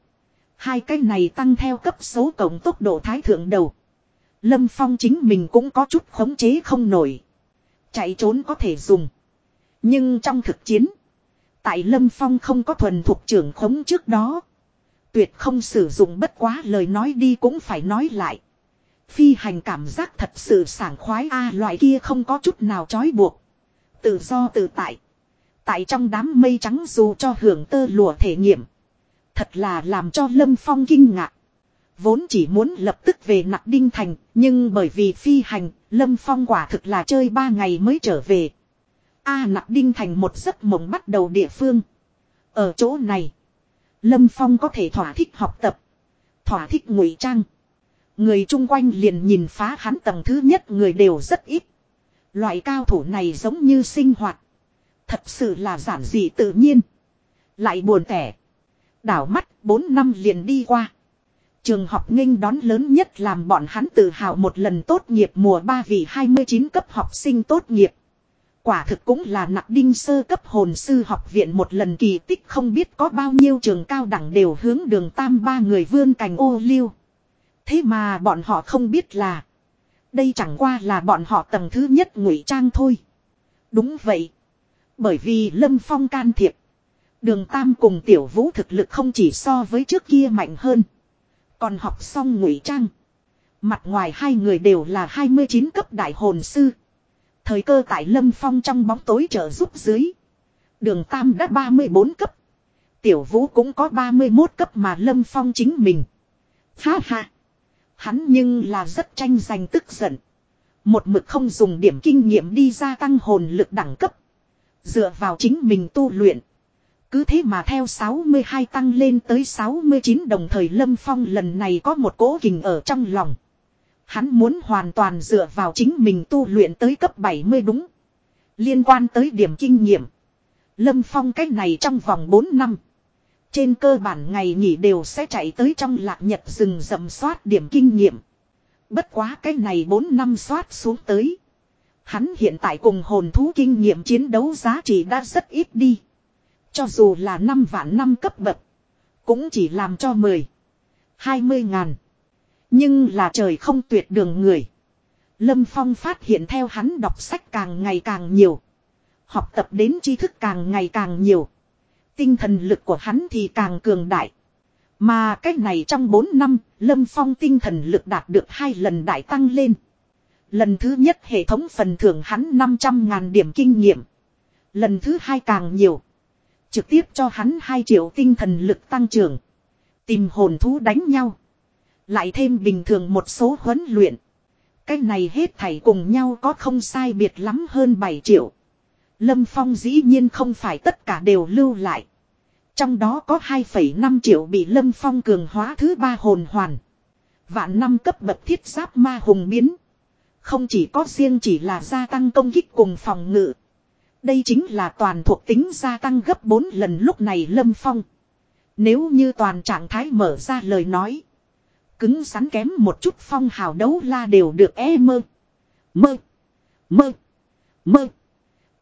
Hai cái này tăng theo cấp số cộng tốc độ thái thượng đầu. Lâm Phong chính mình cũng có chút khống chế không nổi. Chạy trốn có thể dùng. Nhưng trong thực chiến. Tại Lâm Phong không có thuần thuộc trưởng khống trước đó. Tuyệt không sử dụng bất quá lời nói đi cũng phải nói lại. Phi hành cảm giác thật sự sảng khoái a loại kia không có chút nào trói buộc. Tự do tự tại. Tại trong đám mây trắng dù cho hưởng tơ lụa thể nghiệm. Thật là làm cho Lâm Phong kinh ngạc. Vốn chỉ muốn lập tức về nặc đinh thành, nhưng bởi vì phi hành, Lâm Phong quả thực là chơi ba ngày mới trở về. A nặc đinh thành một giấc mộng bắt đầu địa phương. Ở chỗ này, Lâm Phong có thể thỏa thích học tập, thỏa thích ngụy trang. Người chung quanh liền nhìn phá hắn tầng thứ nhất người đều rất ít. Loại cao thủ này giống như sinh hoạt. Thật sự là giản dị tự nhiên. Lại buồn tẻ. Đảo mắt 4 năm liền đi qua. Trường học nghênh đón lớn nhất làm bọn hắn tự hào một lần tốt nghiệp mùa 3 vì 29 cấp học sinh tốt nghiệp. Quả thực cũng là nặng đinh sơ cấp hồn sư học viện một lần kỳ tích không biết có bao nhiêu trường cao đẳng đều hướng đường tam ba người vươn cành ô liu. Thế mà bọn họ không biết là. Đây chẳng qua là bọn họ tầng thứ nhất ngụy trang thôi. Đúng vậy. Bởi vì Lâm Phong can thiệp. Đường Tam cùng Tiểu Vũ thực lực không chỉ so với trước kia mạnh hơn. Còn học xong ngụy trang. Mặt ngoài hai người đều là 29 cấp đại hồn sư. Thời cơ tại Lâm Phong trong bóng tối trợ giúp dưới. Đường Tam đã 34 cấp. Tiểu Vũ cũng có 31 cấp mà Lâm Phong chính mình. Ha ha. Hắn nhưng là rất tranh giành tức giận. Một mực không dùng điểm kinh nghiệm đi gia tăng hồn lực đẳng cấp. Dựa vào chính mình tu luyện. Cứ thế mà theo 62 tăng lên tới 69 đồng thời Lâm Phong lần này có một cố kình ở trong lòng. Hắn muốn hoàn toàn dựa vào chính mình tu luyện tới cấp 70 đúng. Liên quan tới điểm kinh nghiệm. Lâm Phong cách này trong vòng 4 năm. Trên cơ bản ngày nghỉ đều sẽ chạy tới trong lạc nhật rừng rậm soát điểm kinh nghiệm. Bất quá cái này 4 năm soát xuống tới. Hắn hiện tại cùng hồn thú kinh nghiệm chiến đấu giá trị đã rất ít đi. Cho dù là 5 vạn năm cấp bậc. Cũng chỉ làm cho 10. 20 ngàn. Nhưng là trời không tuyệt đường người. Lâm Phong phát hiện theo hắn đọc sách càng ngày càng nhiều. Học tập đến tri thức càng ngày càng nhiều. Tinh thần lực của hắn thì càng cường đại. Mà cách này trong 4 năm, Lâm Phong tinh thần lực đạt được hai lần đại tăng lên. Lần thứ nhất hệ thống phần thưởng hắn 500.000 điểm kinh nghiệm. Lần thứ hai càng nhiều. Trực tiếp cho hắn 2 triệu tinh thần lực tăng trưởng. Tìm hồn thú đánh nhau. Lại thêm bình thường một số huấn luyện. Cái này hết thảy cùng nhau có không sai biệt lắm hơn 7 triệu. Lâm Phong dĩ nhiên không phải tất cả đều lưu lại. Trong đó có 2,5 triệu bị Lâm Phong cường hóa thứ ba hồn hoàn. Vạn năm cấp bậc thiết giáp ma hùng biến. Không chỉ có riêng chỉ là gia tăng công kích cùng phòng ngự. Đây chính là toàn thuộc tính gia tăng gấp 4 lần lúc này Lâm Phong. Nếu như toàn trạng thái mở ra lời nói. Cứng rắn kém một chút phong hào đấu la đều được e mơ. Mơ. Mơ. Mơ.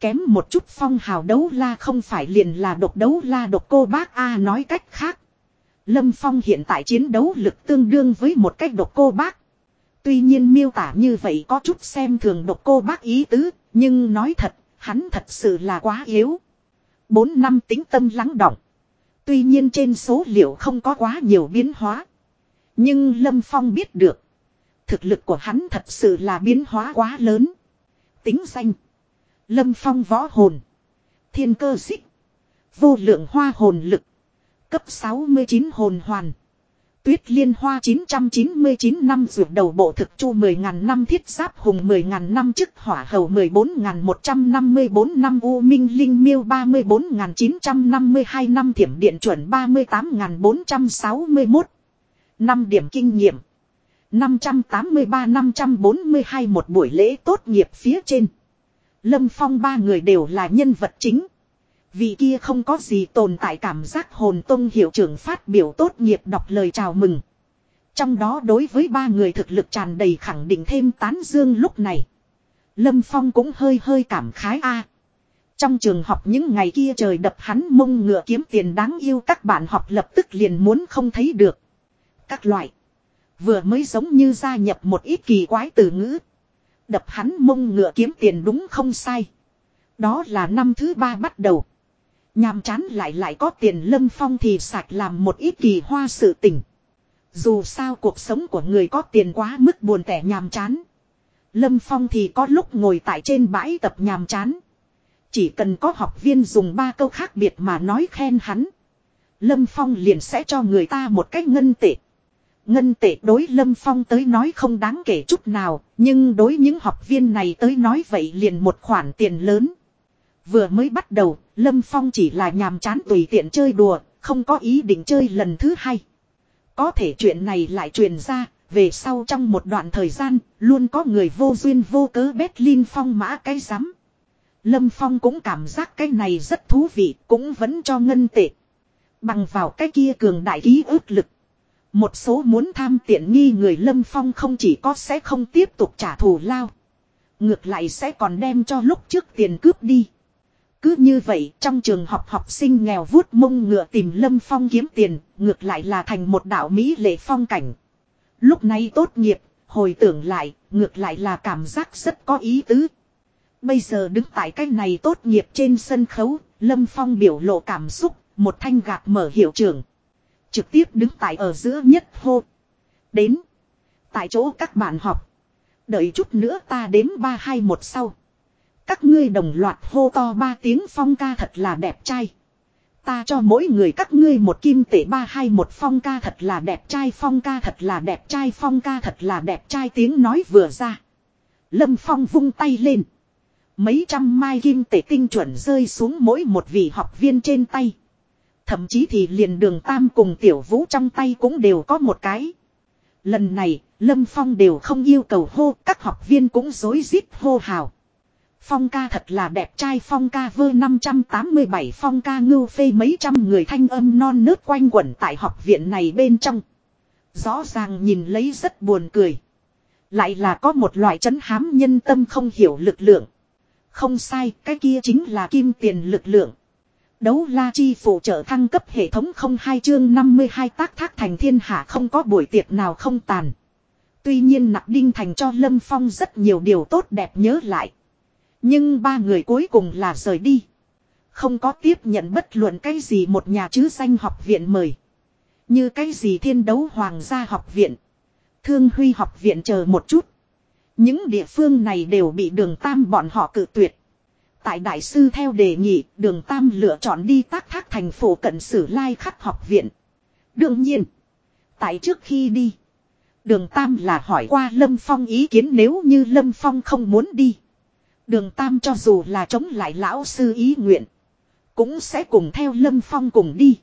Kém một chút phong hào đấu la không phải liền là độc đấu la độc cô bác A nói cách khác. Lâm Phong hiện tại chiến đấu lực tương đương với một cách độc cô bác. Tuy nhiên miêu tả như vậy có chút xem thường độc cô bác ý tứ, nhưng nói thật, hắn thật sự là quá yếu. Bốn năm tính tâm lắng động. Tuy nhiên trên số liệu không có quá nhiều biến hóa. Nhưng Lâm Phong biết được. Thực lực của hắn thật sự là biến hóa quá lớn. Tính danh. Lâm Phong võ hồn. Thiên cơ xích. Vô lượng hoa hồn lực. Cấp 69 hồn hoàn. Tuyết liên hoa 999 năm ruột đầu bộ thực chu 10.000 năm, thiết giáp hùng 10.000 năm chức hỏa hầu 14.154 năm u minh linh miêu 34.952 năm thiểm điện chuẩn 38.461. Năm, điểm kinh nghiệm. 583-542 một buổi lễ tốt nghiệp phía trên. Lâm Phong ba người đều là nhân vật chính. Vị kia không có gì tồn tại cảm giác hồn tông hiệu trưởng phát biểu tốt nghiệp đọc lời chào mừng. Trong đó đối với ba người thực lực tràn đầy khẳng định thêm tán dương lúc này. Lâm Phong cũng hơi hơi cảm khái a. Trong trường học những ngày kia trời đập hắn mông ngựa kiếm tiền đáng yêu các bạn học lập tức liền muốn không thấy được. Các loại. Vừa mới giống như gia nhập một ít kỳ quái từ ngữ. Đập hắn mông ngựa kiếm tiền đúng không sai. Đó là năm thứ ba bắt đầu. Nhàm chán lại lại có tiền lâm phong thì sạch làm một ít kỳ hoa sự tình. Dù sao cuộc sống của người có tiền quá mức buồn tẻ nhàm chán. Lâm Phong thì có lúc ngồi tại trên bãi tập nhàm chán. Chỉ cần có học viên dùng ba câu khác biệt mà nói khen hắn. Lâm Phong liền sẽ cho người ta một cách ngân tệ. Ngân tệ đối Lâm Phong tới nói không đáng kể chút nào, nhưng đối những học viên này tới nói vậy liền một khoản tiền lớn. Vừa mới bắt đầu, Lâm Phong chỉ là nhàm chán tùy tiện chơi đùa, không có ý định chơi lần thứ hai. Có thể chuyện này lại truyền ra, về sau trong một đoạn thời gian, luôn có người vô duyên vô cớ bét linh Phong mã cái rắm. Lâm Phong cũng cảm giác cái này rất thú vị, cũng vẫn cho ngân tệ. Bằng vào cái kia cường đại ký ức lực. Một số muốn tham tiện nghi người Lâm Phong không chỉ có sẽ không tiếp tục trả thù lao. Ngược lại sẽ còn đem cho lúc trước tiền cướp đi. Cứ như vậy trong trường học học sinh nghèo vuốt mông ngựa tìm Lâm Phong kiếm tiền, ngược lại là thành một đạo Mỹ lệ phong cảnh. Lúc này tốt nghiệp, hồi tưởng lại, ngược lại là cảm giác rất có ý tứ. Bây giờ đứng tại cái này tốt nghiệp trên sân khấu, Lâm Phong biểu lộ cảm xúc, một thanh gạt mở hiệu trưởng. Trực tiếp đứng tại ở giữa nhất hô. Đến. Tại chỗ các bạn học. Đợi chút nữa ta đếm ba hai một sau. Các ngươi đồng loạt hô to ba tiếng phong ca thật là đẹp trai. Ta cho mỗi người các ngươi một kim tệ ba hai một phong ca thật là đẹp trai, phong ca thật là đẹp trai, phong ca thật là đẹp trai tiếng nói vừa ra. Lâm Phong vung tay lên. Mấy trăm mai kim tệ tinh chuẩn rơi xuống mỗi một vị học viên trên tay. Thậm chí thì liền đường tam cùng tiểu vũ trong tay cũng đều có một cái. Lần này, Lâm Phong đều không yêu cầu hô, các học viên cũng dối rít hô hào. Phong ca thật là đẹp trai phong ca vơ 587 phong ca ngưu phê mấy trăm người thanh âm non nớt quanh quẩn tại học viện này bên trong. Rõ ràng nhìn lấy rất buồn cười. Lại là có một loại chấn hám nhân tâm không hiểu lực lượng. Không sai, cái kia chính là kim tiền lực lượng. Đấu la chi phụ trợ thăng cấp hệ thống không hai chương 52 tác thác thành thiên hạ không có buổi tiệc nào không tàn. Tuy nhiên nặc đinh thành cho Lâm Phong rất nhiều điều tốt đẹp nhớ lại. Nhưng ba người cuối cùng là rời đi. Không có tiếp nhận bất luận cái gì một nhà chứ danh học viện mời. Như cái gì thiên đấu hoàng gia học viện. Thương huy học viện chờ một chút. Những địa phương này đều bị đường tam bọn họ cự tuyệt. Tại đại sư theo đề nghị, đường tam lựa chọn đi tác thác thành phố cận sử lai khắc học viện. Đương nhiên. Tại trước khi đi. Đường tam là hỏi qua Lâm Phong ý kiến nếu như Lâm Phong không muốn đi. Đường Tam cho dù là chống lại lão sư ý nguyện. Cũng sẽ cùng theo Lâm Phong cùng đi.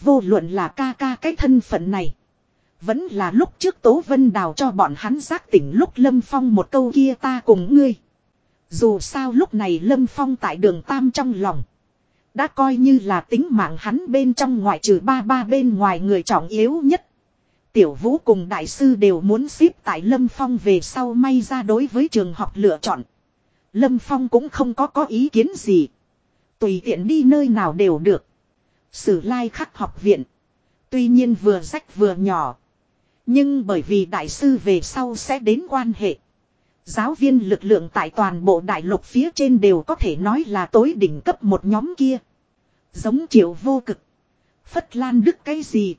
Vô luận là ca ca cái thân phận này. Vẫn là lúc trước Tố Vân Đào cho bọn hắn giác tỉnh lúc Lâm Phong một câu kia ta cùng ngươi. Dù sao lúc này Lâm Phong tại đường Tam trong lòng. Đã coi như là tính mạng hắn bên trong ngoại trừ ba ba bên ngoài người trọng yếu nhất. Tiểu vũ cùng đại sư đều muốn xếp tại Lâm Phong về sau may ra đối với trường học lựa chọn. Lâm Phong cũng không có có ý kiến gì. Tùy tiện đi nơi nào đều được. Sử lai khắc học viện. Tuy nhiên vừa rách vừa nhỏ. Nhưng bởi vì đại sư về sau sẽ đến quan hệ. Giáo viên lực lượng tại toàn bộ đại lục phía trên đều có thể nói là tối đỉnh cấp một nhóm kia. Giống triệu vô cực. Phất Lan Đức cái gì.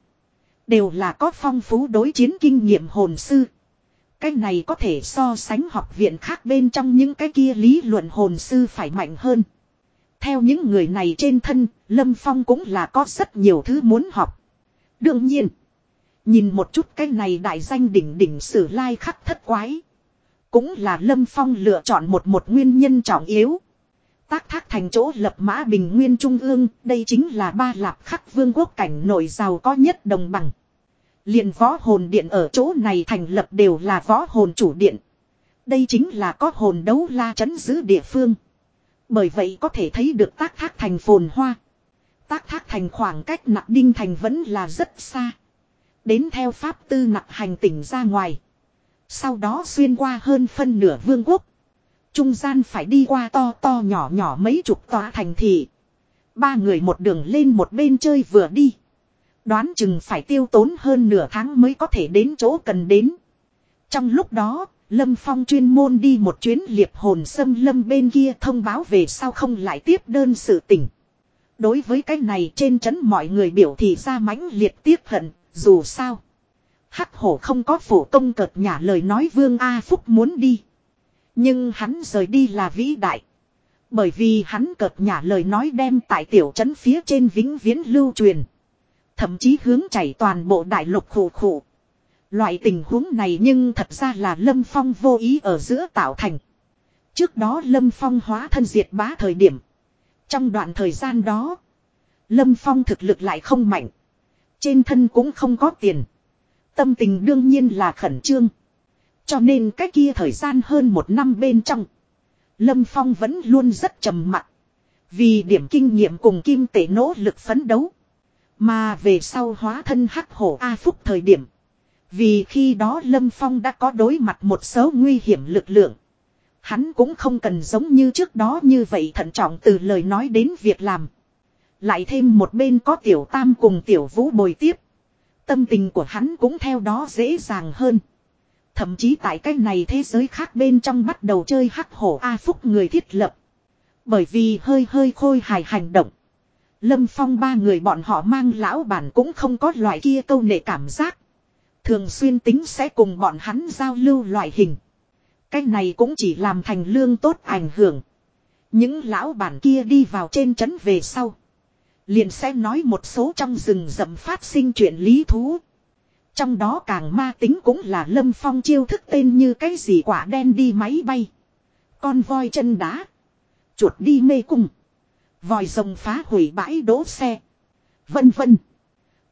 Đều là có phong phú đối chiến kinh nghiệm hồn sư. Cái này có thể so sánh học viện khác bên trong những cái kia lý luận hồn sư phải mạnh hơn. Theo những người này trên thân, Lâm Phong cũng là có rất nhiều thứ muốn học. Đương nhiên, nhìn một chút cái này đại danh đỉnh đỉnh sử lai khắc thất quái. Cũng là Lâm Phong lựa chọn một một nguyên nhân trọng yếu. Tác thác thành chỗ lập mã bình nguyên trung ương, đây chính là ba lạp khắc vương quốc cảnh nội giàu có nhất đồng bằng liền võ hồn điện ở chỗ này thành lập đều là võ hồn chủ điện. Đây chính là có hồn đấu la chấn giữ địa phương. Bởi vậy có thể thấy được tác thác thành phồn hoa. Tác thác thành khoảng cách nặc đinh thành vẫn là rất xa. Đến theo pháp tư nặc hành tỉnh ra ngoài. Sau đó xuyên qua hơn phân nửa vương quốc. Trung gian phải đi qua to to nhỏ nhỏ mấy chục tòa thành thị. Ba người một đường lên một bên chơi vừa đi. Đoán chừng phải tiêu tốn hơn nửa tháng mới có thể đến chỗ cần đến. Trong lúc đó, Lâm Phong chuyên môn đi một chuyến liệp hồn xâm lâm bên kia thông báo về sao không lại tiếp đơn sự tỉnh. Đối với cái này trên trấn mọi người biểu thị ra mãnh liệt tiếc hận, dù sao. Hắc hổ không có phổ công cợt nhả lời nói Vương A Phúc muốn đi. Nhưng hắn rời đi là vĩ đại. Bởi vì hắn cợt nhả lời nói đem tại tiểu trấn phía trên vĩnh viễn lưu truyền. Thậm chí hướng chảy toàn bộ đại lục khổ khổ. Loại tình huống này nhưng thật ra là Lâm Phong vô ý ở giữa tạo thành. Trước đó Lâm Phong hóa thân diệt bá thời điểm. Trong đoạn thời gian đó, Lâm Phong thực lực lại không mạnh. Trên thân cũng không có tiền. Tâm tình đương nhiên là khẩn trương. Cho nên cái kia thời gian hơn một năm bên trong. Lâm Phong vẫn luôn rất trầm mặc. Vì điểm kinh nghiệm cùng kim tể nỗ lực phấn đấu. Mà về sau hóa thân hắc hổ A Phúc thời điểm. Vì khi đó Lâm Phong đã có đối mặt một số nguy hiểm lực lượng. Hắn cũng không cần giống như trước đó như vậy thận trọng từ lời nói đến việc làm. Lại thêm một bên có tiểu tam cùng tiểu vũ bồi tiếp. Tâm tình của hắn cũng theo đó dễ dàng hơn. Thậm chí tại cái này thế giới khác bên trong bắt đầu chơi hắc hổ A Phúc người thiết lập. Bởi vì hơi hơi khôi hài hành động. Lâm Phong ba người bọn họ mang lão bản cũng không có loại kia câu nệ cảm giác. Thường xuyên tính sẽ cùng bọn hắn giao lưu loại hình. Cái này cũng chỉ làm thành lương tốt ảnh hưởng. Những lão bản kia đi vào trên trấn về sau. Liền sẽ nói một số trong rừng rậm phát sinh chuyện lý thú. Trong đó càng ma tính cũng là lâm phong chiêu thức tên như cái gì quả đen đi máy bay. Con voi chân đá. Chuột đi mê cung. Vòi rồng phá hủy bãi đỗ xe. Vân vân.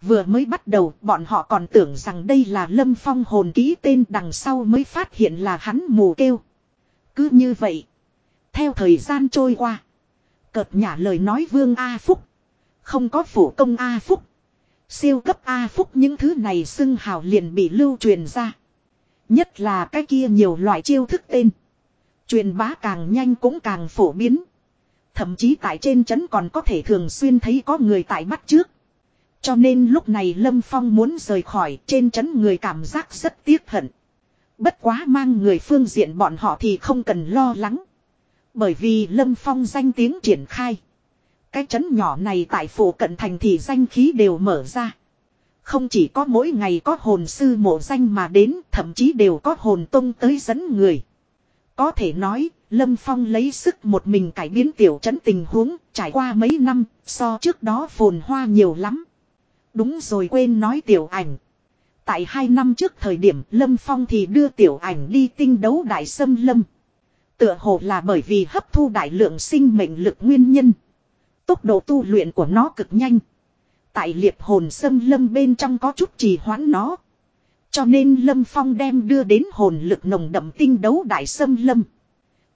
Vừa mới bắt đầu, bọn họ còn tưởng rằng đây là lâm phong hồn ký tên đằng sau mới phát hiện là hắn mù kêu. Cứ như vậy. Theo thời gian trôi qua. Cợt nhả lời nói vương A Phúc. Không có phủ công A Phúc. Siêu cấp A Phúc những thứ này xưng hào liền bị lưu truyền ra. Nhất là cái kia nhiều loại chiêu thức tên. Truyền bá càng nhanh cũng càng phổ biến. Thậm chí tại trên trấn còn có thể thường xuyên thấy có người tại bắt trước. Cho nên lúc này Lâm Phong muốn rời khỏi, trên trấn người cảm giác rất tiếc hận. Bất quá mang người phương diện bọn họ thì không cần lo lắng. Bởi vì Lâm Phong danh tiếng triển khai. Cái trấn nhỏ này tại phủ cận thành thì danh khí đều mở ra. Không chỉ có mỗi ngày có hồn sư mộ danh mà đến, thậm chí đều có hồn tung tới dẫn người. Có thể nói, Lâm Phong lấy sức một mình cải biến tiểu trấn tình huống, trải qua mấy năm, so trước đó phồn hoa nhiều lắm. Đúng rồi quên nói tiểu ảnh. Tại hai năm trước thời điểm Lâm Phong thì đưa tiểu ảnh đi tinh đấu đại sâm lâm. Tựa hồ là bởi vì hấp thu đại lượng sinh mệnh lực nguyên nhân. Tốc độ tu luyện của nó cực nhanh. Tại liệp hồn sâm lâm bên trong có chút trì hoãn nó. Cho nên Lâm Phong đem đưa đến hồn lực nồng đậm tinh đấu đại sâm lâm.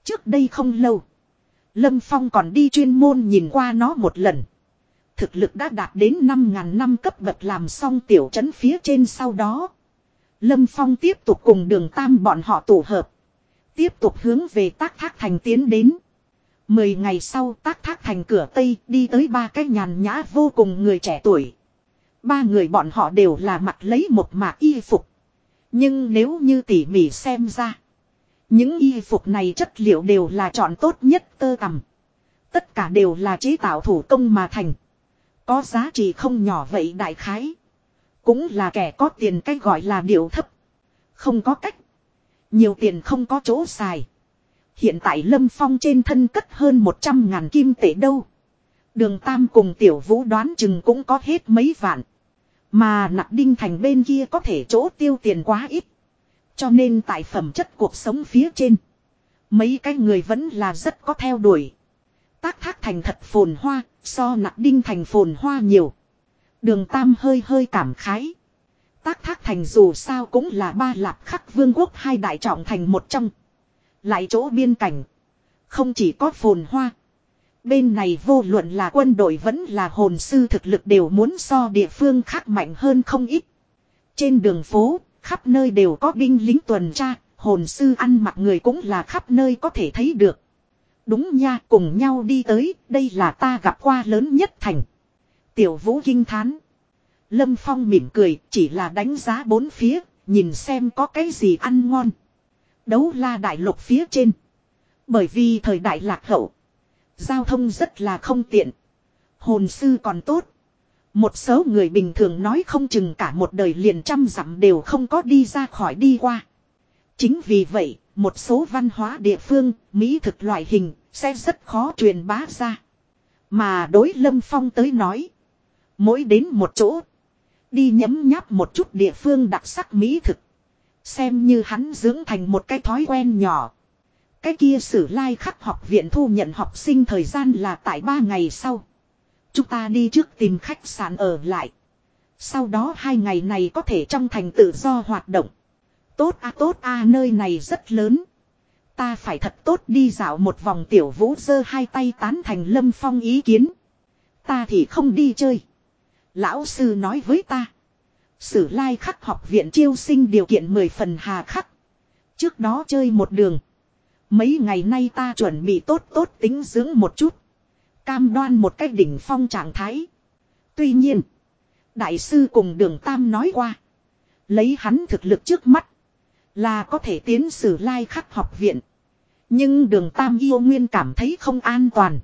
Trước đây không lâu. Lâm Phong còn đi chuyên môn nhìn qua nó một lần. Thực lực đã đạt đến 5.000 năm cấp bậc làm xong tiểu trấn phía trên sau đó. Lâm Phong tiếp tục cùng đường tam bọn họ tổ hợp. Tiếp tục hướng về tác thác thành tiến đến. Mười ngày sau tác thác thành cửa Tây, đi tới ba cái nhàn nhã vô cùng người trẻ tuổi. Ba người bọn họ đều là mặt lấy một mạc y phục. Nhưng nếu như tỉ mỉ xem ra. Những y phục này chất liệu đều là chọn tốt nhất tơ tằm. Tất cả đều là chế tạo thủ công mà thành. Có giá trị không nhỏ vậy đại khái. Cũng là kẻ có tiền cách gọi là điệu thấp. Không có cách. Nhiều tiền không có chỗ xài. Hiện tại Lâm Phong trên thân cất hơn 100 ngàn kim tệ đâu. Đường Tam cùng Tiểu Vũ đoán chừng cũng có hết mấy vạn. Mà nặc đinh thành bên kia có thể chỗ tiêu tiền quá ít. Cho nên tại phẩm chất cuộc sống phía trên. Mấy cái người vẫn là rất có theo đuổi. Tác thác thành thật phồn hoa, so nặc đinh thành phồn hoa nhiều. Đường Tam hơi hơi cảm khái. Tác thác thành dù sao cũng là ba lạp khắc vương quốc hai đại trọng thành một trong. Lại chỗ biên cảnh. Không chỉ có phồn hoa. Bên này vô luận là quân đội vẫn là hồn sư thực lực đều muốn so địa phương khác mạnh hơn không ít. Trên đường phố, khắp nơi đều có binh lính tuần tra, hồn sư ăn mặc người cũng là khắp nơi có thể thấy được. Đúng nha, cùng nhau đi tới, đây là ta gặp qua lớn nhất thành. Tiểu vũ kinh thán. Lâm Phong mỉm cười, chỉ là đánh giá bốn phía, nhìn xem có cái gì ăn ngon. Đấu la đại lục phía trên. Bởi vì thời đại lạc hậu. Giao thông rất là không tiện. Hồn sư còn tốt. Một số người bình thường nói không chừng cả một đời liền trăm dặm đều không có đi ra khỏi đi qua. Chính vì vậy, một số văn hóa địa phương, mỹ thực loại hình, sẽ rất khó truyền bá ra. Mà đối Lâm Phong tới nói. Mỗi đến một chỗ. Đi nhấm nháp một chút địa phương đặc sắc mỹ thực. Xem như hắn dưỡng thành một cái thói quen nhỏ. Cái kia sử lai like khắc học viện thu nhận học sinh thời gian là tại ba ngày sau. Chúng ta đi trước tìm khách sạn ở lại. Sau đó hai ngày này có thể trong thành tự do hoạt động. Tốt a tốt a, nơi này rất lớn. Ta phải thật tốt đi dạo một vòng tiểu vũ giơ hai tay tán thành lâm phong ý kiến. Ta thì không đi chơi. Lão sư nói với ta. Sử lai khắc học viện chiêu sinh điều kiện mười phần hà khắc. Trước đó chơi một đường. Mấy ngày nay ta chuẩn bị tốt tốt tính dưỡng một chút. Cam đoan một cách đỉnh phong trạng thái. Tuy nhiên. Đại sư cùng đường Tam nói qua. Lấy hắn thực lực trước mắt. Là có thể tiến sử lai khắc học viện. Nhưng đường Tam yêu nguyên cảm thấy không an toàn.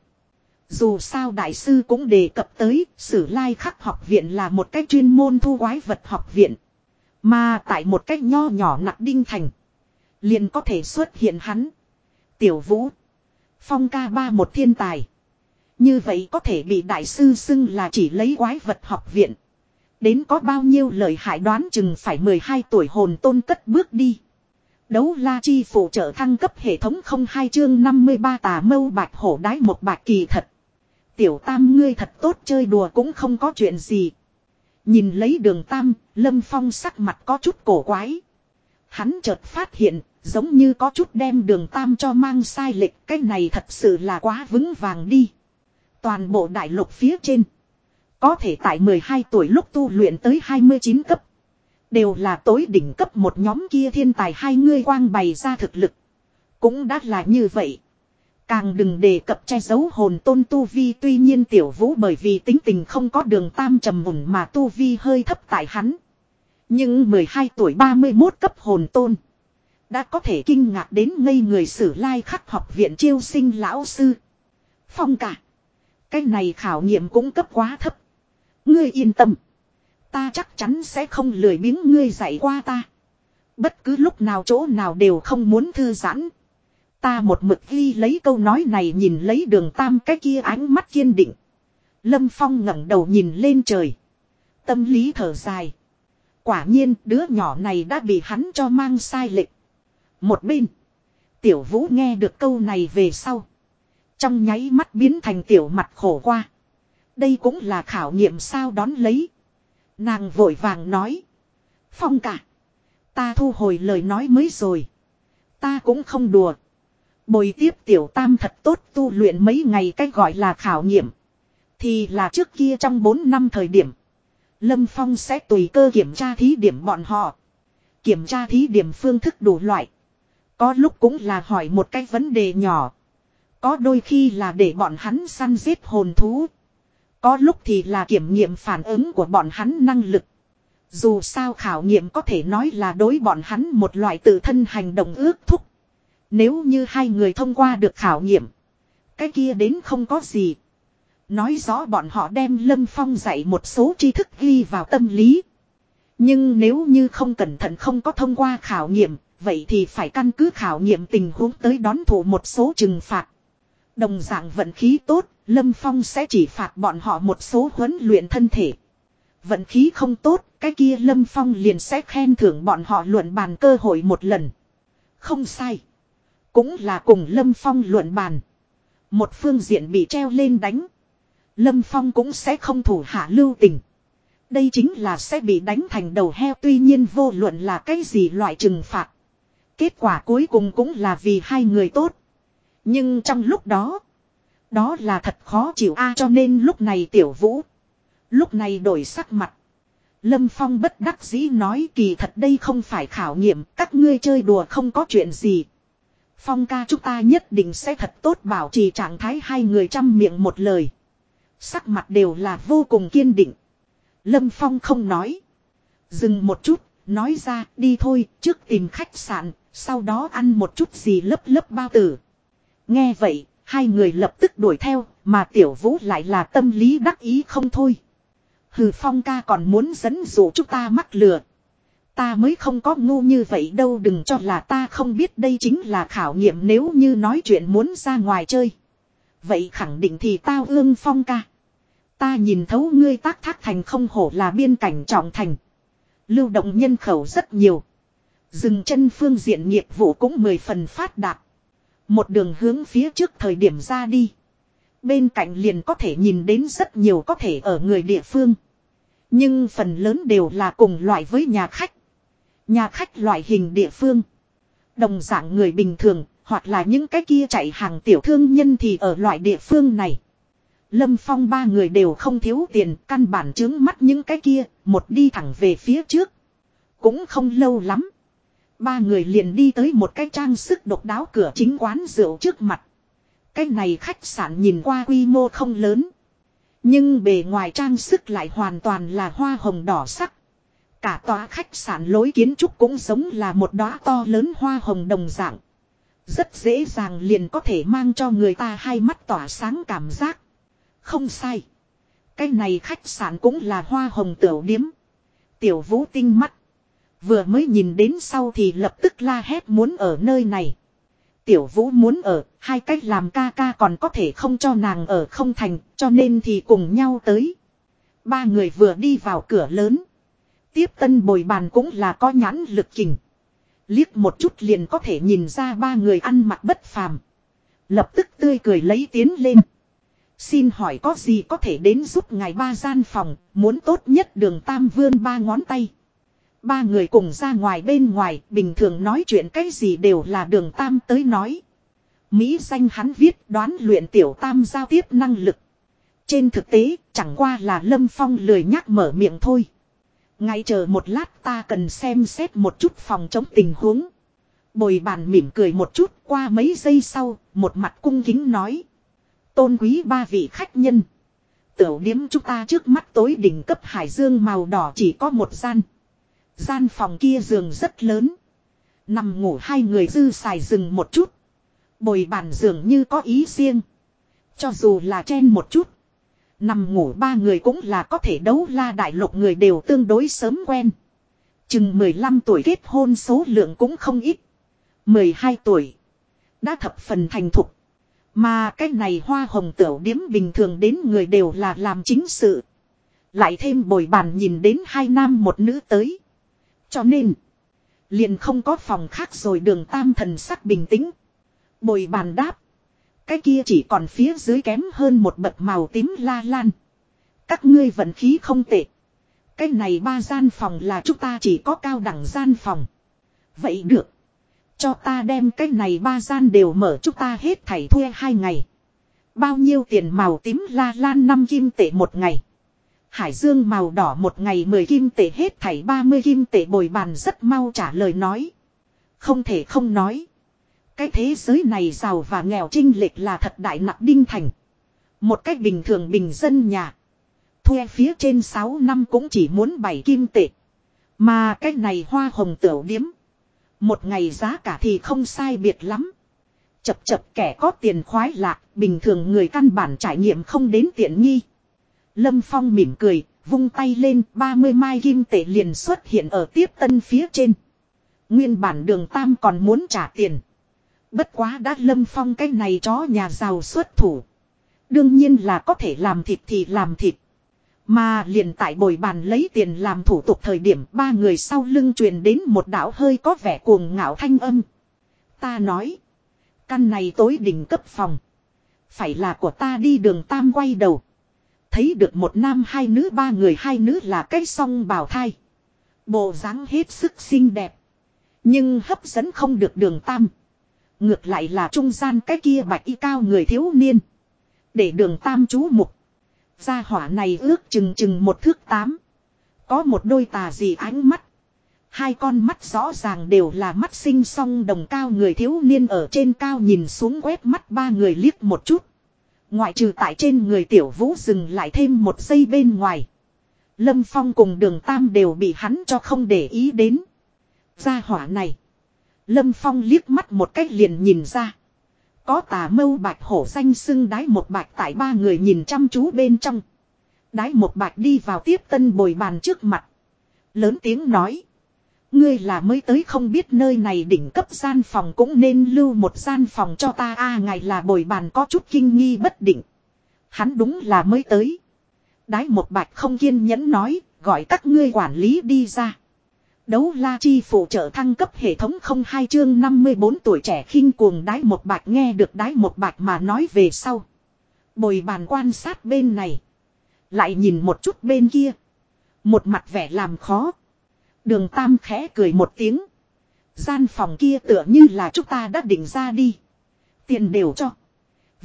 Dù sao đại sư cũng đề cập tới, sử lai khắc học viện là một cách chuyên môn thu quái vật học viện. Mà tại một cách nho nhỏ nặng đinh thành. Liền có thể xuất hiện hắn. Tiểu vũ. Phong ca ba một thiên tài. Như vậy có thể bị đại sư xưng là chỉ lấy quái vật học viện. Đến có bao nhiêu lời hại đoán chừng phải 12 tuổi hồn tôn cất bước đi. Đấu la chi phụ trợ thăng cấp hệ thống không hai chương 53 tà mâu bạch hổ đái một bạch kỳ thật. Tiểu tam ngươi thật tốt chơi đùa cũng không có chuyện gì. Nhìn lấy đường tam, lâm phong sắc mặt có chút cổ quái. Hắn chợt phát hiện, giống như có chút đem đường tam cho mang sai lệch, cái này thật sự là quá vững vàng đi. Toàn bộ đại lục phía trên. Có thể tại 12 tuổi lúc tu luyện tới 29 cấp. Đều là tối đỉnh cấp một nhóm kia thiên tài hai ngươi quang bày ra thực lực. Cũng đã là như vậy. Càng đừng đề cập che giấu hồn tôn tu vi, tuy nhiên tiểu vũ bởi vì tính tình không có đường tam trầm mùn mà tu vi hơi thấp tại hắn. Nhưng 12 tuổi 31 cấp hồn tôn. Đã có thể kinh ngạc đến ngây người sử lai khắc học viện chiêu sinh lão sư. Phong cả. Cái này khảo nghiệm cũng cấp quá thấp. Ngươi yên tâm. Ta chắc chắn sẽ không lười biếng ngươi dạy qua ta. Bất cứ lúc nào chỗ nào đều không muốn thư giãn. Ta một mực ghi lấy câu nói này nhìn lấy đường tam cái kia ánh mắt kiên định. Lâm Phong ngẩng đầu nhìn lên trời. Tâm lý thở dài. Quả nhiên, đứa nhỏ này đã bị hắn cho mang sai lệch. Một bên. Tiểu vũ nghe được câu này về sau. Trong nháy mắt biến thành tiểu mặt khổ qua. Đây cũng là khảo nghiệm sao đón lấy. Nàng vội vàng nói. Phong cả. Ta thu hồi lời nói mới rồi. Ta cũng không đùa. Bồi tiếp tiểu tam thật tốt tu luyện mấy ngày cách gọi là khảo nghiệm. Thì là trước kia trong 4 năm thời điểm. Lâm Phong sẽ tùy cơ kiểm tra thí điểm bọn họ. Kiểm tra thí điểm phương thức đủ loại. Có lúc cũng là hỏi một cái vấn đề nhỏ. Có đôi khi là để bọn hắn săn giết hồn thú. Có lúc thì là kiểm nghiệm phản ứng của bọn hắn năng lực. Dù sao khảo nghiệm có thể nói là đối bọn hắn một loại tự thân hành động ước thúc. Nếu như hai người thông qua được khảo nghiệm. Cái kia đến không có gì. Nói rõ bọn họ đem Lâm Phong dạy một số tri thức ghi vào tâm lý. Nhưng nếu như không cẩn thận không có thông qua khảo nghiệm, vậy thì phải căn cứ khảo nghiệm tình huống tới đón thủ một số trừng phạt. Đồng dạng vận khí tốt, Lâm Phong sẽ chỉ phạt bọn họ một số huấn luyện thân thể. Vận khí không tốt, cái kia Lâm Phong liền sẽ khen thưởng bọn họ luận bàn cơ hội một lần. Không sai. Cũng là cùng Lâm Phong luận bàn. Một phương diện bị treo lên đánh. Lâm Phong cũng sẽ không thủ hạ lưu tình. Đây chính là sẽ bị đánh thành đầu heo tuy nhiên vô luận là cái gì loại trừng phạt. Kết quả cuối cùng cũng là vì hai người tốt. Nhưng trong lúc đó. Đó là thật khó chịu a cho nên lúc này tiểu vũ. Lúc này đổi sắc mặt. Lâm Phong bất đắc dĩ nói kỳ thật đây không phải khảo nghiệm các ngươi chơi đùa không có chuyện gì. Phong ca chúng ta nhất định sẽ thật tốt bảo trì trạng thái hai người trăm miệng một lời. Sắc mặt đều là vô cùng kiên định. Lâm Phong không nói. Dừng một chút, nói ra đi thôi, trước tìm khách sạn, sau đó ăn một chút gì lấp lấp bao tử. Nghe vậy, hai người lập tức đuổi theo, mà tiểu vũ lại là tâm lý đắc ý không thôi. Hừ phong ca còn muốn dẫn dụ chúng ta mắc lừa. Ta mới không có ngu như vậy đâu, đừng cho là ta không biết, đây chính là khảo nghiệm nếu như nói chuyện muốn ra ngoài chơi. Vậy khẳng định thì tao ương phong ca. Ta nhìn thấu ngươi tác thác thành không hổ là biên cảnh trọng thành. Lưu động nhân khẩu rất nhiều. Dừng chân phương diện nghiệp vụ cũng mười phần phát đạt. Một đường hướng phía trước thời điểm ra đi. Bên cạnh liền có thể nhìn đến rất nhiều có thể ở người địa phương. Nhưng phần lớn đều là cùng loại với nhà khách. Nhà khách loại hình địa phương. Đồng dạng người bình thường, hoặc là những cái kia chạy hàng tiểu thương nhân thì ở loại địa phương này. Lâm Phong ba người đều không thiếu tiền, căn bản chứng mắt những cái kia, một đi thẳng về phía trước. Cũng không lâu lắm. Ba người liền đi tới một cái trang sức độc đáo cửa chính quán rượu trước mặt. Cái này khách sạn nhìn qua quy mô không lớn. Nhưng bề ngoài trang sức lại hoàn toàn là hoa hồng đỏ sắc. Cả tòa khách sạn lối kiến trúc cũng giống là một đóa to lớn hoa hồng đồng dạng. Rất dễ dàng liền có thể mang cho người ta hai mắt tỏa sáng cảm giác. Không sai. Cái này khách sạn cũng là hoa hồng tiểu điếm. Tiểu vũ tinh mắt. Vừa mới nhìn đến sau thì lập tức la hét muốn ở nơi này. Tiểu vũ muốn ở, hai cách làm ca ca còn có thể không cho nàng ở không thành, cho nên thì cùng nhau tới. Ba người vừa đi vào cửa lớn. Tiếp tân bồi bàn cũng là có nhãn lực kình. Liếc một chút liền có thể nhìn ra ba người ăn mặc bất phàm. Lập tức tươi cười lấy tiến lên. Xin hỏi có gì có thể đến giúp ngài ba gian phòng, muốn tốt nhất đường tam vươn ba ngón tay. Ba người cùng ra ngoài bên ngoài, bình thường nói chuyện cái gì đều là đường tam tới nói. Mỹ danh hắn viết đoán luyện tiểu tam giao tiếp năng lực. Trên thực tế, chẳng qua là Lâm Phong lười nhắc mở miệng thôi. Ngay chờ một lát ta cần xem xét một chút phòng chống tình huống. Bồi bàn mỉm cười một chút qua mấy giây sau, một mặt cung kính nói. Tôn quý ba vị khách nhân. Tiểu điếm chúng ta trước mắt tối đỉnh cấp hải dương màu đỏ chỉ có một gian. Gian phòng kia giường rất lớn. Nằm ngủ hai người dư xài rừng một chút. Bồi bàn giường như có ý riêng. Cho dù là chen một chút. Nằm ngủ ba người cũng là có thể đấu la đại lục người đều tương đối sớm quen. Chừng 15 tuổi kết hôn số lượng cũng không ít. 12 tuổi. Đã thập phần thành thục. Mà cái này hoa hồng tiểu điếm bình thường đến người đều là làm chính sự. Lại thêm bồi bàn nhìn đến hai nam một nữ tới. Cho nên. Liền không có phòng khác rồi đường tam thần sắc bình tĩnh. Bồi bàn đáp. Cái kia chỉ còn phía dưới kém hơn một bậc màu tím la lan. Các ngươi vận khí không tệ. Cái này ba gian phòng là chúng ta chỉ có cao đẳng gian phòng. Vậy được. Cho ta đem cái này ba gian đều mở chúng ta hết thảy thuê hai ngày. Bao nhiêu tiền màu tím la lan năm kim tệ một ngày. Hải dương màu đỏ một ngày 10 kim tệ hết thảy 30 kim tệ bồi bàn rất mau trả lời nói. Không thể không nói. Cái thế giới này giàu và nghèo trinh lệch là thật đại nặng đinh thành. Một cách bình thường bình dân nhà. Thuê phía trên 6 năm cũng chỉ muốn 7 kim tệ. Mà cái này hoa hồng tiểu điếm. Một ngày giá cả thì không sai biệt lắm. Chập chập kẻ có tiền khoái lạc, bình thường người căn bản trải nghiệm không đến tiện nghi. Lâm Phong mỉm cười, vung tay lên 30 mai kim tệ liền xuất hiện ở tiếp tân phía trên. Nguyên bản đường Tam còn muốn trả tiền. Bất quá đã Lâm Phong cái này chó nhà giàu xuất thủ. Đương nhiên là có thể làm thịt thì làm thịt. Mà liền tại bồi bàn lấy tiền làm thủ tục thời điểm, ba người sau lưng truyền đến một đảo hơi có vẻ cuồng ngạo thanh âm. Ta nói. Căn này tối đỉnh cấp phòng. Phải là của ta đi đường tam quay đầu. Thấy được một nam hai nữ, ba người hai nữ là cái song bào thai. Bộ dáng hết sức xinh đẹp. Nhưng hấp dẫn không được đường tam. Ngược lại là trung gian cái kia bạch y cao người thiếu niên. Để đường tam chú mục. Gia hỏa này ước chừng chừng một thước tám. Có một đôi tà dị ánh mắt. Hai con mắt rõ ràng đều là mắt sinh song đồng cao người thiếu niên ở trên cao nhìn xuống quét mắt ba người liếc một chút. Ngoại trừ tại trên người tiểu vũ dừng lại thêm một giây bên ngoài. Lâm Phong cùng đường Tam đều bị hắn cho không để ý đến. Gia hỏa này. Lâm Phong liếc mắt một cách liền nhìn ra. Có tà mâu bạch hổ danh sưng đái một bạch tại ba người nhìn chăm chú bên trong. Đái một bạch đi vào tiếp tân bồi bàn trước mặt. Lớn tiếng nói. Ngươi là mới tới không biết nơi này đỉnh cấp gian phòng cũng nên lưu một gian phòng cho ta a à, ngài là bồi bàn có chút kinh nghi bất định. Hắn đúng là mới tới. Đái một bạch không kiên nhẫn nói, gọi các ngươi quản lý đi ra. Đấu la chi phụ trợ thăng cấp hệ thống không hai chương 54 tuổi trẻ khinh cuồng đái một bạch nghe được đái một bạch mà nói về sau. Bồi bàn quan sát bên này. Lại nhìn một chút bên kia. Một mặt vẻ làm khó. Đường Tam khẽ cười một tiếng. Gian phòng kia tựa như là chúng ta đã định ra đi. Tiền đều cho.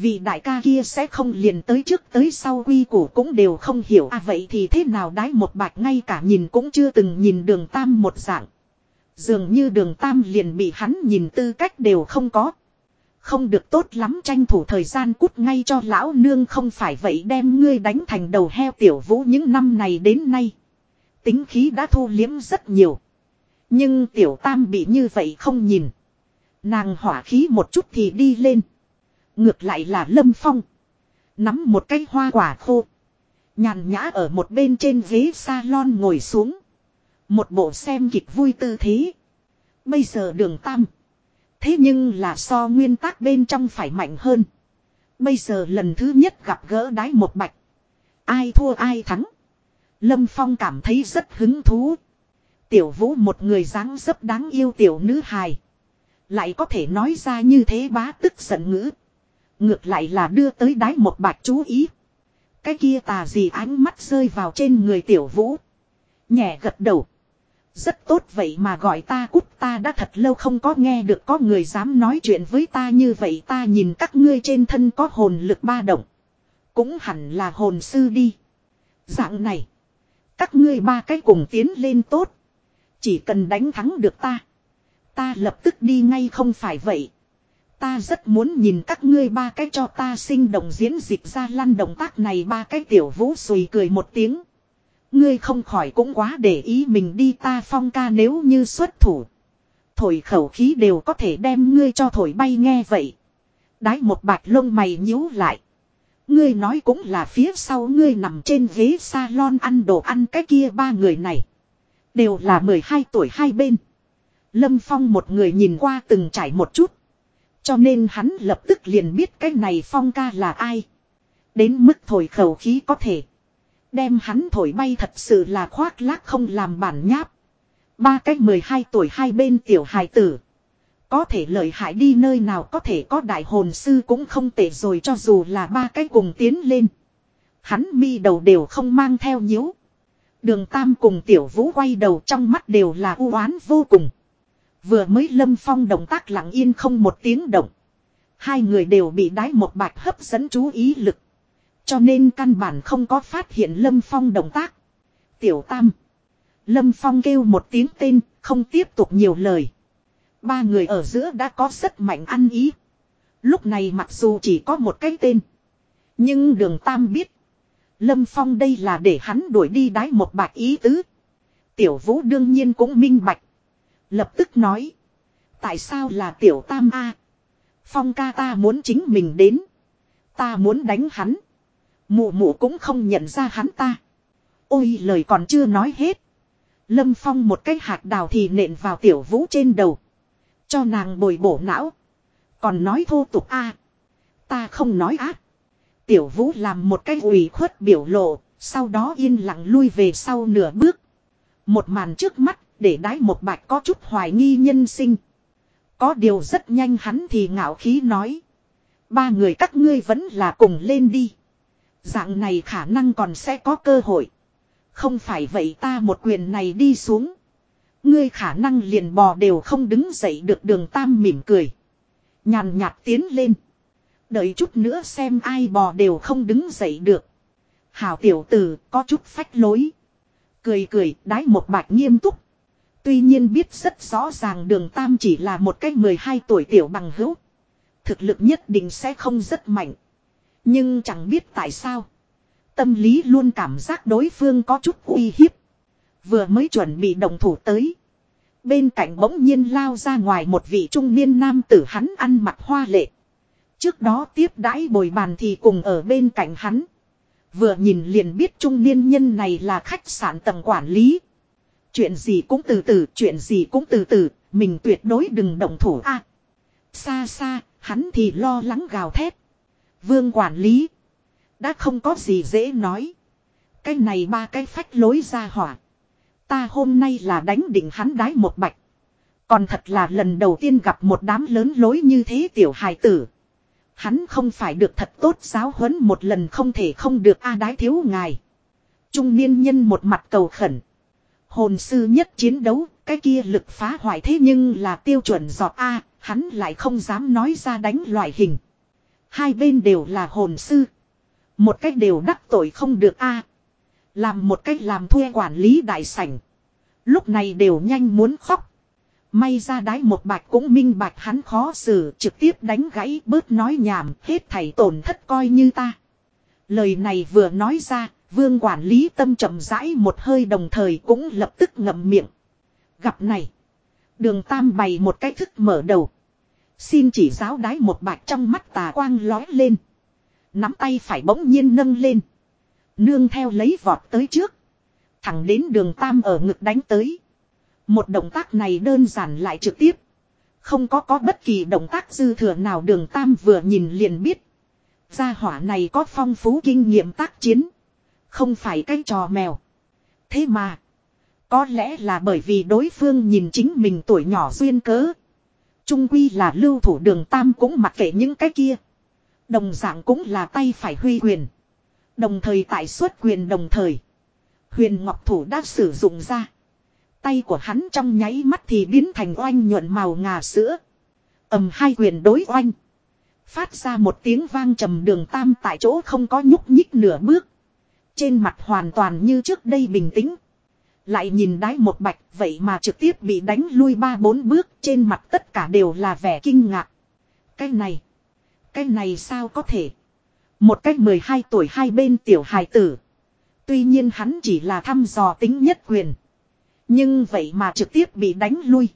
Vì đại ca kia sẽ không liền tới trước tới sau quy củ cũng đều không hiểu à vậy thì thế nào đái một bạch ngay cả nhìn cũng chưa từng nhìn đường Tam một dạng. Dường như đường Tam liền bị hắn nhìn tư cách đều không có. Không được tốt lắm tranh thủ thời gian cút ngay cho lão nương không phải vậy đem ngươi đánh thành đầu heo tiểu vũ những năm này đến nay. Tính khí đã thu liếm rất nhiều. Nhưng tiểu tam bị như vậy không nhìn. Nàng hỏa khí một chút thì đi lên. Ngược lại là lâm phong. Nắm một cái hoa quả khô. Nhàn nhã ở một bên trên ghế salon ngồi xuống. Một bộ xem kịch vui tư thế. Bây giờ đường tam. Thế nhưng là so nguyên tắc bên trong phải mạnh hơn. Bây giờ lần thứ nhất gặp gỡ đái một bạch. Ai thua ai thắng. Lâm Phong cảm thấy rất hứng thú. Tiểu vũ một người dáng dấp đáng yêu tiểu nữ hài. Lại có thể nói ra như thế bá tức giận ngữ. Ngược lại là đưa tới đái một bạch chú ý. Cái kia tà gì ánh mắt rơi vào trên người tiểu vũ. Nhẹ gật đầu. Rất tốt vậy mà gọi ta cút ta đã thật lâu không có nghe được có người dám nói chuyện với ta như vậy ta nhìn các ngươi trên thân có hồn lực ba động. Cũng hẳn là hồn sư đi. Dạng này. Các ngươi ba cái cùng tiến lên tốt. Chỉ cần đánh thắng được ta. Ta lập tức đi ngay không phải vậy. Ta rất muốn nhìn các ngươi ba cái cho ta sinh động diễn dịch ra lăn động tác này ba cái tiểu vũ sùi cười một tiếng. Ngươi không khỏi cũng quá để ý mình đi ta phong ca nếu như xuất thủ. Thổi khẩu khí đều có thể đem ngươi cho thổi bay nghe vậy. Đái một bạch lông mày nhíu lại. Ngươi nói cũng là phía sau ngươi nằm trên ghế salon ăn đồ ăn cái kia ba người này. Đều là 12 tuổi hai bên. Lâm Phong một người nhìn qua từng trải một chút. Cho nên hắn lập tức liền biết cái này Phong ca là ai. Đến mức thổi khẩu khí có thể. Đem hắn thổi bay thật sự là khoác lác không làm bản nháp. Ba cái 12 tuổi hai bên tiểu hài tử. Có thể lợi hại đi nơi nào có thể có đại hồn sư cũng không tệ rồi cho dù là ba cái cùng tiến lên. Hắn mi đầu đều không mang theo nhíu. Đường Tam cùng Tiểu Vũ quay đầu trong mắt đều là u oán vô cùng. Vừa mới lâm phong động tác lặng yên không một tiếng động. Hai người đều bị đái một bạch hấp dẫn chú ý lực. Cho nên căn bản không có phát hiện lâm phong động tác. Tiểu Tam. Lâm Phong kêu một tiếng tên, không tiếp tục nhiều lời. Ba người ở giữa đã có rất mạnh ăn ý. Lúc này mặc dù chỉ có một cái tên. Nhưng đường Tam biết. Lâm Phong đây là để hắn đuổi đi đái một bạch ý tứ. Tiểu Vũ đương nhiên cũng minh bạch. Lập tức nói. Tại sao là Tiểu Tam A? Phong ca ta muốn chính mình đến. Ta muốn đánh hắn. Mụ mụ cũng không nhận ra hắn ta. Ôi lời còn chưa nói hết. Lâm Phong một cái hạt đào thì nện vào Tiểu Vũ trên đầu. Cho nàng bồi bổ não. Còn nói thô tục a Ta không nói ác. Tiểu vũ làm một cái ủy khuất biểu lộ, sau đó yên lặng lui về sau nửa bước. Một màn trước mắt, để đái một bạch có chút hoài nghi nhân sinh. Có điều rất nhanh hắn thì ngạo khí nói. Ba người các ngươi vẫn là cùng lên đi. Dạng này khả năng còn sẽ có cơ hội. Không phải vậy ta một quyền này đi xuống. Ngươi khả năng liền bò đều không đứng dậy được đường tam mỉm cười. Nhàn nhạt tiến lên. Đợi chút nữa xem ai bò đều không đứng dậy được. Hảo tiểu tử, có chút phách lối. Cười cười, đái một bạch nghiêm túc. Tuy nhiên biết rất rõ ràng đường tam chỉ là một cái 12 tuổi tiểu bằng hữu. Thực lực nhất định sẽ không rất mạnh. Nhưng chẳng biết tại sao. Tâm lý luôn cảm giác đối phương có chút uy hiếp. Vừa mới chuẩn bị đồng thủ tới. Bên cạnh bỗng nhiên lao ra ngoài một vị trung niên nam tử hắn ăn mặc hoa lệ. Trước đó tiếp đãi bồi bàn thì cùng ở bên cạnh hắn. Vừa nhìn liền biết trung niên nhân này là khách sạn tầng quản lý. Chuyện gì cũng từ từ, chuyện gì cũng từ từ, mình tuyệt đối đừng động thủ a. xa xa, hắn thì lo lắng gào thét. Vương quản lý. Đã không có gì dễ nói. Cái này ba cái phách lối ra hỏa. Ta hôm nay là đánh định hắn đái một bạch. Còn thật là lần đầu tiên gặp một đám lớn lối như thế tiểu hài tử. Hắn không phải được thật tốt giáo huấn một lần không thể không được a đái thiếu ngài. Trung niên nhân một mặt cầu khẩn. Hồn sư nhất chiến đấu, cái kia lực phá hoại thế nhưng là tiêu chuẩn giọt A, hắn lại không dám nói ra đánh loại hình. Hai bên đều là hồn sư. Một cách đều đắc tội không được A. Làm một cách làm thuê quản lý đại sảnh. Lúc này đều nhanh muốn khóc. May ra đái một bạch cũng minh bạch hắn khó xử trực tiếp đánh gãy bớt nói nhảm hết thảy tổn thất coi như ta. Lời này vừa nói ra, vương quản lý tâm chậm rãi một hơi đồng thời cũng lập tức ngậm miệng. Gặp này, đường tam bày một cách thức mở đầu. Xin chỉ giáo đái một bạch trong mắt tà quang lói lên. Nắm tay phải bỗng nhiên nâng lên. Nương theo lấy vọt tới trước. Thẳng đến đường tam ở ngực đánh tới. Một động tác này đơn giản lại trực tiếp. Không có có bất kỳ động tác dư thừa nào đường tam vừa nhìn liền biết. Gia hỏa này có phong phú kinh nghiệm tác chiến. Không phải cái trò mèo. Thế mà. Có lẽ là bởi vì đối phương nhìn chính mình tuổi nhỏ duyên cớ. Trung quy là lưu thủ đường tam cũng mặc kệ những cái kia. Đồng dạng cũng là tay phải huy quyền. Đồng thời tại xuất quyền đồng thời. Huyền Ngọc Thủ đã sử dụng ra. Tay của hắn trong nháy mắt thì biến thành oanh nhuận màu ngà sữa. ầm hai quyền đối oanh. Phát ra một tiếng vang trầm đường tam tại chỗ không có nhúc nhích nửa bước. Trên mặt hoàn toàn như trước đây bình tĩnh. Lại nhìn đái một bạch, vậy mà trực tiếp bị đánh lui ba bốn bước, trên mặt tất cả đều là vẻ kinh ngạc. Cái này. Cái này sao có thể. Một cách 12 tuổi hai bên tiểu hài tử. Tuy nhiên hắn chỉ là thăm dò tính nhất quyền. Nhưng vậy mà trực tiếp bị đánh lui.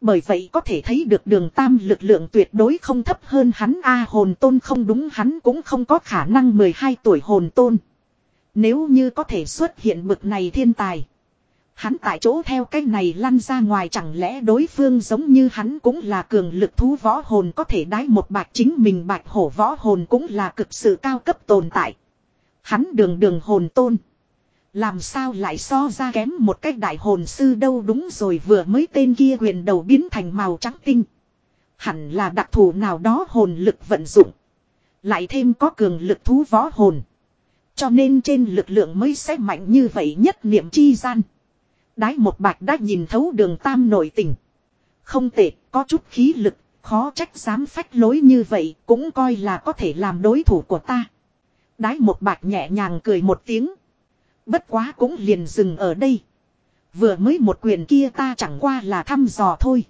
Bởi vậy có thể thấy được đường tam lực lượng tuyệt đối không thấp hơn hắn A hồn tôn không đúng, hắn cũng không có khả năng 12 tuổi hồn tôn. Nếu như có thể xuất hiện bực này thiên tài. Hắn tại chỗ theo cái này lăn ra ngoài chẳng lẽ đối phương giống như hắn cũng là cường lực thú võ hồn có thể đái một bạch chính mình bạch hổ võ hồn cũng là cực sự cao cấp tồn tại. Hắn đường đường hồn tôn. Làm sao lại so ra kém một cách đại hồn sư đâu đúng rồi vừa mới tên kia quyền đầu biến thành màu trắng tinh. Hẳn là đặc thù nào đó hồn lực vận dụng. Lại thêm có cường lực thú võ hồn. Cho nên trên lực lượng mới sẽ mạnh như vậy nhất niệm chi gian. Đái một bạch đã nhìn thấu đường tam nội tình. Không tệ, có chút khí lực, khó trách dám phách lối như vậy, cũng coi là có thể làm đối thủ của ta. Đái một bạch nhẹ nhàng cười một tiếng. Bất quá cũng liền dừng ở đây. Vừa mới một quyền kia ta chẳng qua là thăm dò thôi.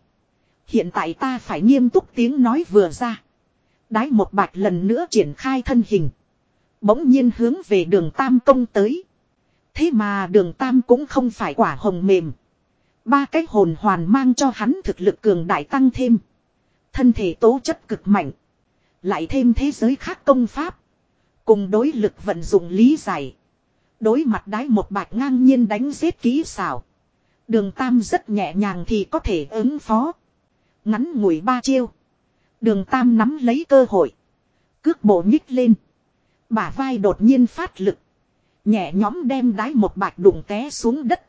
Hiện tại ta phải nghiêm túc tiếng nói vừa ra. Đái một bạch lần nữa triển khai thân hình. Bỗng nhiên hướng về đường Tam công tới. Thế mà đường Tam cũng không phải quả hồng mềm. Ba cái hồn hoàn mang cho hắn thực lực cường đại tăng thêm. Thân thể tố chất cực mạnh. Lại thêm thế giới khác công pháp. Cùng đối lực vận dụng lý giải. Đối mặt đái một bạch ngang nhiên đánh giết kỹ xảo. Đường Tam rất nhẹ nhàng thì có thể ứng phó. Ngắn ngủi ba chiêu. Đường Tam nắm lấy cơ hội. Cước bộ nhích lên. Bả vai đột nhiên phát lực. Nhẹ nhóm đem đái một bạch đụng té xuống đất.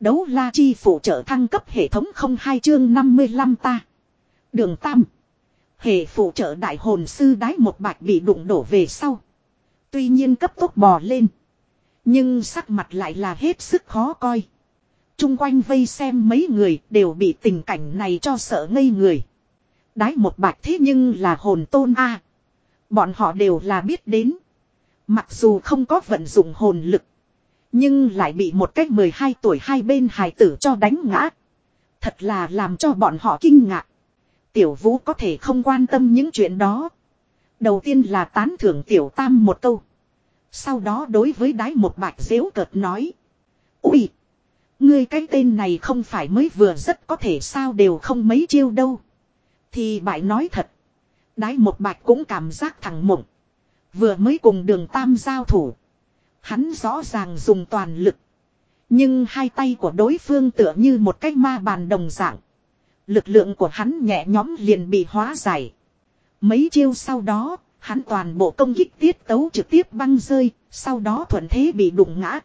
Đấu la chi phụ trợ thăng cấp hệ thống không hai chương 55 ta. Đường Tam. Hệ phụ trợ đại hồn sư đái một bạch bị đụng đổ về sau. Tuy nhiên cấp tốc bò lên. Nhưng sắc mặt lại là hết sức khó coi. Trung quanh vây xem mấy người đều bị tình cảnh này cho sợ ngây người. Đái một bạch thế nhưng là hồn tôn A. Bọn họ đều là biết đến. Mặc dù không có vận dụng hồn lực. Nhưng lại bị một cách 12 tuổi hai bên hài tử cho đánh ngã. Thật là làm cho bọn họ kinh ngạc. Tiểu vũ có thể không quan tâm những chuyện đó. Đầu tiên là tán thưởng tiểu tam một câu. Sau đó đối với đái một bạch dễu cợt nói. Ui! Ngươi cái tên này không phải mới vừa rất có thể sao đều không mấy chiêu đâu. Thì bại nói thật. Đái một bạch cũng cảm giác thẳng mộng. Vừa mới cùng đường tam giao thủ. Hắn rõ ràng dùng toàn lực. Nhưng hai tay của đối phương tựa như một cái ma bàn đồng dạng. Lực lượng của hắn nhẹ nhóm liền bị hóa giải. Mấy chiêu sau đó, hắn toàn bộ công kích tiết tấu trực tiếp băng rơi, sau đó thuận thế bị đụng ngã.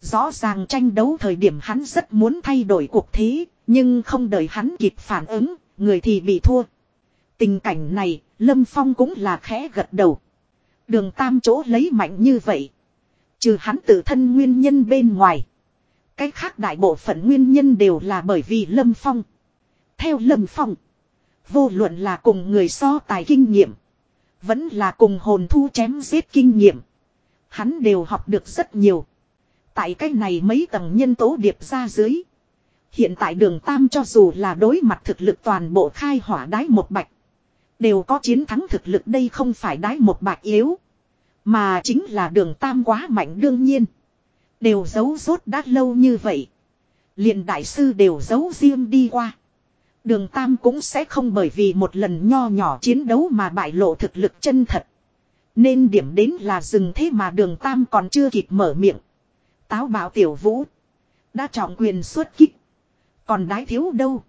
Rõ ràng tranh đấu thời điểm hắn rất muốn thay đổi cuộc thế, nhưng không đợi hắn kịp phản ứng, người thì bị thua. Tình cảnh này, Lâm Phong cũng là khẽ gật đầu. Đường tam chỗ lấy mạnh như vậy. Trừ hắn tự thân nguyên nhân bên ngoài. Cái khác đại bộ phận nguyên nhân đều là bởi vì Lâm Phong. Theo Lâm Phong. Vô luận là cùng người so tài kinh nghiệm. Vẫn là cùng hồn thu chém giết kinh nghiệm. Hắn đều học được rất nhiều. Tại cái này mấy tầng nhân tố điệp ra dưới. Hiện tại đường Tam cho dù là đối mặt thực lực toàn bộ khai hỏa đái một bạch. Đều có chiến thắng thực lực đây không phải đái một bạc yếu. Mà chính là đường Tam quá mạnh đương nhiên. Đều giấu rốt đã lâu như vậy. liền đại sư đều giấu riêng đi qua. Đường Tam cũng sẽ không bởi vì một lần nho nhỏ chiến đấu mà bại lộ thực lực chân thật. Nên điểm đến là dừng thế mà đường Tam còn chưa kịp mở miệng. Táo bảo tiểu vũ. Đã trọng quyền xuất kích. Còn đái thiếu đâu.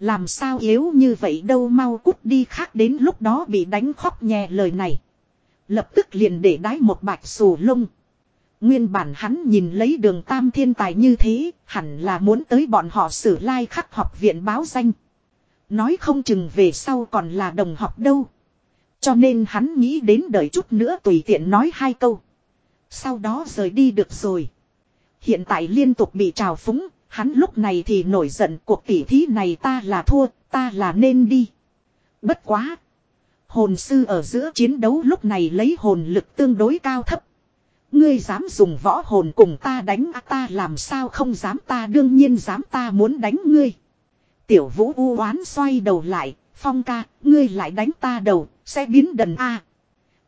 Làm sao yếu như vậy đâu mau cút đi khác đến lúc đó bị đánh khóc nhè lời này. Lập tức liền để đái một bạch sù lông. Nguyên bản hắn nhìn lấy đường tam thiên tài như thế, hẳn là muốn tới bọn họ sử lai like khắc học viện báo danh. Nói không chừng về sau còn là đồng học đâu. Cho nên hắn nghĩ đến đợi chút nữa tùy tiện nói hai câu. Sau đó rời đi được rồi. Hiện tại liên tục bị trào phúng, hắn lúc này thì nổi giận cuộc tỉ thí này ta là thua, ta là nên đi. Bất quá. Hồn sư ở giữa chiến đấu lúc này lấy hồn lực tương đối cao thấp. Ngươi dám dùng võ hồn cùng ta đánh à, ta làm sao không dám ta đương nhiên dám ta muốn đánh ngươi. Tiểu vũ u oán xoay đầu lại, phong ca, ngươi lại đánh ta đầu, sẽ biến đần a.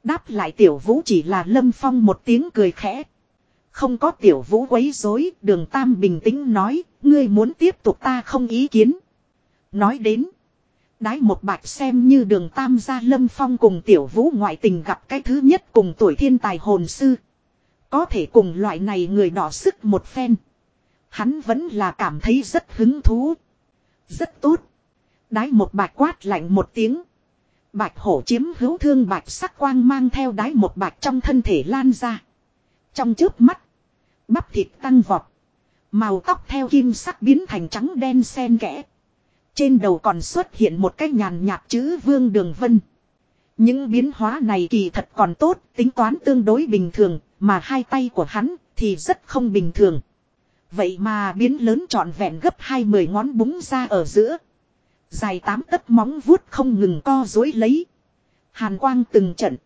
Đáp lại tiểu vũ chỉ là lâm phong một tiếng cười khẽ. Không có tiểu vũ quấy rối, đường tam bình tĩnh nói, ngươi muốn tiếp tục ta không ý kiến. Nói đến, đái một bạch xem như đường tam gia lâm phong cùng tiểu vũ ngoại tình gặp cái thứ nhất cùng tuổi thiên tài hồn sư. Có thể cùng loại này người đỏ sức một phen. Hắn vẫn là cảm thấy rất hứng thú. Rất tốt. Đái một bạch quát lạnh một tiếng. Bạch hổ chiếm hữu thương bạch sắc quang mang theo đái một bạch trong thân thể lan ra. Trong trước mắt. Bắp thịt tăng vọt. Màu tóc theo kim sắc biến thành trắng đen xen kẽ. Trên đầu còn xuất hiện một cái nhàn nhạt chữ vương đường vân. Những biến hóa này kỳ thật còn tốt, tính toán tương đối bình thường, mà hai tay của hắn thì rất không bình thường. Vậy mà biến lớn trọn vẹn gấp hai mười ngón búng ra ở giữa. Dài tám tấc móng vuốt không ngừng co dối lấy. Hàn quang từng trận.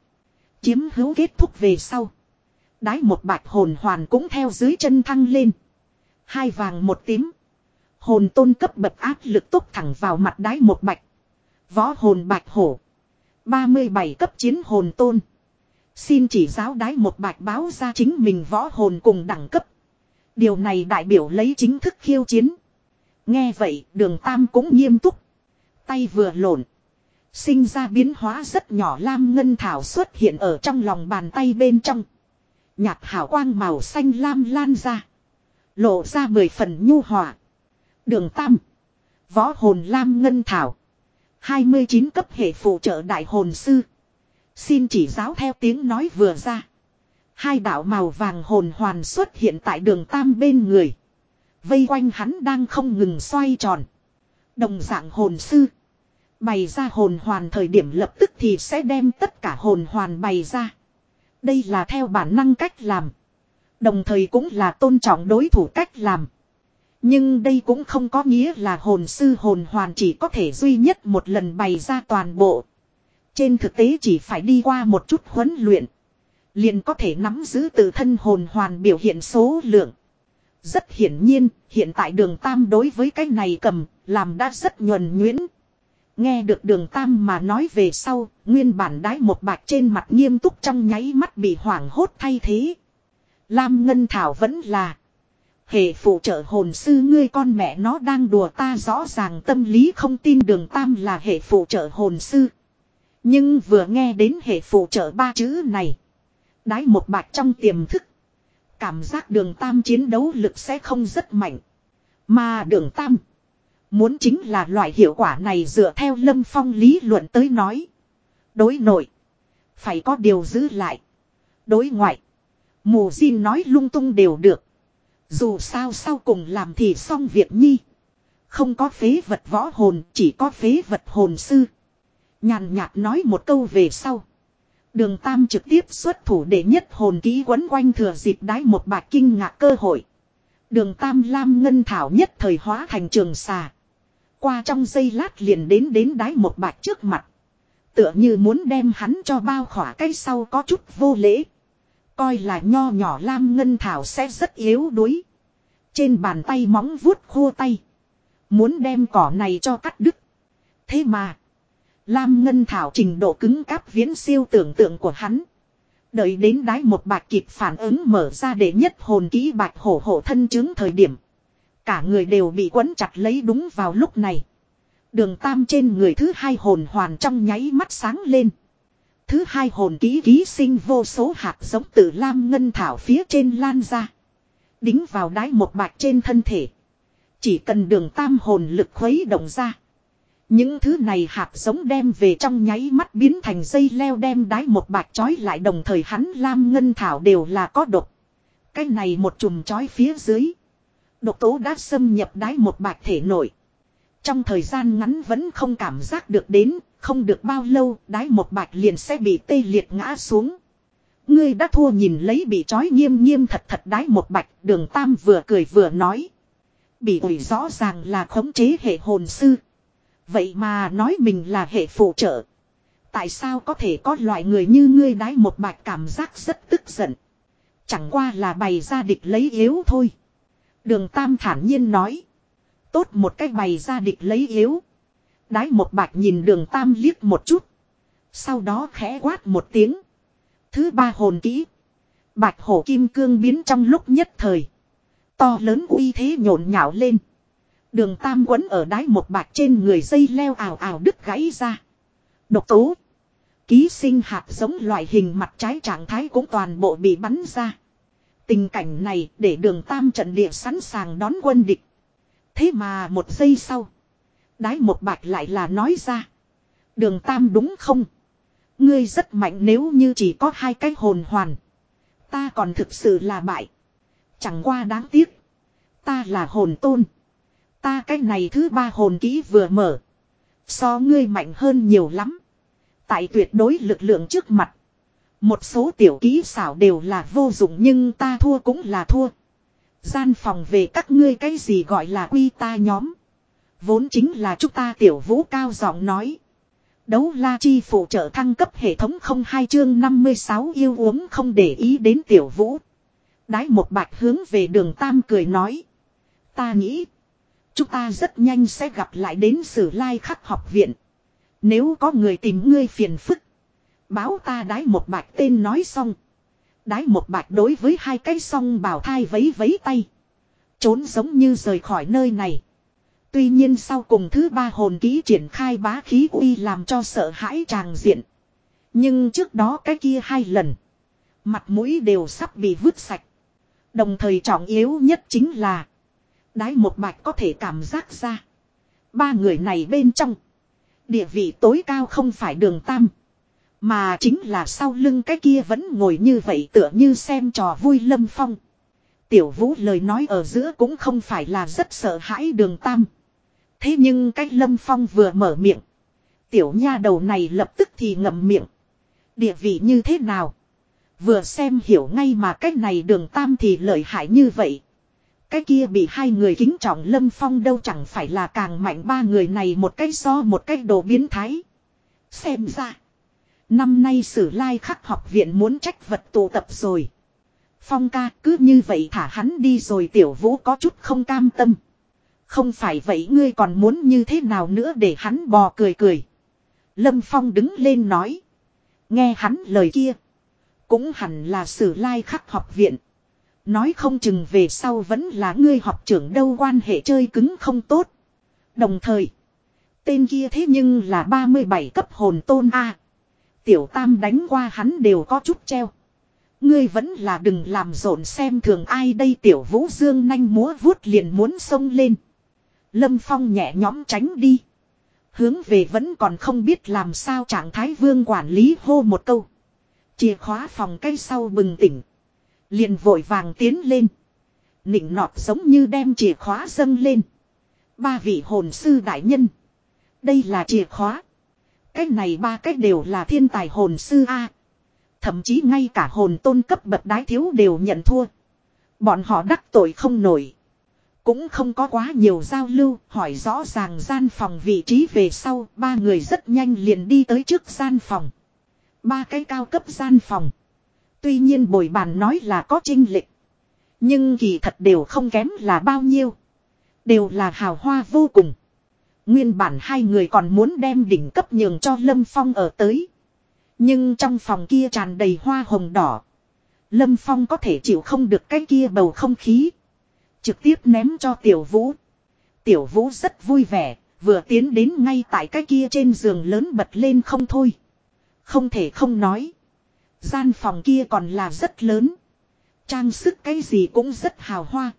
Chiếm hữu kết thúc về sau. Đái một bạch hồn hoàn cũng theo dưới chân thăng lên. Hai vàng một tím. Hồn tôn cấp bậc áp lực tốt thẳng vào mặt đái một bạch. Võ hồn bạch hổ. 37 cấp chiến hồn tôn. Xin chỉ giáo đái một bạch báo ra chính mình võ hồn cùng đẳng cấp. Điều này đại biểu lấy chính thức khiêu chiến. Nghe vậy, đường tam cũng nghiêm túc. Tay vừa lộn. Sinh ra biến hóa rất nhỏ, lam ngân thảo xuất hiện ở trong lòng bàn tay bên trong. Nhạt hào quang màu xanh lam lan ra. Lộ ra mười phần nhu hòa. Đường tam. Võ hồn lam ngân thảo. 29 cấp hệ phụ trợ đại hồn sư. Xin chỉ giáo theo tiếng nói vừa ra. Hai đạo màu vàng hồn hoàn xuất hiện tại đường tam bên người. Vây quanh hắn đang không ngừng xoay tròn. Đồng dạng hồn sư. Bày ra hồn hoàn thời điểm lập tức thì sẽ đem tất cả hồn hoàn bày ra. Đây là theo bản năng cách làm. Đồng thời cũng là tôn trọng đối thủ cách làm. Nhưng đây cũng không có nghĩa là hồn sư hồn hoàn chỉ có thể duy nhất một lần bày ra toàn bộ. Trên thực tế chỉ phải đi qua một chút huấn luyện. Liền có thể nắm giữ tự thân hồn hoàn biểu hiện số lượng. Rất hiển nhiên, hiện tại đường Tam đối với cái này cầm, làm đã rất nhuần nhuyễn. Nghe được đường Tam mà nói về sau, nguyên bản đái một bạch trên mặt nghiêm túc trong nháy mắt bị hoảng hốt thay thế. Lam Ngân Thảo vẫn là Hệ phụ trợ hồn sư ngươi con mẹ nó đang đùa ta rõ ràng tâm lý không tin đường tam là hệ phụ trợ hồn sư. Nhưng vừa nghe đến hệ phụ trợ ba chữ này. Đái một bạch trong tiềm thức. Cảm giác đường tam chiến đấu lực sẽ không rất mạnh. Mà đường tam. Muốn chính là loại hiệu quả này dựa theo lâm phong lý luận tới nói. Đối nội. Phải có điều giữ lại. Đối ngoại. Mù Jin nói lung tung đều được. Dù sao sau cùng làm thì xong việc nhi. Không có phế vật võ hồn, chỉ có phế vật hồn sư. Nhàn nhạt nói một câu về sau. Đường Tam trực tiếp xuất thủ để nhất hồn ký quấn quanh thừa dịp đái một bạc kinh ngạc cơ hội. Đường Tam Lam Ngân Thảo nhất thời hóa thành trường xà. Qua trong giây lát liền đến đến đái một bạch trước mặt. Tựa như muốn đem hắn cho bao khỏa cây sau có chút vô lễ. Coi là nho nhỏ lam ngân thảo sẽ rất yếu đuối. Trên bàn tay móng vuốt khô tay. Muốn đem cỏ này cho cắt đứt. Thế mà. Lam Ngân Thảo trình độ cứng cáp viễn siêu tưởng tượng của hắn. Đợi đến đái một bạch kịp phản ứng mở ra để nhất hồn kỹ bạch hổ hổ thân chứng thời điểm. Cả người đều bị quấn chặt lấy đúng vào lúc này. Đường tam trên người thứ hai hồn hoàn trong nháy mắt sáng lên. Thứ hai hồn ký ký sinh vô số hạt giống từ lam ngân thảo phía trên lan ra. Đính vào đái một bạch trên thân thể. Chỉ cần đường tam hồn lực khuấy động ra. Những thứ này hạt giống đem về trong nháy mắt biến thành dây leo đem đái một bạch trói lại đồng thời hắn lam ngân thảo đều là có độc. Cái này một chùm trói phía dưới. Độc tố đã xâm nhập đáy một bạch thể nội. Trong thời gian ngắn vẫn không cảm giác được đến, không được bao lâu, đáy một bạch liền sẽ bị tê liệt ngã xuống. Ngươi đã thua nhìn lấy bị trói nghiêm nghiêm thật thật đáy một bạch, đường tam vừa cười vừa nói. Bị ủi rõ ràng là khống chế hệ hồn sư. Vậy mà nói mình là hệ phụ trợ. Tại sao có thể có loại người như ngươi đái một bạch cảm giác rất tức giận. Chẳng qua là bày ra địch lấy yếu thôi. Đường Tam thản nhiên nói. Tốt một cách bày ra địch lấy yếu. Đái một bạch nhìn đường Tam liếc một chút. Sau đó khẽ quát một tiếng. Thứ ba hồn kỹ. Bạch hổ kim cương biến trong lúc nhất thời. To lớn uy thế nhộn nhạo lên. Đường tam quấn ở đái một bạch trên người dây leo ảo ảo đứt gãy ra. Độc tố. Ký sinh hạt giống loại hình mặt trái trạng thái cũng toàn bộ bị bắn ra. Tình cảnh này để đường tam trận địa sẵn sàng đón quân địch. Thế mà một giây sau. Đái một bạch lại là nói ra. Đường tam đúng không? Ngươi rất mạnh nếu như chỉ có hai cái hồn hoàn. Ta còn thực sự là bại. Chẳng qua đáng tiếc. Ta là hồn tôn. Ta cái này thứ ba hồn kỹ vừa mở. So ngươi mạnh hơn nhiều lắm. Tại tuyệt đối lực lượng trước mặt. Một số tiểu ký xảo đều là vô dụng nhưng ta thua cũng là thua. Gian phòng về các ngươi cái gì gọi là quy ta nhóm. Vốn chính là chúng ta tiểu vũ cao giọng nói. Đấu la chi phụ trợ thăng cấp hệ thống không hai chương 56 yêu uống không để ý đến tiểu vũ. Đái một bạch hướng về đường Tam cười nói. Ta nghĩ. Chúng ta rất nhanh sẽ gặp lại đến sử lai khắc học viện. Nếu có người tìm ngươi phiền phức. Báo ta đái một bạch tên nói xong. Đái một bạch đối với hai cái song bảo thai vấy vấy tay. Trốn giống như rời khỏi nơi này. Tuy nhiên sau cùng thứ ba hồn ký triển khai bá khí uy làm cho sợ hãi tràng diện. Nhưng trước đó cái kia hai lần. Mặt mũi đều sắp bị vứt sạch. Đồng thời trọng yếu nhất chính là. Đái một bạch có thể cảm giác ra. Ba người này bên trong. Địa vị tối cao không phải đường tam. Mà chính là sau lưng cái kia vẫn ngồi như vậy tựa như xem trò vui lâm phong. Tiểu vũ lời nói ở giữa cũng không phải là rất sợ hãi đường tam. Thế nhưng cách lâm phong vừa mở miệng. Tiểu nha đầu này lập tức thì ngậm miệng. Địa vị như thế nào? Vừa xem hiểu ngay mà cách này đường tam thì lợi hại như vậy. Cái kia bị hai người kính trọng lâm phong đâu chẳng phải là càng mạnh ba người này một cách so một cách đồ biến thái. Xem ra. Năm nay sử lai khắc học viện muốn trách vật tụ tập rồi. Phong ca, cứ như vậy thả hắn đi rồi tiểu vũ có chút không cam tâm. Không phải vậy ngươi còn muốn như thế nào nữa để hắn bò cười cười. Lâm Phong đứng lên nói. Nghe hắn lời kia. Cũng hẳn là sử lai khắc học viện. Nói không chừng về sau vẫn là ngươi học trưởng đâu quan hệ chơi cứng không tốt. Đồng thời. Tên kia thế nhưng là 37 cấp hồn tôn A. Tiểu tam đánh qua hắn đều có chút treo. Ngươi vẫn là đừng làm rộn xem thường ai đây tiểu vũ dương nhanh múa vuốt liền muốn xông lên. Lâm Phong nhẹ nhõm tránh đi. Hướng về vẫn còn không biết làm sao trạng thái vương quản lý hô một câu. Chìa khóa phòng cây sau bừng tỉnh. Liền vội vàng tiến lên. Nịnh nọt giống như đem chìa khóa dâng lên. Ba vị hồn sư đại nhân. Đây là chìa khóa. Cái này ba cái đều là thiên tài hồn sư A. Thậm chí ngay cả hồn tôn cấp bậc đái thiếu đều nhận thua. Bọn họ đắc tội không nổi. Cũng không có quá nhiều giao lưu, hỏi rõ ràng gian phòng vị trí về sau, ba người rất nhanh liền đi tới trước gian phòng. Ba cái cao cấp gian phòng. Tuy nhiên bồi bàn nói là có trinh lịch. Nhưng kỳ thật đều không kém là bao nhiêu. Đều là hào hoa vô cùng. Nguyên bản hai người còn muốn đem đỉnh cấp nhường cho Lâm Phong ở tới. Nhưng trong phòng kia tràn đầy hoa hồng đỏ. Lâm Phong có thể chịu không được cái kia bầu không khí. Trực tiếp ném cho Tiểu Vũ. Tiểu Vũ rất vui vẻ, vừa tiến đến ngay tại cái kia trên giường lớn bật lên không thôi. Không thể không nói. Gian phòng kia còn là rất lớn. Trang sức cái gì cũng rất hào hoa.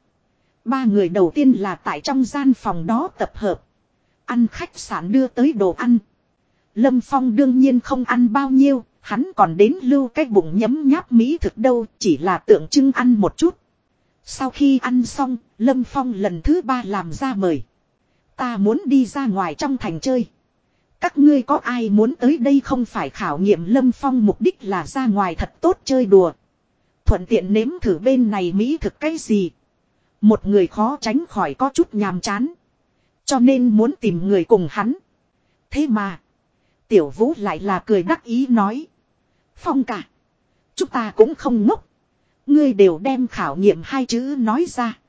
Ba người đầu tiên là tại trong gian phòng đó tập hợp. Ăn khách sạn đưa tới đồ ăn. Lâm Phong đương nhiên không ăn bao nhiêu, hắn còn đến lưu cái bụng nhấm nháp mỹ thực đâu, chỉ là tượng trưng ăn một chút. Sau khi ăn xong, Lâm Phong lần thứ ba làm ra mời. Ta muốn đi ra ngoài trong thành chơi. Các ngươi có ai muốn tới đây không phải khảo nghiệm Lâm Phong mục đích là ra ngoài thật tốt chơi đùa. Thuận tiện nếm thử bên này Mỹ thực cái gì. Một người khó tránh khỏi có chút nhàm chán. Cho nên muốn tìm người cùng hắn. Thế mà. Tiểu vũ lại là cười đắc ý nói. Phong cả. Chúng ta cũng không ngốc. Ngươi đều đem khảo nghiệm hai chữ nói ra.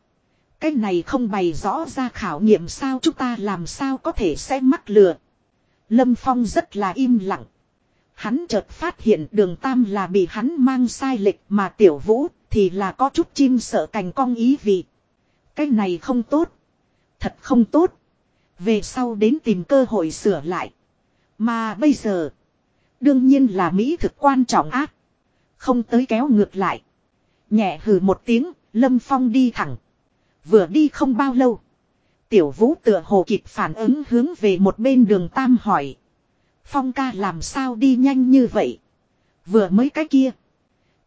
Cái này không bày rõ ra khảo nghiệm sao chúng ta làm sao có thể sẽ mắc lừa. Lâm Phong rất là im lặng. Hắn chợt phát hiện đường tam là bị hắn mang sai lệch mà tiểu vũ thì là có chút chim sợ cành cong ý vị. Cái này không tốt. Thật không tốt. Về sau đến tìm cơ hội sửa lại. Mà bây giờ. Đương nhiên là Mỹ thực quan trọng ác. Không tới kéo ngược lại. Nhẹ hừ một tiếng, Lâm Phong đi thẳng. Vừa đi không bao lâu. Tiểu vũ tựa hồ kịp phản ứng hướng về một bên đường Tam hỏi. Phong ca làm sao đi nhanh như vậy? Vừa mới cái kia.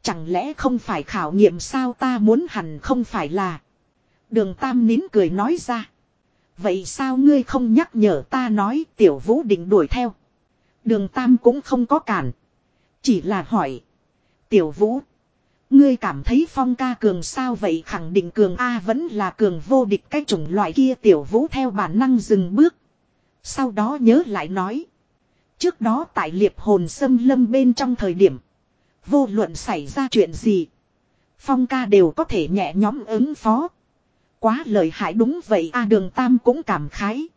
Chẳng lẽ không phải khảo nghiệm sao ta muốn hẳn không phải là. Đường Tam nín cười nói ra. Vậy sao ngươi không nhắc nhở ta nói tiểu vũ định đuổi theo. Đường Tam cũng không có cản. Chỉ là hỏi. Tiểu vũ. Ngươi cảm thấy phong ca cường sao vậy khẳng định cường A vẫn là cường vô địch cái chủng loại kia tiểu vũ theo bản năng dừng bước. Sau đó nhớ lại nói. Trước đó tại liệp hồn xâm lâm bên trong thời điểm. Vô luận xảy ra chuyện gì. Phong ca đều có thể nhẹ nhóm ứng phó. Quá lợi hại đúng vậy a, đường tam cũng cảm khái.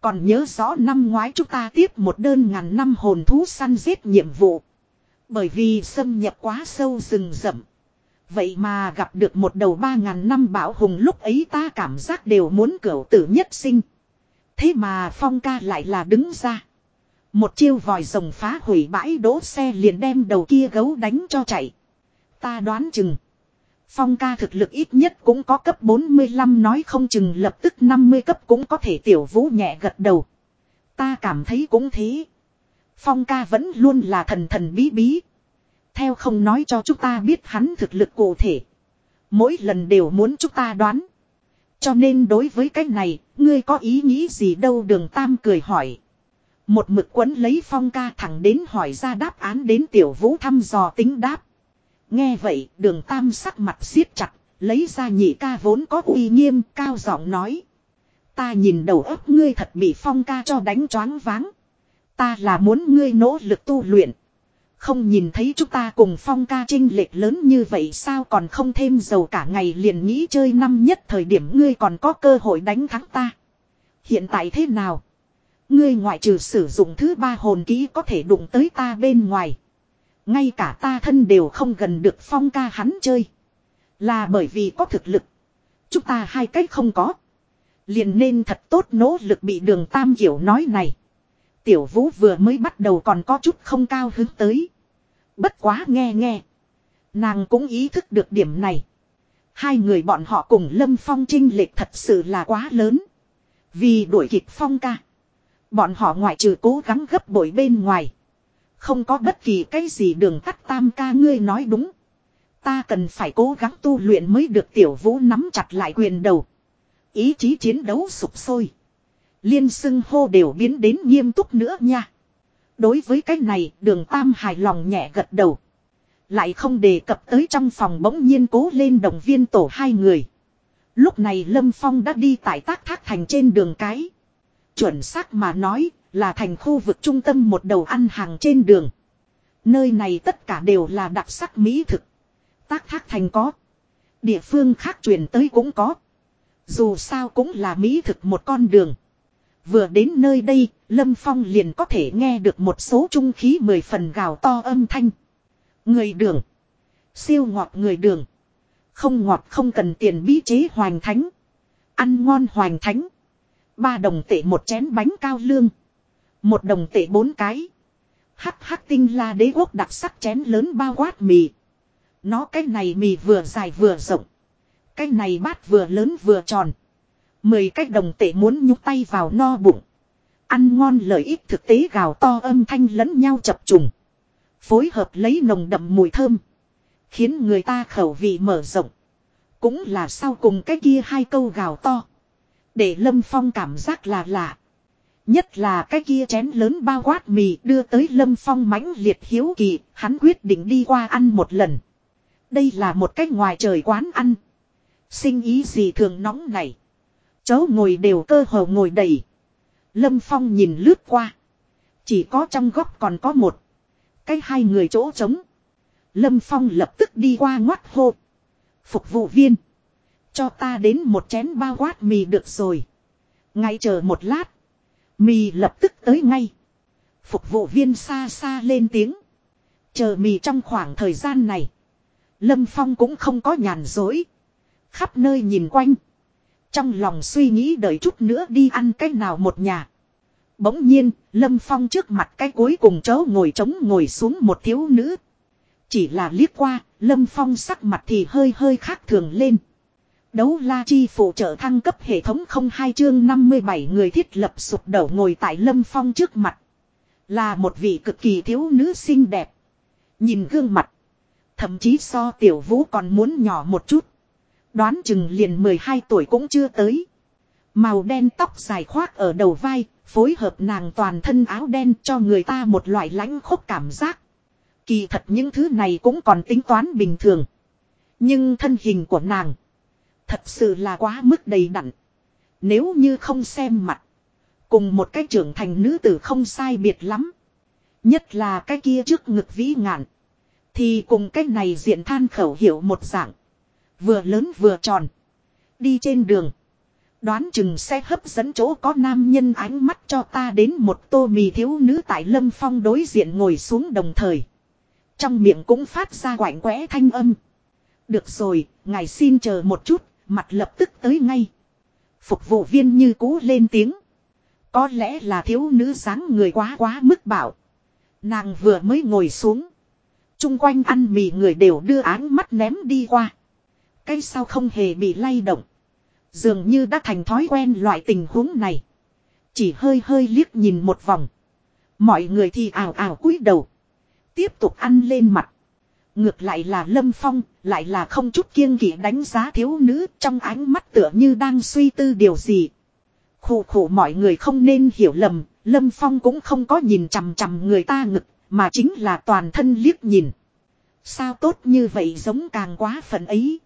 Còn nhớ rõ năm ngoái chúng ta tiếp một đơn ngàn năm hồn thú săn giết nhiệm vụ. Bởi vì xâm nhập quá sâu rừng rậm. Vậy mà gặp được một đầu ba ngàn năm bảo hùng lúc ấy ta cảm giác đều muốn cửu tử nhất sinh. Thế mà phong ca lại là đứng ra. Một chiêu vòi rồng phá hủy bãi đỗ xe liền đem đầu kia gấu đánh cho chạy. Ta đoán chừng. Phong ca thực lực ít nhất cũng có cấp 45 nói không chừng lập tức 50 cấp cũng có thể tiểu vũ nhẹ gật đầu. Ta cảm thấy cũng thế. Phong ca vẫn luôn là thần thần bí bí. Theo không nói cho chúng ta biết hắn thực lực cụ thể. Mỗi lần đều muốn chúng ta đoán. Cho nên đối với cái này, ngươi có ý nghĩ gì đâu đường Tam cười hỏi. Một mực quấn lấy phong ca thẳng đến hỏi ra đáp án đến tiểu vũ thăm dò tính đáp. Nghe vậy đường Tam sắc mặt siết chặt, lấy ra nhị ca vốn có uy nghiêm cao giọng nói. Ta nhìn đầu óc ngươi thật bị phong ca cho đánh choáng váng. Ta là muốn ngươi nỗ lực tu luyện. Không nhìn thấy chúng ta cùng phong ca trinh lệch lớn như vậy sao còn không thêm dầu cả ngày liền nghĩ chơi năm nhất thời điểm ngươi còn có cơ hội đánh thắng ta. Hiện tại thế nào? Ngươi ngoại trừ sử dụng thứ ba hồn ký có thể đụng tới ta bên ngoài. Ngay cả ta thân đều không gần được phong ca hắn chơi. Là bởi vì có thực lực. Chúng ta hai cách không có. Liền nên thật tốt nỗ lực bị đường tam diệu nói này. Tiểu vũ vừa mới bắt đầu còn có chút không cao hứng tới. Bất quá nghe nghe. Nàng cũng ý thức được điểm này. Hai người bọn họ cùng Lâm Phong trinh lệch thật sự là quá lớn. Vì đuổi kịp Phong ca. Bọn họ ngoại trừ cố gắng gấp bội bên ngoài. Không có bất kỳ cái gì đường tắt tam ca ngươi nói đúng. Ta cần phải cố gắng tu luyện mới được tiểu vũ nắm chặt lại quyền đầu. Ý chí chiến đấu sụp sôi. Liên xưng hô đều biến đến nghiêm túc nữa nha. Đối với cái này, đường tam hài lòng nhẹ gật đầu. Lại không đề cập tới trong phòng bỗng nhiên cố lên động viên tổ hai người. Lúc này Lâm Phong đã đi tại tác thác thành trên đường cái. Chuẩn xác mà nói là thành khu vực trung tâm một đầu ăn hàng trên đường. Nơi này tất cả đều là đặc sắc mỹ thực. Tác thác thành có. Địa phương khác truyền tới cũng có. Dù sao cũng là mỹ thực một con đường. Vừa đến nơi đây, Lâm Phong liền có thể nghe được một số trung khí mười phần gào to âm thanh. Người đường. Siêu ngọt người đường. Không ngọt không cần tiền bí chế hoành thánh. Ăn ngon hoành thánh. Ba đồng tệ một chén bánh cao lương. Một đồng tệ bốn cái. Hắc hắc tinh la đế quốc đặc sắc chén lớn bao quát mì. Nó cái này mì vừa dài vừa rộng. Cái này bát vừa lớn vừa tròn. Mười cái đồng tệ muốn nhúc tay vào no bụng. Ăn ngon lợi ích thực tế gào to âm thanh lẫn nhau chập trùng. Phối hợp lấy nồng đậm mùi thơm. Khiến người ta khẩu vị mở rộng. Cũng là sau cùng cái kia hai câu gào to. Để Lâm Phong cảm giác là lạ. Nhất là cái kia chén lớn bao quát mì đưa tới Lâm Phong mãnh liệt hiếu kỳ, hắn quyết định đi qua ăn một lần. Đây là một cách ngoài trời quán ăn. Sinh ý gì thường nóng này. Chó ngồi đều cơ hồ ngồi đầy. Lâm Phong nhìn lướt qua. Chỉ có trong góc còn có một. Cái hai người chỗ trống. Lâm Phong lập tức đi qua ngoắt hô. Phục vụ viên. Cho ta đến một chén bao quát mì được rồi. Ngay chờ một lát. Mì lập tức tới ngay. Phục vụ viên xa xa lên tiếng. Chờ mì trong khoảng thời gian này. Lâm Phong cũng không có nhàn dối. Khắp nơi nhìn quanh. Trong lòng suy nghĩ đợi chút nữa đi ăn cái nào một nhà. Bỗng nhiên, Lâm Phong trước mặt cái cuối cùng chớ ngồi trống ngồi xuống một thiếu nữ. Chỉ là liếc qua, Lâm Phong sắc mặt thì hơi hơi khác thường lên. Đấu la chi phụ trợ thăng cấp hệ thống không hai chương 57 người thiết lập sụp đổ ngồi tại Lâm Phong trước mặt. Là một vị cực kỳ thiếu nữ xinh đẹp. Nhìn gương mặt. Thậm chí so tiểu vũ còn muốn nhỏ một chút. Đoán chừng liền 12 tuổi cũng chưa tới. Màu đen tóc dài khoác ở đầu vai, phối hợp nàng toàn thân áo đen cho người ta một loại lãnh khốc cảm giác. Kỳ thật những thứ này cũng còn tính toán bình thường. Nhưng thân hình của nàng Thật sự là quá mức đầy đặn. Nếu như không xem mặt. Cùng một cái trưởng thành nữ tử không sai biệt lắm. Nhất là cái kia trước ngực vĩ ngạn. Thì cùng cái này diện than khẩu hiểu một dạng. Vừa lớn vừa tròn. Đi trên đường. Đoán chừng sẽ hấp dẫn chỗ có nam nhân ánh mắt cho ta đến một tô mì thiếu nữ tại lâm phong đối diện ngồi xuống đồng thời. Trong miệng cũng phát ra quảnh quẽ thanh âm. Được rồi, ngài xin chờ một chút, Mặt lập tức tới ngay. Phục vụ viên như cũ lên tiếng. Có lẽ là thiếu nữ dáng người quá quá mức bảo. Nàng vừa mới ngồi xuống. Trung quanh ăn mì người đều đưa áng mắt ném đi qua. Cây sao không hề bị lay động. Dường như đã thành thói quen loại tình huống này. Chỉ hơi hơi liếc nhìn một vòng. Mọi người thì ảo ảo cúi đầu. Tiếp tục ăn lên mặt. Ngược lại là Lâm Phong, lại là không chút kiêng kỵ đánh giá thiếu nữ trong ánh mắt tựa như đang suy tư điều gì. Khổ khổ mọi người không nên hiểu lầm, Lâm Phong cũng không có nhìn chằm chằm người ta ngực, mà chính là toàn thân liếc nhìn. Sao tốt như vậy giống càng quá phận ấy.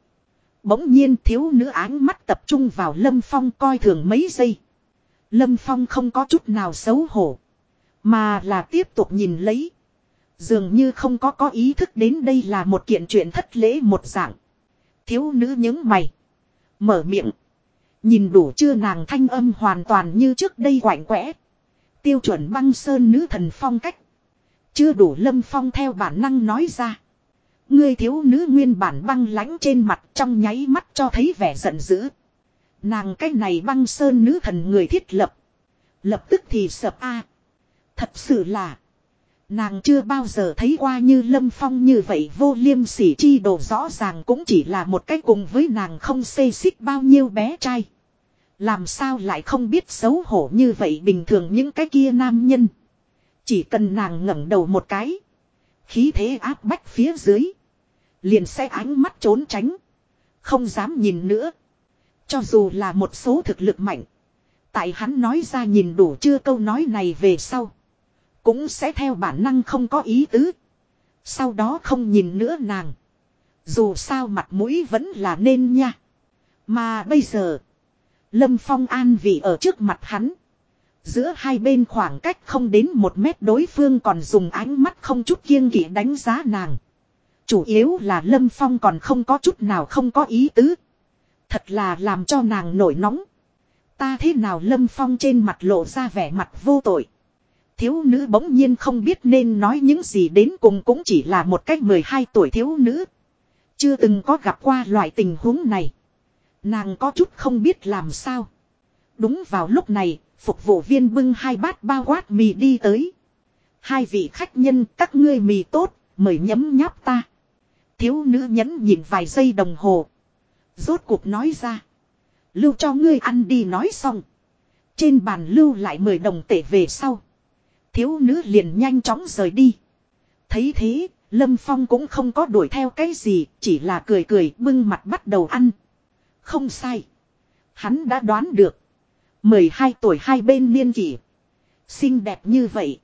Bỗng nhiên thiếu nữ ánh mắt tập trung vào Lâm Phong coi thường mấy giây. Lâm Phong không có chút nào xấu hổ. Mà là tiếp tục nhìn lấy. Dường như không có có ý thức đến đây là một kiện chuyện thất lễ một dạng. Thiếu nữ những mày. Mở miệng. Nhìn đủ chưa nàng thanh âm hoàn toàn như trước đây quạnh quẽ. Tiêu chuẩn băng sơn nữ thần phong cách. Chưa đủ lâm phong theo bản năng nói ra. Ngươi thiếu nữ nguyên bản băng lãnh trên mặt trong nháy mắt cho thấy vẻ giận dữ. Nàng cái này băng sơn nữ thần người thiết lập. Lập tức thì sập a Thật sự là. Nàng chưa bao giờ thấy qua như Lâm Phong như vậy vô liêm sỉ chi đồ rõ ràng cũng chỉ là một cách cùng với nàng không xê xích bao nhiêu bé trai. Làm sao lại không biết xấu hổ như vậy bình thường những cái kia nam nhân. Chỉ cần nàng ngẩng đầu một cái. Khí thế áp bách phía dưới. Liền sẽ ánh mắt trốn tránh. Không dám nhìn nữa. Cho dù là một số thực lực mạnh. Tại hắn nói ra nhìn đủ chưa câu nói này về sau. Cũng sẽ theo bản năng không có ý tứ. Sau đó không nhìn nữa nàng. Dù sao mặt mũi vẫn là nên nha. Mà bây giờ. Lâm Phong an vị ở trước mặt hắn. Giữa hai bên khoảng cách không đến một mét đối phương còn dùng ánh mắt không chút kiêng kỵ đánh giá nàng. Chủ yếu là Lâm Phong còn không có chút nào không có ý tứ. Thật là làm cho nàng nổi nóng. Ta thế nào Lâm Phong trên mặt lộ ra vẻ mặt vô tội. Thiếu nữ bỗng nhiên không biết nên nói những gì đến cùng cũng chỉ là một cách 12 tuổi thiếu nữ. Chưa từng có gặp qua loại tình huống này. Nàng có chút không biết làm sao. Đúng vào lúc này, phục vụ viên bưng hai bát bao quát mì đi tới. Hai vị khách nhân các ngươi mì tốt, mời nhấm nháp ta. Thiếu nữ nhẫn nhìn vài giây đồng hồ. Rốt cuộc nói ra. Lưu cho ngươi ăn đi nói xong. Trên bàn lưu lại 10 đồng tệ về sau. Thiếu nữ liền nhanh chóng rời đi. Thấy thế, Lâm Phong cũng không có đuổi theo cái gì, chỉ là cười cười bưng mặt bắt đầu ăn. Không sai. Hắn đã đoán được. 12 tuổi hai bên niên kỷ. Xinh đẹp như vậy.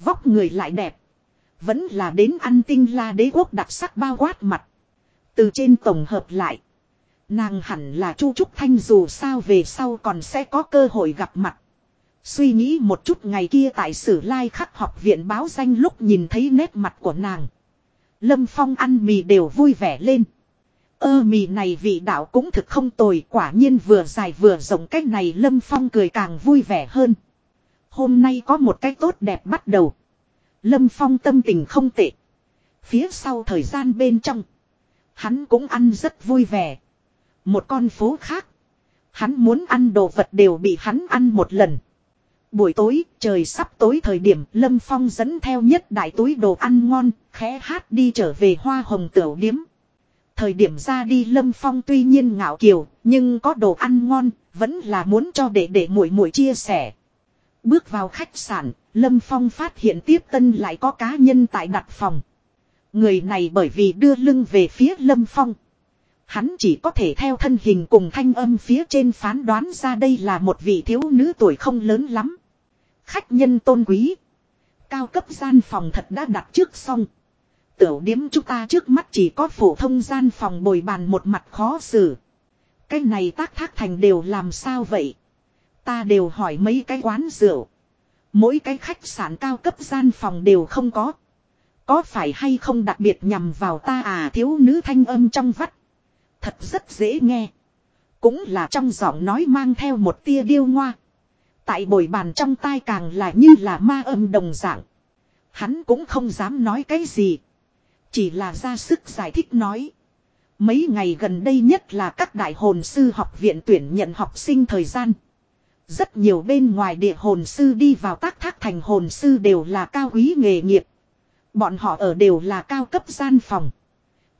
Vóc người lại đẹp. Vẫn là đến ăn tinh la đế quốc đặc sắc bao quát mặt. Từ trên tổng hợp lại. Nàng hẳn là Chu Trúc Thanh dù sao về sau còn sẽ có cơ hội gặp mặt. Suy nghĩ một chút ngày kia tại sử lai khắc học viện báo danh lúc nhìn thấy nét mặt của nàng. Lâm Phong ăn mì đều vui vẻ lên. Ơ mì này vị đạo cũng thực không tồi, quả nhiên vừa dài vừa rộng cách này Lâm Phong cười càng vui vẻ hơn. Hôm nay có một cái tốt đẹp bắt đầu. Lâm Phong tâm tình không tệ. Phía sau thời gian bên trong. Hắn cũng ăn rất vui vẻ. Một con phố khác. Hắn muốn ăn đồ vật đều bị hắn ăn một lần. Buổi tối, trời sắp tối thời điểm Lâm Phong dẫn theo nhất đại túi đồ ăn ngon, khẽ hát đi trở về hoa hồng tiểu điếm. Thời điểm ra đi Lâm Phong tuy nhiên ngạo kiều, nhưng có đồ ăn ngon, vẫn là muốn cho để để muội muội chia sẻ. Bước vào khách sạn, Lâm Phong phát hiện tiếp tân lại có cá nhân tại đặt phòng. Người này bởi vì đưa lưng về phía Lâm Phong. Hắn chỉ có thể theo thân hình cùng thanh âm phía trên phán đoán ra đây là một vị thiếu nữ tuổi không lớn lắm. Khách nhân tôn quý. Cao cấp gian phòng thật đã đặt trước xong. Tiểu điếm chúng ta trước mắt chỉ có phổ thông gian phòng bồi bàn một mặt khó xử. Cái này tác thác thành đều làm sao vậy? Ta đều hỏi mấy cái quán rượu. Mỗi cái khách sạn cao cấp gian phòng đều không có. Có phải hay không đặc biệt nhằm vào ta à thiếu nữ thanh âm trong vắt. Thật rất dễ nghe. Cũng là trong giọng nói mang theo một tia điêu ngoa. Tại bồi bàn trong tai càng là như là ma âm đồng dạng. Hắn cũng không dám nói cái gì. Chỉ là ra sức giải thích nói. Mấy ngày gần đây nhất là các đại hồn sư học viện tuyển nhận học sinh thời gian. Rất nhiều bên ngoài địa hồn sư đi vào tác thác thành hồn sư đều là cao quý nghề nghiệp. Bọn họ ở đều là cao cấp gian phòng.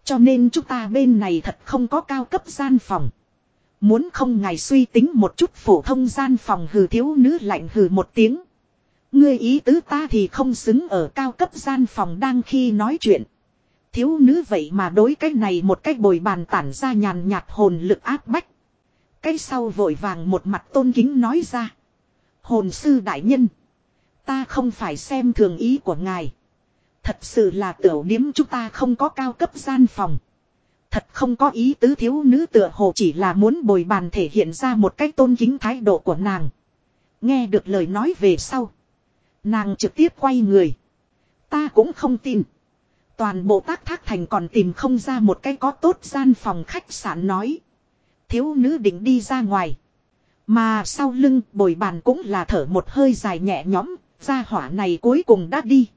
Cho nên chúng ta bên này thật không có cao cấp gian phòng. Muốn không ngài suy tính một chút phổ thông gian phòng hừ thiếu nữ lạnh hừ một tiếng. Ngươi ý tứ ta thì không xứng ở cao cấp gian phòng đang khi nói chuyện. Thiếu nữ vậy mà đối cái này một cách bồi bàn tản ra nhàn nhạt hồn lực áp bách. Cái sau vội vàng một mặt tôn kính nói ra. Hồn sư đại nhân. Ta không phải xem thường ý của ngài. Thật sự là tiểu điếm chúng ta không có cao cấp gian phòng. Thật không có ý tứ thiếu nữ tựa hồ chỉ là muốn bồi bàn thể hiện ra một cách tôn kính thái độ của nàng. Nghe được lời nói về sau. Nàng trực tiếp quay người. Ta cũng không tin. Toàn bộ tác thác thành còn tìm không ra một cái có tốt gian phòng khách sạn nói. Thiếu nữ định đi ra ngoài. Mà sau lưng bồi bàn cũng là thở một hơi dài nhẹ nhõm, gia hỏa này cuối cùng đã đi.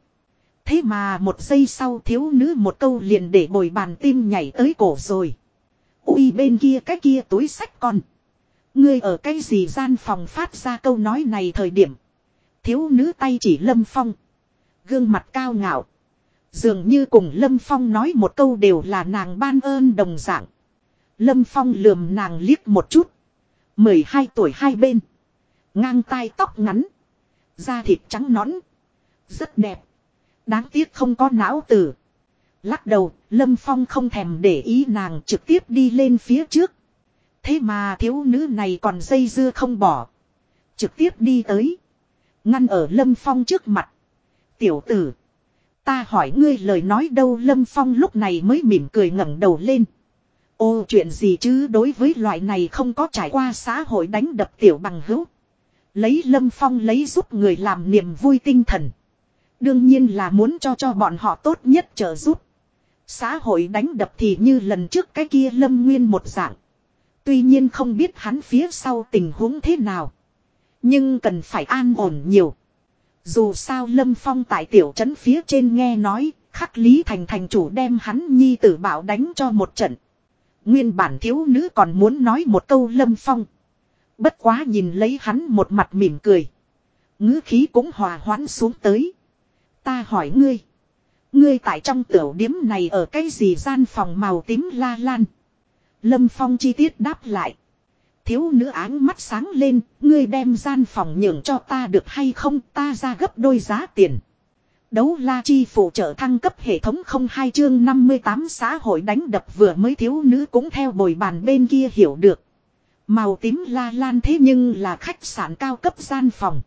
Thế mà một giây sau thiếu nữ một câu liền để bồi bàn tim nhảy tới cổ rồi. Ui, bên kia cái kia túi sách con. Ngươi ở cái gì gian phòng phát ra câu nói này thời điểm. Thiếu nữ tay chỉ lâm phong. Gương mặt cao ngạo. Dường như cùng lâm phong nói một câu đều là nàng ban ơn đồng dạng. Lâm phong lườm nàng liếc một chút. 12 tuổi hai bên. Ngang tai tóc ngắn. Da thịt trắng nõn. Rất đẹp. Đáng tiếc không có não tử. Lắc đầu, Lâm Phong không thèm để ý nàng trực tiếp đi lên phía trước. Thế mà thiếu nữ này còn dây dưa không bỏ. Trực tiếp đi tới. Ngăn ở Lâm Phong trước mặt. Tiểu tử. Ta hỏi ngươi lời nói đâu Lâm Phong lúc này mới mỉm cười ngẩng đầu lên. Ô chuyện gì chứ đối với loại này không có trải qua xã hội đánh đập tiểu bằng hữu. Lấy Lâm Phong lấy giúp người làm niềm vui tinh thần. Đương nhiên là muốn cho cho bọn họ tốt nhất trợ giúp. Xã hội đánh đập thì như lần trước cái kia lâm nguyên một dạng. Tuy nhiên không biết hắn phía sau tình huống thế nào. Nhưng cần phải an ổn nhiều. Dù sao Lâm Phong tại tiểu trấn phía trên nghe nói, khắc Lý Thành thành chủ đem hắn nhi tử bảo đánh cho một trận. Nguyên bản thiếu nữ còn muốn nói một câu Lâm Phong. Bất quá nhìn lấy hắn một mặt mỉm cười. ngữ khí cũng hòa hoãn xuống tới. Ta hỏi ngươi. Ngươi tại trong tiểu điếm này ở cái gì gian phòng màu tím la lan. Lâm Phong chi tiết đáp lại. Thiếu nữ áng mắt sáng lên, ngươi đem gian phòng nhường cho ta được hay không ta ra gấp đôi giá tiền. Đấu la chi phụ trợ thăng cấp hệ thống không hai chương 58 xã hội đánh đập vừa mới thiếu nữ cũng theo bồi bàn bên kia hiểu được. Màu tím la lan thế nhưng là khách sạn cao cấp gian phòng.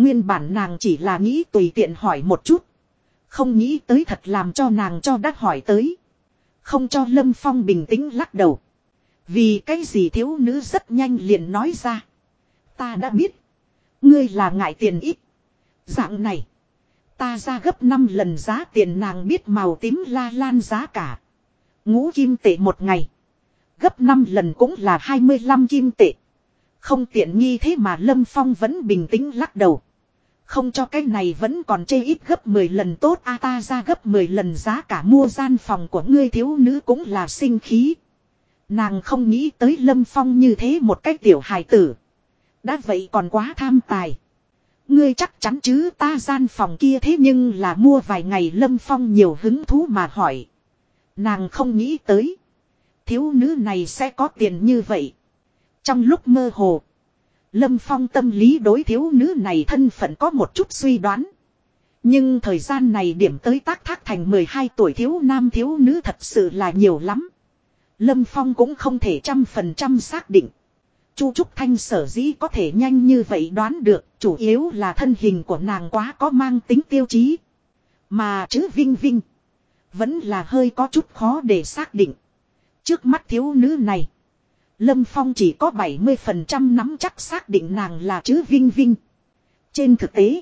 Nguyên bản nàng chỉ là nghĩ tùy tiện hỏi một chút. Không nghĩ tới thật làm cho nàng cho đắc hỏi tới. Không cho Lâm Phong bình tĩnh lắc đầu. Vì cái gì thiếu nữ rất nhanh liền nói ra. Ta đã biết. Ngươi là ngại tiền ít. Dạng này. Ta ra gấp 5 lần giá tiền nàng biết màu tím la lan giá cả. Ngũ kim tệ một ngày. Gấp 5 lần cũng là 25 kim tệ. Không tiện nghi thế mà Lâm Phong vẫn bình tĩnh lắc đầu. Không cho cái này vẫn còn chê ít gấp 10 lần tốt, a ta ra gấp 10 lần giá cả mua gian phòng của ngươi thiếu nữ cũng là sinh khí. Nàng không nghĩ tới Lâm Phong như thế một cách tiểu hài tử. Đã vậy còn quá tham tài. Ngươi chắc chắn chứ, ta gian phòng kia thế nhưng là mua vài ngày Lâm Phong nhiều hứng thú mà hỏi. Nàng không nghĩ tới. Thiếu nữ này sẽ có tiền như vậy. Trong lúc mơ hồ. Lâm Phong tâm lý đối thiếu nữ này thân phận có một chút suy đoán. Nhưng thời gian này điểm tới tác thác thành 12 tuổi thiếu nam thiếu nữ thật sự là nhiều lắm. Lâm Phong cũng không thể trăm phần trăm xác định. Chu Trúc Thanh sở dĩ có thể nhanh như vậy đoán được, chủ yếu là thân hình của nàng quá có mang tính tiêu chí. Mà chữ Vinh Vinh, vẫn là hơi có chút khó để xác định. Trước mắt thiếu nữ này, Lâm Phong chỉ có 70% nắm chắc xác định nàng là Chứ Vinh Vinh. Trên thực tế,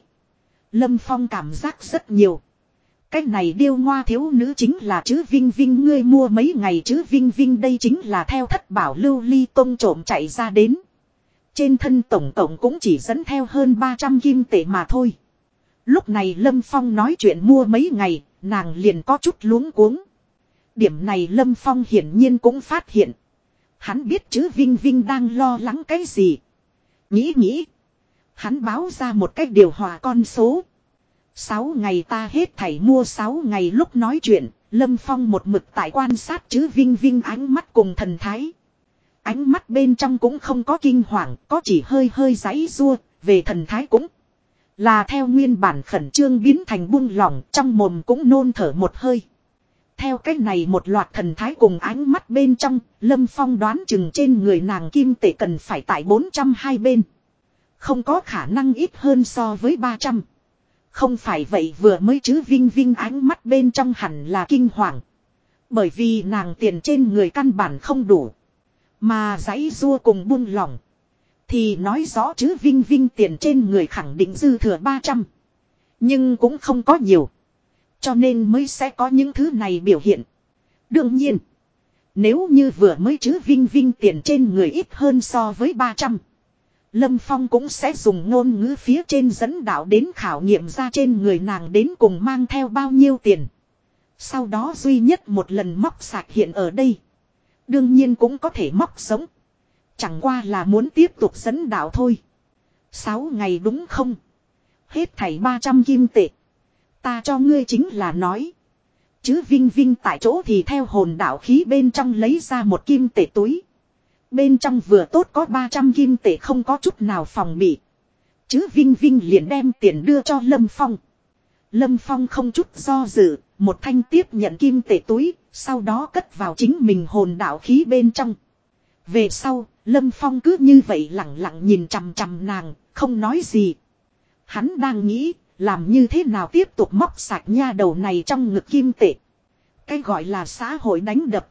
Lâm Phong cảm giác rất nhiều. Cái này điêu ngoa thiếu nữ chính là Chứ Vinh Vinh ngươi mua mấy ngày Chứ Vinh Vinh đây chính là theo thất bảo lưu ly công trộm chạy ra đến. Trên thân tổng tổng cũng chỉ dẫn theo hơn 300 kim tệ mà thôi. Lúc này Lâm Phong nói chuyện mua mấy ngày, nàng liền có chút luống cuống. Điểm này Lâm Phong hiển nhiên cũng phát hiện. Hắn biết chữ Vinh Vinh đang lo lắng cái gì. Nghĩ nghĩ. Hắn báo ra một cách điều hòa con số. Sáu ngày ta hết thảy mua sáu ngày lúc nói chuyện, Lâm Phong một mực tại quan sát chứ Vinh Vinh ánh mắt cùng thần thái. Ánh mắt bên trong cũng không có kinh hoàng, có chỉ hơi hơi giấy rua, về thần thái cũng là theo nguyên bản khẩn trương biến thành buông lỏng, trong mồm cũng nôn thở một hơi. Theo cách này một loạt thần thái cùng ánh mắt bên trong, Lâm Phong đoán chừng trên người nàng kim tệ cần phải tại 400 hai bên. Không có khả năng ít hơn so với 300. Không phải vậy vừa mới chứ Vinh Vinh ánh mắt bên trong hẳn là kinh hoàng. Bởi vì nàng tiền trên người căn bản không đủ. Mà giấy rua cùng buông lỏng. Thì nói rõ chứ Vinh Vinh tiền trên người khẳng định dư thừa 300. Nhưng cũng không có nhiều. Cho nên mới sẽ có những thứ này biểu hiện. Đương nhiên. Nếu như vừa mới chứ Vinh Vinh tiền trên người ít hơn so với 300. Lâm Phong cũng sẽ dùng ngôn ngữ phía trên dẫn đạo đến khảo nghiệm ra trên người nàng đến cùng mang theo bao nhiêu tiền. Sau đó duy nhất một lần móc sạc hiện ở đây. Đương nhiên cũng có thể móc sống. Chẳng qua là muốn tiếp tục dẫn đạo thôi. Sáu ngày đúng không? Hết thảy 300 kim tệ. Ta cho ngươi chính là nói. Chứ Vinh Vinh tại chỗ thì theo hồn đạo khí bên trong lấy ra một kim tệ túi. Bên trong vừa tốt có 300 kim tệ không có chút nào phòng bị. Chứ Vinh Vinh liền đem tiền đưa cho Lâm Phong. Lâm Phong không chút do dự, một thanh tiếp nhận kim tệ túi, sau đó cất vào chính mình hồn đạo khí bên trong. Về sau, Lâm Phong cứ như vậy lặng lặng nhìn chằm chằm nàng, không nói gì. Hắn đang nghĩ, làm như thế nào tiếp tục móc sạch nha đầu này trong ngực kim tệ. Cái gọi là xã hội đánh đập.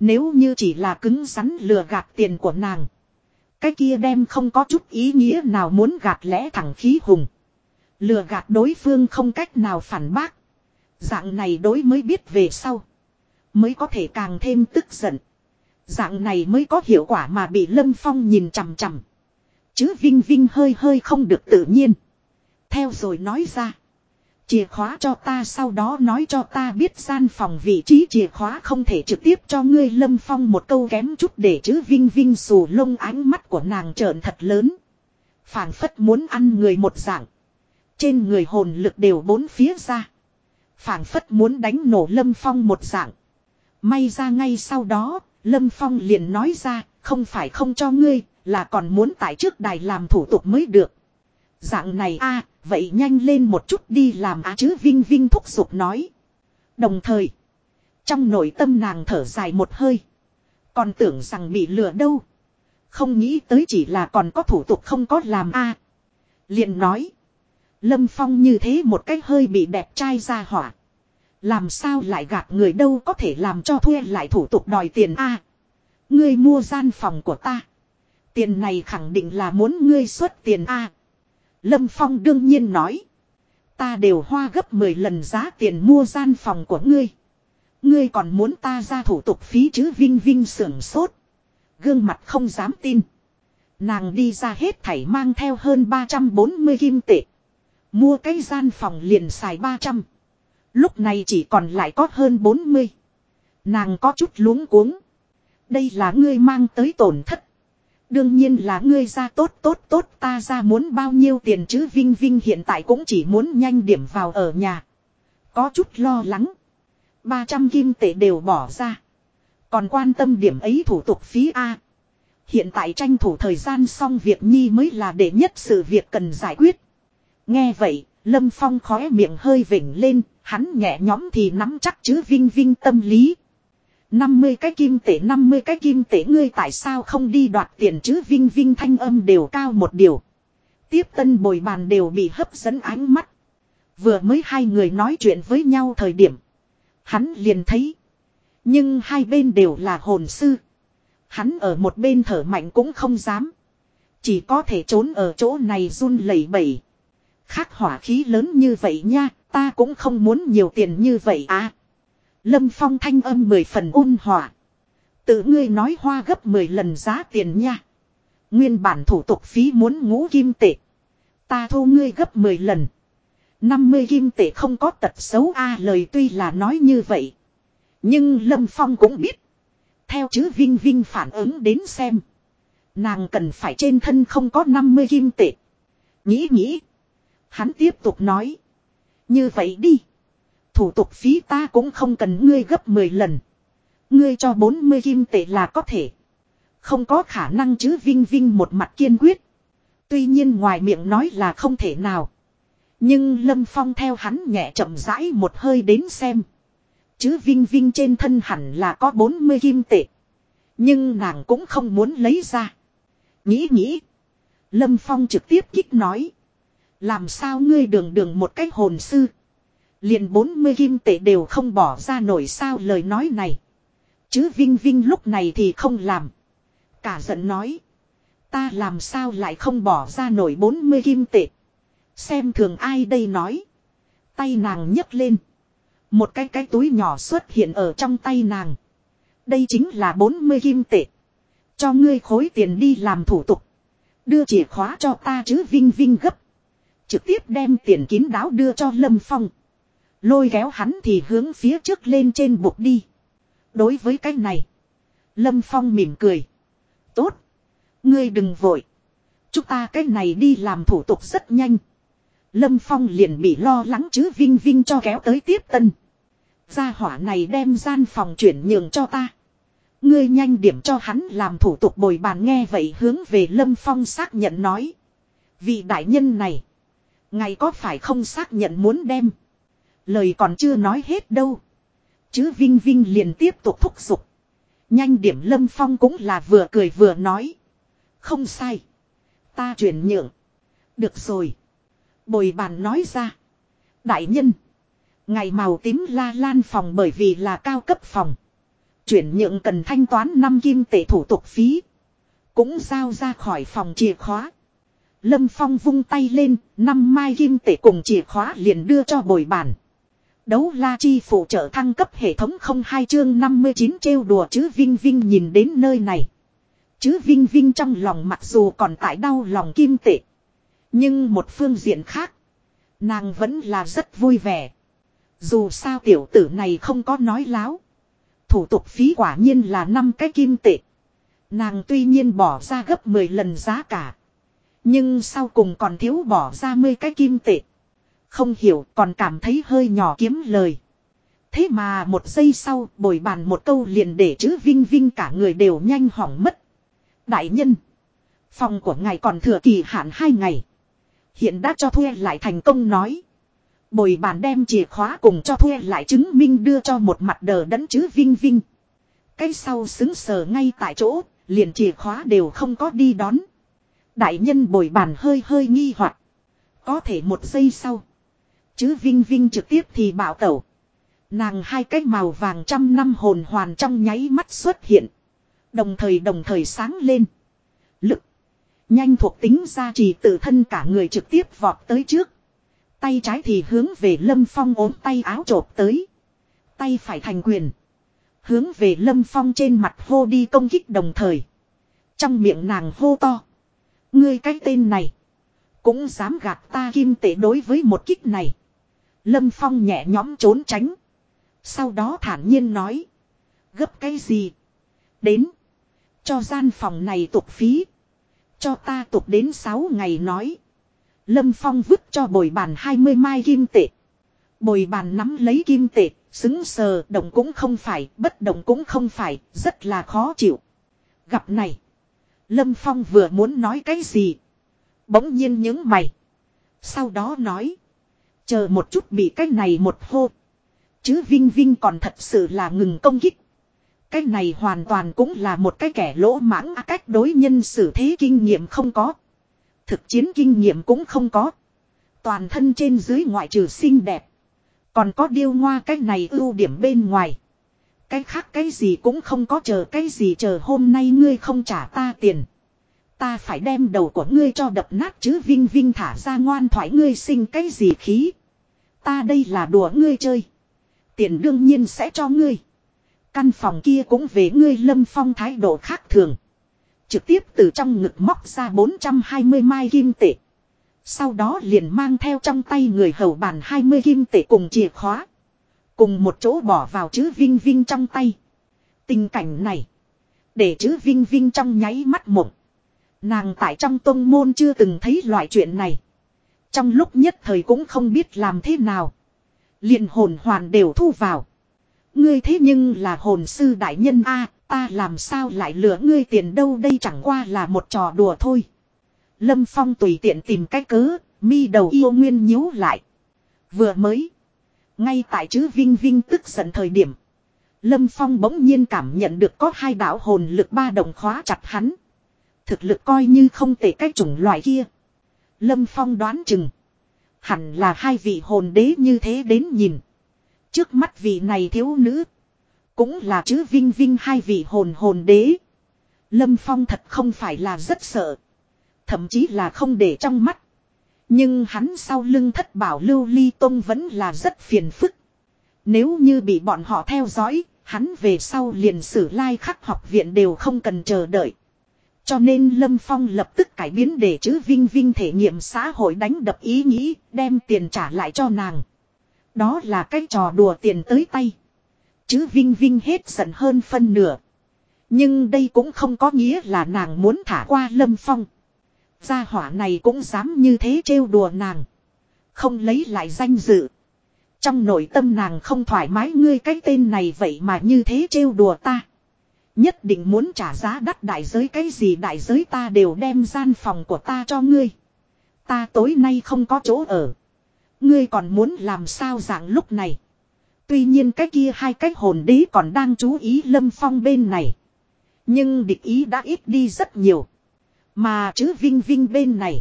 Nếu như chỉ là cứng rắn lừa gạt tiền của nàng. Cái kia đem không có chút ý nghĩa nào muốn gạt lẽ thẳng khí hùng. Lừa gạt đối phương không cách nào phản bác. Dạng này đối mới biết về sau. Mới có thể càng thêm tức giận. Dạng này mới có hiệu quả mà bị Lâm Phong nhìn chằm chằm. Chứ Vinh Vinh hơi hơi không được tự nhiên. Theo rồi nói ra. Chìa khóa cho ta sau đó nói cho ta biết gian phòng vị trí chìa khóa không thể trực tiếp cho ngươi Lâm Phong một câu kém chút để chứ Vinh Vinh xù lông ánh mắt của nàng trợn thật lớn. phảng phất muốn ăn người một dạng. Trên người hồn lực đều bốn phía ra. phảng phất muốn đánh nổ Lâm Phong một dạng. May ra ngay sau đó, Lâm Phong liền nói ra, không phải không cho ngươi, là còn muốn tại trước đài làm thủ tục mới được. Dạng này a vậy nhanh lên một chút đi làm á chứ Vinh Vinh thúc giục nói. Đồng thời, trong nội tâm nàng thở dài một hơi. Còn tưởng rằng bị lừa đâu. Không nghĩ tới chỉ là còn có thủ tục không có làm a liền nói. Lâm Phong như thế một cách hơi bị đẹp trai ra hỏa. Làm sao lại gạt người đâu có thể làm cho thuê lại thủ tục đòi tiền a Ngươi mua gian phòng của ta. Tiền này khẳng định là muốn ngươi xuất tiền a Lâm Phong đương nhiên nói. Ta đều hoa gấp 10 lần giá tiền mua gian phòng của ngươi. Ngươi còn muốn ta ra thủ tục phí chứ Vinh Vinh sưởng sốt. Gương mặt không dám tin. Nàng đi ra hết thảy mang theo hơn 340 kim tệ. Mua cái gian phòng liền xài 300. Lúc này chỉ còn lại có hơn 40. Nàng có chút luống cuống. Đây là ngươi mang tới tổn thất. Đương nhiên là ngươi ra tốt tốt tốt ta ra muốn bao nhiêu tiền chứ Vinh Vinh hiện tại cũng chỉ muốn nhanh điểm vào ở nhà. Có chút lo lắng. 300 kim tệ đều bỏ ra. Còn quan tâm điểm ấy thủ tục phí A. Hiện tại tranh thủ thời gian xong việc nhi mới là để nhất sự việc cần giải quyết. Nghe vậy, Lâm Phong khóe miệng hơi vỉnh lên, hắn nhẹ nhõm thì nắm chắc chứ Vinh Vinh tâm lý. 50 cái kim tệ 50 cái kim tệ ngươi tại sao không đi đoạt tiền chứ Vinh Vinh thanh âm đều cao một điều. Tiếp tân bồi bàn đều bị hấp dẫn ánh mắt. Vừa mới hai người nói chuyện với nhau thời điểm. Hắn liền thấy. Nhưng hai bên đều là hồn sư. Hắn ở một bên thở mạnh cũng không dám. Chỉ có thể trốn ở chỗ này run lẩy bẩy. Khác hỏa khí lớn như vậy nha, ta cũng không muốn nhiều tiền như vậy à. Lâm Phong thanh âm mười phần ôn hòa. Tự ngươi nói hoa gấp 10 lần giá tiền nha. Nguyên bản thủ tục phí muốn ngũ kim tệ. Ta thu ngươi gấp 10 lần. 50 kim tệ không có tật xấu a, lời tuy là nói như vậy. Nhưng Lâm Phong cũng biết. Theo chữ Vinh Vinh phản ứng đến xem. Nàng cần phải trên thân không có 50 kim tệ. Nghĩ nghĩ. Hắn tiếp tục nói. Như vậy đi. Thủ tục phí ta cũng không cần ngươi gấp 10 lần. Ngươi cho 40 kim tệ là có thể. Không có khả năng chứ Vinh Vinh một mặt kiên quyết. Tuy nhiên ngoài miệng nói là không thể nào. Nhưng Lâm Phong theo hắn nhẹ chậm rãi một hơi đến xem. Chứ Vinh Vinh trên thân hẳn là có 40 kim tệ. Nhưng nàng cũng không muốn lấy ra. Nghĩ nghĩ. Lâm Phong trực tiếp kích nói. Làm sao ngươi đường đường một cách hồn sư. Liền 40 kim tệ đều không bỏ ra nổi sao lời nói này. Chứ Vinh Vinh lúc này thì không làm. Cả giận nói. Ta làm sao lại không bỏ ra nổi 40 kim tệ. Xem thường ai đây nói. Tay nàng nhấc lên. Một cái cái túi nhỏ xuất hiện ở trong tay nàng. Đây chính là 40 kim tệ. Cho ngươi khối tiền đi làm thủ tục. Đưa chìa khóa cho ta chứ Vinh Vinh gấp. Trực tiếp đem tiền kín đáo đưa cho Lâm Phong. Lôi kéo hắn thì hướng phía trước lên trên bục đi. Đối với cái này. Lâm Phong mỉm cười. Tốt. Ngươi đừng vội. Chúng ta cái này đi làm thủ tục rất nhanh. Lâm Phong liền bị lo lắng chứ Vinh Vinh cho kéo tới tiếp tân. Gia hỏa này đem gian phòng chuyển nhường cho ta. Ngươi nhanh điểm cho hắn làm thủ tục bồi bàn nghe vậy hướng về Lâm Phong xác nhận nói. Vị đại nhân này. ngài có phải không xác nhận muốn đem. Lời còn chưa nói hết đâu. Chứ Vinh Vinh liền tiếp tục thúc giục. Nhanh điểm Lâm Phong cũng là vừa cười vừa nói. Không sai. Ta chuyển nhượng. Được rồi. Bồi bàn nói ra. Đại nhân. Ngày màu tím la lan phòng bởi vì là cao cấp phòng. Chuyển nhượng cần thanh toán 5 kim tệ thủ tục phí. Cũng giao ra khỏi phòng chìa khóa. Lâm Phong vung tay lên, năm mai kim tệ cùng chìa khóa liền đưa cho bồi bàn. Đấu la chi phụ trợ thăng cấp hệ thống không hai chương 59 trêu đùa chứ Vinh Vinh nhìn đến nơi này. Chứ Vinh Vinh trong lòng mặc dù còn tại đau lòng kim tệ. Nhưng một phương diện khác. Nàng vẫn là rất vui vẻ. Dù sao tiểu tử này không có nói láo. Thủ tục phí quả nhiên là năm cái kim tệ. Nàng tuy nhiên bỏ ra gấp 10 lần giá cả. Nhưng sau cùng còn thiếu bỏ ra 10 cái kim tệ. Không hiểu còn cảm thấy hơi nhỏ kiếm lời. Thế mà một giây sau bồi bàn một câu liền để chữ vinh vinh cả người đều nhanh hỏng mất. Đại nhân. Phòng của ngài còn thừa kỳ hạn hai ngày. Hiện đã cho thuê lại thành công nói. Bồi bàn đem chìa khóa cùng cho thuê lại chứng minh đưa cho một mặt đờ đẫn chữ vinh vinh. Cái sau xứng sờ ngay tại chỗ, liền chìa khóa đều không có đi đón. Đại nhân bồi bàn hơi hơi nghi hoặc Có thể một giây sau. Chứ Vinh Vinh trực tiếp thì bảo tẩu. Nàng hai cái màu vàng trăm năm hồn hoàn trong nháy mắt xuất hiện. Đồng thời đồng thời sáng lên. Lực. Nhanh thuộc tính ra chỉ tự thân cả người trực tiếp vọt tới trước. Tay trái thì hướng về Lâm Phong ốm tay áo trộp tới. Tay phải thành quyền. Hướng về Lâm Phong trên mặt hô đi công kích đồng thời. Trong miệng nàng hô to. Ngươi cái tên này. Cũng dám gạt ta kim tệ đối với một kích này. Lâm Phong nhẹ nhõm trốn tránh. Sau đó thản nhiên nói. Gấp cái gì? Đến. Cho gian phòng này tục phí. Cho ta tục đến 6 ngày nói. Lâm Phong vứt cho bồi bàn 20 mai kim tệ. Bồi bàn nắm lấy kim tệ, xứng sờ, động cũng không phải, bất động cũng không phải, rất là khó chịu. Gặp này. Lâm Phong vừa muốn nói cái gì. Bỗng nhiên những mày. Sau đó nói. Chờ một chút bị cái này một hô. Chứ Vinh Vinh còn thật sự là ngừng công kích. Cái này hoàn toàn cũng là một cái kẻ lỗ mãng à, cách đối nhân xử thế kinh nghiệm không có. Thực chiến kinh nghiệm cũng không có. Toàn thân trên dưới ngoại trừ xinh đẹp. Còn có điêu ngoa cái này ưu điểm bên ngoài. Cái khác cái gì cũng không có chờ cái gì chờ hôm nay ngươi không trả ta tiền. Ta phải đem đầu của ngươi cho đập nát chứ Vinh Vinh thả ra ngoan thoại ngươi sinh cái gì khí. Ta đây là đùa ngươi chơi. Tiền đương nhiên sẽ cho ngươi. Căn phòng kia cũng về ngươi lâm phong thái độ khác thường. Trực tiếp từ trong ngực móc ra 420 mai kim tệ. Sau đó liền mang theo trong tay người hầu bàn 20 kim tệ cùng chìa khóa. Cùng một chỗ bỏ vào chữ Vinh Vinh trong tay. Tình cảnh này. Để chữ Vinh Vinh trong nháy mắt mộng. Nàng tại trong tông môn chưa từng thấy loại chuyện này. Trong lúc nhất thời cũng không biết làm thế nào. liền hồn hoàn đều thu vào. Ngươi thế nhưng là hồn sư đại nhân A, ta làm sao lại lừa ngươi tiền đâu đây chẳng qua là một trò đùa thôi. Lâm Phong tùy tiện tìm cách cớ, mi đầu yêu nguyên nhíu lại. Vừa mới. Ngay tại chữ Vinh Vinh tức giận thời điểm. Lâm Phong bỗng nhiên cảm nhận được có hai đạo hồn lực ba đồng khóa chặt hắn. Thực lực coi như không tệ cái chủng loại kia. Lâm Phong đoán chừng. Hẳn là hai vị hồn đế như thế đến nhìn. Trước mắt vị này thiếu nữ. Cũng là chữ vinh vinh hai vị hồn hồn đế. Lâm Phong thật không phải là rất sợ. Thậm chí là không để trong mắt. Nhưng hắn sau lưng thất bảo lưu ly tông vẫn là rất phiền phức. Nếu như bị bọn họ theo dõi, hắn về sau liền sử lai khắc học viện đều không cần chờ đợi. Cho nên Lâm Phong lập tức cải biến để chữ Vinh Vinh thể nghiệm xã hội đánh đập ý nghĩ, đem tiền trả lại cho nàng. Đó là cái trò đùa tiền tới tay. Chứ Vinh Vinh hết giận hơn phân nửa. Nhưng đây cũng không có nghĩa là nàng muốn thả qua Lâm Phong. Gia hỏa này cũng dám như thế trêu đùa nàng. Không lấy lại danh dự. Trong nội tâm nàng không thoải mái ngươi cái tên này vậy mà như thế trêu đùa ta. Nhất định muốn trả giá đắt đại giới cái gì đại giới ta đều đem gian phòng của ta cho ngươi. Ta tối nay không có chỗ ở. Ngươi còn muốn làm sao dạng lúc này. Tuy nhiên cái kia hai cái hồn đế còn đang chú ý lâm phong bên này. Nhưng địch ý đã ít đi rất nhiều. Mà chứ Vinh Vinh bên này.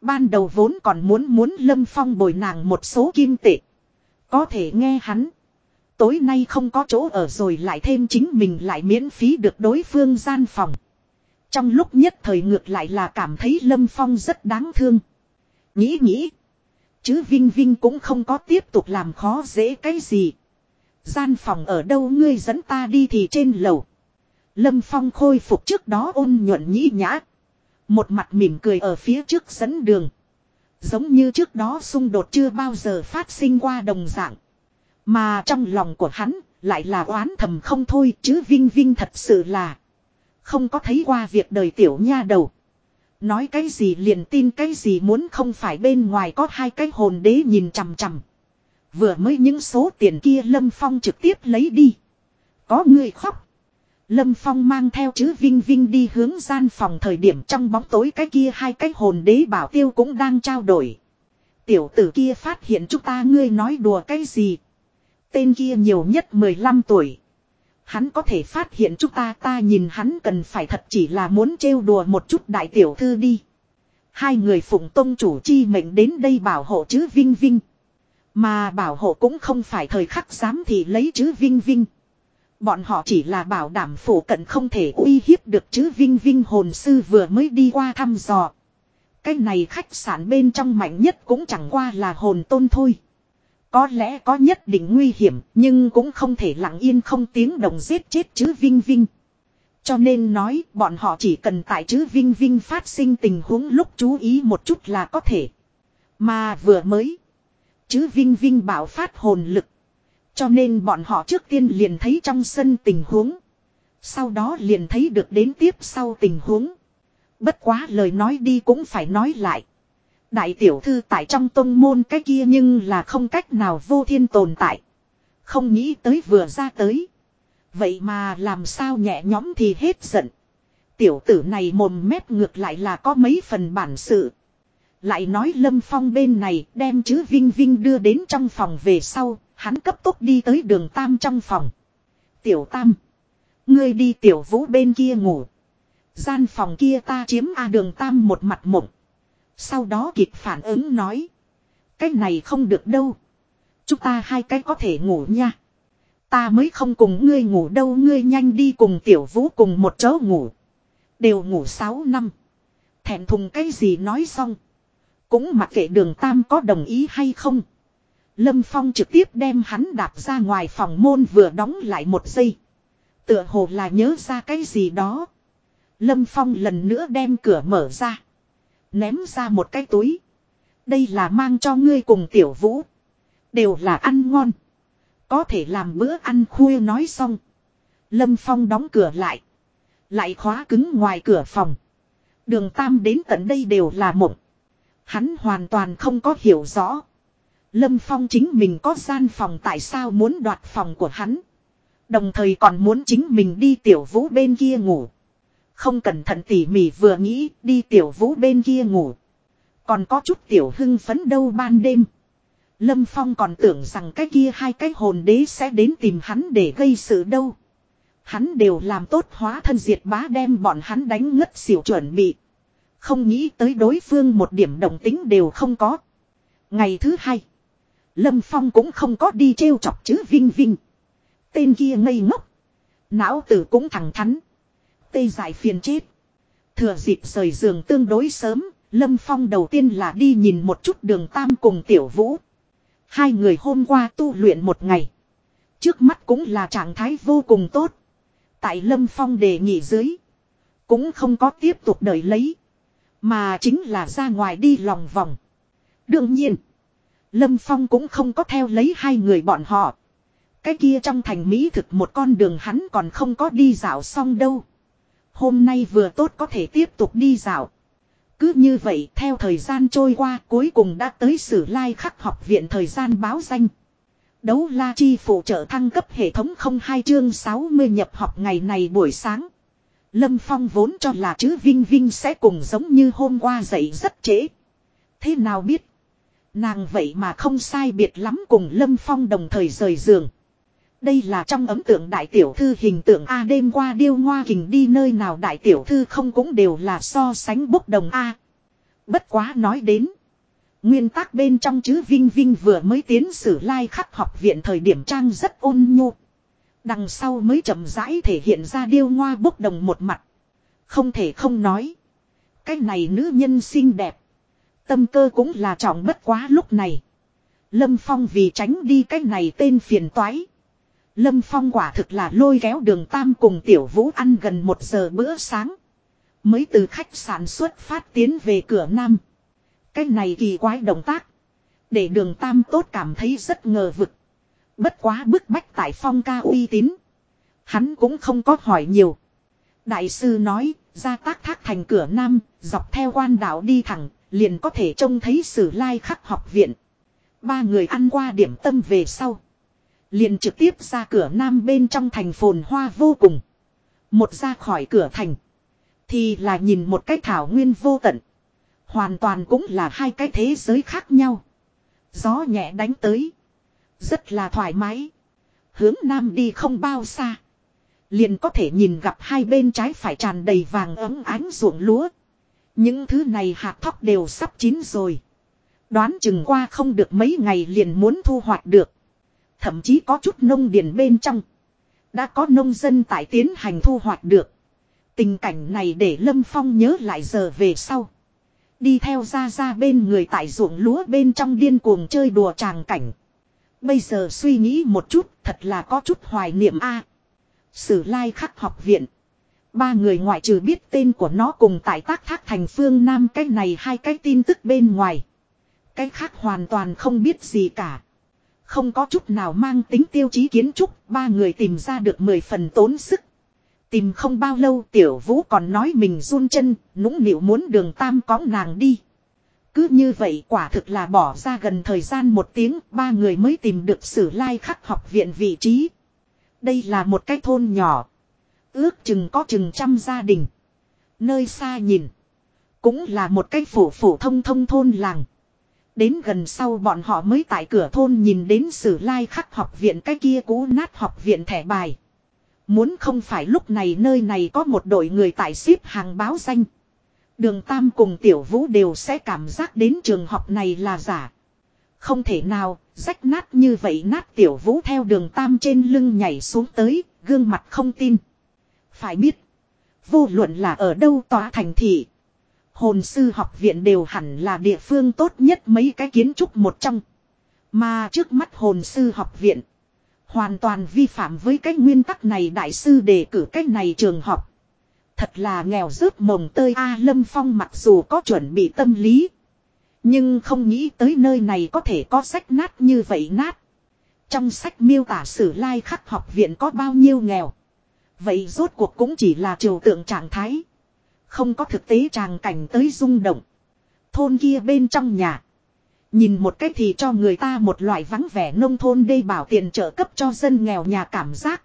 Ban đầu vốn còn muốn muốn lâm phong bồi nàng một số kim tệ. Có thể nghe hắn. Tối nay không có chỗ ở rồi lại thêm chính mình lại miễn phí được đối phương gian phòng. Trong lúc nhất thời ngược lại là cảm thấy lâm phong rất đáng thương. Nghĩ nghĩ. Chứ Vinh Vinh cũng không có tiếp tục làm khó dễ cái gì. Gian phòng ở đâu ngươi dẫn ta đi thì trên lầu. Lâm Phong khôi phục trước đó ôn nhuận nhĩ nhã. Một mặt mỉm cười ở phía trước dẫn đường. Giống như trước đó xung đột chưa bao giờ phát sinh qua đồng dạng. Mà trong lòng của hắn lại là oán thầm không thôi, chứ Vinh Vinh thật sự là không có thấy qua việc đời tiểu nha đầu. Nói cái gì liền tin, cái gì muốn không phải bên ngoài có hai cái hồn đế nhìn chằm chằm. Vừa mới những số tiền kia Lâm Phong trực tiếp lấy đi. Có người khóc. Lâm Phong mang theo chữ Vinh Vinh đi hướng gian phòng thời điểm trong bóng tối cái kia hai cái hồn đế bảo tiêu cũng đang trao đổi. Tiểu tử kia phát hiện chúng ta, ngươi nói đùa cái gì. Tên kia nhiều nhất 15 tuổi. Hắn có thể phát hiện chúng ta ta nhìn hắn cần phải thật chỉ là muốn trêu đùa một chút đại tiểu thư đi. Hai người phụng tông chủ chi mệnh đến đây bảo hộ chứ Vinh Vinh. Mà bảo hộ cũng không phải thời khắc dám thì lấy chứ Vinh Vinh. Bọn họ chỉ là bảo đảm phủ cận không thể uy hiếp được chứ Vinh Vinh hồn sư vừa mới đi qua thăm dò. Cái này khách sạn bên trong mạnh nhất cũng chẳng qua là hồn tôn thôi. Có lẽ có nhất định nguy hiểm, nhưng cũng không thể lặng yên không tiếng đồng giết chết chứ Vinh Vinh. Cho nên nói, bọn họ chỉ cần tại chứ Vinh Vinh phát sinh tình huống lúc chú ý một chút là có thể. Mà vừa mới. Chứ Vinh Vinh bảo phát hồn lực. Cho nên bọn họ trước tiên liền thấy trong sân tình huống. Sau đó liền thấy được đến tiếp sau tình huống. Bất quá lời nói đi cũng phải nói lại. Đại tiểu thư tại trong tông môn cái kia nhưng là không cách nào vô thiên tồn tại. Không nghĩ tới vừa ra tới. Vậy mà làm sao nhẹ nhõm thì hết giận. Tiểu tử này mồm mép ngược lại là có mấy phần bản sự. Lại nói Lâm Phong bên này đem chứ Vinh Vinh đưa đến trong phòng về sau, hắn cấp tốc đi tới đường Tam trong phòng. Tiểu Tam. Ngươi đi tiểu vũ bên kia ngủ. Gian phòng kia ta chiếm A đường Tam một mặt mộng. Sau đó kịp phản ứng nói. Cái này không được đâu. Chúng ta hai cái có thể ngủ nha. Ta mới không cùng ngươi ngủ đâu, ngươi nhanh đi cùng tiểu vũ cùng một chỗ ngủ. Đều ngủ 6 năm. Thẹn thùng cái gì nói xong. Cũng mặc kệ đường Tam có đồng ý hay không. Lâm Phong trực tiếp đem hắn đạp ra ngoài phòng môn vừa đóng lại một giây. Tựa hồ là nhớ ra cái gì đó. Lâm Phong lần nữa đem cửa mở ra. Ném ra một cái túi. Đây là mang cho ngươi cùng tiểu vũ. Đều là ăn ngon. Có thể làm bữa ăn khuya nói xong. Lâm Phong đóng cửa lại. Lại khóa cứng ngoài cửa phòng. Đường Tam đến tận đây đều là mộng. Hắn hoàn toàn không có hiểu rõ. Lâm Phong chính mình có gian phòng tại sao muốn đoạt phòng của hắn. Đồng thời còn muốn chính mình đi tiểu vũ bên kia ngủ. Không cẩn thận tỉ mỉ vừa nghĩ đi tiểu vũ bên kia ngủ. Còn có chút tiểu hưng phấn đâu ban đêm. Lâm Phong còn tưởng rằng cái kia hai cái hồn đế sẽ đến tìm hắn để gây sự đâu. Hắn đều làm tốt hóa thân diệt bá đem bọn hắn đánh ngất xỉu chuẩn bị. Không nghĩ tới đối phương một điểm đồng tính đều không có. Ngày thứ hai. Lâm Phong cũng không có đi trêu chọc chứ Vinh Vinh. Tên kia ngây ngốc. Não tử cũng thẳng thắn. Tê dại phiền chết. Thừa dịp rời giường tương đối sớm, Lâm Phong đầu tiên là đi nhìn một chút đường Tam cùng Tiểu Vũ. Hai người hôm qua tu luyện một ngày. Trước mắt cũng là trạng thái vô cùng tốt. Tại Lâm Phong đề nghị dưới. Cũng không có tiếp tục đợi lấy. Mà chính là ra ngoài đi lòng vòng. Đương nhiên. Lâm Phong cũng không có theo lấy hai người bọn họ. Cái kia trong thành Mỹ thực một con đường hắn còn không có đi dạo xong đâu. Hôm nay vừa tốt có thể tiếp tục đi dạo. Cứ như vậy, theo thời gian trôi qua, cuối cùng đã tới sử lai khắc học viện thời gian báo danh. Đấu la chi phụ trợ thăng cấp hệ thống không hai chương 60 nhập học ngày này buổi sáng. Lâm Phong vốn cho là chữ Vinh Vinh sẽ cùng giống như hôm qua dậy rất trễ. Thế nào biết. Nàng vậy mà không sai biệt lắm cùng Lâm Phong đồng thời rời giường. Đây là trong ấm tượng đại tiểu thư hình tượng A đêm qua điêu ngoa kình đi nơi nào đại tiểu thư không cũng đều là so sánh bốc đồng A. Bất quá nói đến. Nguyên tắc bên trong chữ Vinh Vinh vừa mới tiến sử lai khắc học viện thời điểm trang rất ôn nhu. Đằng sau mới chậm rãi thể hiện ra điêu ngoa bốc đồng một mặt. Không thể không nói. Cái này nữ nhân xinh đẹp. Tâm cơ cũng là trọng bất quá lúc này. Lâm Phong vì tránh đi cái này tên phiền toái. Lâm Phong quả thực là lôi kéo đường Tam cùng Tiểu Vũ ăn gần một giờ bữa sáng. Mới từ khách sạn xuất phát tiến về cửa Nam. Cái này kỳ quái động tác. Để đường Tam tốt cảm thấy rất ngờ vực. Bất quá bức bách tại Phong ca uy tín. Hắn cũng không có hỏi nhiều. Đại sư nói, ra tác thác thành cửa Nam, dọc theo quan đảo đi thẳng, liền có thể trông thấy sử lai khắc học viện. Ba người ăn qua điểm tâm về sau. Liền trực tiếp ra cửa nam bên trong thành phồn hoa vô cùng. Một ra khỏi cửa thành. Thì là nhìn một cái thảo nguyên vô tận. Hoàn toàn cũng là hai cái thế giới khác nhau. Gió nhẹ đánh tới. Rất là thoải mái. Hướng nam đi không bao xa. Liền có thể nhìn gặp hai bên trái phải tràn đầy vàng ấm ánh ruộng lúa. Những thứ này hạt thóc đều sắp chín rồi. Đoán chừng qua không được mấy ngày liền muốn thu hoạch được. Thậm chí có chút nông điền bên trong. Đã có nông dân tại tiến hành thu hoạch được. Tình cảnh này để Lâm Phong nhớ lại giờ về sau. Đi theo ra ra bên người tại ruộng lúa bên trong điên cuồng chơi đùa tràng cảnh. Bây giờ suy nghĩ một chút, thật là có chút hoài niệm a. Sử lai khắc học viện. Ba người ngoại trừ biết tên của nó cùng tại tác thác thành phương Nam, cái này hai cái tin tức bên ngoài. Cái khác hoàn toàn không biết gì cả. Không có chút nào mang tính tiêu chí kiến trúc, ba người tìm ra được 10 phần tốn sức. Tìm không bao lâu tiểu vũ còn nói mình run chân, nũng nịu muốn đường tam cõng nàng đi. Cứ như vậy quả thực là bỏ ra gần thời gian một tiếng, ba người mới tìm được sử lai khắc học viện vị trí. Đây là một cái thôn nhỏ. Ước chừng có chừng trăm gia đình. Nơi xa nhìn. Cũng là một cái phủ phủ thông thông thôn làng. Đến gần sau bọn họ mới tại cửa thôn nhìn đến sử lai khắc học viện cái kia cũ nát học viện thẻ bài. Muốn không phải lúc này nơi này có một đội người tại ship hàng báo danh. Đường Tam cùng Tiểu Vũ đều sẽ cảm giác đến trường học này là giả. Không thể nào, rách nát như vậy nát Tiểu Vũ theo đường Tam trên lưng nhảy xuống tới, gương mặt không tin. Phải biết, vô luận là ở đâu tòa thành thị. Hồn sư học viện đều hẳn là địa phương tốt nhất mấy cái kiến trúc một trong. Mà trước mắt hồn sư học viện. Hoàn toàn vi phạm với cái nguyên tắc này đại sư đề cử cách này trường học. Thật là nghèo rớt mồng tơi A Lâm Phong mặc dù có chuẩn bị tâm lý. Nhưng không nghĩ tới nơi này có thể có sách nát như vậy nát. Trong sách miêu tả sử lai khắc học viện có bao nhiêu nghèo. Vậy rốt cuộc cũng chỉ là trừu tượng trạng thái. Không có thực tế tràng cảnh tới rung động. Thôn kia bên trong nhà. Nhìn một cách thì cho người ta một loại vắng vẻ nông thôn đây bảo tiền trợ cấp cho dân nghèo nhà cảm giác.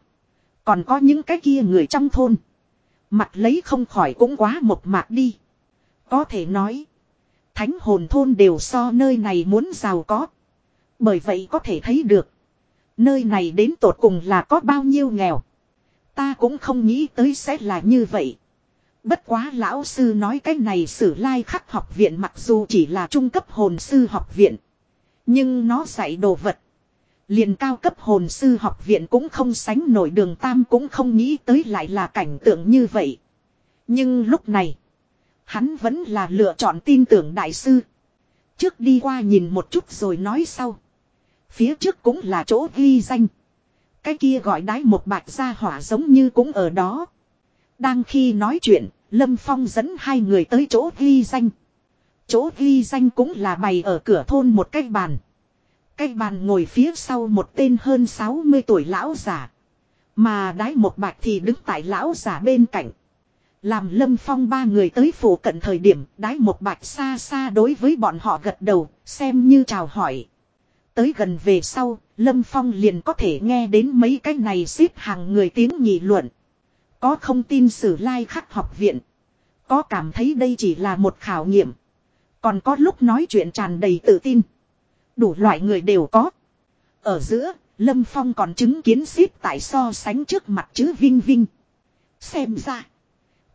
Còn có những cái kia người trong thôn. Mặt lấy không khỏi cũng quá một mạc đi. Có thể nói. Thánh hồn thôn đều so nơi này muốn giàu có. Bởi vậy có thể thấy được. Nơi này đến tột cùng là có bao nhiêu nghèo. Ta cũng không nghĩ tới sẽ là như vậy. Bất quá lão sư nói cái này sử lai khắc học viện mặc dù chỉ là trung cấp hồn sư học viện. Nhưng nó dạy đồ vật. liền cao cấp hồn sư học viện cũng không sánh nổi đường tam cũng không nghĩ tới lại là cảnh tượng như vậy. Nhưng lúc này. Hắn vẫn là lựa chọn tin tưởng đại sư. Trước đi qua nhìn một chút rồi nói sau. Phía trước cũng là chỗ ghi danh. Cái kia gọi đái một bạch gia hỏa giống như cũng ở đó. Đang khi nói chuyện, Lâm Phong dẫn hai người tới chỗ ghi danh. Chỗ ghi danh cũng là bày ở cửa thôn một cái bàn. Cái bàn ngồi phía sau một tên hơn 60 tuổi lão giả. Mà đái một bạch thì đứng tại lão giả bên cạnh. Làm lâm phong ba người tới phủ cận thời điểm đái một bạch xa xa đối với bọn họ gật đầu, xem như chào hỏi. Tới gần về sau, lâm phong liền có thể nghe đến mấy cái này xếp hàng người tiếng nhị luận. Có không tin sử lai khắc học viện. Có cảm thấy đây chỉ là một khảo nghiệm. Còn có lúc nói chuyện tràn đầy tự tin. Đủ loại người đều có. Ở giữa, Lâm Phong còn chứng kiến xếp tại so sánh trước mặt chữ Vinh Vinh. Xem ra.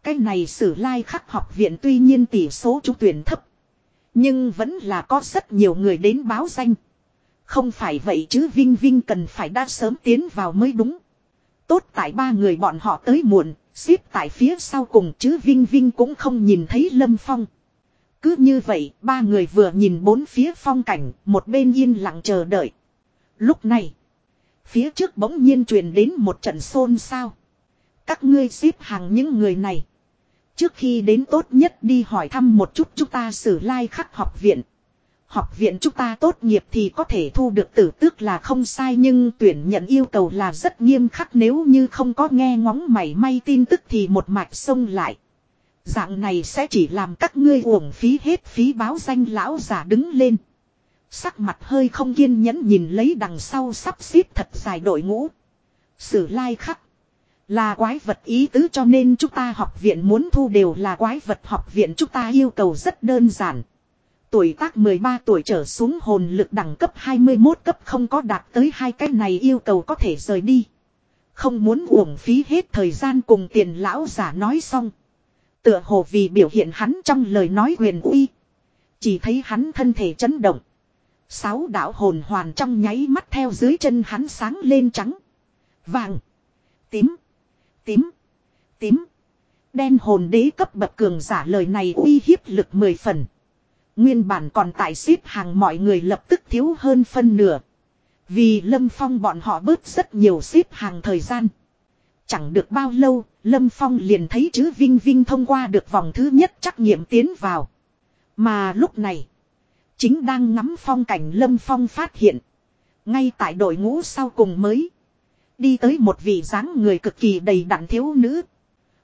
Cái này sử lai khắc học viện tuy nhiên tỷ số trúng tuyển thấp. Nhưng vẫn là có rất nhiều người đến báo danh. Không phải vậy chứ Vinh Vinh cần phải đã sớm tiến vào mới đúng. Tốt tại ba người bọn họ tới muộn, xếp tại phía sau cùng chứ Vinh Vinh cũng không nhìn thấy Lâm Phong. Cứ như vậy, ba người vừa nhìn bốn phía phong cảnh, một bên yên lặng chờ đợi. Lúc này, phía trước bỗng nhiên truyền đến một trận xôn xao. Các ngươi xếp hàng những người này. Trước khi đến tốt nhất đi hỏi thăm một chút chúng ta sử lai like khắc học viện. Học viện chúng ta tốt nghiệp thì có thể thu được tử tước là không sai nhưng tuyển nhận yêu cầu là rất nghiêm khắc nếu như không có nghe ngóng mảy may tin tức thì một mạch xông lại. Dạng này sẽ chỉ làm các ngươi uổng phí hết phí báo danh lão giả đứng lên. Sắc mặt hơi không kiên nhẫn nhìn lấy đằng sau sắp xếp thật dài đội ngũ. Sử lai like khắc. Là quái vật ý tứ cho nên chúng ta học viện muốn thu đều là quái vật học viện chúng ta yêu cầu rất đơn giản. Tuổi tác 13 tuổi trở xuống hồn lực đẳng cấp 21 cấp không có đạt tới hai cái này yêu cầu có thể rời đi. Không muốn uổng phí hết thời gian cùng tiền lão giả nói xong. Tựa hồ vì biểu hiện hắn trong lời nói huyền uy. Chỉ thấy hắn thân thể chấn động. Sáu đạo hồn hoàn trong nháy mắt theo dưới chân hắn sáng lên trắng. Vàng. Tím. Tím. Tím. Đen hồn đế cấp bậc cường giả lời này uy hiếp lực mười phần. Nguyên bản còn tại xếp hàng mọi người lập tức thiếu hơn phân nửa. Vì Lâm Phong bọn họ bớt rất nhiều xếp hàng thời gian. Chẳng được bao lâu, Lâm Phong liền thấy chữ Vinh Vinh thông qua được vòng thứ nhất trắc nghiệm tiến vào. Mà lúc này, chính đang ngắm phong cảnh Lâm Phong phát hiện. Ngay tại đội ngũ sau cùng mới. Đi tới một vị dáng người cực kỳ đầy đặn thiếu nữ.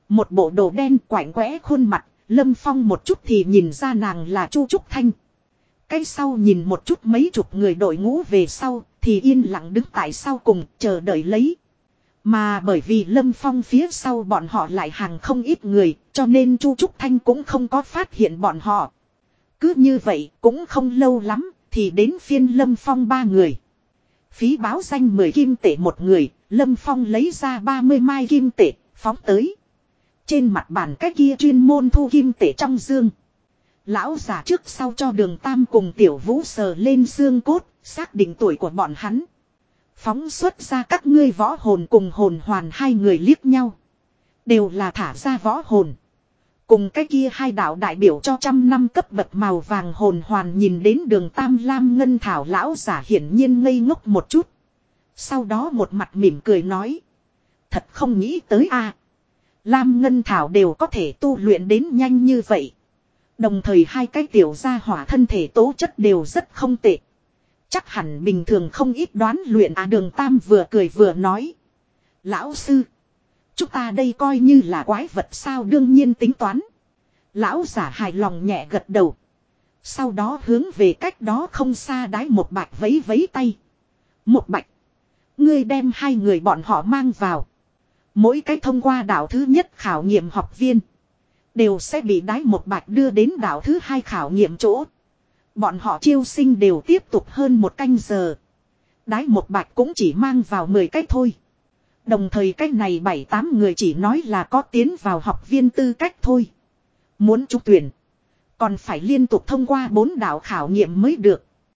Một bộ đồ đen quảnh quẽ khuôn mặt, Lâm Phong một chút thì nhìn ra nàng là Chu Trúc Thanh. Cái sau nhìn một chút mấy chục người đội ngũ về sau, thì yên lặng đứng tại sau cùng, chờ đợi lấy. Mà bởi vì Lâm Phong phía sau bọn họ lại hàng không ít người, cho nên Chu Trúc Thanh cũng không có phát hiện bọn họ. Cứ như vậy, cũng không lâu lắm, thì đến phiên Lâm Phong ba người. Phí báo danh 10 kim tệ một người, Lâm Phong lấy ra 30 mai kim tệ, phóng tới. Trên mặt bàn cái kia chuyên môn thu kim tể trong dương. Lão giả trước sau cho đường tam cùng tiểu vũ sờ lên xương cốt, xác định tuổi của bọn hắn. Phóng xuất ra các ngươi võ hồn cùng hồn hoàn hai người liếc nhau. Đều là thả ra võ hồn. Cùng cái kia hai đạo đại biểu cho trăm năm cấp bậc màu vàng hồn hoàn nhìn đến đường tam lam ngân thảo lão giả hiển nhiên ngây ngốc một chút. Sau đó một mặt mỉm cười nói. Thật không nghĩ tới a Lam Ngân Thảo đều có thể tu luyện đến nhanh như vậy. Đồng thời hai cái tiểu gia hỏa thân thể tố chất đều rất không tệ. Chắc hẳn bình thường không ít đoán luyện à đường Tam vừa cười vừa nói. Lão sư. Chúng ta đây coi như là quái vật sao đương nhiên tính toán. Lão giả hài lòng nhẹ gật đầu. Sau đó hướng về cách đó không xa đái một bạch vấy vấy tay. Một bạch. Ngươi đem hai người bọn họ mang vào. Mỗi cái thông qua đảo thứ nhất khảo nghiệm học viên. Đều sẽ bị đái một bạch đưa đến đảo thứ hai khảo nghiệm chỗ. Bọn họ chiêu sinh đều tiếp tục hơn một canh giờ. Đái một bạch cũng chỉ mang vào 10 cách thôi. Đồng thời cách này 7-8 người chỉ nói là có tiến vào học viên tư cách thôi. Muốn trúng tuyển. Còn phải liên tục thông qua bốn đảo khảo nghiệm mới được.